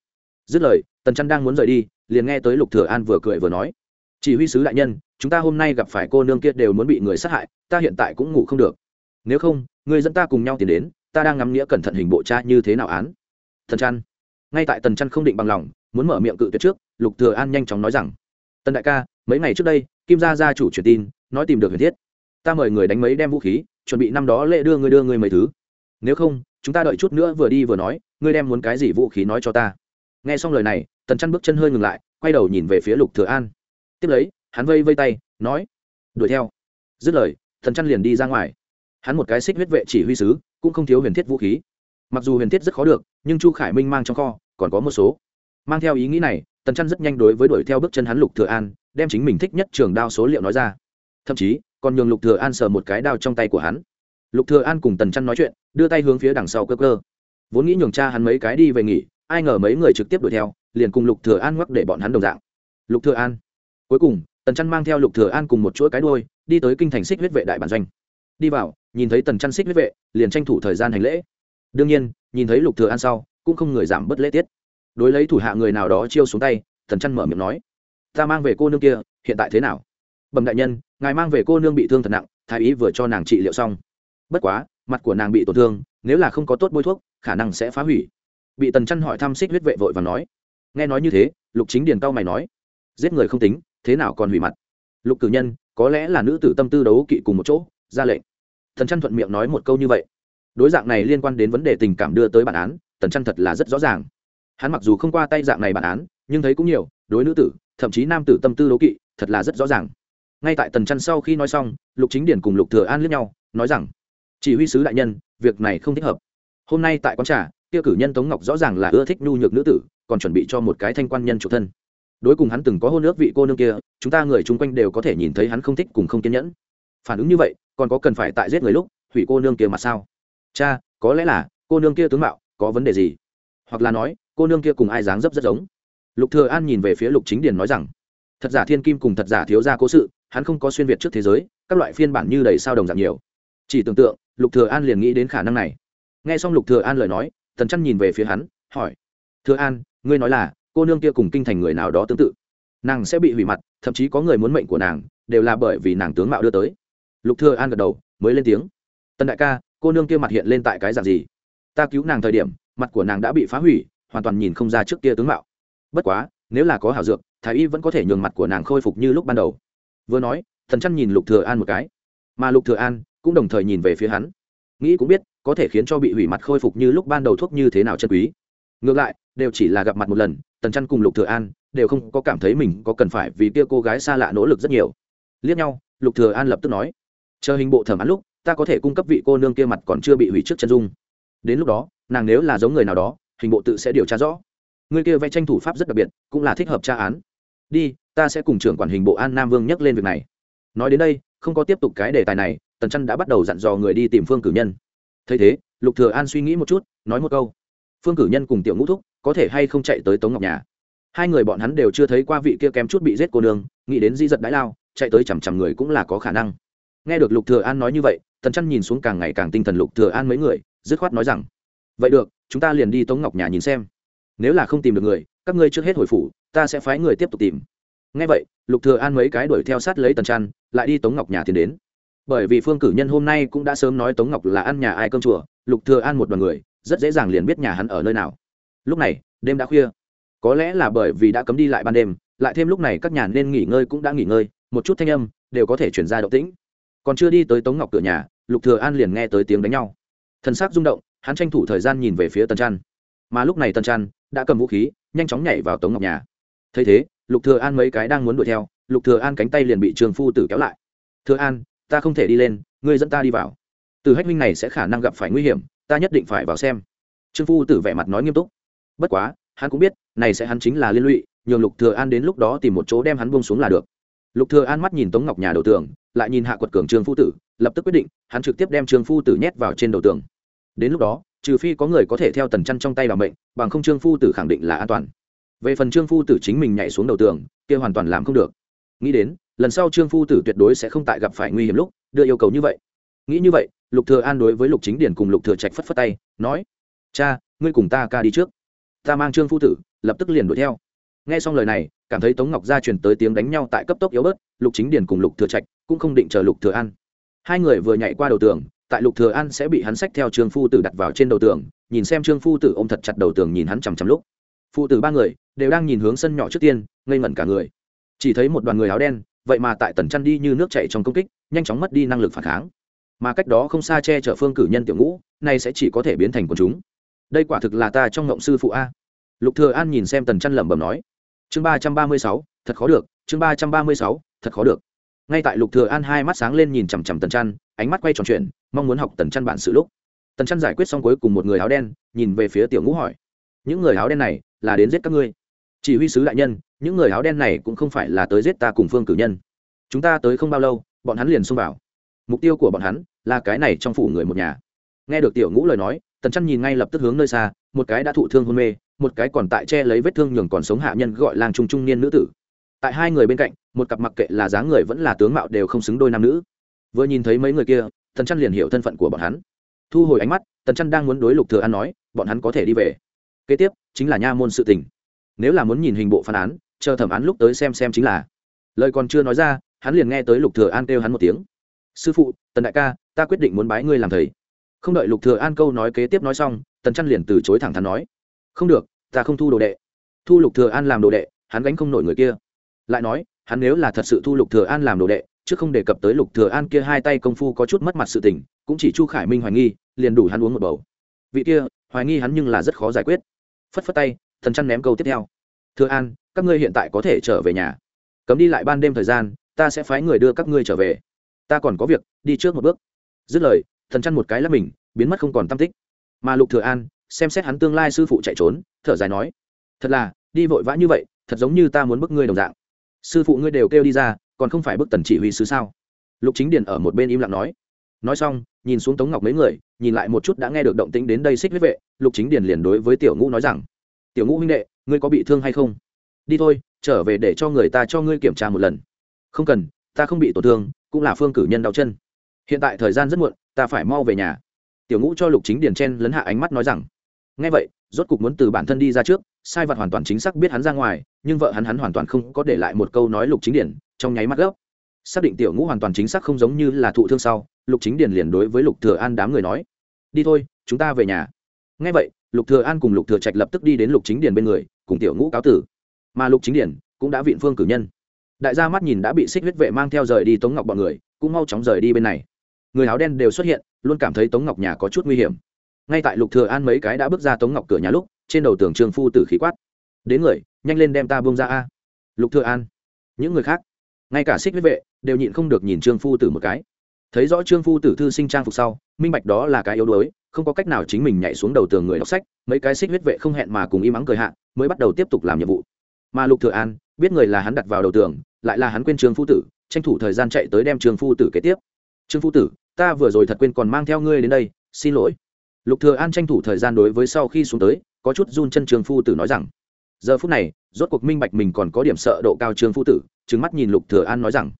Speaker 1: Dứt lời, tần chăn đang muốn rời đi, liền nghe tới lục thừa an vừa cười vừa nói, chỉ huy sứ đại nhân, chúng ta hôm nay gặp phải cô nương kia đều muốn bị người sát hại, ta hiện tại cũng ngủ không được nếu không người dẫn ta cùng nhau tiến đến, ta đang ngắm nghĩa cẩn thận hình bộ cha như thế nào án? Thần chăn ngay tại tần chăn không định bằng lòng, muốn mở miệng cự tuyệt trước, lục thừa an nhanh chóng nói rằng, tần đại ca, mấy ngày trước đây, kim gia gia chủ truyền tin, nói tìm được huyền thiết. Ta mời người đánh mấy đem vũ khí, chuẩn bị năm đó lễ đưa người đưa người mấy thứ. Nếu không, chúng ta đợi chút nữa vừa đi vừa nói, ngươi đem muốn cái gì vũ khí nói cho ta. Nghe xong lời này, tần chăn bước chân hơi ngừng lại, quay đầu nhìn về phía lục thừa an. Tiếp lấy, hắn vây vây tay, nói, đuổi theo. Dứt lời, tần chăn liền đi ra ngoài hắn một cái xích huyết vệ chỉ huy sứ, cũng không thiếu huyền thiết vũ khí. Mặc dù huyền thiết rất khó được, nhưng chu khải minh mang trong kho, còn có một số. Mang theo ý nghĩ này, tần chăn rất nhanh đối với đuổi theo bước chân hắn lục thừa an, đem chính mình thích nhất trường đao số liệu nói ra. Thậm chí, còn nhường lục thừa an sờ một cái đao trong tay của hắn. Lục thừa an cùng tần chăn nói chuyện, đưa tay hướng phía đằng sau cơ cơ. Vốn nghĩ nhường cha hắn mấy cái đi về nghỉ, ai ngờ mấy người trực tiếp đuổi theo, liền cùng lục thừa an ngoắc để bọn hắn đồng dạng. Lục thừa an. Cuối cùng, tần chăn mang theo lục thừa an cùng một chuỗi cái đuôi, đi tới kinh thành xích huyết vệ đại bản doanh đi vào, nhìn thấy tần chăn xích huyết vệ, liền tranh thủ thời gian hành lễ. Đương nhiên, nhìn thấy lục thừa an sau, cũng không người giảm bất lễ tiết. Đối lấy thủ hạ người nào đó chiêu xuống tay, tần chăn mở miệng nói, ta mang về cô nương kia, hiện tại thế nào? Bẩm đại nhân, ngài mang về cô nương bị thương thật nặng, thái ý vừa cho nàng trị liệu xong. Bất quá, mặt của nàng bị tổn thương, nếu là không có tốt bôi thuốc, khả năng sẽ phá hủy. Bị tần chăn hỏi thăm xích huyết vệ vội và nói, nghe nói như thế, lục chính điền cao mày nói, giết người không tính, thế nào còn hủy mặt? Lục cử nhân, có lẽ là nữ tử tâm tư đấu kỵ cùng một chỗ, ra lệnh thần chăn thuận miệng nói một câu như vậy. Đối dạng này liên quan đến vấn đề tình cảm đưa tới bản án, tần chăn thật là rất rõ ràng. Hắn mặc dù không qua tay dạng này bản án, nhưng thấy cũng nhiều, đối nữ tử, thậm chí nam tử tâm tư đấu kỵ, thật là rất rõ ràng. Ngay tại tần chăn sau khi nói xong, lục chính điển cùng lục thừa an liếc nhau, nói rằng, chỉ huy sứ đại nhân, việc này không thích hợp. Hôm nay tại quán trà, kia cử nhân tống ngọc rõ ràng là ưa thích nhu nhược nữ tử, còn chuẩn bị cho một cái thanh quan nhân chủ thân. Đối cùng hắn từng có hôn ước vị cô nương kia, chúng ta người chung quanh đều có thể nhìn thấy hắn không thích cùng không kiên nhẫn. Phản ứng như vậy còn có cần phải tại giết người lúc, hủy cô nương kia mà sao? Cha, có lẽ là, cô nương kia tướng mạo, có vấn đề gì? Hoặc là nói, cô nương kia cùng ai dáng dấp rất giống? Lục thừa an nhìn về phía lục chính điền nói rằng, thật giả thiên kim cùng thật giả thiếu gia cố sự, hắn không có xuyên việt trước thế giới, các loại phiên bản như đầy sao đồng dạng nhiều. Chỉ tưởng tượng, lục thừa an liền nghĩ đến khả năng này. Nghe xong lục thừa an lời nói, tần chân nhìn về phía hắn, hỏi, thừa an, ngươi nói là, cô nương kia cùng kinh thành người nào đó tương tự? Nàng sẽ bị hủy mặt, thậm chí có người muốn mệnh của nàng, đều là bởi vì nàng tướng mạo đưa tới lục thừa an gật đầu, mới lên tiếng. Tần đại ca, cô nương kia mặt hiện lên tại cái dạng gì? Ta cứu nàng thời điểm, mặt của nàng đã bị phá hủy, hoàn toàn nhìn không ra trước kia tướng mạo. Bất quá, nếu là có hảo dược, thái y vẫn có thể nhường mặt của nàng khôi phục như lúc ban đầu. Vừa nói, thần chăn nhìn lục thừa an một cái. Mà lục thừa an cũng đồng thời nhìn về phía hắn. Nghĩ cũng biết, có thể khiến cho bị hủy mặt khôi phục như lúc ban đầu thuốc như thế nào chân quý. Ngược lại, đều chỉ là gặp mặt một lần, tần chăn cùng lục thừa an đều không có cảm thấy mình có cần phải vì kia cô gái xa lạ nỗ lực rất nhiều. Liếc nhau, lục thừa an lập tức nói chờ hình bộ thẩm án lúc, ta có thể cung cấp vị cô nương kia mặt còn chưa bị hủy trước chân dung. Đến lúc đó, nàng nếu là giống người nào đó, hình bộ tự sẽ điều tra rõ. Người kia vẽ tranh thủ pháp rất đặc biệt, cũng là thích hợp tra án. Đi, ta sẽ cùng trưởng quản hình bộ an nam vương nhắc lên việc này. Nói đến đây, không có tiếp tục cái đề tài này, tần chân đã bắt đầu dặn dò người đi tìm phương cử nhân. Thấy thế, lục thừa an suy nghĩ một chút, nói một câu. Phương cử nhân cùng tiểu ngũ thúc, có thể hay không chạy tới tống ngọc nhà? Hai người bọn hắn đều chưa thấy qua vị kia kém chút bị giết cô nương, nghĩ đến di giật đái lao, chạy tới chằm chằm người cũng là có khả năng nghe được lục thừa an nói như vậy, tần chân nhìn xuống càng ngày càng tinh thần lục thừa an mấy người, dứt khoát nói rằng, vậy được, chúng ta liền đi tống ngọc nhà nhìn xem. Nếu là không tìm được người, các ngươi trước hết hồi phủ, ta sẽ phái người tiếp tục tìm. Nghe vậy, lục thừa an mấy cái đuổi theo sát lấy tần trăn, lại đi tống ngọc nhà tiến đến. Bởi vì phương cử nhân hôm nay cũng đã sớm nói tống ngọc là ăn nhà ai cơm chùa, lục thừa an một đoàn người, rất dễ dàng liền biết nhà hắn ở nơi nào. Lúc này, đêm đã khuya. Có lẽ là bởi vì đã cấm đi lại ban đêm, lại thêm lúc này các nhà nên nghỉ ngơi cũng đã nghỉ ngơi, một chút thanh âm đều có thể chuyển ra động tĩnh còn chưa đi tới tống ngọc cửa nhà, lục thừa an liền nghe tới tiếng đánh nhau. Thần sắc rung động, hắn tranh thủ thời gian nhìn về phía tần trăn. Mà lúc này tần trăn đã cầm vũ khí, nhanh chóng nhảy vào tống ngọc nhà. Thấy thế, lục thừa an mấy cái đang muốn đuổi theo, lục thừa an cánh tay liền bị trường phu tử kéo lại. Thừa an, ta không thể đi lên, ngươi dẫn ta đi vào. Từ hách minh này sẽ khả năng gặp phải nguy hiểm, ta nhất định phải vào xem. Trương phu tử vẻ mặt nói nghiêm túc. Bất quá, hắn cũng biết, này sẽ hắn chính là liên lụy, nhường lục thừa an đến lúc đó tìm một chỗ đem hắn buông xuống là được. Lục thừa an mắt nhìn tống ngọc nhà đầu tường lại nhìn hạ quật cường trương phu tử, lập tức quyết định, hắn trực tiếp đem trương phu tử nhét vào trên đầu tường. Đến lúc đó, trừ phi có người có thể theo tần chăn trong tay làm bệnh bằng không trương phu tử khẳng định là an toàn. Về phần trương phu tử chính mình nhảy xuống đầu tường, kia hoàn toàn làm không được. Nghĩ đến, lần sau trương phu tử tuyệt đối sẽ không tại gặp phải nguy hiểm lúc, đưa yêu cầu như vậy. Nghĩ như vậy, lục thừa an đối với lục chính điển cùng lục thừa trạch phất phất tay, nói, cha, ngươi cùng ta ca đi trước. Ta mang trương phu tử, lập tức liền đuổi theo. Nghe xong lời này cảm thấy tống ngọc gia truyền tới tiếng đánh nhau tại cấp tốc yếu bớt, lục chính Điền cùng lục thừa trạch cũng không định chờ lục thừa an. Hai người vừa nhảy qua đầu tường, tại lục thừa an sẽ bị hắn xách theo trương phu tử đặt vào trên đầu tường, nhìn xem trương phu tử ôm thật chặt đầu tường nhìn hắn chằm chằm lúc. Phụ tử ba người đều đang nhìn hướng sân nhỏ trước tiên, ngây ngẩn cả người. Chỉ thấy một đoàn người áo đen, vậy mà tại tần chăn đi như nước chảy trong công kích, nhanh chóng mất đi năng lực phản kháng. Mà cách đó không xa che chở phương cử nhân tiểu ngũ nay sẽ chỉ có thể biến thành quần chúng. Đây quả thực là ta trong ngộng sư phụ a. Lục thừa an nhìn xem tần chăn lẩm bẩm nói chương ba trăm ba mươi sáu, thật khó được, chương ba trăm ba mươi sáu, thật khó được. Ngay tại lục thừa an hai mắt sáng lên nhìn chằm chằm tần chăn ánh mắt quay tròn chuyện mong muốn học tần chăn bản sự lúc. Tần chăn giải quyết xong cuối cùng một người áo đen, nhìn về phía tiểu ngũ hỏi, những người áo đen này là đến giết các ngươi? Chỉ huy sứ đại nhân, những người áo đen này cũng không phải là tới giết ta cùng phương cử nhân. Chúng ta tới không bao lâu, bọn hắn liền xông vào. Mục tiêu của bọn hắn là cái này trong phủ người một nhà. Nghe được tiểu ngũ lời nói, tần chăn nhìn ngay lập tức hướng nơi xa, một cái đã thụ thương hôn mê một cái còn tại che lấy vết thương nhường còn sống hạ nhân gọi làng trung trung niên nữ tử. Tại hai người bên cạnh, một cặp mặc kệ là dáng người vẫn là tướng mạo đều không xứng đôi nam nữ. Vừa nhìn thấy mấy người kia, tần chăn liền hiểu thân phận của bọn hắn. Thu hồi ánh mắt, tần chăn đang muốn đối lục thừa an nói, bọn hắn có thể đi về. Kế tiếp, chính là nha môn sự tình. Nếu là muốn nhìn hình bộ phán án, chờ thẩm án lúc tới xem xem chính là. Lời còn chưa nói ra, hắn liền nghe tới lục thừa an kêu hắn một tiếng. Sư phụ, tần đại ca, ta quyết định muốn bái ngươi làm thầy. Không đợi lục thừa an câu nói kế tiếp nói xong, tần chăn liền từ chối thẳng thắn nói. Không được ta không thu đồ đệ. Thu lục thừa an làm đồ đệ, hắn gánh không nổi người kia. Lại nói, hắn nếu là thật sự thu lục thừa an làm đồ đệ, chứ không đề cập tới lục thừa an kia hai tay công phu có chút mất mặt sự tình, cũng chỉ chu khải minh hoài nghi, liền đủ hắn uống một bầu. Vị kia, hoài nghi hắn nhưng là rất khó giải quyết. Phất phất tay, thần chăn ném câu tiếp theo. Thừa an, các ngươi hiện tại có thể trở về nhà. Cấm đi lại ban đêm thời gian, ta sẽ phái người đưa các ngươi trở về. Ta còn có việc, đi trước một bước. Dứt lời, thần chăn một cái là mình, biến mất không còn tâm tích. Mà lục thừa an xem xét hắn tương lai sư phụ chạy trốn, thở dài nói, thật là, đi vội vã như vậy, thật giống như ta muốn bức ngươi đồng dạng. Sư phụ ngươi đều kêu đi ra, còn không phải bức tần chỉ huy sứ sao? Lục chính điền ở một bên im lặng nói. Nói xong, nhìn xuống tống ngọc mấy người, nhìn lại một chút đã nghe được động tĩnh đến đây xích huyết vệ, lục chính điền liền đối với tiểu ngũ nói rằng, tiểu ngũ huynh đệ, ngươi có bị thương hay không? Đi thôi, trở về để cho người ta cho ngươi kiểm tra một lần. Không cần, ta không bị tổn thương, cũng là phương cử nhân đau chân. Hiện tại thời gian rất muộn, ta phải mau về nhà. Tiểu ngũ cho lục chính điền chen lấn hạ ánh mắt nói rằng ngay vậy, rốt cục muốn từ bản thân đi ra trước, sai vật hoàn toàn chính xác biết hắn ra ngoài, nhưng vợ hắn hắn hoàn toàn không có để lại một câu nói lục chính điển trong nháy mắt gấp. Xác định tiểu ngũ hoàn toàn chính xác không giống như là thụ thương sau, lục chính điển liền đối với lục thừa an đám người nói, đi thôi, chúng ta về nhà. Ngay vậy, lục thừa an cùng lục thừa trạch lập tức đi đến lục chính điển bên người, cùng tiểu ngũ cáo tử. Mà lục chính điển cũng đã viện phương cử nhân. Đại gia mắt nhìn đã bị xích huyết vệ mang theo rời đi tống ngọc bọn người, cũng mau chóng rời đi bên này. Người áo đen đều xuất hiện, luôn cảm thấy tống ngọc nhà có chút nguy hiểm ngay tại lục thừa an mấy cái đã bước ra tống ngọc cửa nhà lúc, trên đầu tường trương phu tử khí quát. Đến người, nhanh lên đem ta buông ra a. Lục thừa an. Những người khác. Ngay cả xích huyết vệ đều nhịn không được nhìn trương phu tử một cái. Thấy rõ trương phu tử thư sinh trang phục sau, minh bạch đó là cái yếu đuối, không có cách nào chính mình nhảy xuống đầu tường người đọc sách, mấy cái xích huyết vệ không hẹn mà cùng im ắng cười hạ, mới bắt đầu tiếp tục làm nhiệm vụ. Mà lục thừa an, biết người là hắn đặt vào đầu tường, lại là hắn quên trương phu tử, tranh thủ thời gian chạy tới đem trương phu tử kế tiếp. Trương phu tử, ta vừa rồi thật quên còn mang theo ngươi đến đây, xin lỗi lục thừa an tranh thủ thời gian đối với sau khi xuống tới, có chút run chân trương phu tử nói rằng, giờ phút này, rốt cuộc minh bạch mình còn có điểm sợ độ cao trương phu tử. Trừng mắt nhìn lục thừa an nói rằng,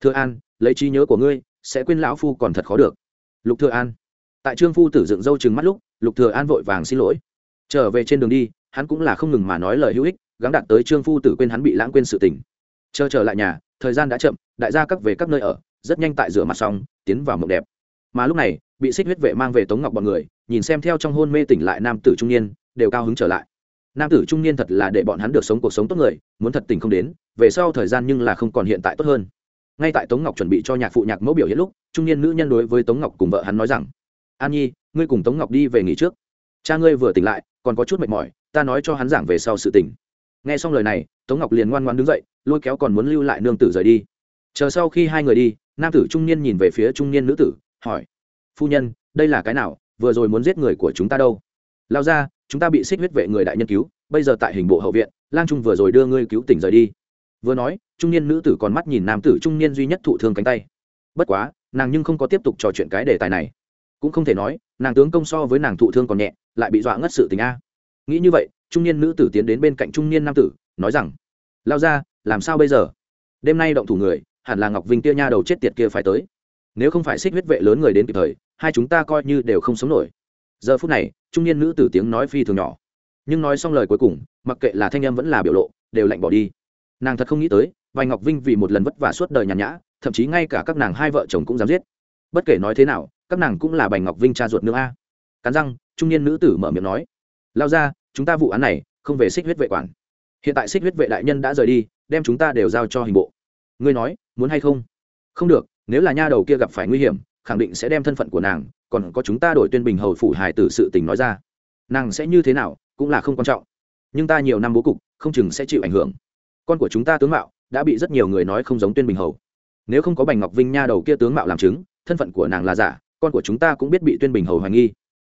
Speaker 1: thừa an, lấy trí nhớ của ngươi, sẽ quên lão phu còn thật khó được. Lục thừa an, tại trương phu tử dựng râu trừng mắt lúc, lục thừa an vội vàng xin lỗi. Trở về trên đường đi, hắn cũng là không ngừng mà nói lời hữu ích, gắng đạt tới trương phu tử quên hắn bị lãng quên sự tình. Chờ trở lại nhà, thời gian đã chậm, đại gia các về các nơi ở, rất nhanh tại rửa mặt xong, tiến vào mộng đẹp. Mà lúc này bị xích huyết vệ mang về tống ngọc bọn người, nhìn xem theo trong hôn mê tỉnh lại nam tử trung niên, đều cao hứng trở lại. Nam tử trung niên thật là để bọn hắn được sống cuộc sống tốt người, muốn thật tình không đến, về sau thời gian nhưng là không còn hiện tại tốt hơn. Ngay tại tống ngọc chuẩn bị cho nhạc phụ nhạc mẫu biểu hiện lúc, trung niên nữ nhân đối với tống ngọc cùng vợ hắn nói rằng, an nhi, ngươi cùng tống ngọc đi về nghỉ trước. Cha ngươi vừa tỉnh lại, còn có chút mệt mỏi, ta nói cho hắn giảng về sau sự tỉnh. Nghe xong lời này, tống ngọc liền ngoan ngoan đứng dậy, lôi kéo còn muốn lưu lại nương tử rời đi. Chờ sau khi hai người đi, nam tử trung niên nhìn về phía trung niên nữ tử, hỏi phu nhân, đây là cái nào, vừa rồi muốn giết người của chúng ta đâu? Lao ra, chúng ta bị xích huyết vệ người đại nhân cứu, bây giờ tại hình bộ hậu viện, lang trung vừa rồi đưa ngươi cứu tỉnh rời đi. Vừa nói, trung niên nữ tử còn mắt nhìn nam tử trung niên duy nhất thụ thương cánh tay. Bất quá, nàng nhưng không có tiếp tục trò chuyện cái đề tài này. Cũng không thể nói, nàng tướng công so với nàng thụ thương còn nhẹ, lại bị dọa ngất sự tình a. Nghĩ như vậy, trung niên nữ tử tiến đến bên cạnh trung niên nam tử, nói rằng, lao ra, làm sao bây giờ? Đêm nay động thủ người, hẳn là ngọc vinh tia nha đầu chết tiệt kia phải tới. Nếu không phải xích huyết vệ lớn người đến kịp thời hai chúng ta coi như đều không sống nổi. Giờ phút này, trung niên nữ tử tiếng nói phi thường nhỏ. Nhưng nói xong lời cuối cùng, mặc kệ là thanh em vẫn là biểu lộ, đều lạnh bỏ đi. Nàng thật không nghĩ tới, vài ngọc vinh vì một lần vất vả suốt đời nhàn nhã, thậm chí ngay cả các nàng hai vợ chồng cũng dám giết. Bất kể nói thế nào, các nàng cũng là bành ngọc vinh cha ruột nữa a. Cắn răng, trung niên nữ tử mở miệng nói, lao ra, chúng ta vụ án này không về xích huyết vệ quản. Hiện tại xích huyết vệ đại nhân đã rời đi, đem chúng ta đều giao cho hình bộ. Ngươi nói, muốn hay không? Không được, nếu là nha đầu kia gặp phải nguy hiểm khẳng định sẽ đem thân phận của nàng, còn có chúng ta đổi tuyên bình hầu phủ hài tử sự tình nói ra. Nàng sẽ như thế nào, cũng là không quan trọng. Nhưng ta nhiều năm bố cục, không chừng sẽ chịu ảnh hưởng. Con của chúng ta tướng mạo, đã bị rất nhiều người nói không giống tuyên bình hầu. Nếu không có bành ngọc vinh nha đầu kia tướng mạo làm chứng, thân phận của nàng là giả, con của chúng ta cũng biết bị tuyên bình hầu hoài nghi.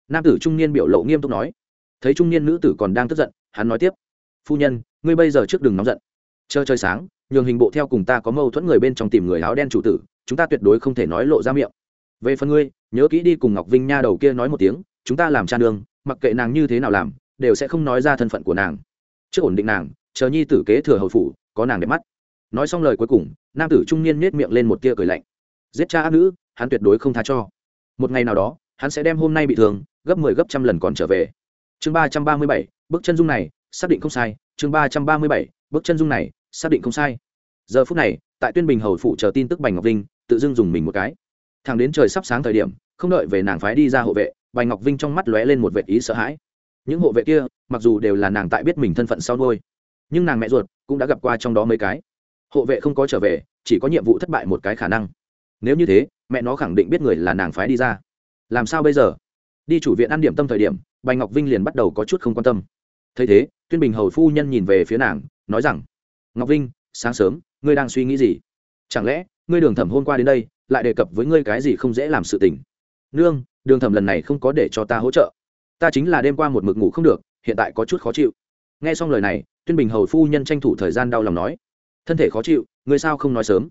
Speaker 1: Nam tử trung niên biểu lộ nghiêm túc nói. Thấy trung niên nữ tử còn đang tức giận, hắn nói tiếp. Phu nhân, ngươi bây giờ trước đừng nóng giận. Chờ chơi sáng, nhường hình bộ theo cùng ta có mâu thuẫn người bên trong tìm người áo đen chủ tử, chúng ta tuyệt đối không thể nói lộ ra miệng về phần ngươi, nhớ kỹ đi cùng ngọc vinh nha đầu kia nói một tiếng, chúng ta làm cha đường mặc kệ nàng như thế nào làm, đều sẽ không nói ra thân phận của nàng. Trước ổn định nàng, chờ nhi tử kế thừa hầu phủ, có nàng đẹp mắt. Nói xong lời cuối cùng, nam tử trung niên nết miệng lên một tia cười lạnh. Giết cha ác nữ, hắn tuyệt đối không tha cho. Một ngày nào đó, hắn sẽ đem hôm nay bị thương, gấp mười 10 gấp trăm lần còn trở về. Chương ba trăm ba mươi bảy, bước chân dung này, xác định không sai. Chương ba trăm ba mươi bảy, bước chân dung này, xác định không sai. Giờ phút này, tại tuyên bình hầu phủ chờ tin tức bành ngọc vinh, tự dưng dùng mình một cái thằng đến trời sắp sáng thời điểm, không đợi về nàng phái đi ra hộ vệ, bành ngọc vinh trong mắt lóe lên một vệ ý sợ hãi. Những hộ vệ kia, mặc dù đều là nàng tại biết mình thân phận sau nuôi nhưng nàng mẹ ruột cũng đã gặp qua trong đó mấy cái. Hộ vệ không có trở về, chỉ có nhiệm vụ thất bại một cái khả năng. Nếu như thế, mẹ nó khẳng định biết người là nàng phái đi ra. Làm sao bây giờ? Đi chủ viện ăn điểm tâm thời điểm, bành ngọc vinh liền bắt đầu có chút không quan tâm. Thấy thế, tuyên bình hầu phu nhân nhìn về phía nàng, nói rằng, ngọc vinh, sáng sớm, ngươi đang suy nghĩ gì? Chẳng lẽ, ngươi đường thẩm hôm qua đến đây lại đề cập với ngươi cái gì không dễ làm sự tình. Nương, đường thẩm lần này không có để cho ta hỗ trợ. Ta chính là đêm qua một mực ngủ không được, hiện tại có chút khó chịu. Nghe xong lời này, tuyên bình hầu phu nhân tranh thủ thời gian đau lòng nói. Thân thể khó chịu, ngươi sao không nói sớm?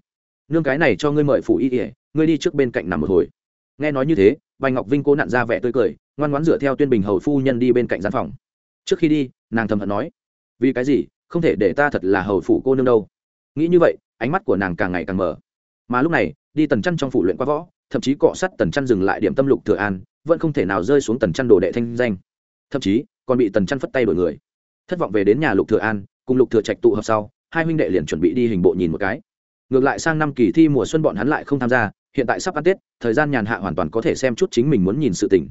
Speaker 1: Nương cái này cho ngươi mời phủ y ỉa ngươi đi trước bên cạnh nằm một hồi. Nghe nói như thế bài ngọc vinh cố nặn ra vẻ tươi cười, ngoan ngoãn dựa theo tuyên bình hầu phu nhân đi bên cạnh gian phòng. Trước khi đi, nàng thầm hận nói. Vì cái gì? Không thể để ta thật là hầu phủ cô nương đâu. Nghĩ như vậy, ánh mắt của nàng càng ngày càng mở. Mà lúc này đi tần chăn trong phủ luyện qua võ, thậm chí cọ sắt tần chăn dừng lại điểm tâm lục thừa an, vẫn không thể nào rơi xuống tần chăn đồ đệ thanh danh. Thậm chí, còn bị tần chăn phất tay đổi người. Thất vọng về đến nhà lục thừa an, cùng lục thừa trạch tụ hợp sau, hai huynh đệ liền chuẩn bị đi hình bộ nhìn một cái. Ngược lại sang năm kỳ thi mùa xuân bọn hắn lại không tham gia, hiện tại sắp ăn tết, thời gian nhàn hạ hoàn toàn có thể xem chút chính mình muốn nhìn sự tình.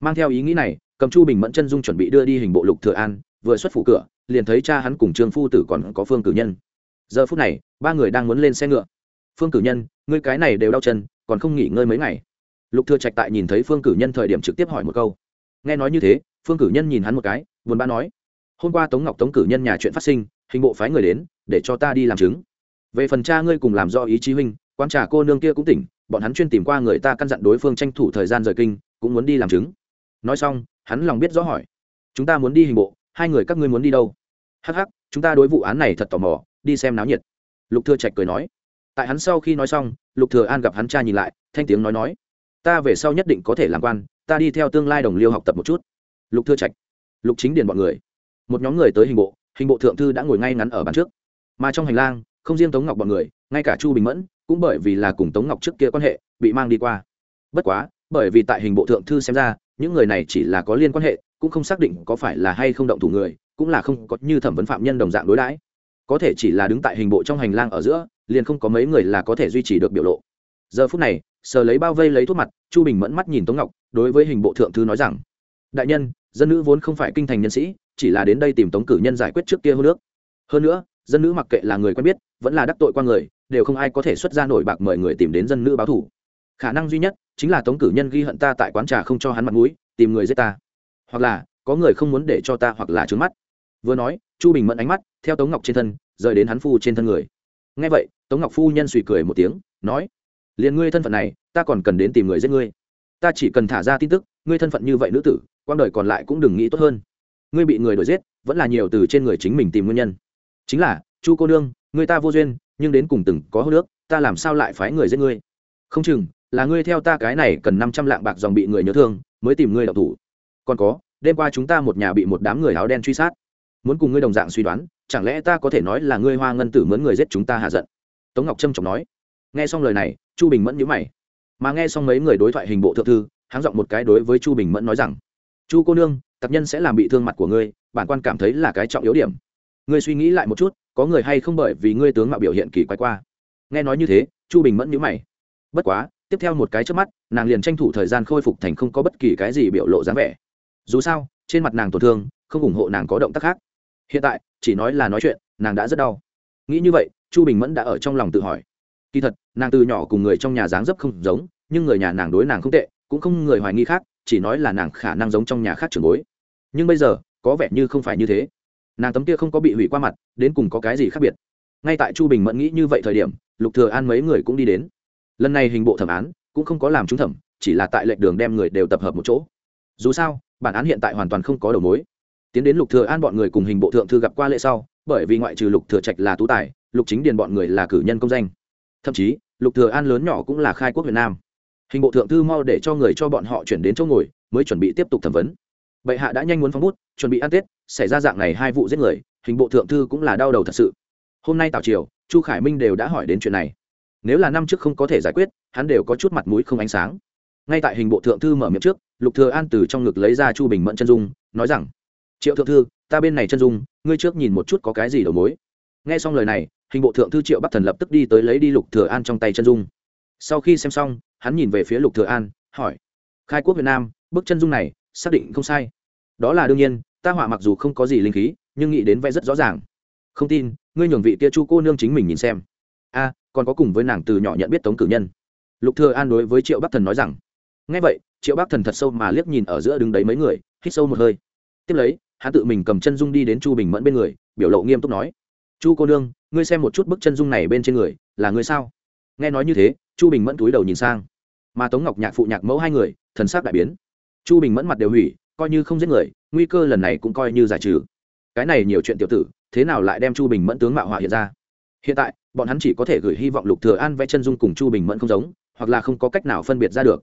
Speaker 1: Mang theo ý nghĩ này, cầm chu bình mẫn chân dung chuẩn bị đưa đi hình bộ lục thừa an, vừa xuất phủ cửa, liền thấy cha hắn cùng trương phu tử còn có phương cử nhân. Giờ phút này, ba người đang muốn lên xe ngựa phương cử nhân, ngươi cái này đều đau chân, còn không nghỉ ngơi mấy ngày. Lục thừa trạch tại nhìn thấy phương cử nhân thời điểm trực tiếp hỏi một câu. Nghe nói như thế, phương cử nhân nhìn hắn một cái, buồn bã nói, hôm qua tống ngọc tống cử nhân nhà chuyện phát sinh, hình bộ phái người đến, để cho ta đi làm chứng. Về phần cha ngươi cùng làm do ý chí huynh quan trà cô nương kia cũng tỉnh, bọn hắn chuyên tìm qua người ta căn dặn đối phương tranh thủ thời gian rời kinh, cũng muốn đi làm chứng. Nói xong, hắn lòng biết rõ hỏi, chúng ta muốn đi hình bộ, hai người các ngươi muốn đi đâu? Hắc hắc, chúng ta đối vụ án này thật tò mò, đi xem náo nhiệt. Lục thừa trạch cười nói tại hắn sau khi nói xong, lục thừa an gặp hắn cha nhìn lại, thanh tiếng nói nói, ta về sau nhất định có thể làm quan, ta đi theo tương lai đồng liêu học tập một chút. Lục thừa trạch, lục chính điền bọn người, một nhóm người tới hình bộ hình bộ thượng thư đã ngồi ngay ngắn ở bàn trước. Mà trong hành lang, không riêng tống ngọc bọn người, ngay cả chu bình mẫn, cũng bởi vì là cùng tống ngọc trước kia quan hệ, bị mang đi qua. Bất quá, bởi vì tại hình bộ thượng thư xem ra, những người này chỉ là có liên quan hệ, cũng không xác định có phải là hay không động thủ người, cũng là không có như thẩm vấn phạm nhân đồng dạng đối đãi. Có thể chỉ là đứng tại hình bộ trong hành lang ở giữa liền không có mấy người là có thể duy trì được biểu lộ. Giờ phút này, sờ lấy bao vây lấy thuốc mặt, chu bình mẫn mắt nhìn tống ngọc, đối với hình bộ thượng thư nói rằng, đại nhân, dân nữ vốn không phải kinh thành nhân sĩ, chỉ là đến đây tìm tống cử nhân giải quyết trước kia hơn nước. Hơn nữa, dân nữ mặc kệ là người quen biết, vẫn là đắc tội qua người, đều không ai có thể xuất ra nổi bạc mời người tìm đến dân nữ báo thủ. Khả năng duy nhất chính là tống cử nhân ghi hận ta tại quán trà không cho hắn mặt mũi, tìm người giết ta. Hoặc là, có người không muốn để cho ta hoặc là trướng mắt. Vừa nói, chu bình mẫn ánh mắt theo tống ngọc trên thân, rời đến hắn phu trên thân người nghe vậy, tống ngọc phu nhân suy cười một tiếng, nói, liền ngươi thân phận này, ta còn cần đến tìm người giết ngươi. Ta chỉ cần thả ra tin tức, ngươi thân phận như vậy nữ tử quang đời còn lại cũng đừng nghĩ tốt hơn. Ngươi bị người đuổi giết, vẫn là nhiều từ trên người chính mình tìm nguyên nhân. Chính là, chu cô nương, người ta vô duyên, nhưng đến cùng từng có hô nước, ta làm sao lại phái người giết ngươi? Không chừng, là ngươi theo ta cái này cần năm trăm lạng bạc dòng bị người nhớ thương, mới tìm ngươi đậu thủ. Còn có, đêm qua chúng ta một nhà bị một đám người áo đen truy sát muốn cùng ngươi đồng dạng suy đoán, chẳng lẽ ta có thể nói là ngươi hoa ngân tử mướn người giết chúng ta hạ giận? Tống ngọc trâm trọng nói. Nghe xong lời này, chu bình mẫn nhữ mày. Mà nghe xong mấy người đối thoại hình bộ thượng thư, háng giọng một cái đối với chu bình mẫn nói rằng, chu cô nương tập nhân sẽ làm bị thương mặt của ngươi, bản quan cảm thấy là cái trọng yếu điểm. Ngươi suy nghĩ lại một chút, có người hay không bởi vì ngươi tướng mạo biểu hiện kỳ quái qua? Nghe nói như thế, chu bình mẫn nhữ mày. Bất quá, tiếp theo một cái trước mắt, nàng liền tranh thủ thời gian khôi phục thành không có bất kỳ cái gì biểu lộ dáng vẻ. Dù sao, trên mặt nàng tổn thương, không ủng hộ nàng có động tác khác hiện tại, chỉ nói là nói chuyện, nàng đã rất đau. Nghĩ như vậy, chu bình mẫn đã ở trong lòng tự hỏi. Kỳ thật, nàng từ nhỏ cùng người trong nhà dáng dấp không giống, nhưng người nhà nàng đối nàng không tệ, cũng không người hoài nghi khác, chỉ nói là nàng khả năng giống trong nhà khác trường bối. Nhưng bây giờ, có vẻ như không phải như thế. Nàng tấm kia không có bị hủy qua mặt, đến cùng có cái gì khác biệt? Ngay tại chu bình mẫn nghĩ như vậy thời điểm, lục thừa an mấy người cũng đi đến. Lần này hình bộ thẩm án, cũng không có làm trúng thẩm, chỉ là tại lệnh đường đem người đều tập hợp một chỗ. Dù sao, bản án hiện tại hoàn toàn không có đầu mối tiến đến lục thừa an bọn người cùng hình bộ thượng thư gặp qua lễ sau, bởi vì ngoại trừ lục thừa trạch là tú tài, lục chính điền bọn người là cử nhân công danh. Thậm chí, lục thừa an lớn nhỏ cũng là khai quốc việt nam. Hình bộ thượng thư mau để cho người cho bọn họ chuyển đến chỗ ngồi, mới chuẩn bị tiếp tục thẩm vấn. Bệ hạ đã nhanh muốn phóng bút, chuẩn bị ăn tết, xảy ra dạng này hai vụ giết người, hình bộ thượng thư cũng là đau đầu thật sự. Hôm nay tào triều, chu khải minh đều đã hỏi đến chuyện này. Nếu là năm trước không có thể giải quyết, hắn đều có chút mặt mũi không ánh sáng. Ngay tại hình bộ thượng thư mở miệng trước, lục thừa an từ trong ngực lấy ra chu bình mẫn chân dung, nói rằng triệu thượng thư, ta bên này chân dung, ngươi trước nhìn một chút có cái gì đầu mối. Nghe xong lời này, hình bộ thượng thư triệu bắc thần lập tức đi tới lấy đi lục thừa an trong tay chân dung. Sau khi xem xong, hắn nhìn về phía lục thừa an, hỏi, khai quốc việt nam, bức chân dung này, xác định không sai. Đó là đương nhiên, ta họa mặc dù không có gì linh khí, nhưng nghĩ đến vẽ rất rõ ràng. Không tin, ngươi nhường vị kia chu cô nương chính mình nhìn xem. A, còn có cùng với nàng từ nhỏ nhận biết tống cử nhân. Lục thừa an đối với triệu bắc thần nói rằng. Nghe vậy, triệu bắc thần thật sâu mà liếc nhìn ở giữa đứng đấy mấy người, hít sâu một hơi. Tiếp lấy hắn tự mình cầm chân dung đi đến chu bình mẫn bên người, biểu lộ nghiêm túc nói, chu cô nương, ngươi xem một chút bức chân dung này bên trên người, là ngươi sao? Nghe nói như thế, chu bình mẫn túi đầu nhìn sang. Mà tống ngọc nhạc phụ nhạc mẫu hai người, thần sắc đại biến. Chu bình mẫn mặt đều hủy, coi như không giết người, nguy cơ lần này cũng coi như giải trừ. Cái này nhiều chuyện tiểu tử, thế nào lại đem chu bình mẫn tướng mạo họa hiện ra? Hiện tại, bọn hắn chỉ có thể gửi hy vọng lục thừa an vẽ chân dung cùng chu bình mẫn không giống, hoặc là không có cách nào phân biệt ra được.